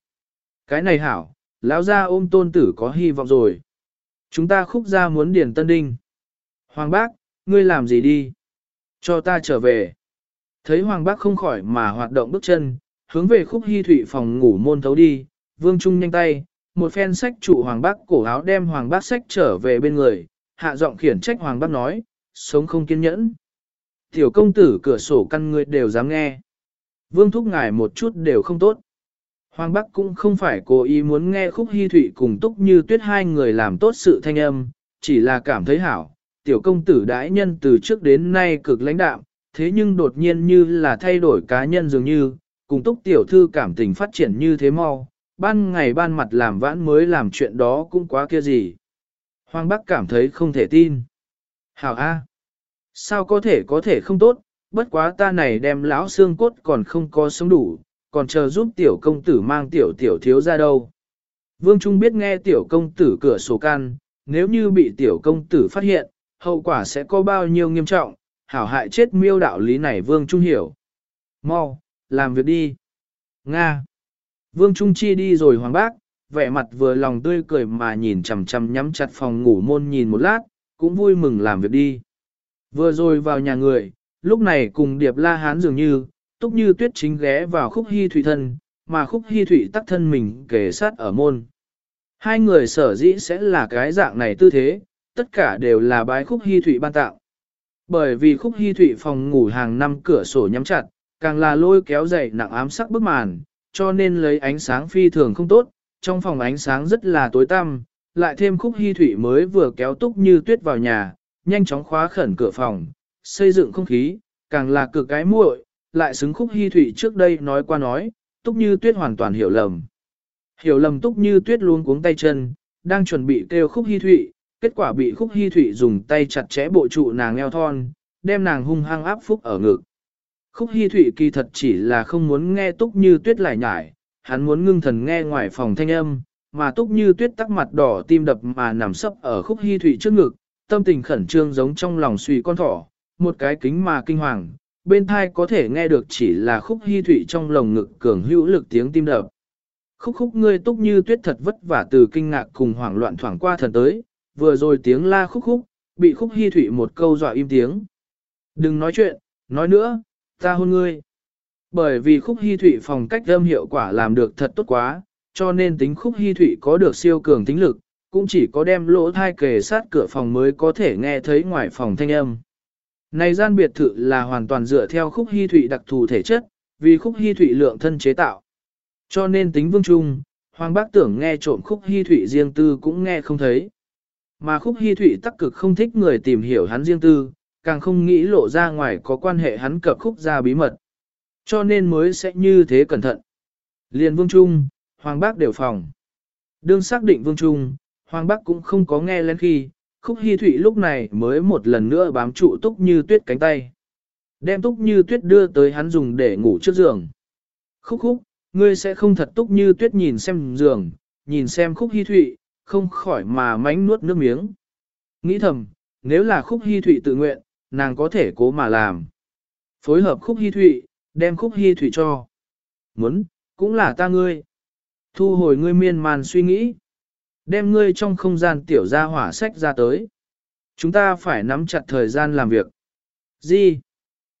Cái này hảo, lão gia ôm tôn tử có hy vọng rồi. Chúng ta khúc ra muốn điền tân đinh. Hoàng Bác, ngươi làm gì đi? Cho ta trở về. Thấy Hoàng Bác không khỏi mà hoạt động bước chân, hướng về khúc hy thủy phòng ngủ môn thấu đi, Vương Trung nhanh tay, một phen sách trụ Hoàng Bác cổ áo đem Hoàng Bác sách trở về bên người, hạ giọng khiển trách Hoàng Bác nói, sống không kiên nhẫn. Tiểu công tử cửa sổ căn người đều dám nghe. Vương thúc ngài một chút đều không tốt. Hoàng Bắc cũng không phải cố ý muốn nghe khúc hy thụy cùng túc như tuyết hai người làm tốt sự thanh âm, chỉ là cảm thấy hảo. Tiểu công tử đãi nhân từ trước đến nay cực lãnh đạm, thế nhưng đột nhiên như là thay đổi cá nhân dường như, cùng túc tiểu thư cảm tình phát triển như thế mau, ban ngày ban mặt làm vãn mới làm chuyện đó cũng quá kia gì. Hoàng Bắc cảm thấy không thể tin. Hảo A. Sao có thể có thể không tốt, bất quá ta này đem lão xương cốt còn không có sống đủ, còn chờ giúp tiểu công tử mang tiểu tiểu thiếu ra đâu. Vương Trung biết nghe tiểu công tử cửa sổ can, nếu như bị tiểu công tử phát hiện, hậu quả sẽ có bao nhiêu nghiêm trọng, hảo hại chết miêu đạo lý này Vương Trung hiểu. Mau, làm việc đi. Nga. Vương Trung chi đi rồi hoàng bác, vẻ mặt vừa lòng tươi cười mà nhìn chằm chằm nhắm chặt phòng ngủ môn nhìn một lát, cũng vui mừng làm việc đi. Vừa rồi vào nhà người, lúc này cùng Điệp La Hán dường như, túc như tuyết chính ghé vào khúc hy thủy thân, mà khúc hy thủy tắc thân mình kề sát ở môn. Hai người sở dĩ sẽ là cái dạng này tư thế, tất cả đều là bái khúc hy thủy ban tạo. Bởi vì khúc hy thủy phòng ngủ hàng năm cửa sổ nhắm chặt, càng là lôi kéo dậy nặng ám sắc bức màn, cho nên lấy ánh sáng phi thường không tốt, trong phòng ánh sáng rất là tối tăm, lại thêm khúc hy thủy mới vừa kéo túc như tuyết vào nhà, nhanh chóng khóa khẩn cửa phòng, xây dựng không khí, càng là cực cái muội, lại xứng khúc hy thủy trước đây nói qua nói, túc như tuyết hoàn toàn hiểu lầm. Hiểu lầm túc như tuyết luôn cuống tay chân, đang chuẩn bị kêu khúc hy thủy, kết quả bị khúc hy Thụy dùng tay chặt chẽ bộ trụ nàng eo thon, đem nàng hung hăng áp phúc ở ngực. Khúc hy Thụy kỳ thật chỉ là không muốn nghe túc như tuyết lại nhải, hắn muốn ngưng thần nghe ngoài phòng thanh âm, mà túc như tuyết tắc mặt đỏ tim đập mà nằm sấp ở khúc hy Thụy trước ngực, tâm tình khẩn trương giống trong lòng suy con thỏ, một cái kính mà kinh hoàng, bên thai có thể nghe được chỉ là khúc hy Thụy trong lồng ngực cường hữu lực tiếng tim đập. Khúc khúc ngươi túc như tuyết thật vất vả từ kinh ngạc cùng hoảng loạn thoảng qua thần tới, vừa rồi tiếng la khúc khúc, bị khúc hy thủy một câu dọa im tiếng. Đừng nói chuyện, nói nữa, ta hôn ngươi. Bởi vì khúc hy thủy phòng cách âm hiệu quả làm được thật tốt quá, cho nên tính khúc hy thủy có được siêu cường tính lực, cũng chỉ có đem lỗ thai kề sát cửa phòng mới có thể nghe thấy ngoài phòng thanh âm. Này gian biệt thự là hoàn toàn dựa theo khúc hy thủy đặc thù thể chất, vì khúc hy thủy lượng thân chế tạo. Cho nên tính vương trung, hoàng bác tưởng nghe trộm khúc hy thủy riêng tư cũng nghe không thấy. Mà khúc hy Thụy tắc cực không thích người tìm hiểu hắn riêng tư, càng không nghĩ lộ ra ngoài có quan hệ hắn cập khúc ra bí mật. Cho nên mới sẽ như thế cẩn thận. Liên vương trung, hoàng bác đều phòng. Đương xác định vương trung, Hoàng Bác cũng không có nghe lên khi, khúc hy thụy lúc này mới một lần nữa bám trụ túc như tuyết cánh tay. Đem túc như tuyết đưa tới hắn dùng để ngủ trước giường. Khúc khúc, ngươi sẽ không thật túc như tuyết nhìn xem giường, nhìn xem khúc hy thụy, không khỏi mà mánh nuốt nước miếng. Nghĩ thầm, nếu là khúc hy thụy tự nguyện, nàng có thể cố mà làm. Phối hợp khúc hy thụy, đem khúc hy thụy cho. Muốn, cũng là ta ngươi. Thu hồi ngươi miên man suy nghĩ. Đem ngươi trong không gian tiểu gia hỏa sách ra tới. Chúng ta phải nắm chặt thời gian làm việc. Gì?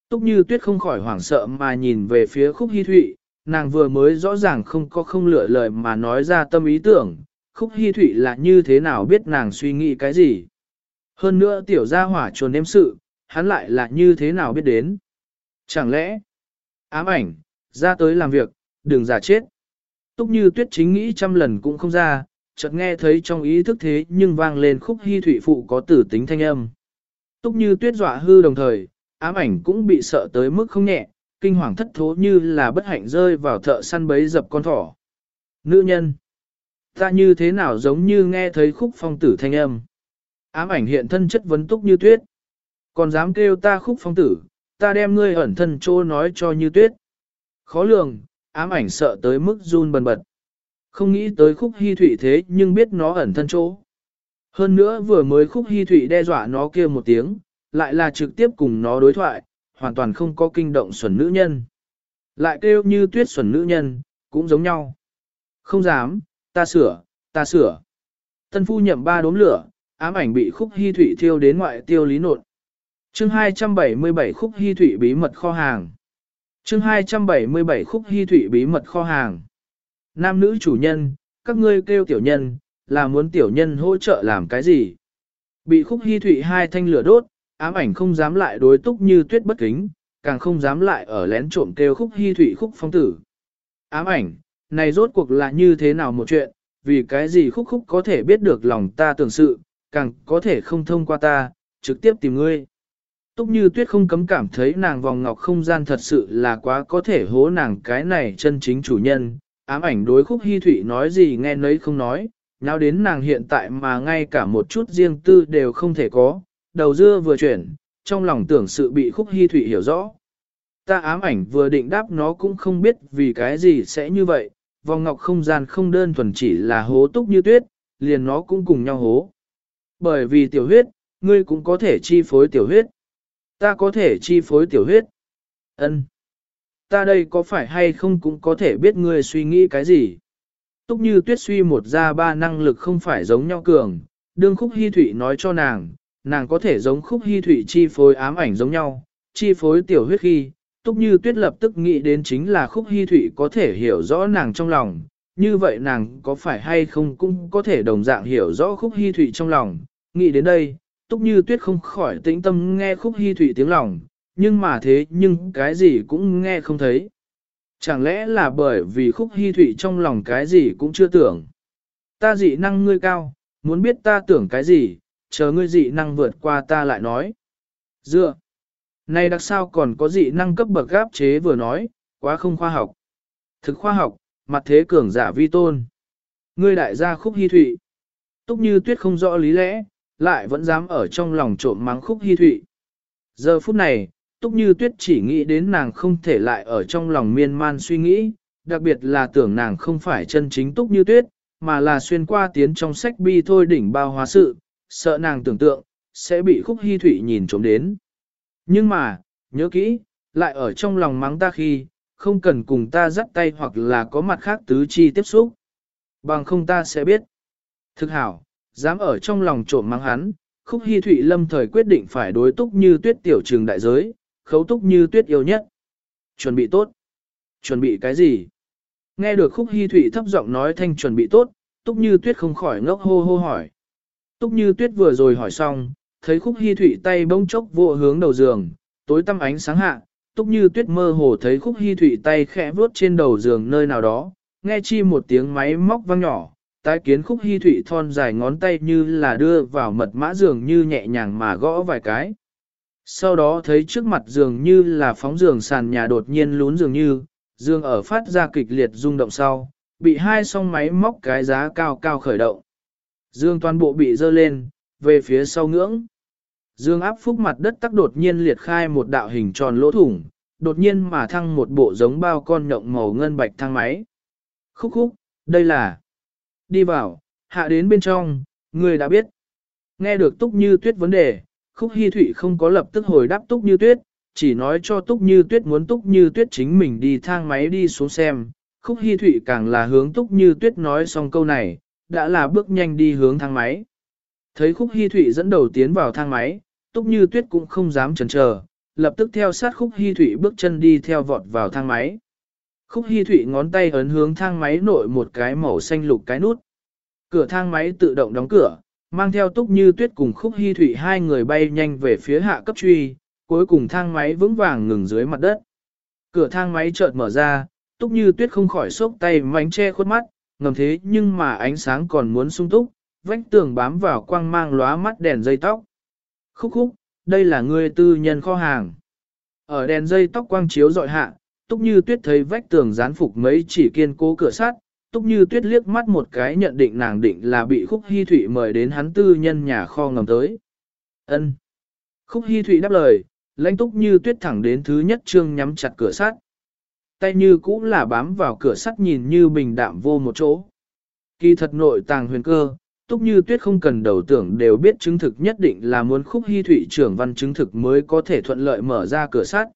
Túc như tuyết không khỏi hoảng sợ mà nhìn về phía khúc hy thụy, nàng vừa mới rõ ràng không có không lựa lời mà nói ra tâm ý tưởng, khúc hy thụy là như thế nào biết nàng suy nghĩ cái gì. Hơn nữa tiểu gia hỏa chuồn em sự, hắn lại là như thế nào biết đến. Chẳng lẽ, ám ảnh, ra tới làm việc, đừng giả chết. Túc như tuyết chính nghĩ trăm lần cũng không ra, chợt nghe thấy trong ý thức thế nhưng vang lên khúc hy thủy phụ có tử tính thanh âm. Túc như tuyết dọa hư đồng thời, ám ảnh cũng bị sợ tới mức không nhẹ, kinh hoàng thất thố như là bất hạnh rơi vào thợ săn bấy dập con thỏ. Nữ nhân, ta như thế nào giống như nghe thấy khúc phong tử thanh âm. Ám ảnh hiện thân chất vấn túc như tuyết. Còn dám kêu ta khúc phong tử, ta đem ngươi ẩn thân trô nói cho như tuyết. Khó lường, ám ảnh sợ tới mức run bần bật. Không nghĩ tới khúc hy thủy thế nhưng biết nó ẩn thân chỗ. Hơn nữa vừa mới khúc hy thủy đe dọa nó kia một tiếng, lại là trực tiếp cùng nó đối thoại, hoàn toàn không có kinh động xuẩn nữ nhân. Lại kêu như tuyết xuẩn nữ nhân, cũng giống nhau. Không dám, ta sửa, ta sửa. Tân phu nhậm ba đốm lửa, ám ảnh bị khúc hy thủy thiêu đến ngoại tiêu lý nột. chương 277 khúc hy thủy bí mật kho hàng. chương 277 khúc hy thủy bí mật kho hàng. Nam nữ chủ nhân, các ngươi kêu tiểu nhân, là muốn tiểu nhân hỗ trợ làm cái gì? Bị khúc hy thủy hai thanh lửa đốt, ám ảnh không dám lại đối túc như tuyết bất kính, càng không dám lại ở lén trộm kêu khúc hy thủy khúc phong tử. Ám ảnh, này rốt cuộc là như thế nào một chuyện, vì cái gì khúc khúc có thể biết được lòng ta tưởng sự, càng có thể không thông qua ta, trực tiếp tìm ngươi. Túc như tuyết không cấm cảm thấy nàng vòng ngọc không gian thật sự là quá có thể hố nàng cái này chân chính chủ nhân, ám ảnh đối khúc hy thủy nói gì nghe nấy không nói, nào đến nàng hiện tại mà ngay cả một chút riêng tư đều không thể có, đầu dưa vừa chuyển, trong lòng tưởng sự bị khúc hy thủy hiểu rõ. Ta ám ảnh vừa định đáp nó cũng không biết vì cái gì sẽ như vậy, vòng ngọc không gian không đơn thuần chỉ là hố túc như tuyết, liền nó cũng cùng nhau hố. Bởi vì tiểu huyết, ngươi cũng có thể chi phối tiểu huyết. Ta có thể chi phối tiểu huyết. Ân. Ta đây có phải hay không cũng có thể biết ngươi suy nghĩ cái gì. Túc như tuyết suy một ra ba năng lực không phải giống nhau cường, đương khúc hy thủy nói cho nàng, nàng có thể giống khúc hy thủy chi phối ám ảnh giống nhau, chi phối tiểu huyết khi, túc như tuyết lập tức nghĩ đến chính là khúc hy Thụy có thể hiểu rõ nàng trong lòng, như vậy nàng có phải hay không cũng có thể đồng dạng hiểu rõ khúc hy Thụy trong lòng, nghĩ đến đây, túc như tuyết không khỏi tĩnh tâm nghe khúc hy Thụy tiếng lòng, nhưng mà thế nhưng cái gì cũng nghe không thấy. Chẳng lẽ là bởi vì khúc hy Thụy trong lòng cái gì cũng chưa tưởng. Ta dị năng ngươi cao, muốn biết ta tưởng cái gì, chờ ngươi dị năng vượt qua ta lại nói. Dựa. Này đặc sao còn có dị năng cấp bậc gáp chế vừa nói, quá không khoa học. Thực khoa học, mặt thế cường giả vi tôn. Ngươi đại gia khúc hy thụy. Túc như tuyết không rõ lý lẽ, lại vẫn dám ở trong lòng trộm mắng khúc hy thụy. Giờ phút này, Túc như tuyết chỉ nghĩ đến nàng không thể lại ở trong lòng miên man suy nghĩ, đặc biệt là tưởng nàng không phải chân chính Túc như tuyết, mà là xuyên qua tiến trong sách bi thôi đỉnh bao hóa sự, sợ nàng tưởng tượng, sẽ bị khúc hy thụy nhìn trộm đến. Nhưng mà, nhớ kỹ, lại ở trong lòng mắng ta khi, không cần cùng ta dắt tay hoặc là có mặt khác tứ chi tiếp xúc. Bằng không ta sẽ biết. Thực hảo, dám ở trong lòng trộm mắng hắn, khúc hy thụy lâm thời quyết định phải đối túc như tuyết tiểu trường đại giới, khấu túc như tuyết yêu nhất. Chuẩn bị tốt. Chuẩn bị cái gì? Nghe được khúc hy thụy thấp giọng nói thanh chuẩn bị tốt, túc như tuyết không khỏi ngốc hô hô hỏi. Túc như tuyết vừa rồi hỏi xong, thấy khúc hy thụy tay bông chốc vô hướng đầu giường, tối tăm ánh sáng hạ, túc như tuyết mơ hồ thấy khúc hy thụy tay khẽ vuốt trên đầu giường nơi nào đó, nghe chi một tiếng máy móc vang nhỏ, tái kiến khúc hy thụy thon dài ngón tay như là đưa vào mật mã giường như nhẹ nhàng mà gõ vài cái. Sau đó thấy trước mặt giường như là phóng giường sàn nhà đột nhiên lún giường như, giường ở phát ra kịch liệt rung động sau, bị hai song máy móc cái giá cao cao khởi động. Dương toàn bộ bị dơ lên, về phía sau ngưỡng. Dương áp phúc mặt đất tắc đột nhiên liệt khai một đạo hình tròn lỗ thủng, đột nhiên mà thăng một bộ giống bao con nhộng màu ngân bạch thang máy. Khúc khúc, đây là... Đi vào, hạ đến bên trong, người đã biết. Nghe được túc như tuyết vấn đề, khúc hy thụy không có lập tức hồi đáp túc như tuyết, chỉ nói cho túc như tuyết muốn túc như tuyết chính mình đi thang máy đi xuống xem. Khúc hy thụy càng là hướng túc như tuyết nói xong câu này, đã là bước nhanh đi hướng thang máy. Thấy khúc hy thụy dẫn đầu tiến vào thang máy, túc như tuyết cũng không dám chần chờ, lập tức theo sát khúc hy thụy bước chân đi theo vọt vào thang máy. Khúc hy thụy ngón tay ấn hướng thang máy nội một cái màu xanh lục cái nút. Cửa thang máy tự động đóng cửa, mang theo túc như tuyết cùng khúc hy thụy hai người bay nhanh về phía hạ cấp truy, cuối cùng thang máy vững vàng ngừng dưới mặt đất. Cửa thang máy chợt mở ra, túc như tuyết không khỏi sốc tay mánh che khuất mắt, ngầm thế nhưng mà ánh sáng còn muốn sung túc, vách tường bám vào quang mang lóa mắt đèn dây tóc. Khúc khúc, đây là ngươi tư nhân kho hàng. Ở đèn dây tóc quang chiếu dọi hạ, túc như tuyết thấy vách tường dán phục mấy chỉ kiên cố cửa sắt, túc như tuyết liếc mắt một cái nhận định nàng định là bị khúc hy Thụy mời đến hắn tư nhân nhà kho ngầm tới. ân Khúc hy Thụy đáp lời, lãnh túc như tuyết thẳng đến thứ nhất trương nhắm chặt cửa sắt. Tay như cũng là bám vào cửa sắt nhìn như bình đạm vô một chỗ. Kỳ thật nội tàng huyền cơ, túc như tuyết không cần đầu tưởng đều biết chứng thực nhất định là muốn khúc hy Thụy trưởng văn chứng thực mới có thể thuận lợi mở ra cửa sắt.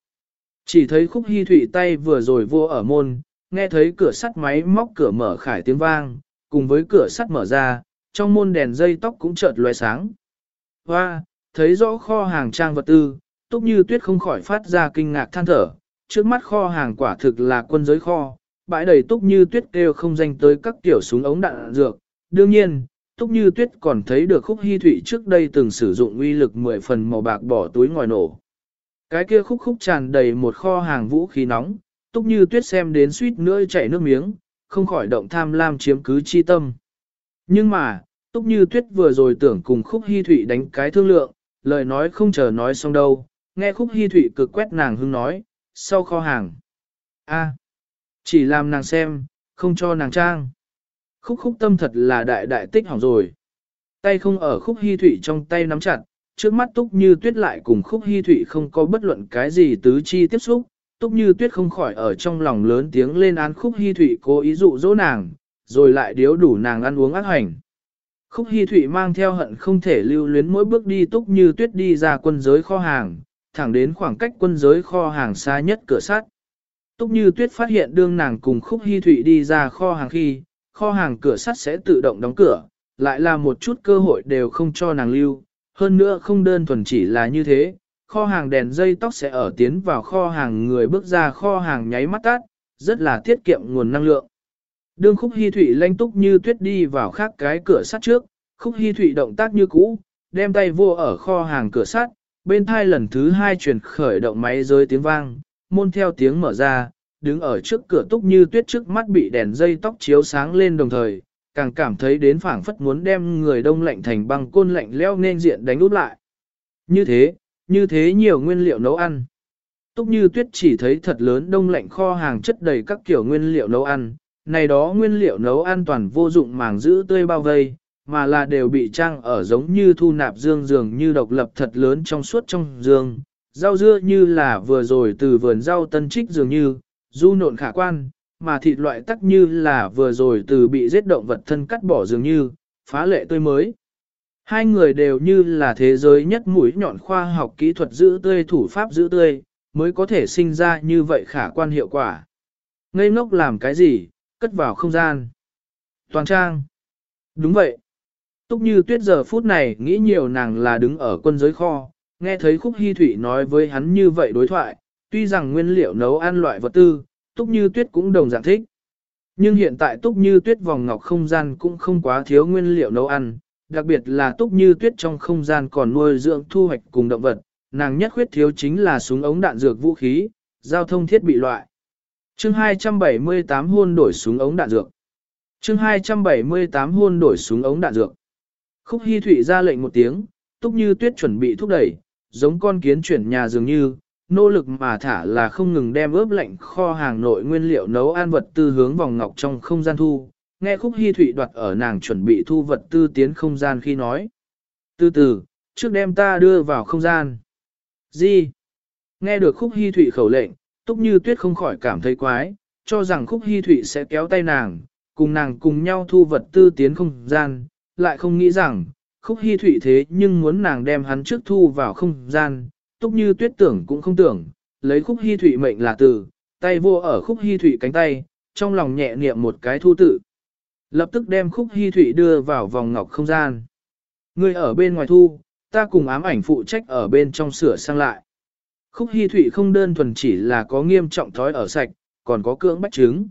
Chỉ thấy khúc hy Thụy tay vừa rồi vô ở môn, nghe thấy cửa sắt máy móc cửa mở khải tiếng vang, cùng với cửa sắt mở ra, trong môn đèn dây tóc cũng chợt loe sáng. Hoa, thấy rõ kho hàng trang vật tư, túc như tuyết không khỏi phát ra kinh ngạc than thở, trước mắt kho hàng quả thực là quân giới kho, bãi đầy túc như tuyết kêu không danh tới các tiểu súng ống đạn dược. Đương nhiên, túc như tuyết còn thấy được khúc hy thụy trước đây từng sử dụng uy lực 10 phần màu bạc bỏ túi ngòi nổ. Cái kia khúc khúc tràn đầy một kho hàng vũ khí nóng, túc như tuyết xem đến suýt nữa chảy nước miếng, không khỏi động tham lam chiếm cứ chi tâm. Nhưng mà, túc như tuyết vừa rồi tưởng cùng khúc hy thụy đánh cái thương lượng, lời nói không chờ nói xong đâu, nghe khúc hy thụy cực quét nàng hưng nói, sau kho hàng. a chỉ làm nàng xem, không cho nàng trang. Khúc khúc tâm thật là đại đại tích hỏng rồi. Tay không ở khúc hy thụy trong tay nắm chặt, trước mắt túc như tuyết lại cùng khúc hy thụy không có bất luận cái gì tứ chi tiếp xúc, túc như tuyết không khỏi ở trong lòng lớn tiếng lên án khúc hy thụy cố ý dụ dỗ nàng, rồi lại điếu đủ nàng ăn uống ác hành. Khúc hy thụy mang theo hận không thể lưu luyến mỗi bước đi túc như tuyết đi ra quân giới kho hàng, thẳng đến khoảng cách quân giới kho hàng xa nhất cửa sắt. Túc như tuyết phát hiện đương nàng cùng khúc hy thụy đi ra kho hàng khi, kho hàng cửa sắt sẽ tự động đóng cửa, lại là một chút cơ hội đều không cho nàng lưu, hơn nữa không đơn thuần chỉ là như thế, kho hàng đèn dây tóc sẽ ở tiến vào kho hàng người bước ra kho hàng nháy mắt tắt, rất là tiết kiệm nguồn năng lượng. Đương khúc hy thụy lanh túc như tuyết đi vào khác cái cửa sắt trước, khúc hy thụy động tác như cũ, đem tay vô ở kho hàng cửa sắt, bên thai lần thứ hai truyền khởi động máy rơi tiếng vang, môn theo tiếng mở ra, đứng ở trước cửa túc như tuyết trước mắt bị đèn dây tóc chiếu sáng lên đồng thời, càng cảm thấy đến phảng phất muốn đem người đông lạnh thành băng côn lạnh leo nên diện đánh út lại. Như thế, như thế nhiều nguyên liệu nấu ăn. Túc như tuyết chỉ thấy thật lớn đông lạnh kho hàng chất đầy các kiểu nguyên liệu nấu ăn, này đó nguyên liệu nấu ăn toàn vô dụng màng giữ tươi bao vây, mà là đều bị trang ở giống như thu nạp dương dường như độc lập thật lớn trong suốt trong dương. Rau dưa như là vừa rồi từ vườn rau tân trích dường như, du nộn khả quan, mà thịt loại tắc như là vừa rồi từ bị giết động vật thân cắt bỏ dường như, phá lệ tươi mới. Hai người đều như là thế giới nhất mũi nhọn khoa học kỹ thuật giữ tươi thủ pháp giữ tươi, mới có thể sinh ra như vậy khả quan hiệu quả. Ngây ngốc làm cái gì, cất vào không gian. Toàn trang. Đúng vậy. Túc như tuyết giờ phút này nghĩ nhiều nàng là đứng ở quân giới kho, nghe thấy khúc hy thủy nói với hắn như vậy đối thoại, tuy rằng nguyên liệu nấu ăn loại vật tư, Túc Như Tuyết cũng đồng dạng thích. Nhưng hiện tại Túc Như Tuyết vòng ngọc không gian cũng không quá thiếu nguyên liệu nấu ăn, đặc biệt là Túc Như Tuyết trong không gian còn nuôi dưỡng thu hoạch cùng động vật, nàng nhất khuyết thiếu chính là súng ống đạn dược vũ khí, giao thông thiết bị loại. Chương 278 hôn đổi súng ống đạn dược. Chương 278 hôn đổi súng ống đạn dược. Khúc Hi Thụy ra lệnh một tiếng, Túc Như Tuyết chuẩn bị thúc đẩy, giống con kiến chuyển nhà dường như, nỗ lực mà thả là không ngừng đem ướp lạnh kho hàng nội nguyên liệu nấu ăn vật tư hướng vòng ngọc trong không gian thu, nghe khúc hy thụy đoạt ở nàng chuẩn bị thu vật tư tiến không gian khi nói. Từ từ, trước đem ta đưa vào không gian. Gì? Nghe được khúc hy thụy khẩu lệnh, túc như tuyết không khỏi cảm thấy quái, cho rằng khúc hy thụy sẽ kéo tay nàng, cùng nàng cùng nhau thu vật tư tiến không gian, lại không nghĩ rằng, khúc hy thụy thế nhưng muốn nàng đem hắn trước thu vào không gian, túc như tuyết tưởng cũng không tưởng, lấy khúc hy thụy mệnh là từ, tay vô ở khúc hy thụy cánh tay, trong lòng nhẹ niệm một cái thu tự. Lập tức đem khúc hy thụy đưa vào vòng ngọc không gian. Người ở bên ngoài thu, ta cùng ám ảnh phụ trách ở bên trong sửa sang lại. Khúc Hi Thụy không đơn thuần chỉ là có nghiêm trọng thói ở sạch, còn có cưỡng bách chứng.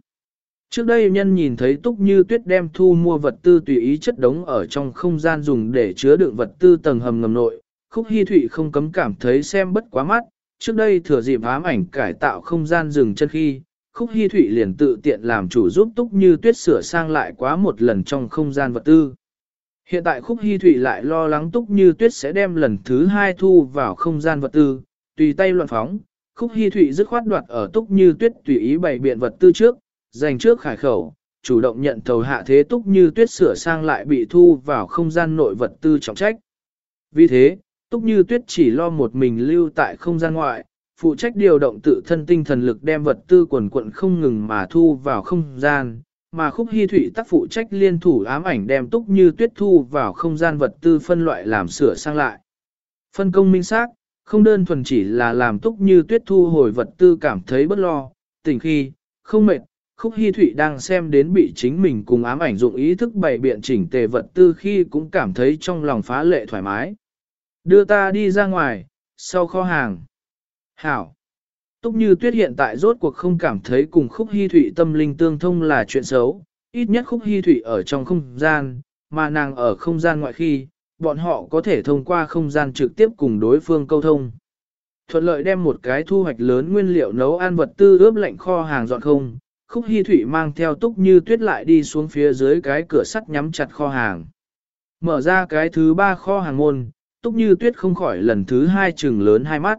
Trước đây nhân nhìn thấy Túc Như Tuyết đem thu mua vật tư tùy ý chất đống ở trong không gian dùng để chứa đựng vật tư tầng hầm ngầm nội, Khúc Hi Thụy không cấm cảm thấy xem bất quá mắt, trước đây thừa dịp ám ảnh cải tạo không gian rừng chân khi, Khúc Hi Thụy liền tự tiện làm chủ giúp Túc Như Tuyết sửa sang lại quá một lần trong không gian vật tư. Hiện tại Khúc Hi Thụy lại lo lắng Túc Như Tuyết sẽ đem lần thứ hai thu vào không gian vật tư, tùy tay loạn phóng. Khúc Hi Thụy dứt khoát đoạt ở Túc Như Tuyết tùy ý bày biện vật tư trước, dành trước khải khẩu, chủ động nhận thầu hạ thế Túc Như Tuyết sửa sang lại bị thu vào không gian nội vật tư trọng trách. Vì thế, Túc Như Tuyết chỉ lo một mình lưu tại không gian ngoại, phụ trách điều động tự thân tinh thần lực đem vật tư quần quận không ngừng mà thu vào không gian, mà khúc hy Thụy tác phụ trách liên thủ ám ảnh đem túc như tuyết thu vào không gian vật tư phân loại làm sửa sang lại. Phân công minh xác, không đơn thuần chỉ là làm túc như tuyết thu hồi vật tư cảm thấy bất lo, Tỉnh khi, không mệt, khúc hy Thụy đang xem đến bị chính mình cùng ám ảnh dụng ý thức bày biện chỉnh tề vật tư khi cũng cảm thấy trong lòng phá lệ thoải mái. Đưa ta đi ra ngoài, sau kho hàng. Hảo. Túc như tuyết hiện tại rốt cuộc không cảm thấy cùng khúc hy thủy tâm linh tương thông là chuyện xấu, ít nhất khúc hy thủy ở trong không gian, mà nàng ở không gian ngoại khi, bọn họ có thể thông qua không gian trực tiếp cùng đối phương câu thông. Thuận lợi đem một cái thu hoạch lớn nguyên liệu nấu ăn vật tư ướp lạnh kho hàng dọn không, khúc hy thủy mang theo túc như tuyết lại đi xuống phía dưới cái cửa sắt nhắm chặt kho hàng. Mở ra cái thứ ba kho hàng môn, túc như tuyết không khỏi lần thứ hai trừng lớn hai mắt.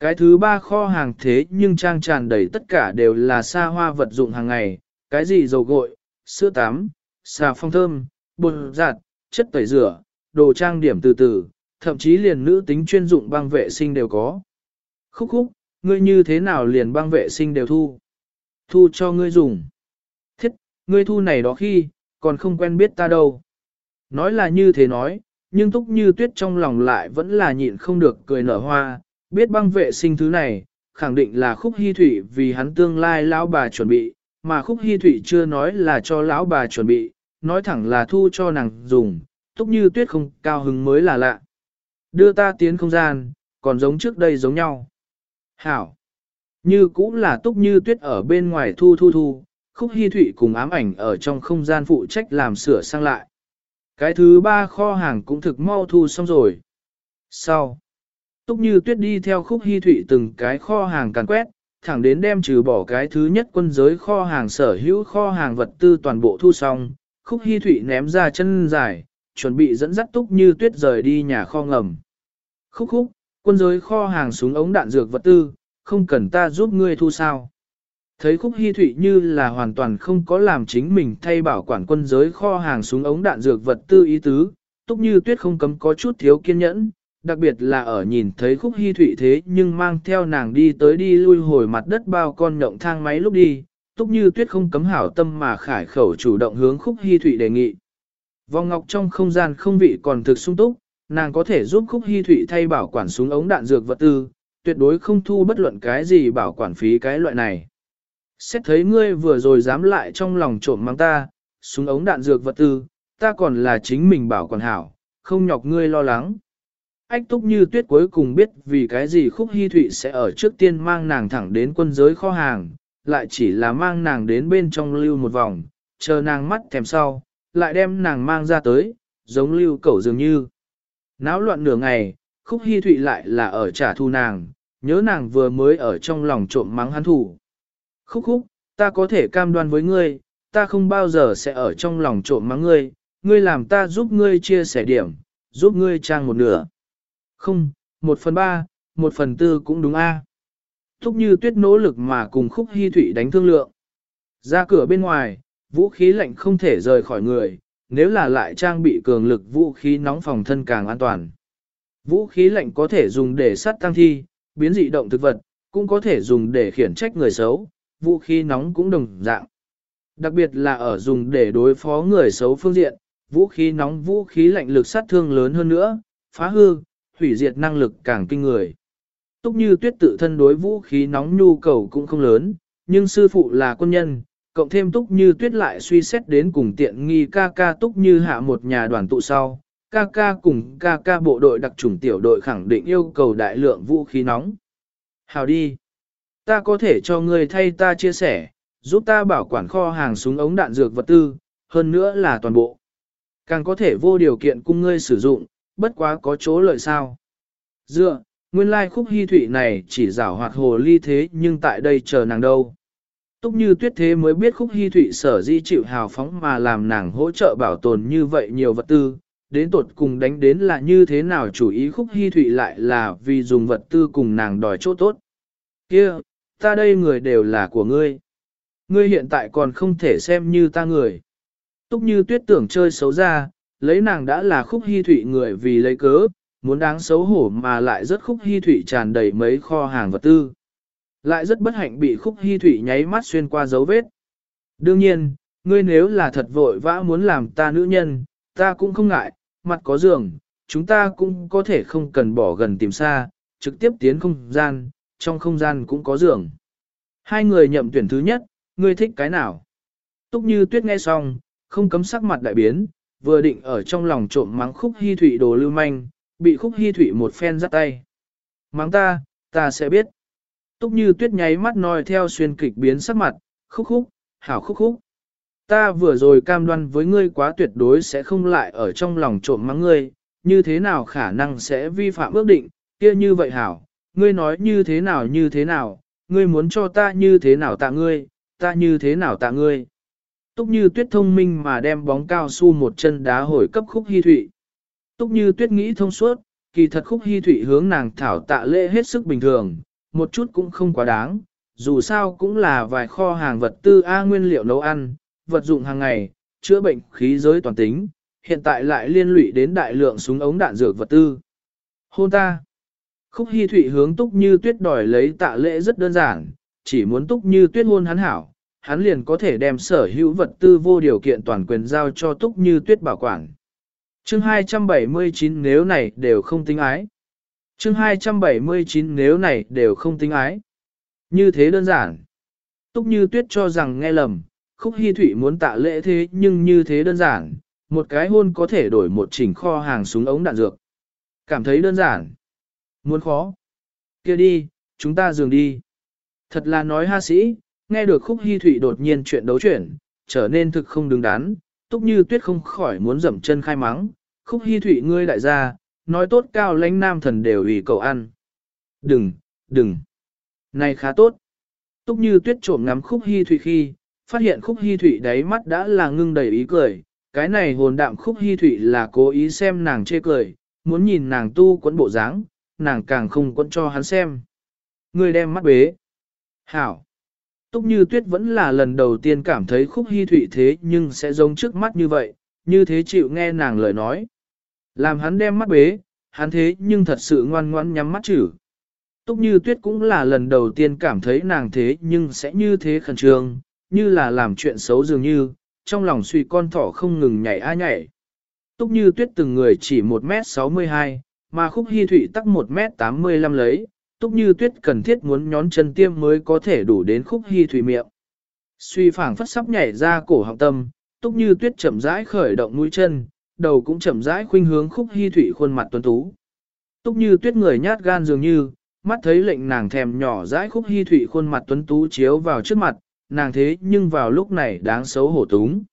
Cái thứ ba kho hàng thế nhưng trang tràn đầy tất cả đều là xa hoa vật dụng hàng ngày, cái gì dầu gội, sữa tắm, xà phong thơm, bột giặt, chất tẩy rửa, đồ trang điểm từ từ, thậm chí liền nữ tính chuyên dụng băng vệ sinh đều có. Khúc khúc, ngươi như thế nào liền băng vệ sinh đều thu? Thu cho ngươi dùng. Thiết, ngươi thu này đó khi, còn không quen biết ta đâu. Nói là như thế nói, nhưng túc như tuyết trong lòng lại vẫn là nhịn không được cười nở hoa, biết băng vệ sinh thứ này, khẳng định là khúc hy thủy vì hắn tương lai lão bà chuẩn bị, mà khúc hy thủy chưa nói là cho lão bà chuẩn bị, nói thẳng là thu cho nàng dùng, túc như tuyết không cao hứng mới là lạ. Đưa ta tiến không gian, còn giống trước đây giống nhau. Hảo. Như cũng là túc như tuyết ở bên ngoài thu thu thu, khúc hy thủy cùng ám ảnh ở trong không gian phụ trách làm sửa sang lại. Cái thứ ba kho hàng cũng thực mau thu xong rồi. Sau. Túc như tuyết đi theo khúc hy thụy từng cái kho hàng càn quét, thẳng đến đem trừ bỏ cái thứ nhất quân giới kho hàng sở hữu kho hàng vật tư toàn bộ thu xong, khúc hy thụy ném ra chân dài, chuẩn bị dẫn dắt túc như tuyết rời đi nhà kho ngầm. Khúc khúc, quân giới kho hàng súng ống đạn dược vật tư, không cần ta giúp ngươi thu sao. Thấy khúc hy thụy như là hoàn toàn không có làm chính mình thay bảo quản quân giới kho hàng súng ống đạn dược vật tư ý tứ, túc như tuyết không cấm có chút thiếu kiên nhẫn, đặc biệt là ở nhìn thấy khúc hy thụy thế nhưng mang theo nàng đi tới đi lui hồi mặt đất bao con nhộng thang máy lúc đi, túc như tuyết không cấm hảo tâm mà khải khẩu chủ động hướng khúc hy thụy đề nghị. Vòng ngọc trong không gian không vị còn thực sung túc, nàng có thể giúp khúc hy thụy thay bảo quản súng ống đạn dược vật tư, tuyệt đối không thu bất luận cái gì bảo quản phí cái loại này. Xét thấy ngươi vừa rồi dám lại trong lòng trộm mang ta, súng ống đạn dược vật tư, ta còn là chính mình bảo quản hảo, không nhọc ngươi lo lắng. Ách túc như tuyết cuối cùng biết vì cái gì khúc hy thụy sẽ ở trước tiên mang nàng thẳng đến quân giới kho hàng, lại chỉ là mang nàng đến bên trong lưu một vòng, chờ nàng mắt thèm sau, lại đem nàng mang ra tới, giống lưu cẩu dường như. Náo loạn nửa ngày, khúc hy thụy lại là ở trả thù nàng, nhớ nàng vừa mới ở trong lòng trộm mắng hắn thủ. Khúc khúc, ta có thể cam đoan với ngươi, ta không bao giờ sẽ ở trong lòng trộm mắng ngươi, ngươi làm ta giúp ngươi chia sẻ điểm, giúp ngươi trang một nửa. Không, một phần ba, một phần tư cũng đúng a. À. Thúc như tuyết nỗ lực mà cùng khúc hy thủy đánh thương lượng. Ra cửa bên ngoài, vũ khí lạnh không thể rời khỏi người, nếu là lại trang bị cường lực vũ khí nóng phòng thân càng an toàn. Vũ khí lạnh có thể dùng để sát tăng thi, biến dị động thực vật, cũng có thể dùng để khiển trách người xấu, vũ khí nóng cũng đồng dạng. Đặc biệt là ở dùng để đối phó người xấu phương diện, vũ khí nóng vũ khí lạnh lực sát thương lớn hơn nữa, phá hư, hủy diệt năng lực càng kinh người. Túc như tuyết tự thân đối vũ khí nóng nhu cầu cũng không lớn, nhưng sư phụ là quân nhân, cộng thêm túc như tuyết lại suy xét đến cùng tiện nghi ca ca túc như hạ một nhà đoàn tụ sau, ca ca cùng ca ca bộ đội đặc trùng tiểu đội khẳng định yêu cầu đại lượng vũ khí nóng. Hào đi! Ta có thể cho ngươi thay ta chia sẻ, giúp ta bảo quản kho hàng súng ống đạn dược vật tư, hơn nữa là toàn bộ. Càng có thể vô điều kiện cung ngươi sử dụng, bất quá có chỗ lợi sao. Dựa, nguyên lai khúc hy thụy này chỉ rảo hoạt hồ ly thế nhưng tại đây chờ nàng đâu. Túc như tuyết thế mới biết khúc hy thụy sở di chịu hào phóng mà làm nàng hỗ trợ bảo tồn như vậy nhiều vật tư, đến tột cùng đánh đến là như thế nào chủ ý khúc hy thụy lại là vì dùng vật tư cùng nàng đòi chỗ tốt. kia ta đây người đều là của ngươi. Ngươi hiện tại còn không thể xem như ta người. Túc như tuyết tưởng chơi xấu ra, lấy nàng đã là khúc hy thụy người vì lấy cớ, muốn đáng xấu hổ mà lại rất khúc hy thụy tràn đầy mấy kho hàng vật tư. Lại rất bất hạnh bị khúc hy thụy nháy mắt xuyên qua dấu vết. Đương nhiên, ngươi nếu là thật vội vã muốn làm ta nữ nhân, ta cũng không ngại, mặt có giường, chúng ta cũng có thể không cần bỏ gần tìm xa, trực tiếp tiến không gian, trong không gian cũng có giường. Hai người nhậm tuyển thứ nhất, ngươi thích cái nào? Túc như tuyết nghe xong, không cấm sắc mặt đại biến, vừa định ở trong lòng trộm mắng khúc hy thủy đồ lưu manh, bị khúc hy thủy một phen giắt tay. Mắng ta, ta sẽ biết. Túc như tuyết nháy mắt nói theo xuyên kịch biến sắc mặt, khúc khúc, hảo khúc khúc. Ta vừa rồi cam đoan với ngươi quá tuyệt đối sẽ không lại ở trong lòng trộm mắng ngươi, như thế nào khả năng sẽ vi phạm ước định, kia như vậy hảo, ngươi nói như thế nào như thế nào, ngươi muốn cho ta như thế nào tạ ngươi, ta như thế nào tạ ngươi. Túc như tuyết thông minh mà đem bóng cao su một chân đá hồi cấp khúc hy thụy. Túc như tuyết nghĩ thông suốt, kỳ thật khúc hy thụy hướng nàng thảo tạ lễ hết sức bình thường, một chút cũng không quá đáng, dù sao cũng là vài kho hàng vật tư A nguyên liệu nấu ăn, vật dụng hàng ngày, chữa bệnh khí giới toàn tính, hiện tại lại liên lụy đến đại lượng súng ống đạn dược vật tư. Hôn ta! Khúc Hi Thụy hướng Túc Như Tuyết đòi lấy tạ lễ rất đơn giản, chỉ muốn Túc Như Tuyết hôn hắn hảo, hắn liền có thể đem sở hữu vật tư vô điều kiện toàn quyền giao cho Túc Như Tuyết bảo quản. Chương 279 nếu này đều không tính ái. Chương 279 nếu này đều không tính ái. Như thế đơn giản. Túc Như Tuyết cho rằng nghe lầm, Khúc Hi Thụy muốn tạ lễ thế nhưng như thế đơn giản, một cái hôn có thể đổi một chỉnh kho hàng súng ống đạn dược. Cảm thấy đơn giản. Muốn khó. kia đi, chúng ta dừng đi. Thật là nói ha sĩ, nghe được khúc hy thủy đột nhiên chuyện đấu chuyển, trở nên thực không đứng đắn, túc như tuyết không khỏi muốn dậm chân khai mắng, khúc hy thủy ngươi đại gia, nói tốt cao lãnh nam thần đều ủy cầu ăn. Đừng, đừng. Này khá tốt. Túc như tuyết trộm ngắm khúc hy thủy khi, phát hiện khúc hy thủy đáy mắt đã là ngưng đầy ý cười, cái này hồn đạm khúc hy thủy là cố ý xem nàng chê cười, muốn nhìn nàng tu quấn bộ dáng, nàng càng không quẫn cho hắn xem. Người đem mắt bế. Hảo. Túc như tuyết vẫn là lần đầu tiên cảm thấy khúc hy thụy thế nhưng sẽ giống trước mắt như vậy, như thế chịu nghe nàng lời nói. Làm hắn đem mắt bế, hắn thế nhưng thật sự ngoan ngoãn nhắm mắt chữ. Túc như tuyết cũng là lần đầu tiên cảm thấy nàng thế nhưng sẽ như thế khẩn trương, như là làm chuyện xấu dường như, trong lòng suy con thỏ không ngừng nhảy a nhảy. Túc như tuyết từng người chỉ 1m62, mà khúc hy thụy tắc 1m85 lấy, túc như tuyết cần thiết muốn nhón chân tiêm mới có thể đủ đến khúc hy thụy miệng. Suy phảng phất sắp nhảy ra cổ họng tâm, túc như tuyết chậm rãi khởi động mũi chân, đầu cũng chậm rãi khuynh hướng khúc hy thụy khuôn mặt tuấn tú. Túc như tuyết người nhát gan dường như, mắt thấy lệnh nàng thèm nhỏ rãi khúc hy thụy khuôn mặt tuấn tú chiếu vào trước mặt, nàng thế nhưng vào lúc này đáng xấu hổ túng.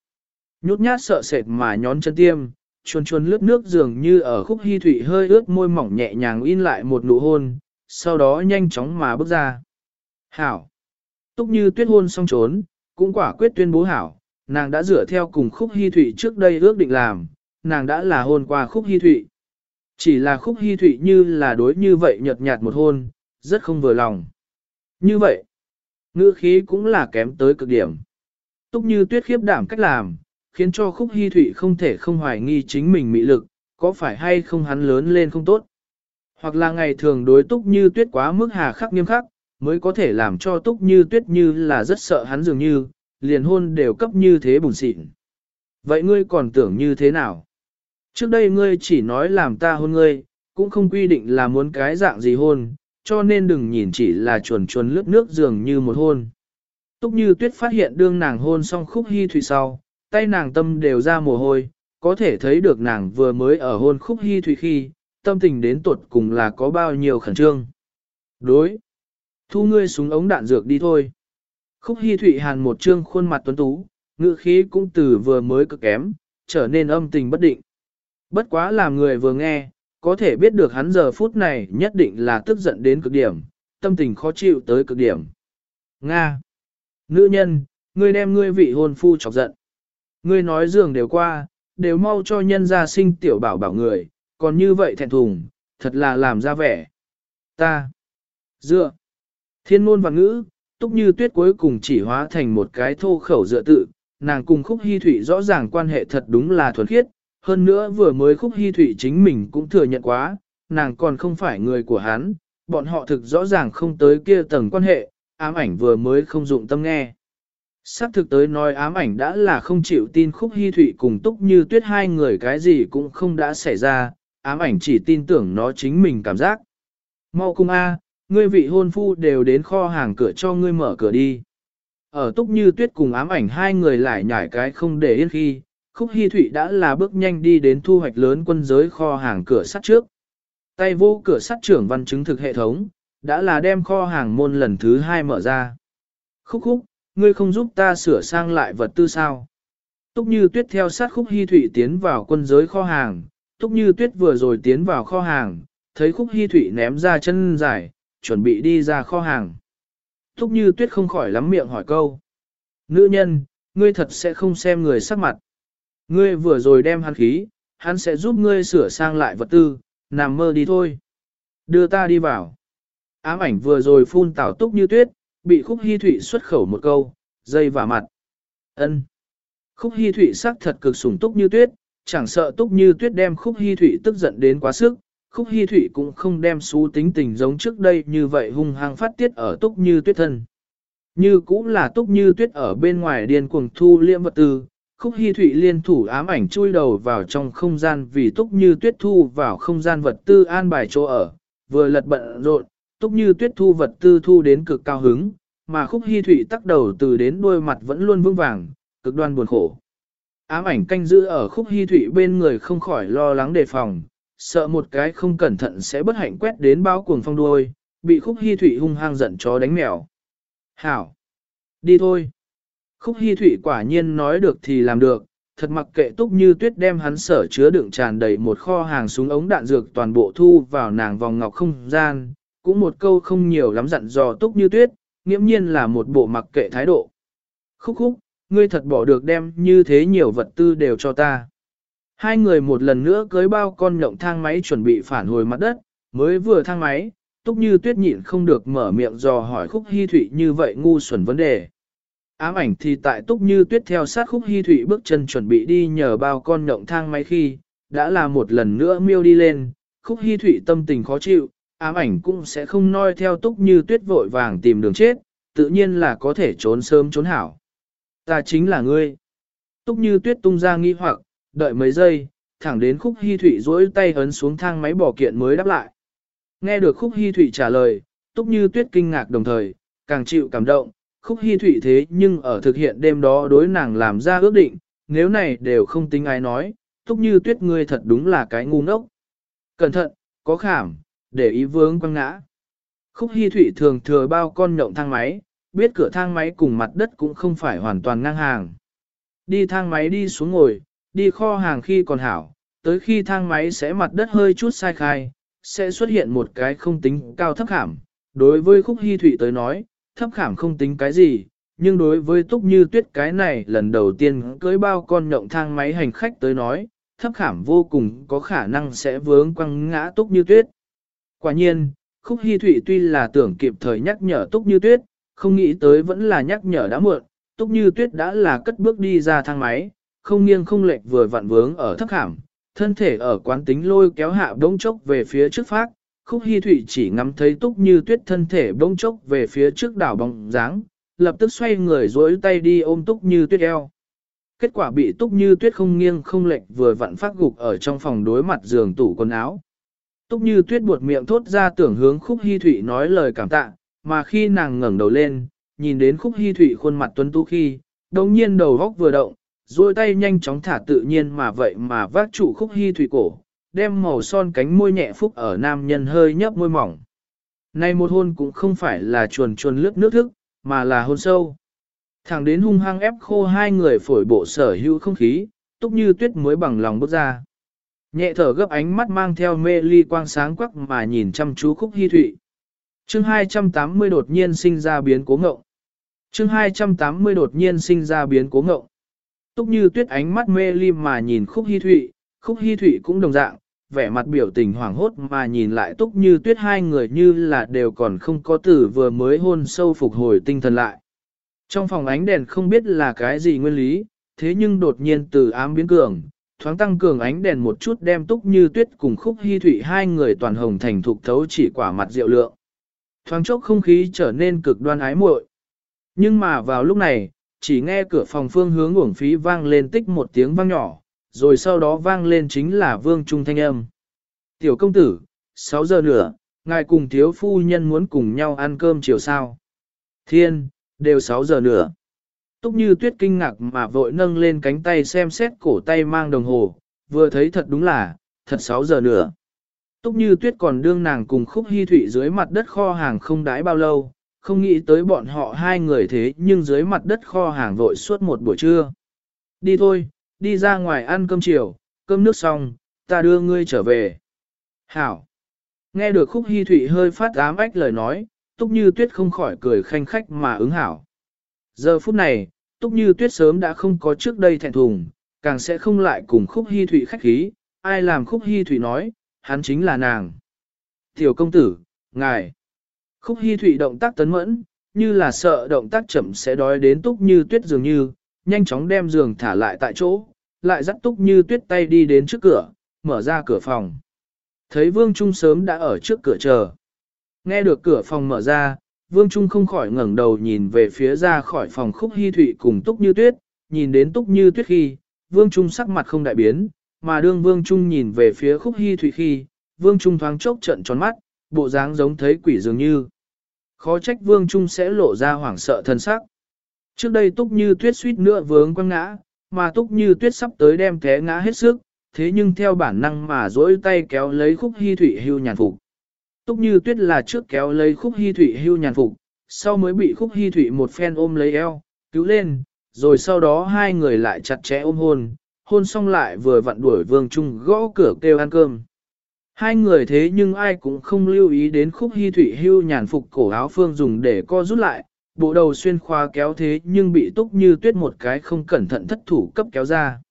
Nhút nhát sợ sệt mà nhón chân tiêm, chuồn chuồn lướt nước dường như ở khúc hy thủy hơi ướt môi mỏng nhẹ nhàng in lại một nụ hôn, sau đó nhanh chóng mà bước ra. Hảo! Túc như tuyết hôn xong trốn, cũng quả quyết tuyên bố hảo, nàng đã dựa theo cùng khúc hy thủy trước đây ước định làm, nàng đã là hôn qua khúc hy thủy. Chỉ là khúc hy thủy như là đối như vậy nhợt nhạt một hôn, rất không vừa lòng. Như vậy, ngữ khí cũng là kém tới cực điểm. Túc như tuyết khiếp đảm cách làm, khiến cho khúc hy thụy không thể không hoài nghi chính mình mị lực, có phải hay không hắn lớn lên không tốt. Hoặc là ngày thường đối túc như tuyết quá mức hà khắc nghiêm khắc, mới có thể làm cho túc như tuyết như là rất sợ hắn dường như, liền hôn đều cấp như thế bùn xịn. Vậy ngươi còn tưởng như thế nào? Trước đây ngươi chỉ nói làm ta hôn ngươi, cũng không quy định là muốn cái dạng gì hôn, cho nên đừng nhìn chỉ là chuồn chuồn lướt nước dường như một hôn. Túc như tuyết phát hiện đương nàng hôn xong khúc hy thủy sau, tay nàng tâm đều ra mồ hôi, có thể thấy được nàng vừa mới ở hôn khúc hy thủy khi, tâm tình đến tuột cùng là có bao nhiêu khẩn trương. Đối. Thu ngươi súng ống đạn dược đi thôi. Khúc hy thủy hàn một trương khuôn mặt tuấn tú, ngữ khí cũng từ vừa mới cực kém, trở nên âm tình bất định. Bất quá làm người vừa nghe, có thể biết được hắn giờ phút này nhất định là tức giận đến cực điểm, tâm tình khó chịu tới cực điểm. Nga. Nữ nhân, ngươi đem ngươi vị hôn phu chọc giận. Ngươi nói giường đều qua, đều mau cho nhân gia sinh tiểu bảo bảo người, còn như vậy thẹn thùng, thật là làm ra vẻ. Ta. Dựa. Thiên môn và ngữ, túc như tuyết cuối cùng chỉ hóa thành một cái thô khẩu dựa tự, nàng cùng khúc hy thủy rõ ràng quan hệ thật đúng là thuần khiết, hơn nữa vừa mới khúc hy thủy chính mình cũng thừa nhận quá, nàng còn không phải người của hắn, bọn họ thực rõ ràng không tới kia tầng quan hệ, ám ảnh vừa mới không dụng tâm nghe. Sắc thực tới nói ám ảnh đã là không chịu tin khúc hy Thụy cùng túc như tuyết hai người cái gì cũng không đã xảy ra, ám ảnh chỉ tin tưởng nó chính mình cảm giác. Mau cung A, ngươi vị hôn phu đều đến kho hàng cửa cho ngươi mở cửa đi. Ở túc như tuyết cùng ám ảnh hai người lại nhảy cái không để yên khi, khúc hy Thụy đã là bước nhanh đi đến thu hoạch lớn quân giới kho hàng cửa sắt trước. Tay vô cửa sắt trưởng văn chứng thực hệ thống, đã là đem kho hàng môn lần thứ hai mở ra. Khúc khúc, ngươi không giúp ta sửa sang lại vật tư sao? Túc như tuyết theo sát khúc hy thủy tiến vào quân giới kho hàng, túc như tuyết vừa rồi tiến vào kho hàng, thấy khúc hy thủy ném ra chân dài, chuẩn bị đi ra kho hàng. Túc như tuyết không khỏi lắm miệng hỏi câu. Nữ nhân, ngươi thật sẽ không xem người sắc mặt. Ngươi vừa rồi đem hắn khí, hắn sẽ giúp ngươi sửa sang lại vật tư, nằm mơ đi thôi. Đưa ta đi vào. Ám ảnh vừa rồi phun tảo túc như tuyết, bị khúc hy thụy xuất khẩu một câu, dây và mặt. ân Khúc hy thụy sắc thật cực sủng túc như tuyết, chẳng sợ túc như tuyết đem khúc hy thụy tức giận đến quá sức. Khúc hy thụy cũng không đem xú tính tình giống trước đây như vậy hung hăng phát tiết ở túc như tuyết thân. Như cũng là túc như tuyết ở bên ngoài điên cuồng thu liệm vật tư, khúc hy thụy liên thủ ám ảnh chui đầu vào trong không gian vì túc như tuyết thu vào không gian vật tư an bài chỗ ở, vừa lật bận rộn, túc như tuyết thu vật tư thu đến cực cao hứng, mà khúc hy thụy tắc đầu từ đến đuôi mặt vẫn luôn vững vàng, cực đoan buồn khổ. Ám ảnh canh giữ ở khúc hy thụy bên người không khỏi lo lắng đề phòng, sợ một cái không cẩn thận sẽ bất hạnh quét đến bao cuồng phong đuôi, bị khúc hy thụy hung hăng giận chó đánh mèo. Hảo! Đi thôi! Khúc hy thụy quả nhiên nói được thì làm được, thật mặc kệ túc như tuyết đem hắn sở chứa đựng tràn đầy một kho hàng súng ống đạn dược toàn bộ thu vào nàng vòng ngọc không gian, cũng một câu không nhiều lắm dặn dò túc như tuyết, nghiễm nhiên là một bộ mặc kệ thái độ. Khúc khúc, ngươi thật bỏ được đem như thế nhiều vật tư đều cho ta. Hai người một lần nữa cưới bao con nhộng thang máy chuẩn bị phản hồi mặt đất, mới vừa thang máy, túc như tuyết nhịn không được mở miệng dò hỏi khúc hy thụy như vậy ngu xuẩn vấn đề. Ám ảnh thì tại túc như tuyết theo sát khúc hy thụy bước chân chuẩn bị đi nhờ bao con nhộng thang máy khi, đã là một lần nữa miêu đi lên, khúc hy thụy tâm tình khó chịu, ám ảnh cũng sẽ không noi theo túc như tuyết vội vàng tìm đường chết, tự nhiên là có thể trốn sớm trốn hảo. Ta chính là ngươi. Túc như tuyết tung ra nghi hoặc, đợi mấy giây, thẳng đến khúc hy thụy duỗi tay ấn xuống thang máy bỏ kiện mới đáp lại. Nghe được khúc hy thụy trả lời, túc như tuyết kinh ngạc đồng thời, càng chịu cảm động, khúc hy thụy thế nhưng ở thực hiện đêm đó đối nàng làm ra ước định, nếu này đều không tính ai nói, túc như tuyết ngươi thật đúng là cái ngu ngốc. Cẩn thận, có khảm, để ý vướng quăng ngã. Khúc Hi Thụy thường thừa bao con nhộng thang máy, biết cửa thang máy cùng mặt đất cũng không phải hoàn toàn ngang hàng. Đi thang máy đi xuống ngồi, đi kho hàng khi còn hảo, tới khi thang máy sẽ mặt đất hơi chút sai khai, sẽ xuất hiện một cái không tính cao thấp khảm. Đối với Khúc Hi Thụy tới nói, thấp khảm không tính cái gì, nhưng đối với Túc Như Tuyết cái này lần đầu tiên cưới bao con nhộng thang máy hành khách tới nói, thấp khảm vô cùng có khả năng sẽ vướng quăng ngã Túc Như Tuyết. Quả nhiên, Khúc Hi Thụy tuy là tưởng kịp thời nhắc nhở Túc Như Tuyết, không nghĩ tới vẫn là nhắc nhở đã muộn, Túc Như Tuyết đã là cất bước đi ra thang máy, không nghiêng không lệch vừa vặn vướng ở thấp khảm, thân thể ở quán tính lôi kéo hạ bỗng chốc về phía trước phát, Khúc Hi Thụy chỉ ngắm thấy Túc Như Tuyết thân thể bỗng chốc về phía trước đảo bóng dáng, lập tức xoay người duỗi tay đi ôm Túc Như Tuyết eo. Kết quả bị Túc Như Tuyết không nghiêng không lệch vừa vặn phát gục ở trong phòng đối mặt giường tủ quần áo. Túc như tuyết buột miệng thốt ra tưởng hướng khúc hy thụy nói lời cảm tạ, mà khi nàng ngẩng đầu lên, nhìn đến khúc hy thụy khuôn mặt tuấn tú khi, đồng nhiên đầu góc vừa động, duỗi tay nhanh chóng thả tự nhiên mà vậy mà vác trụ khúc hy Thụy cổ, đem màu son cánh môi nhẹ phúc ở nam nhân hơi nhấp môi mỏng. Này một hôn cũng không phải là chuồn chuồn lướt nước thức, mà là hôn sâu. Thẳng đến hung hăng ép khô hai người phổi bộ sở hữu không khí, túc như tuyết mới bằng lòng bước ra. Nhẹ thở gấp ánh mắt mang theo mê ly quang sáng quắc mà nhìn chăm chú khúc hy thụy. chương 280 đột nhiên sinh ra biến cố ngộng. chương 280 đột nhiên sinh ra biến cố ngộng. Túc như tuyết ánh mắt mê ly mà nhìn khúc hy thụy, khúc hy thụy cũng đồng dạng, vẻ mặt biểu tình hoảng hốt mà nhìn lại túc như tuyết hai người như là đều còn không có tử vừa mới hôn sâu phục hồi tinh thần lại. Trong phòng ánh đèn không biết là cái gì nguyên lý, thế nhưng đột nhiên từ ám biến cường, thoáng tăng cường ánh đèn một chút đem túc như tuyết cùng khúc hy thủy hai người toàn hồng thành thục thấu chỉ quả mặt rượu lượng. Thoáng chốc không khí trở nên cực đoan ái muội. Nhưng mà vào lúc này, chỉ nghe cửa phòng phương hướng uổng phí vang lên tích một tiếng vang nhỏ, rồi sau đó vang lên chính là vương trung thanh âm. Tiểu công tử, 6 giờ nữa, ngài cùng thiếu phu nhân muốn cùng nhau ăn cơm chiều sao. Thiên, đều 6 giờ nữa. Túc như tuyết kinh ngạc mà vội nâng lên cánh tay xem xét cổ tay mang đồng hồ, vừa thấy thật đúng là, thật 6 giờ nữa. Túc như tuyết còn đương nàng cùng khúc hy thủy dưới mặt đất kho hàng không đái bao lâu, không nghĩ tới bọn họ hai người thế nhưng dưới mặt đất kho hàng vội suốt một buổi trưa. Đi thôi, đi ra ngoài ăn cơm chiều, cơm nước xong, ta đưa ngươi trở về. Hảo! Nghe được khúc hy thủy hơi phát ám ách lời nói, túc như tuyết không khỏi cười khanh khách mà ứng hảo. Giờ phút này, Túc Như Tuyết sớm đã không có trước đây thẹn thùng, càng sẽ không lại cùng Khúc Hi Thụy khách khí, ai làm Khúc Hi Thụy nói, hắn chính là nàng. Tiểu công tử, ngài. Khúc Hi Thụy động tác tấn mẫn, như là sợ động tác chậm sẽ đói đến Túc Như Tuyết dường như, nhanh chóng đem giường thả lại tại chỗ, lại dắt Túc Như Tuyết tay đi đến trước cửa, mở ra cửa phòng. Thấy Vương Trung sớm đã ở trước cửa chờ. Nghe được cửa phòng mở ra, Vương Trung không khỏi ngẩng đầu nhìn về phía ra khỏi phòng khúc hy thụy cùng túc như tuyết, nhìn đến túc như tuyết khi, Vương Trung sắc mặt không đại biến, mà đương Vương Trung nhìn về phía khúc hy thụy khi, Vương Trung thoáng chốc trận tròn mắt, bộ dáng giống thấy quỷ dường như. Khó trách Vương Trung sẽ lộ ra hoảng sợ thân sắc. Trước đây túc như tuyết suýt nữa vướng quăng ngã, mà túc như tuyết sắp tới đem té ngã hết sức, thế nhưng theo bản năng mà dỗi tay kéo lấy khúc hy thụy hưu nhàn phục. Túc như tuyết là trước kéo lấy khúc hy thủy hưu nhàn phục, sau mới bị khúc hy thủy một phen ôm lấy eo, cứu lên, rồi sau đó hai người lại chặt chẽ ôm hôn, hôn xong lại vừa vặn đuổi vương trung gõ cửa kêu ăn cơm. Hai người thế nhưng ai cũng không lưu ý đến khúc hy thủy hưu nhàn phục cổ áo phương dùng để co rút lại, bộ đầu xuyên khoa kéo thế nhưng bị túc như tuyết một cái không cẩn thận thất thủ cấp kéo ra.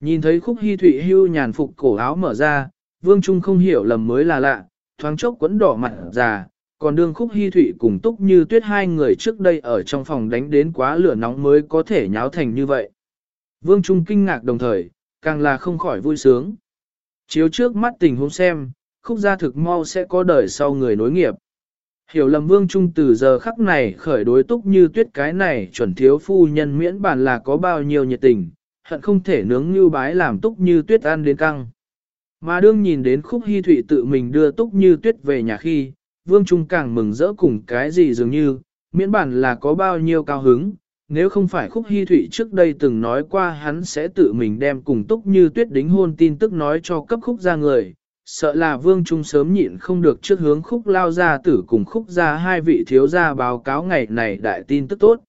Nhìn thấy khúc hy thủy hưu nhàn phục cổ áo mở ra, vương trung không hiểu lầm mới là lạ, thoáng chốc quấn đỏ mặt già, còn đương khúc hy thụy cùng túc như tuyết hai người trước đây ở trong phòng đánh đến quá lửa nóng mới có thể nháo thành như vậy. Vương Trung kinh ngạc đồng thời, càng là không khỏi vui sướng. Chiếu trước mắt tình huống xem, khúc gia thực mau sẽ có đời sau người nối nghiệp. Hiểu lầm Vương Trung từ giờ khắc này khởi đối túc như tuyết cái này chuẩn thiếu phu nhân miễn bản là có bao nhiêu nhiệt tình, hận không thể nướng như bái làm túc như tuyết ăn đến căng. Mà đương nhìn đến khúc hy thụy tự mình đưa túc như tuyết về nhà khi, vương trung càng mừng rỡ cùng cái gì dường như, miễn bản là có bao nhiêu cao hứng, nếu không phải khúc hy thụy trước đây từng nói qua hắn sẽ tự mình đem cùng túc như tuyết đính hôn tin tức nói cho cấp khúc ra người, sợ là vương trung sớm nhịn không được trước hướng khúc lao ra tử cùng khúc ra hai vị thiếu gia báo cáo ngày này đại tin tức tốt.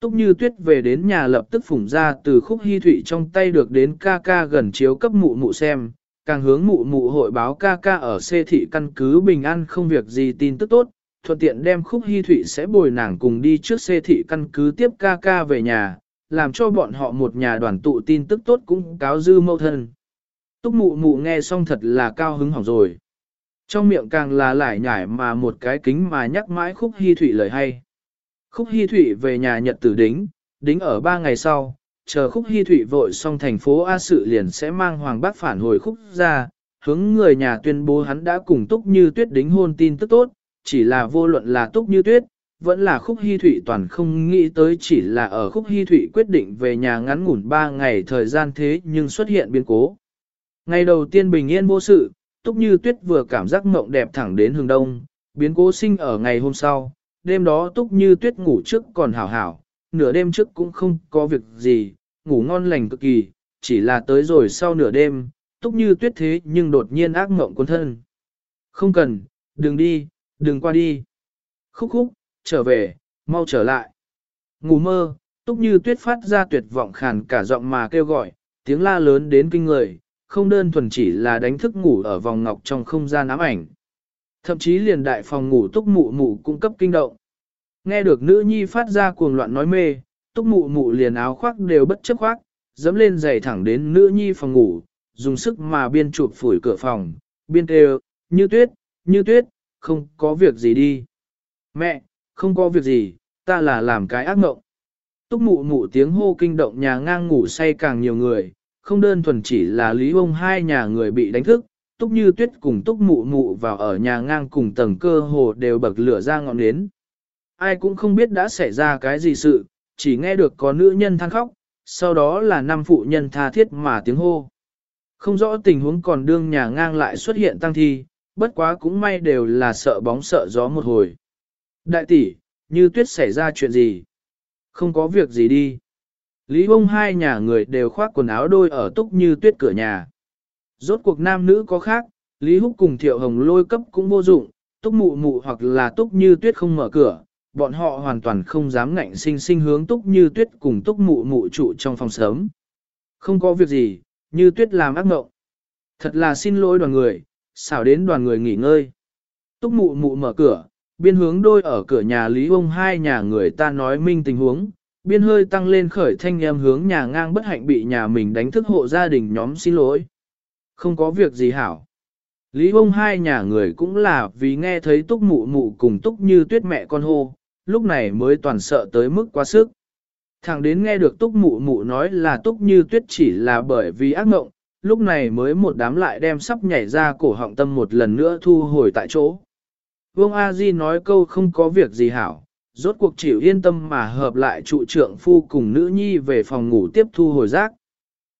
Túc như tuyết về đến nhà lập tức phủng ra từ khúc hy thụy trong tay được đến ca ca gần chiếu cấp mụ mụ xem, càng hướng mụ mụ hội báo ca ca ở xê thị căn cứ bình an không việc gì tin tức tốt, thuận tiện đem khúc hy thụy sẽ bồi nàng cùng đi trước xê thị căn cứ tiếp ca ca về nhà, làm cho bọn họ một nhà đoàn tụ tin tức tốt cũng cáo dư mâu thân. Túc mụ mụ nghe xong thật là cao hứng hỏng rồi. Trong miệng càng là lải nhải mà một cái kính mà nhắc mãi khúc hy thụy lời hay. Khúc hy thụy về nhà nhật tử đính, đính ở ba ngày sau, chờ khúc hy thụy vội xong thành phố A sự liền sẽ mang Hoàng Bác phản hồi khúc ra, hướng người nhà tuyên bố hắn đã cùng Túc Như Tuyết đính hôn tin tức tốt, chỉ là vô luận là Túc Như Tuyết, vẫn là khúc hy thụy toàn không nghĩ tới chỉ là ở khúc hy thụy quyết định về nhà ngắn ngủn 3 ngày thời gian thế nhưng xuất hiện biến cố. Ngày đầu tiên bình yên vô sự, Túc Như Tuyết vừa cảm giác mộng đẹp thẳng đến hướng đông, biến cố sinh ở ngày hôm sau, đêm đó Túc Như Tuyết ngủ trước còn hảo hảo, nửa đêm trước cũng không có việc gì, ngủ ngon lành cực kỳ, chỉ là tới rồi sau nửa đêm, túc như tuyết thế nhưng đột nhiên ác mộng cuốn thân. Không cần, đừng đi, đừng qua đi. Khúc khúc, trở về, mau trở lại. Ngủ mơ, túc như tuyết phát ra tuyệt vọng khàn cả giọng mà kêu gọi, tiếng la lớn đến kinh người, không đơn thuần chỉ là đánh thức ngủ ở vòng ngọc trong không gian ám ảnh. Thậm chí liền đại phòng ngủ túc mụ mụ cung cấp kinh động. Nghe được nữ nhi phát ra cuồng loạn nói mê, túc mụ mụ liền áo khoác đều bất chấp khoác, dẫm lên giày thẳng đến nữ nhi phòng ngủ, dùng sức mà biên chụp phủi cửa phòng, biên kêu, như tuyết, như tuyết, không có việc gì đi. Mẹ, không có việc gì, ta là làm cái ác mộng. Túc mụ mụ tiếng hô kinh động nhà ngang ngủ say càng nhiều người, không đơn thuần chỉ là lý ông hai nhà người bị đánh thức, túc như tuyết cùng túc mụ mụ vào ở nhà ngang cùng tầng cơ hồ đều bậc lửa ra ngọn nến. Ai cũng không biết đã xảy ra cái gì sự, chỉ nghe được có nữ nhân than khóc, sau đó là năm phụ nhân tha thiết mà tiếng hô. Không rõ tình huống còn đương nhà ngang lại xuất hiện tăng thi, bất quá cũng may đều là sợ bóng sợ gió một hồi. Đại tỷ, như tuyết xảy ra chuyện gì? Không có việc gì đi. Lý bông hai nhà người đều khoác quần áo đôi ở túc như tuyết cửa nhà. Rốt cuộc nam nữ có khác, Lý Húc cùng Thiệu Hồng lôi cấp cũng vô dụng, túc mụ mụ hoặc là túc như tuyết không mở cửa, bọn họ hoàn toàn không dám ngạnh sinh sinh hướng túc như tuyết cùng túc mụ mụ trụ trong phòng sớm. Không có việc gì, như tuyết làm ác mộng. Thật là xin lỗi đoàn người, xảo đến đoàn người nghỉ ngơi. Túc mụ mụ mở cửa, biên hướng đôi ở cửa nhà Lý Ông hai nhà người ta nói minh tình huống, biên hơi tăng lên khởi thanh em hướng nhà ngang bất hạnh bị nhà mình đánh thức hộ gia đình nhóm xin lỗi. Không có việc gì hảo. Lý Ông hai nhà người cũng là vì nghe thấy túc mụ mụ cùng túc như tuyết mẹ con hô, lúc này mới toàn sợ tới mức quá sức. thằng đến nghe được túc mụ mụ nói là túc như tuyết chỉ là bởi vì ác mộng, lúc này mới một đám lại đem sắp nhảy ra cổ họng tâm một lần nữa thu hồi tại chỗ. Vương A Di nói câu không có việc gì hảo, rốt cuộc chịu yên tâm mà hợp lại trụ trưởng phu cùng nữ nhi về phòng ngủ tiếp thu hồi giác.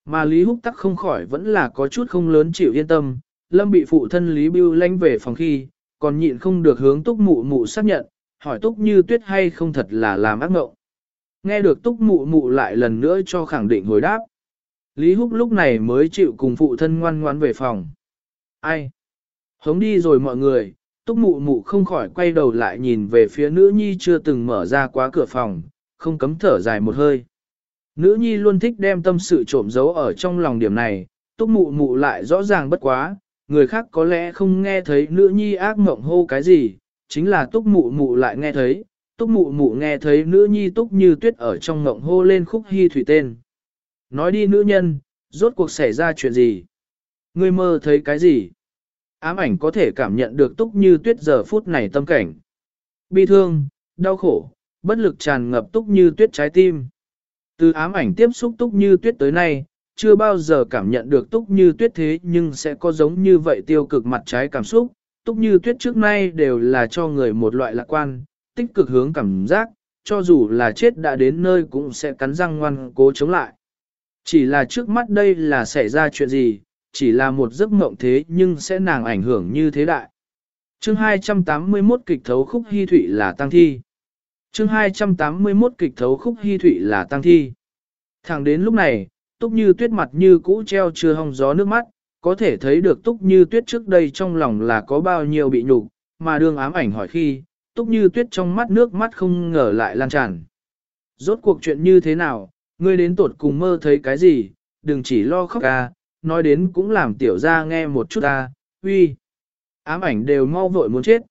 Mà Lý Húc tắc không khỏi vẫn là có chút không lớn chịu yên tâm, Lâm bị phụ thân Lý Bưu lanh về phòng khi, còn nhịn không được hướng túc mụ mụ xác nhận, hỏi túc như tuyết hay không thật là làm ác mộng. Nghe được túc mụ mụ lại lần nữa cho khẳng định hồi đáp. Lý Húc lúc này mới chịu cùng phụ thân ngoan ngoan về phòng. Ai? Hống đi rồi mọi người, túc mụ mụ không khỏi quay đầu lại nhìn về phía nữ nhi chưa từng mở ra quá cửa phòng, không cấm thở dài một hơi. Nữ nhi luôn thích đem tâm sự trộm giấu ở trong lòng điểm này, túc mụ mụ lại rõ ràng bất quá, người khác có lẽ không nghe thấy nữ nhi ác mộng hô cái gì, chính là túc mụ mụ lại nghe thấy, túc mụ mụ nghe thấy nữ nhi túc như tuyết ở trong ngộng hô lên khúc hy thủy tên. Nói đi nữ nhân, rốt cuộc xảy ra chuyện gì? Ngươi mơ thấy cái gì? Ám ảnh có thể cảm nhận được túc như tuyết giờ phút này tâm cảnh. Bi thương, đau khổ, bất lực tràn ngập túc như tuyết trái tim. Từ ám ảnh tiếp xúc túc như tuyết tới nay, chưa bao giờ cảm nhận được túc như tuyết thế nhưng sẽ có giống như vậy tiêu cực mặt trái cảm xúc. Túc như tuyết trước nay đều là cho người một loại lạc quan, tích cực hướng cảm giác, cho dù là chết đã đến nơi cũng sẽ cắn răng ngoan cố chống lại. Chỉ là trước mắt đây là xảy ra chuyện gì, chỉ là một giấc mộng thế nhưng sẽ nàng ảnh hưởng như thế đại. Chương 281 kịch thấu khúc hy thụy là tăng thi. Chương 281 kịch thấu khúc hy thụy là tăng thi. Thẳng đến lúc này, túc như tuyết mặt như cũ treo chưa hong gió nước mắt, có thể thấy được túc như tuyết trước đây trong lòng là có bao nhiêu bị nhục, mà đương ám ảnh hỏi khi, túc như tuyết trong mắt nước mắt không ngờ lại lan tràn. Rốt cuộc chuyện như thế nào, ngươi đến tột cùng mơ thấy cái gì, đừng chỉ lo khóc ca, nói đến cũng làm tiểu ra nghe một chút ta, uy. Ám ảnh đều mau vội muốn chết.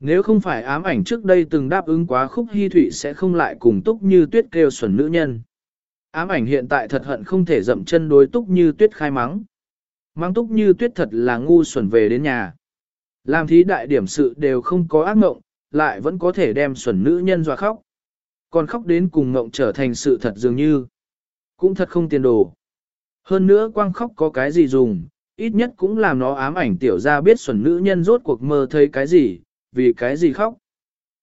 Nếu không phải ám ảnh trước đây từng đáp ứng quá khúc hy thụy sẽ không lại cùng túc như tuyết kêu xuẩn nữ nhân. Ám ảnh hiện tại thật hận không thể dậm chân đối túc như tuyết khai mắng. Mang túc như tuyết thật là ngu xuẩn về đến nhà. Làm thí đại điểm sự đều không có ác mộng, lại vẫn có thể đem xuẩn nữ nhân dọa khóc. Còn khóc đến cùng mộng trở thành sự thật dường như. Cũng thật không tiền đồ. Hơn nữa quang khóc có cái gì dùng, ít nhất cũng làm nó ám ảnh tiểu ra biết xuẩn nữ nhân rốt cuộc mơ thấy cái gì, vì cái gì khóc.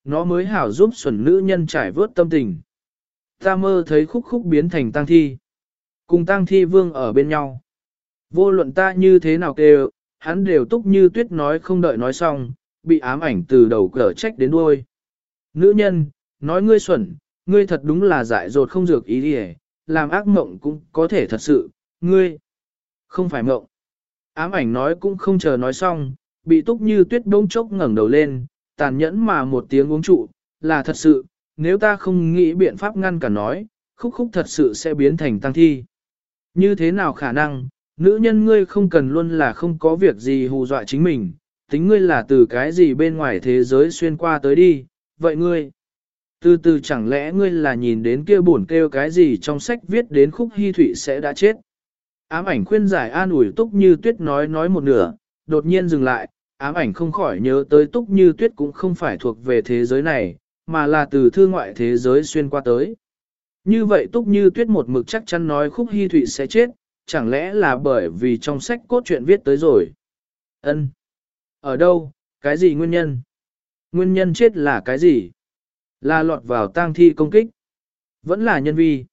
Nó mới hảo giúp xuẩn nữ nhân trải vớt tâm tình. Ta mơ thấy khúc khúc biến thành tang thi. Cùng tang thi vương ở bên nhau. Vô luận ta như thế nào kêu, hắn đều túc như tuyết nói không đợi nói xong, bị ám ảnh từ đầu cỡ trách đến đuôi. Nữ nhân, nói ngươi xuẩn, ngươi thật đúng là dại dột không dược ý đi làm ác mộng cũng có thể thật sự, ngươi, không phải mộng. Ám ảnh nói cũng không chờ nói xong, bị túc như tuyết bông chốc ngẩng đầu lên, tàn nhẫn mà một tiếng uống trụ, là thật sự, nếu ta không nghĩ biện pháp ngăn cả nói, khúc khúc thật sự sẽ biến thành tăng thi. Như thế nào khả năng, nữ nhân ngươi không cần luôn là không có việc gì hù dọa chính mình, tính ngươi là từ cái gì bên ngoài thế giới xuyên qua tới đi, vậy ngươi, từ từ chẳng lẽ ngươi là nhìn đến kia buồn kêu cái gì trong sách viết đến khúc hy thủy sẽ đã chết. Ám ảnh khuyên giải an ủi túc như tuyết nói nói một nửa, đột nhiên dừng lại, ám ảnh không khỏi nhớ tới túc như tuyết cũng không phải thuộc về thế giới này, mà là từ thư ngoại thế giới xuyên qua tới. Như vậy túc như tuyết một mực chắc chắn nói khúc hy thụy sẽ chết, chẳng lẽ là bởi vì trong sách cốt truyện viết tới rồi. ân Ở đâu, cái gì nguyên nhân? Nguyên nhân chết là cái gì? Là lọt vào tang thi công kích. Vẫn là nhân vi.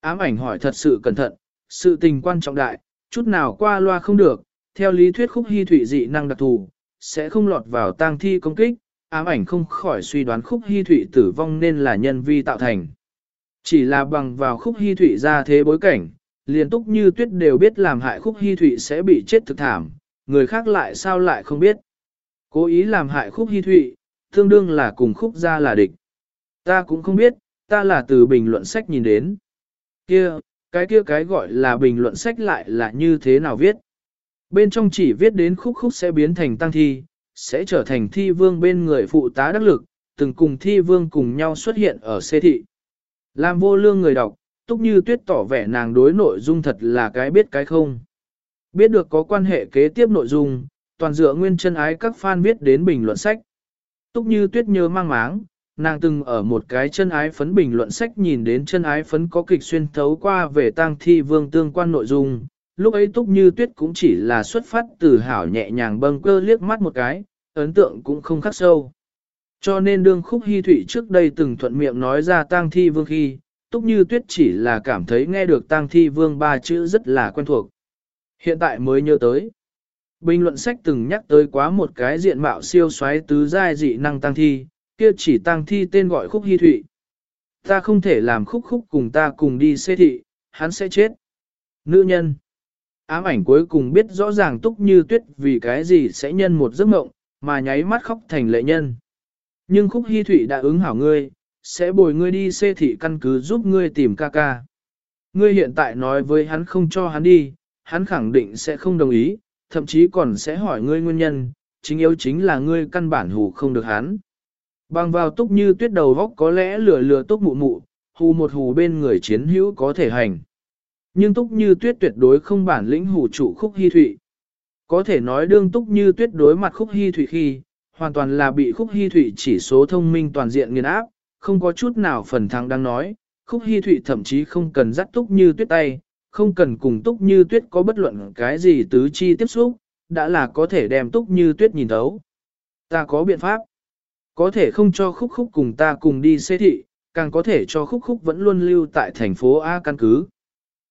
Ám ảnh hỏi thật sự cẩn thận, sự tình quan trọng đại, chút nào qua loa không được, theo lý thuyết khúc hy thủy dị năng đặc thù, sẽ không lọt vào tang thi công kích, ám ảnh không khỏi suy đoán khúc hy thủy tử vong nên là nhân vi tạo thành. Chỉ là bằng vào khúc hy thủy ra thế bối cảnh, liền túc như tuyết đều biết làm hại khúc hy thụy sẽ bị chết thực thảm, người khác lại sao lại không biết. Cố ý làm hại khúc hy thụy tương đương là cùng khúc ra là địch. Ta cũng không biết, ta là từ bình luận sách nhìn đến. Kia, cái kia cái gọi là bình luận sách lại là như thế nào viết. Bên trong chỉ viết đến khúc khúc sẽ biến thành tăng thi, sẽ trở thành thi vương bên người phụ tá đắc lực, từng cùng thi vương cùng nhau xuất hiện ở xê thị. Làm vô lương người đọc, túc như tuyết tỏ vẻ nàng đối nội dung thật là cái biết cái không. Biết được có quan hệ kế tiếp nội dung, toàn dựa nguyên chân ái các fan viết đến bình luận sách. Túc như tuyết nhớ mang máng, nàng từng ở một cái chân ái phấn bình luận sách nhìn đến chân ái phấn có kịch xuyên thấu qua về tang thi vương tương quan nội dung, lúc ấy túc như tuyết cũng chỉ là xuất phát từ hảo nhẹ nhàng bâng cơ liếc mắt một cái, ấn tượng cũng không khắc sâu. Cho nên đương khúc hy thủy trước đây từng thuận miệng nói ra tang thi vương khi, túc như tuyết chỉ là cảm thấy nghe được tang thi vương ba chữ rất là quen thuộc. Hiện tại mới nhớ tới. Bình luận sách từng nhắc tới quá một cái diện mạo siêu xoáy tứ giai dị năng Tang thi, kia chỉ Tang thi tên gọi khúc hy thụy. Ta không thể làm khúc khúc cùng ta cùng đi xê thị, hắn sẽ chết. Nữ nhân. Ám ảnh cuối cùng biết rõ ràng túc như tuyết vì cái gì sẽ nhân một giấc mộng, mà nháy mắt khóc thành lệ nhân. Nhưng khúc hy thụy đã ứng hảo ngươi, sẽ bồi ngươi đi xê thị căn cứ giúp ngươi tìm ca ca. Ngươi hiện tại nói với hắn không cho hắn đi, hắn khẳng định sẽ không đồng ý, thậm chí còn sẽ hỏi ngươi nguyên nhân, chính yếu chính là ngươi căn bản hù không được hắn. Bằng vào túc như tuyết đầu góc có lẽ lửa lửa túc mụ mụ, hù một hù bên người chiến hữu có thể hành. Nhưng túc như tuyết tuyệt đối không bản lĩnh hù trụ khúc hy thụy. Có thể nói đương túc như tuyết đối mặt khúc hy thụy khi, hoàn toàn là bị khúc hy thụy chỉ số thông minh toàn diện nghiền áp, không có chút nào phần thắng đang nói. Khúc hy thụy thậm chí không cần dắt túc như tuyết tay, không cần cùng túc như tuyết có bất luận cái gì tứ chi tiếp xúc, đã là có thể đem túc như tuyết nhìn thấu. Ta có biện pháp. Có thể không cho khúc khúc cùng ta cùng đi xê thị, càng có thể cho khúc khúc vẫn luôn lưu tại thành phố A căn cứ.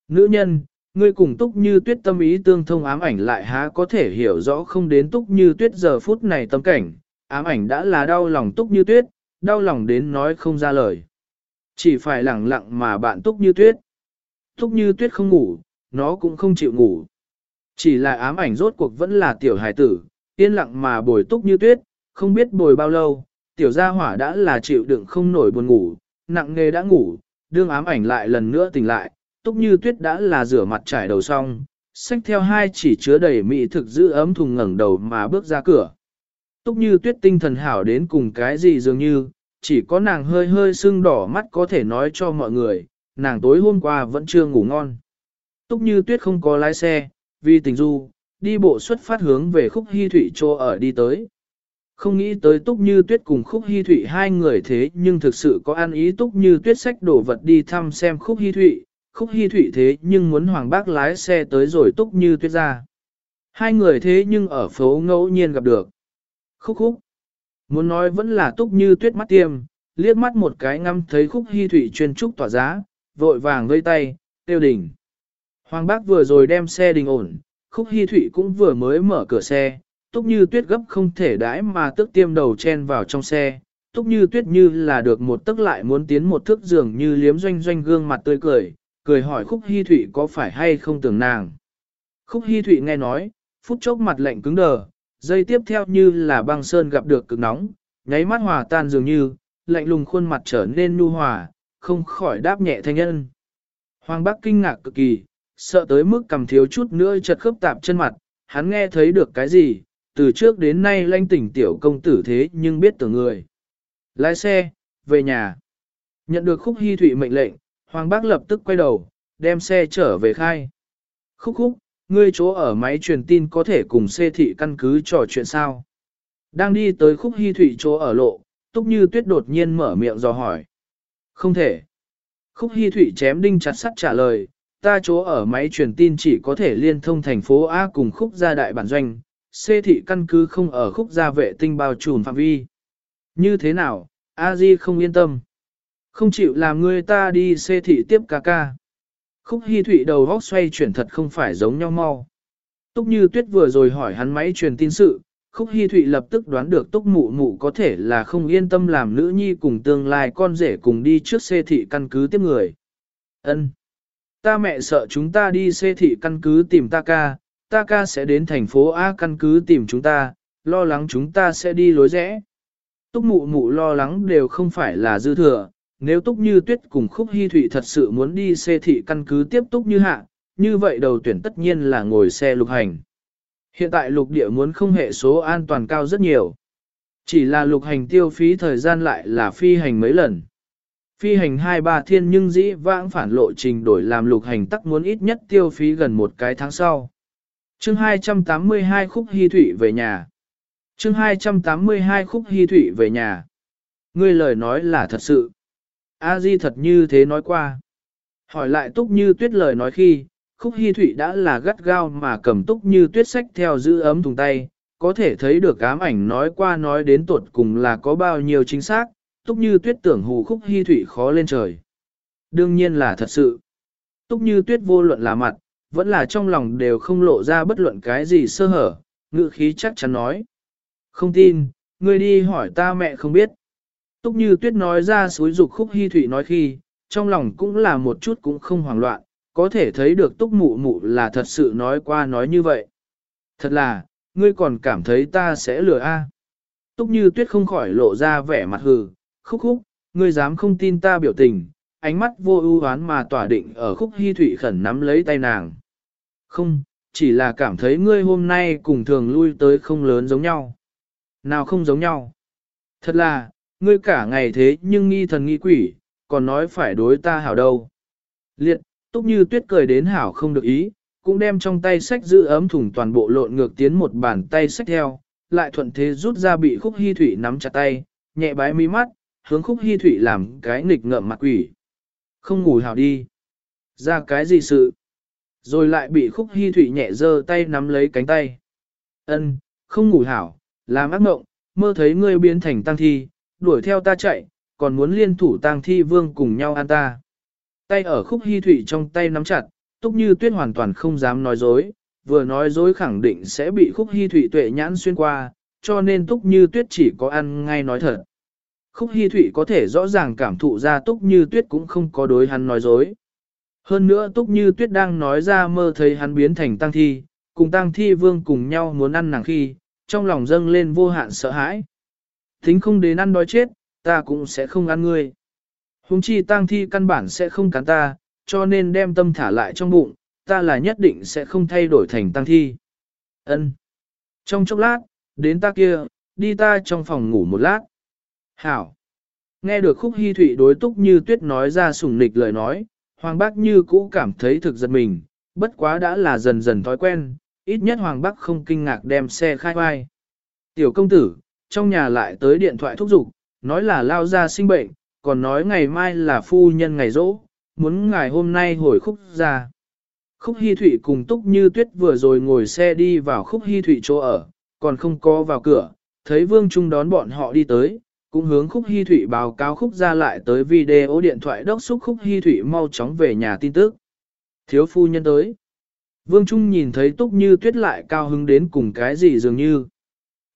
Nữ nhân, ngươi cùng túc như tuyết tâm ý tương thông ám ảnh lại há có thể hiểu rõ không đến túc như tuyết giờ phút này tâm cảnh, ám ảnh đã là đau lòng túc như tuyết, đau lòng đến nói không ra lời. Chỉ phải lặng lặng mà bạn túc như tuyết. Túc như tuyết không ngủ, nó cũng không chịu ngủ. Chỉ là ám ảnh rốt cuộc vẫn là tiểu hài tử, yên lặng mà bồi túc như tuyết, không biết bồi bao lâu, tiểu gia hỏa đã là chịu đựng không nổi buồn ngủ, nặng nghề đã ngủ, đương ám ảnh lại lần nữa tỉnh lại, túc như tuyết đã là rửa mặt trải đầu xong, xách theo hai chỉ chứa đầy mỹ thực giữ ấm thùng ngẩng đầu mà bước ra cửa. Túc như tuyết tinh thần hảo đến cùng cái gì dường như, chỉ có nàng hơi hơi sưng đỏ mắt có thể nói cho mọi người, nàng tối hôm qua vẫn chưa ngủ ngon. Túc như tuyết không có lái xe, vì tình du, đi bộ xuất phát hướng về khúc hy thủy chỗ ở đi tới. Không nghĩ tới túc như tuyết cùng khúc hy thụy hai người thế nhưng thực sự có ăn ý túc như tuyết sách đổ vật đi thăm xem khúc hy thụy, khúc hy thụy thế nhưng muốn hoàng bác lái xe tới rồi túc như tuyết ra. Hai người thế nhưng ở phố ngẫu nhiên gặp được. Khúc khúc. Muốn nói vẫn là túc như tuyết mắt tiêm, liếc mắt một cái ngắm thấy khúc hy thụy chuyên trúc tỏa giá, vội vàng vây tay, tiêu đỉnh. Hoàng bác vừa rồi đem xe đình ổn, khúc hy thụy cũng vừa mới mở cửa xe, túc như tuyết gấp không thể đãi mà tức tiêm đầu chen vào trong xe, túc như tuyết như là được một tức lại muốn tiến một thước giường như liếm doanh doanh gương mặt tươi cười, cười hỏi khúc hy thụy có phải hay không tưởng nàng. Khúc hy thụy nghe nói, phút chốc mặt lạnh cứng đờ, dây tiếp theo như là băng sơn gặp được cực nóng, nháy mắt hòa tan dường như, lạnh lùng khuôn mặt trở nên nu hòa, không khỏi đáp nhẹ thanh nhân. Hoàng Bắc kinh ngạc cực kỳ, sợ tới mức cầm thiếu chút nữa chật khớp tạp chân mặt, hắn nghe thấy được cái gì, từ trước đến nay lanh tỉnh tiểu công tử thế nhưng biết tưởng người. Lái xe, về nhà. Nhận được khúc hy thụy mệnh lệnh, Hoàng Bắc lập tức quay đầu, đem xe trở về khai. Khúc khúc, ngươi chỗ ở máy truyền tin có thể cùng xê thị căn cứ trò chuyện sao? Đang đi tới khúc hy thụy chỗ ở lộ, túc như tuyết đột nhiên mở miệng dò hỏi. Không thể. Khúc hy thụy chém đinh chặt sắt trả lời, ta chỗ ở máy truyền tin chỉ có thể liên thông thành phố A cùng khúc gia đại bản doanh, xê thị căn cứ không ở khúc gia vệ tinh bao trùm phạm vi. Như thế nào, A Di không yên tâm. Không chịu làm người ta đi xê thị tiếp ca ca. Khúc Hi Thụy đầu góc xoay chuyển thật không phải giống nhau mau. Túc Như Tuyết vừa rồi hỏi hắn máy truyền tin sự, Khúc Hi Thụy lập tức đoán được Túc Mụ Mụ có thể là không yên tâm làm nữ nhi cùng tương lai con rể cùng đi trước xê thị căn cứ tiếp người. Ân, Ta mẹ sợ chúng ta đi xê thị căn cứ tìm ta ca, ta ca sẽ đến thành phố A căn cứ tìm chúng ta, lo lắng chúng ta sẽ đi lối rẽ. Túc Mụ Mụ lo lắng đều không phải là dư thừa, nếu Túc Như Tuyết cùng Khúc hy Thụy thật sự muốn đi xe thị căn cứ tiếp Túc Như Hạ, như vậy đầu tuyển tất nhiên là ngồi xe lục hành. Hiện tại lục địa muốn không hệ số an toàn cao rất nhiều. Chỉ là lục hành tiêu phí thời gian lại là phi hành mấy lần. Phi hành hai ba thiên nhưng dĩ vãng phản lộ trình đổi làm lục hành tắc muốn ít nhất tiêu phí gần một cái tháng sau. chương 282 khúc hy thủy về nhà. chương 282 khúc hy thủy về nhà. Ngươi lời nói là thật sự. A Di thật như thế nói qua. Hỏi lại túc như tuyết lời nói khi, khúc hy thụy đã là gắt gao mà cầm túc như tuyết sách theo giữ ấm thùng tay, có thể thấy được ám ảnh nói qua nói đến tuột cùng là có bao nhiêu chính xác, túc như tuyết tưởng hù khúc hy thụy khó lên trời. Đương nhiên là thật sự. Túc như tuyết vô luận là mặt, vẫn là trong lòng đều không lộ ra bất luận cái gì sơ hở, ngự khí chắc chắn nói. Không tin, ngươi đi hỏi ta mẹ không biết. Túc như tuyết nói ra suối dục khúc hy thủy nói khi, trong lòng cũng là một chút cũng không hoảng loạn, có thể thấy được túc mụ mụ là thật sự nói qua nói như vậy. Thật là, ngươi còn cảm thấy ta sẽ lừa a? Túc như tuyết không khỏi lộ ra vẻ mặt hừ, khúc khúc, ngươi dám không tin ta biểu tình, ánh mắt vô ưu oán mà tỏa định ở khúc hy thủy khẩn nắm lấy tay nàng. Không, chỉ là cảm thấy ngươi hôm nay cùng thường lui tới không lớn giống nhau. Nào không giống nhau. Thật là, ngươi cả ngày thế nhưng nghi thần nghi quỷ, còn nói phải đối ta hảo đâu. Liệt, túc như tuyết cười đến hảo không được ý, cũng đem trong tay sách giữ ấm thùng toàn bộ lộn ngược tiến một bàn tay sách theo, lại thuận thế rút ra bị khúc hy thủy nắm chặt tay, nhẹ bái mi mắt, hướng khúc hy thủy làm cái nghịch ngợm mặt quỷ. Không ngủ hảo đi. Ra cái gì sự? Rồi lại bị khúc hy thủy nhẹ giơ tay nắm lấy cánh tay. Ân, không ngủ hảo, làm ác mộng, mơ thấy ngươi biến thành tăng thi, đuổi theo ta chạy, còn muốn liên thủ tang thi vương cùng nhau ăn ta. Tay ở khúc hy thủy trong tay nắm chặt, túc như tuyết hoàn toàn không dám nói dối, vừa nói dối khẳng định sẽ bị khúc hy thủy tuệ nhãn xuyên qua, cho nên túc như tuyết chỉ có ăn ngay nói thật. Khúc hy thủy có thể rõ ràng cảm thụ ra túc như tuyết cũng không có đối hắn nói dối. Hơn nữa túc như tuyết đang nói ra mơ thấy hắn biến thành tăng thi, cùng tăng thi vương cùng nhau muốn ăn nàng khi, trong lòng dâng lên vô hạn sợ hãi. Tính không đến ăn đói chết, ta cũng sẽ không ăn ngươi. Hùng chi tang thi căn bản sẽ không cắn ta, cho nên đem tâm thả lại trong bụng, ta là nhất định sẽ không thay đổi thành tang thi. Ân. Trong chốc lát, đến ta kia, đi ta trong phòng ngủ một lát. Hảo. Nghe được khúc hy thụy đối túc như tuyết nói ra sủng nịch lời nói, Hoàng Bác như cũ cảm thấy thực giật mình, bất quá đã là dần dần thói quen, ít nhất Hoàng Bác không kinh ngạc đem xe khai vai. Tiểu công tử, trong nhà lại tới điện thoại thúc giục, nói là lao ra sinh bệnh, còn nói ngày mai là phu nhân ngày rỗ, muốn ngày hôm nay hồi khúc ra. Khúc Hi Thụy cùng Túc Như Tuyết vừa rồi ngồi xe đi vào Khúc Hi Thụy chỗ ở, còn không có vào cửa, thấy Vương Trung đón bọn họ đi tới, cũng hướng Khúc Hi Thụy báo cáo Khúc ra lại tới video điện thoại đốc xúc Khúc Hi Thụy mau chóng về nhà tin tức. Thiếu phu nhân tới. Vương Trung nhìn thấy Túc Như Tuyết lại cao hứng đến cùng cái gì dường như.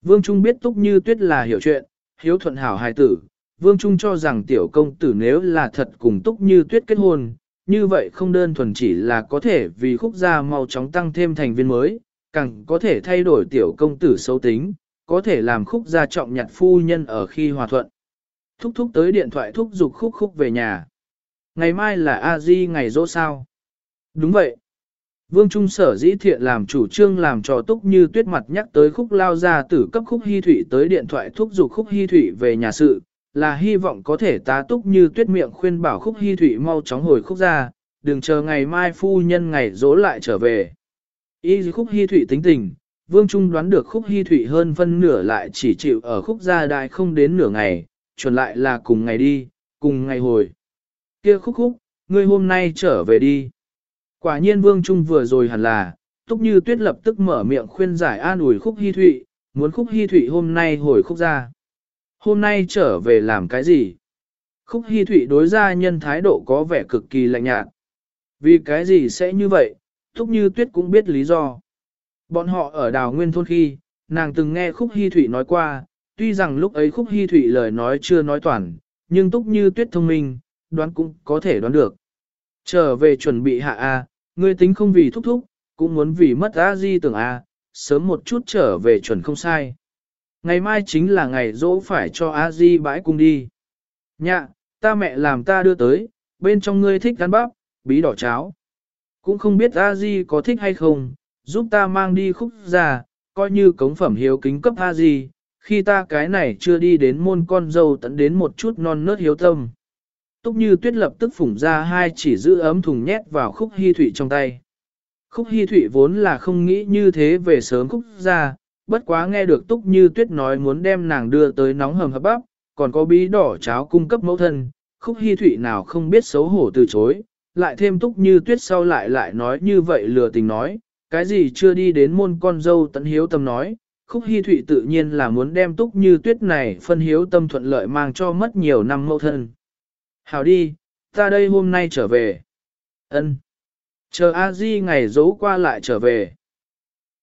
Vương Trung biết Túc Như Tuyết là hiểu chuyện, hiếu thuận hảo hài tử. Vương Trung cho rằng tiểu công tử nếu là thật cùng Túc Như Tuyết kết hôn, như vậy không đơn thuần chỉ là có thể vì khúc gia mau chóng tăng thêm thành viên mới, càng có thể thay đổi tiểu công tử xấu tính, có thể làm khúc gia trọng nhặt phu nhân ở khi hòa thuận. Thúc thúc tới điện thoại thúc giục khúc khúc về nhà. Ngày mai là a di ngày rỗ sao? Đúng vậy. Vương Trung sở dĩ thiện làm chủ trương làm cho túc như tuyết mặt nhắc tới khúc lao ra tử cấp khúc hy thủy tới điện thoại thúc giục khúc hy thủy về nhà sự, là hy vọng có thể tá túc như tuyết miệng khuyên bảo khúc hy thủy mau chóng hồi khúc ra, đừng chờ ngày mai phu nhân ngày dỗ lại trở về. Y khúc hy thủy tính tình, Vương Trung đoán được khúc hy thủy hơn phân nửa lại chỉ chịu ở khúc gia đại không đến nửa ngày, chuẩn lại là cùng ngày đi, cùng ngày hồi. Kia khúc khúc, ngươi hôm nay trở về đi. Quả nhiên Vương Trung vừa rồi hẳn là, Túc Như Tuyết lập tức mở miệng khuyên giải an ủi khúc hy thụy, muốn khúc hy thụy hôm nay hồi khúc ra. Hôm nay trở về làm cái gì? Khúc hy thụy đối gia nhân thái độ có vẻ cực kỳ lạnh nhạt. Vì cái gì sẽ như vậy, Túc Như Tuyết cũng biết lý do. Bọn họ ở đào nguyên thôn khi, nàng từng nghe khúc hy thụy nói qua, tuy rằng lúc ấy khúc hy thụy lời nói chưa nói toàn, nhưng Túc Như Tuyết thông minh, đoán cũng có thể đoán được. Trở về chuẩn bị hạ A, Ngươi tính không vì thúc thúc, cũng muốn vì mất a di tưởng a, sớm một chút trở về chuẩn không sai. Ngày mai chính là ngày dỗ phải cho a di bãi cung đi. Nhạ, ta mẹ làm ta đưa tới, bên trong ngươi thích gắn bắp, bí đỏ cháo. Cũng không biết a di có thích hay không, giúp ta mang đi khúc ra, coi như cống phẩm hiếu kính cấp a di, khi ta cái này chưa đi đến môn con dâu tận đến một chút non nớt hiếu tâm. Túc như tuyết lập tức phủng ra hai chỉ giữ ấm thùng nhét vào khúc hy thủy trong tay. Khúc hy thủy vốn là không nghĩ như thế về sớm khúc ra, bất quá nghe được túc như tuyết nói muốn đem nàng đưa tới nóng hầm hấp bắp, còn có bí đỏ cháo cung cấp mẫu thân, khúc hy thủy nào không biết xấu hổ từ chối, lại thêm túc như tuyết sau lại lại nói như vậy lừa tình nói, cái gì chưa đi đến môn con dâu tận hiếu tâm nói, khúc hy Thụy tự nhiên là muốn đem túc như tuyết này phân hiếu tâm thuận lợi mang cho mất nhiều năm mẫu thân. Hảo đi, ta đây hôm nay trở về. Ân. Chờ A Di ngày dấu qua lại trở về.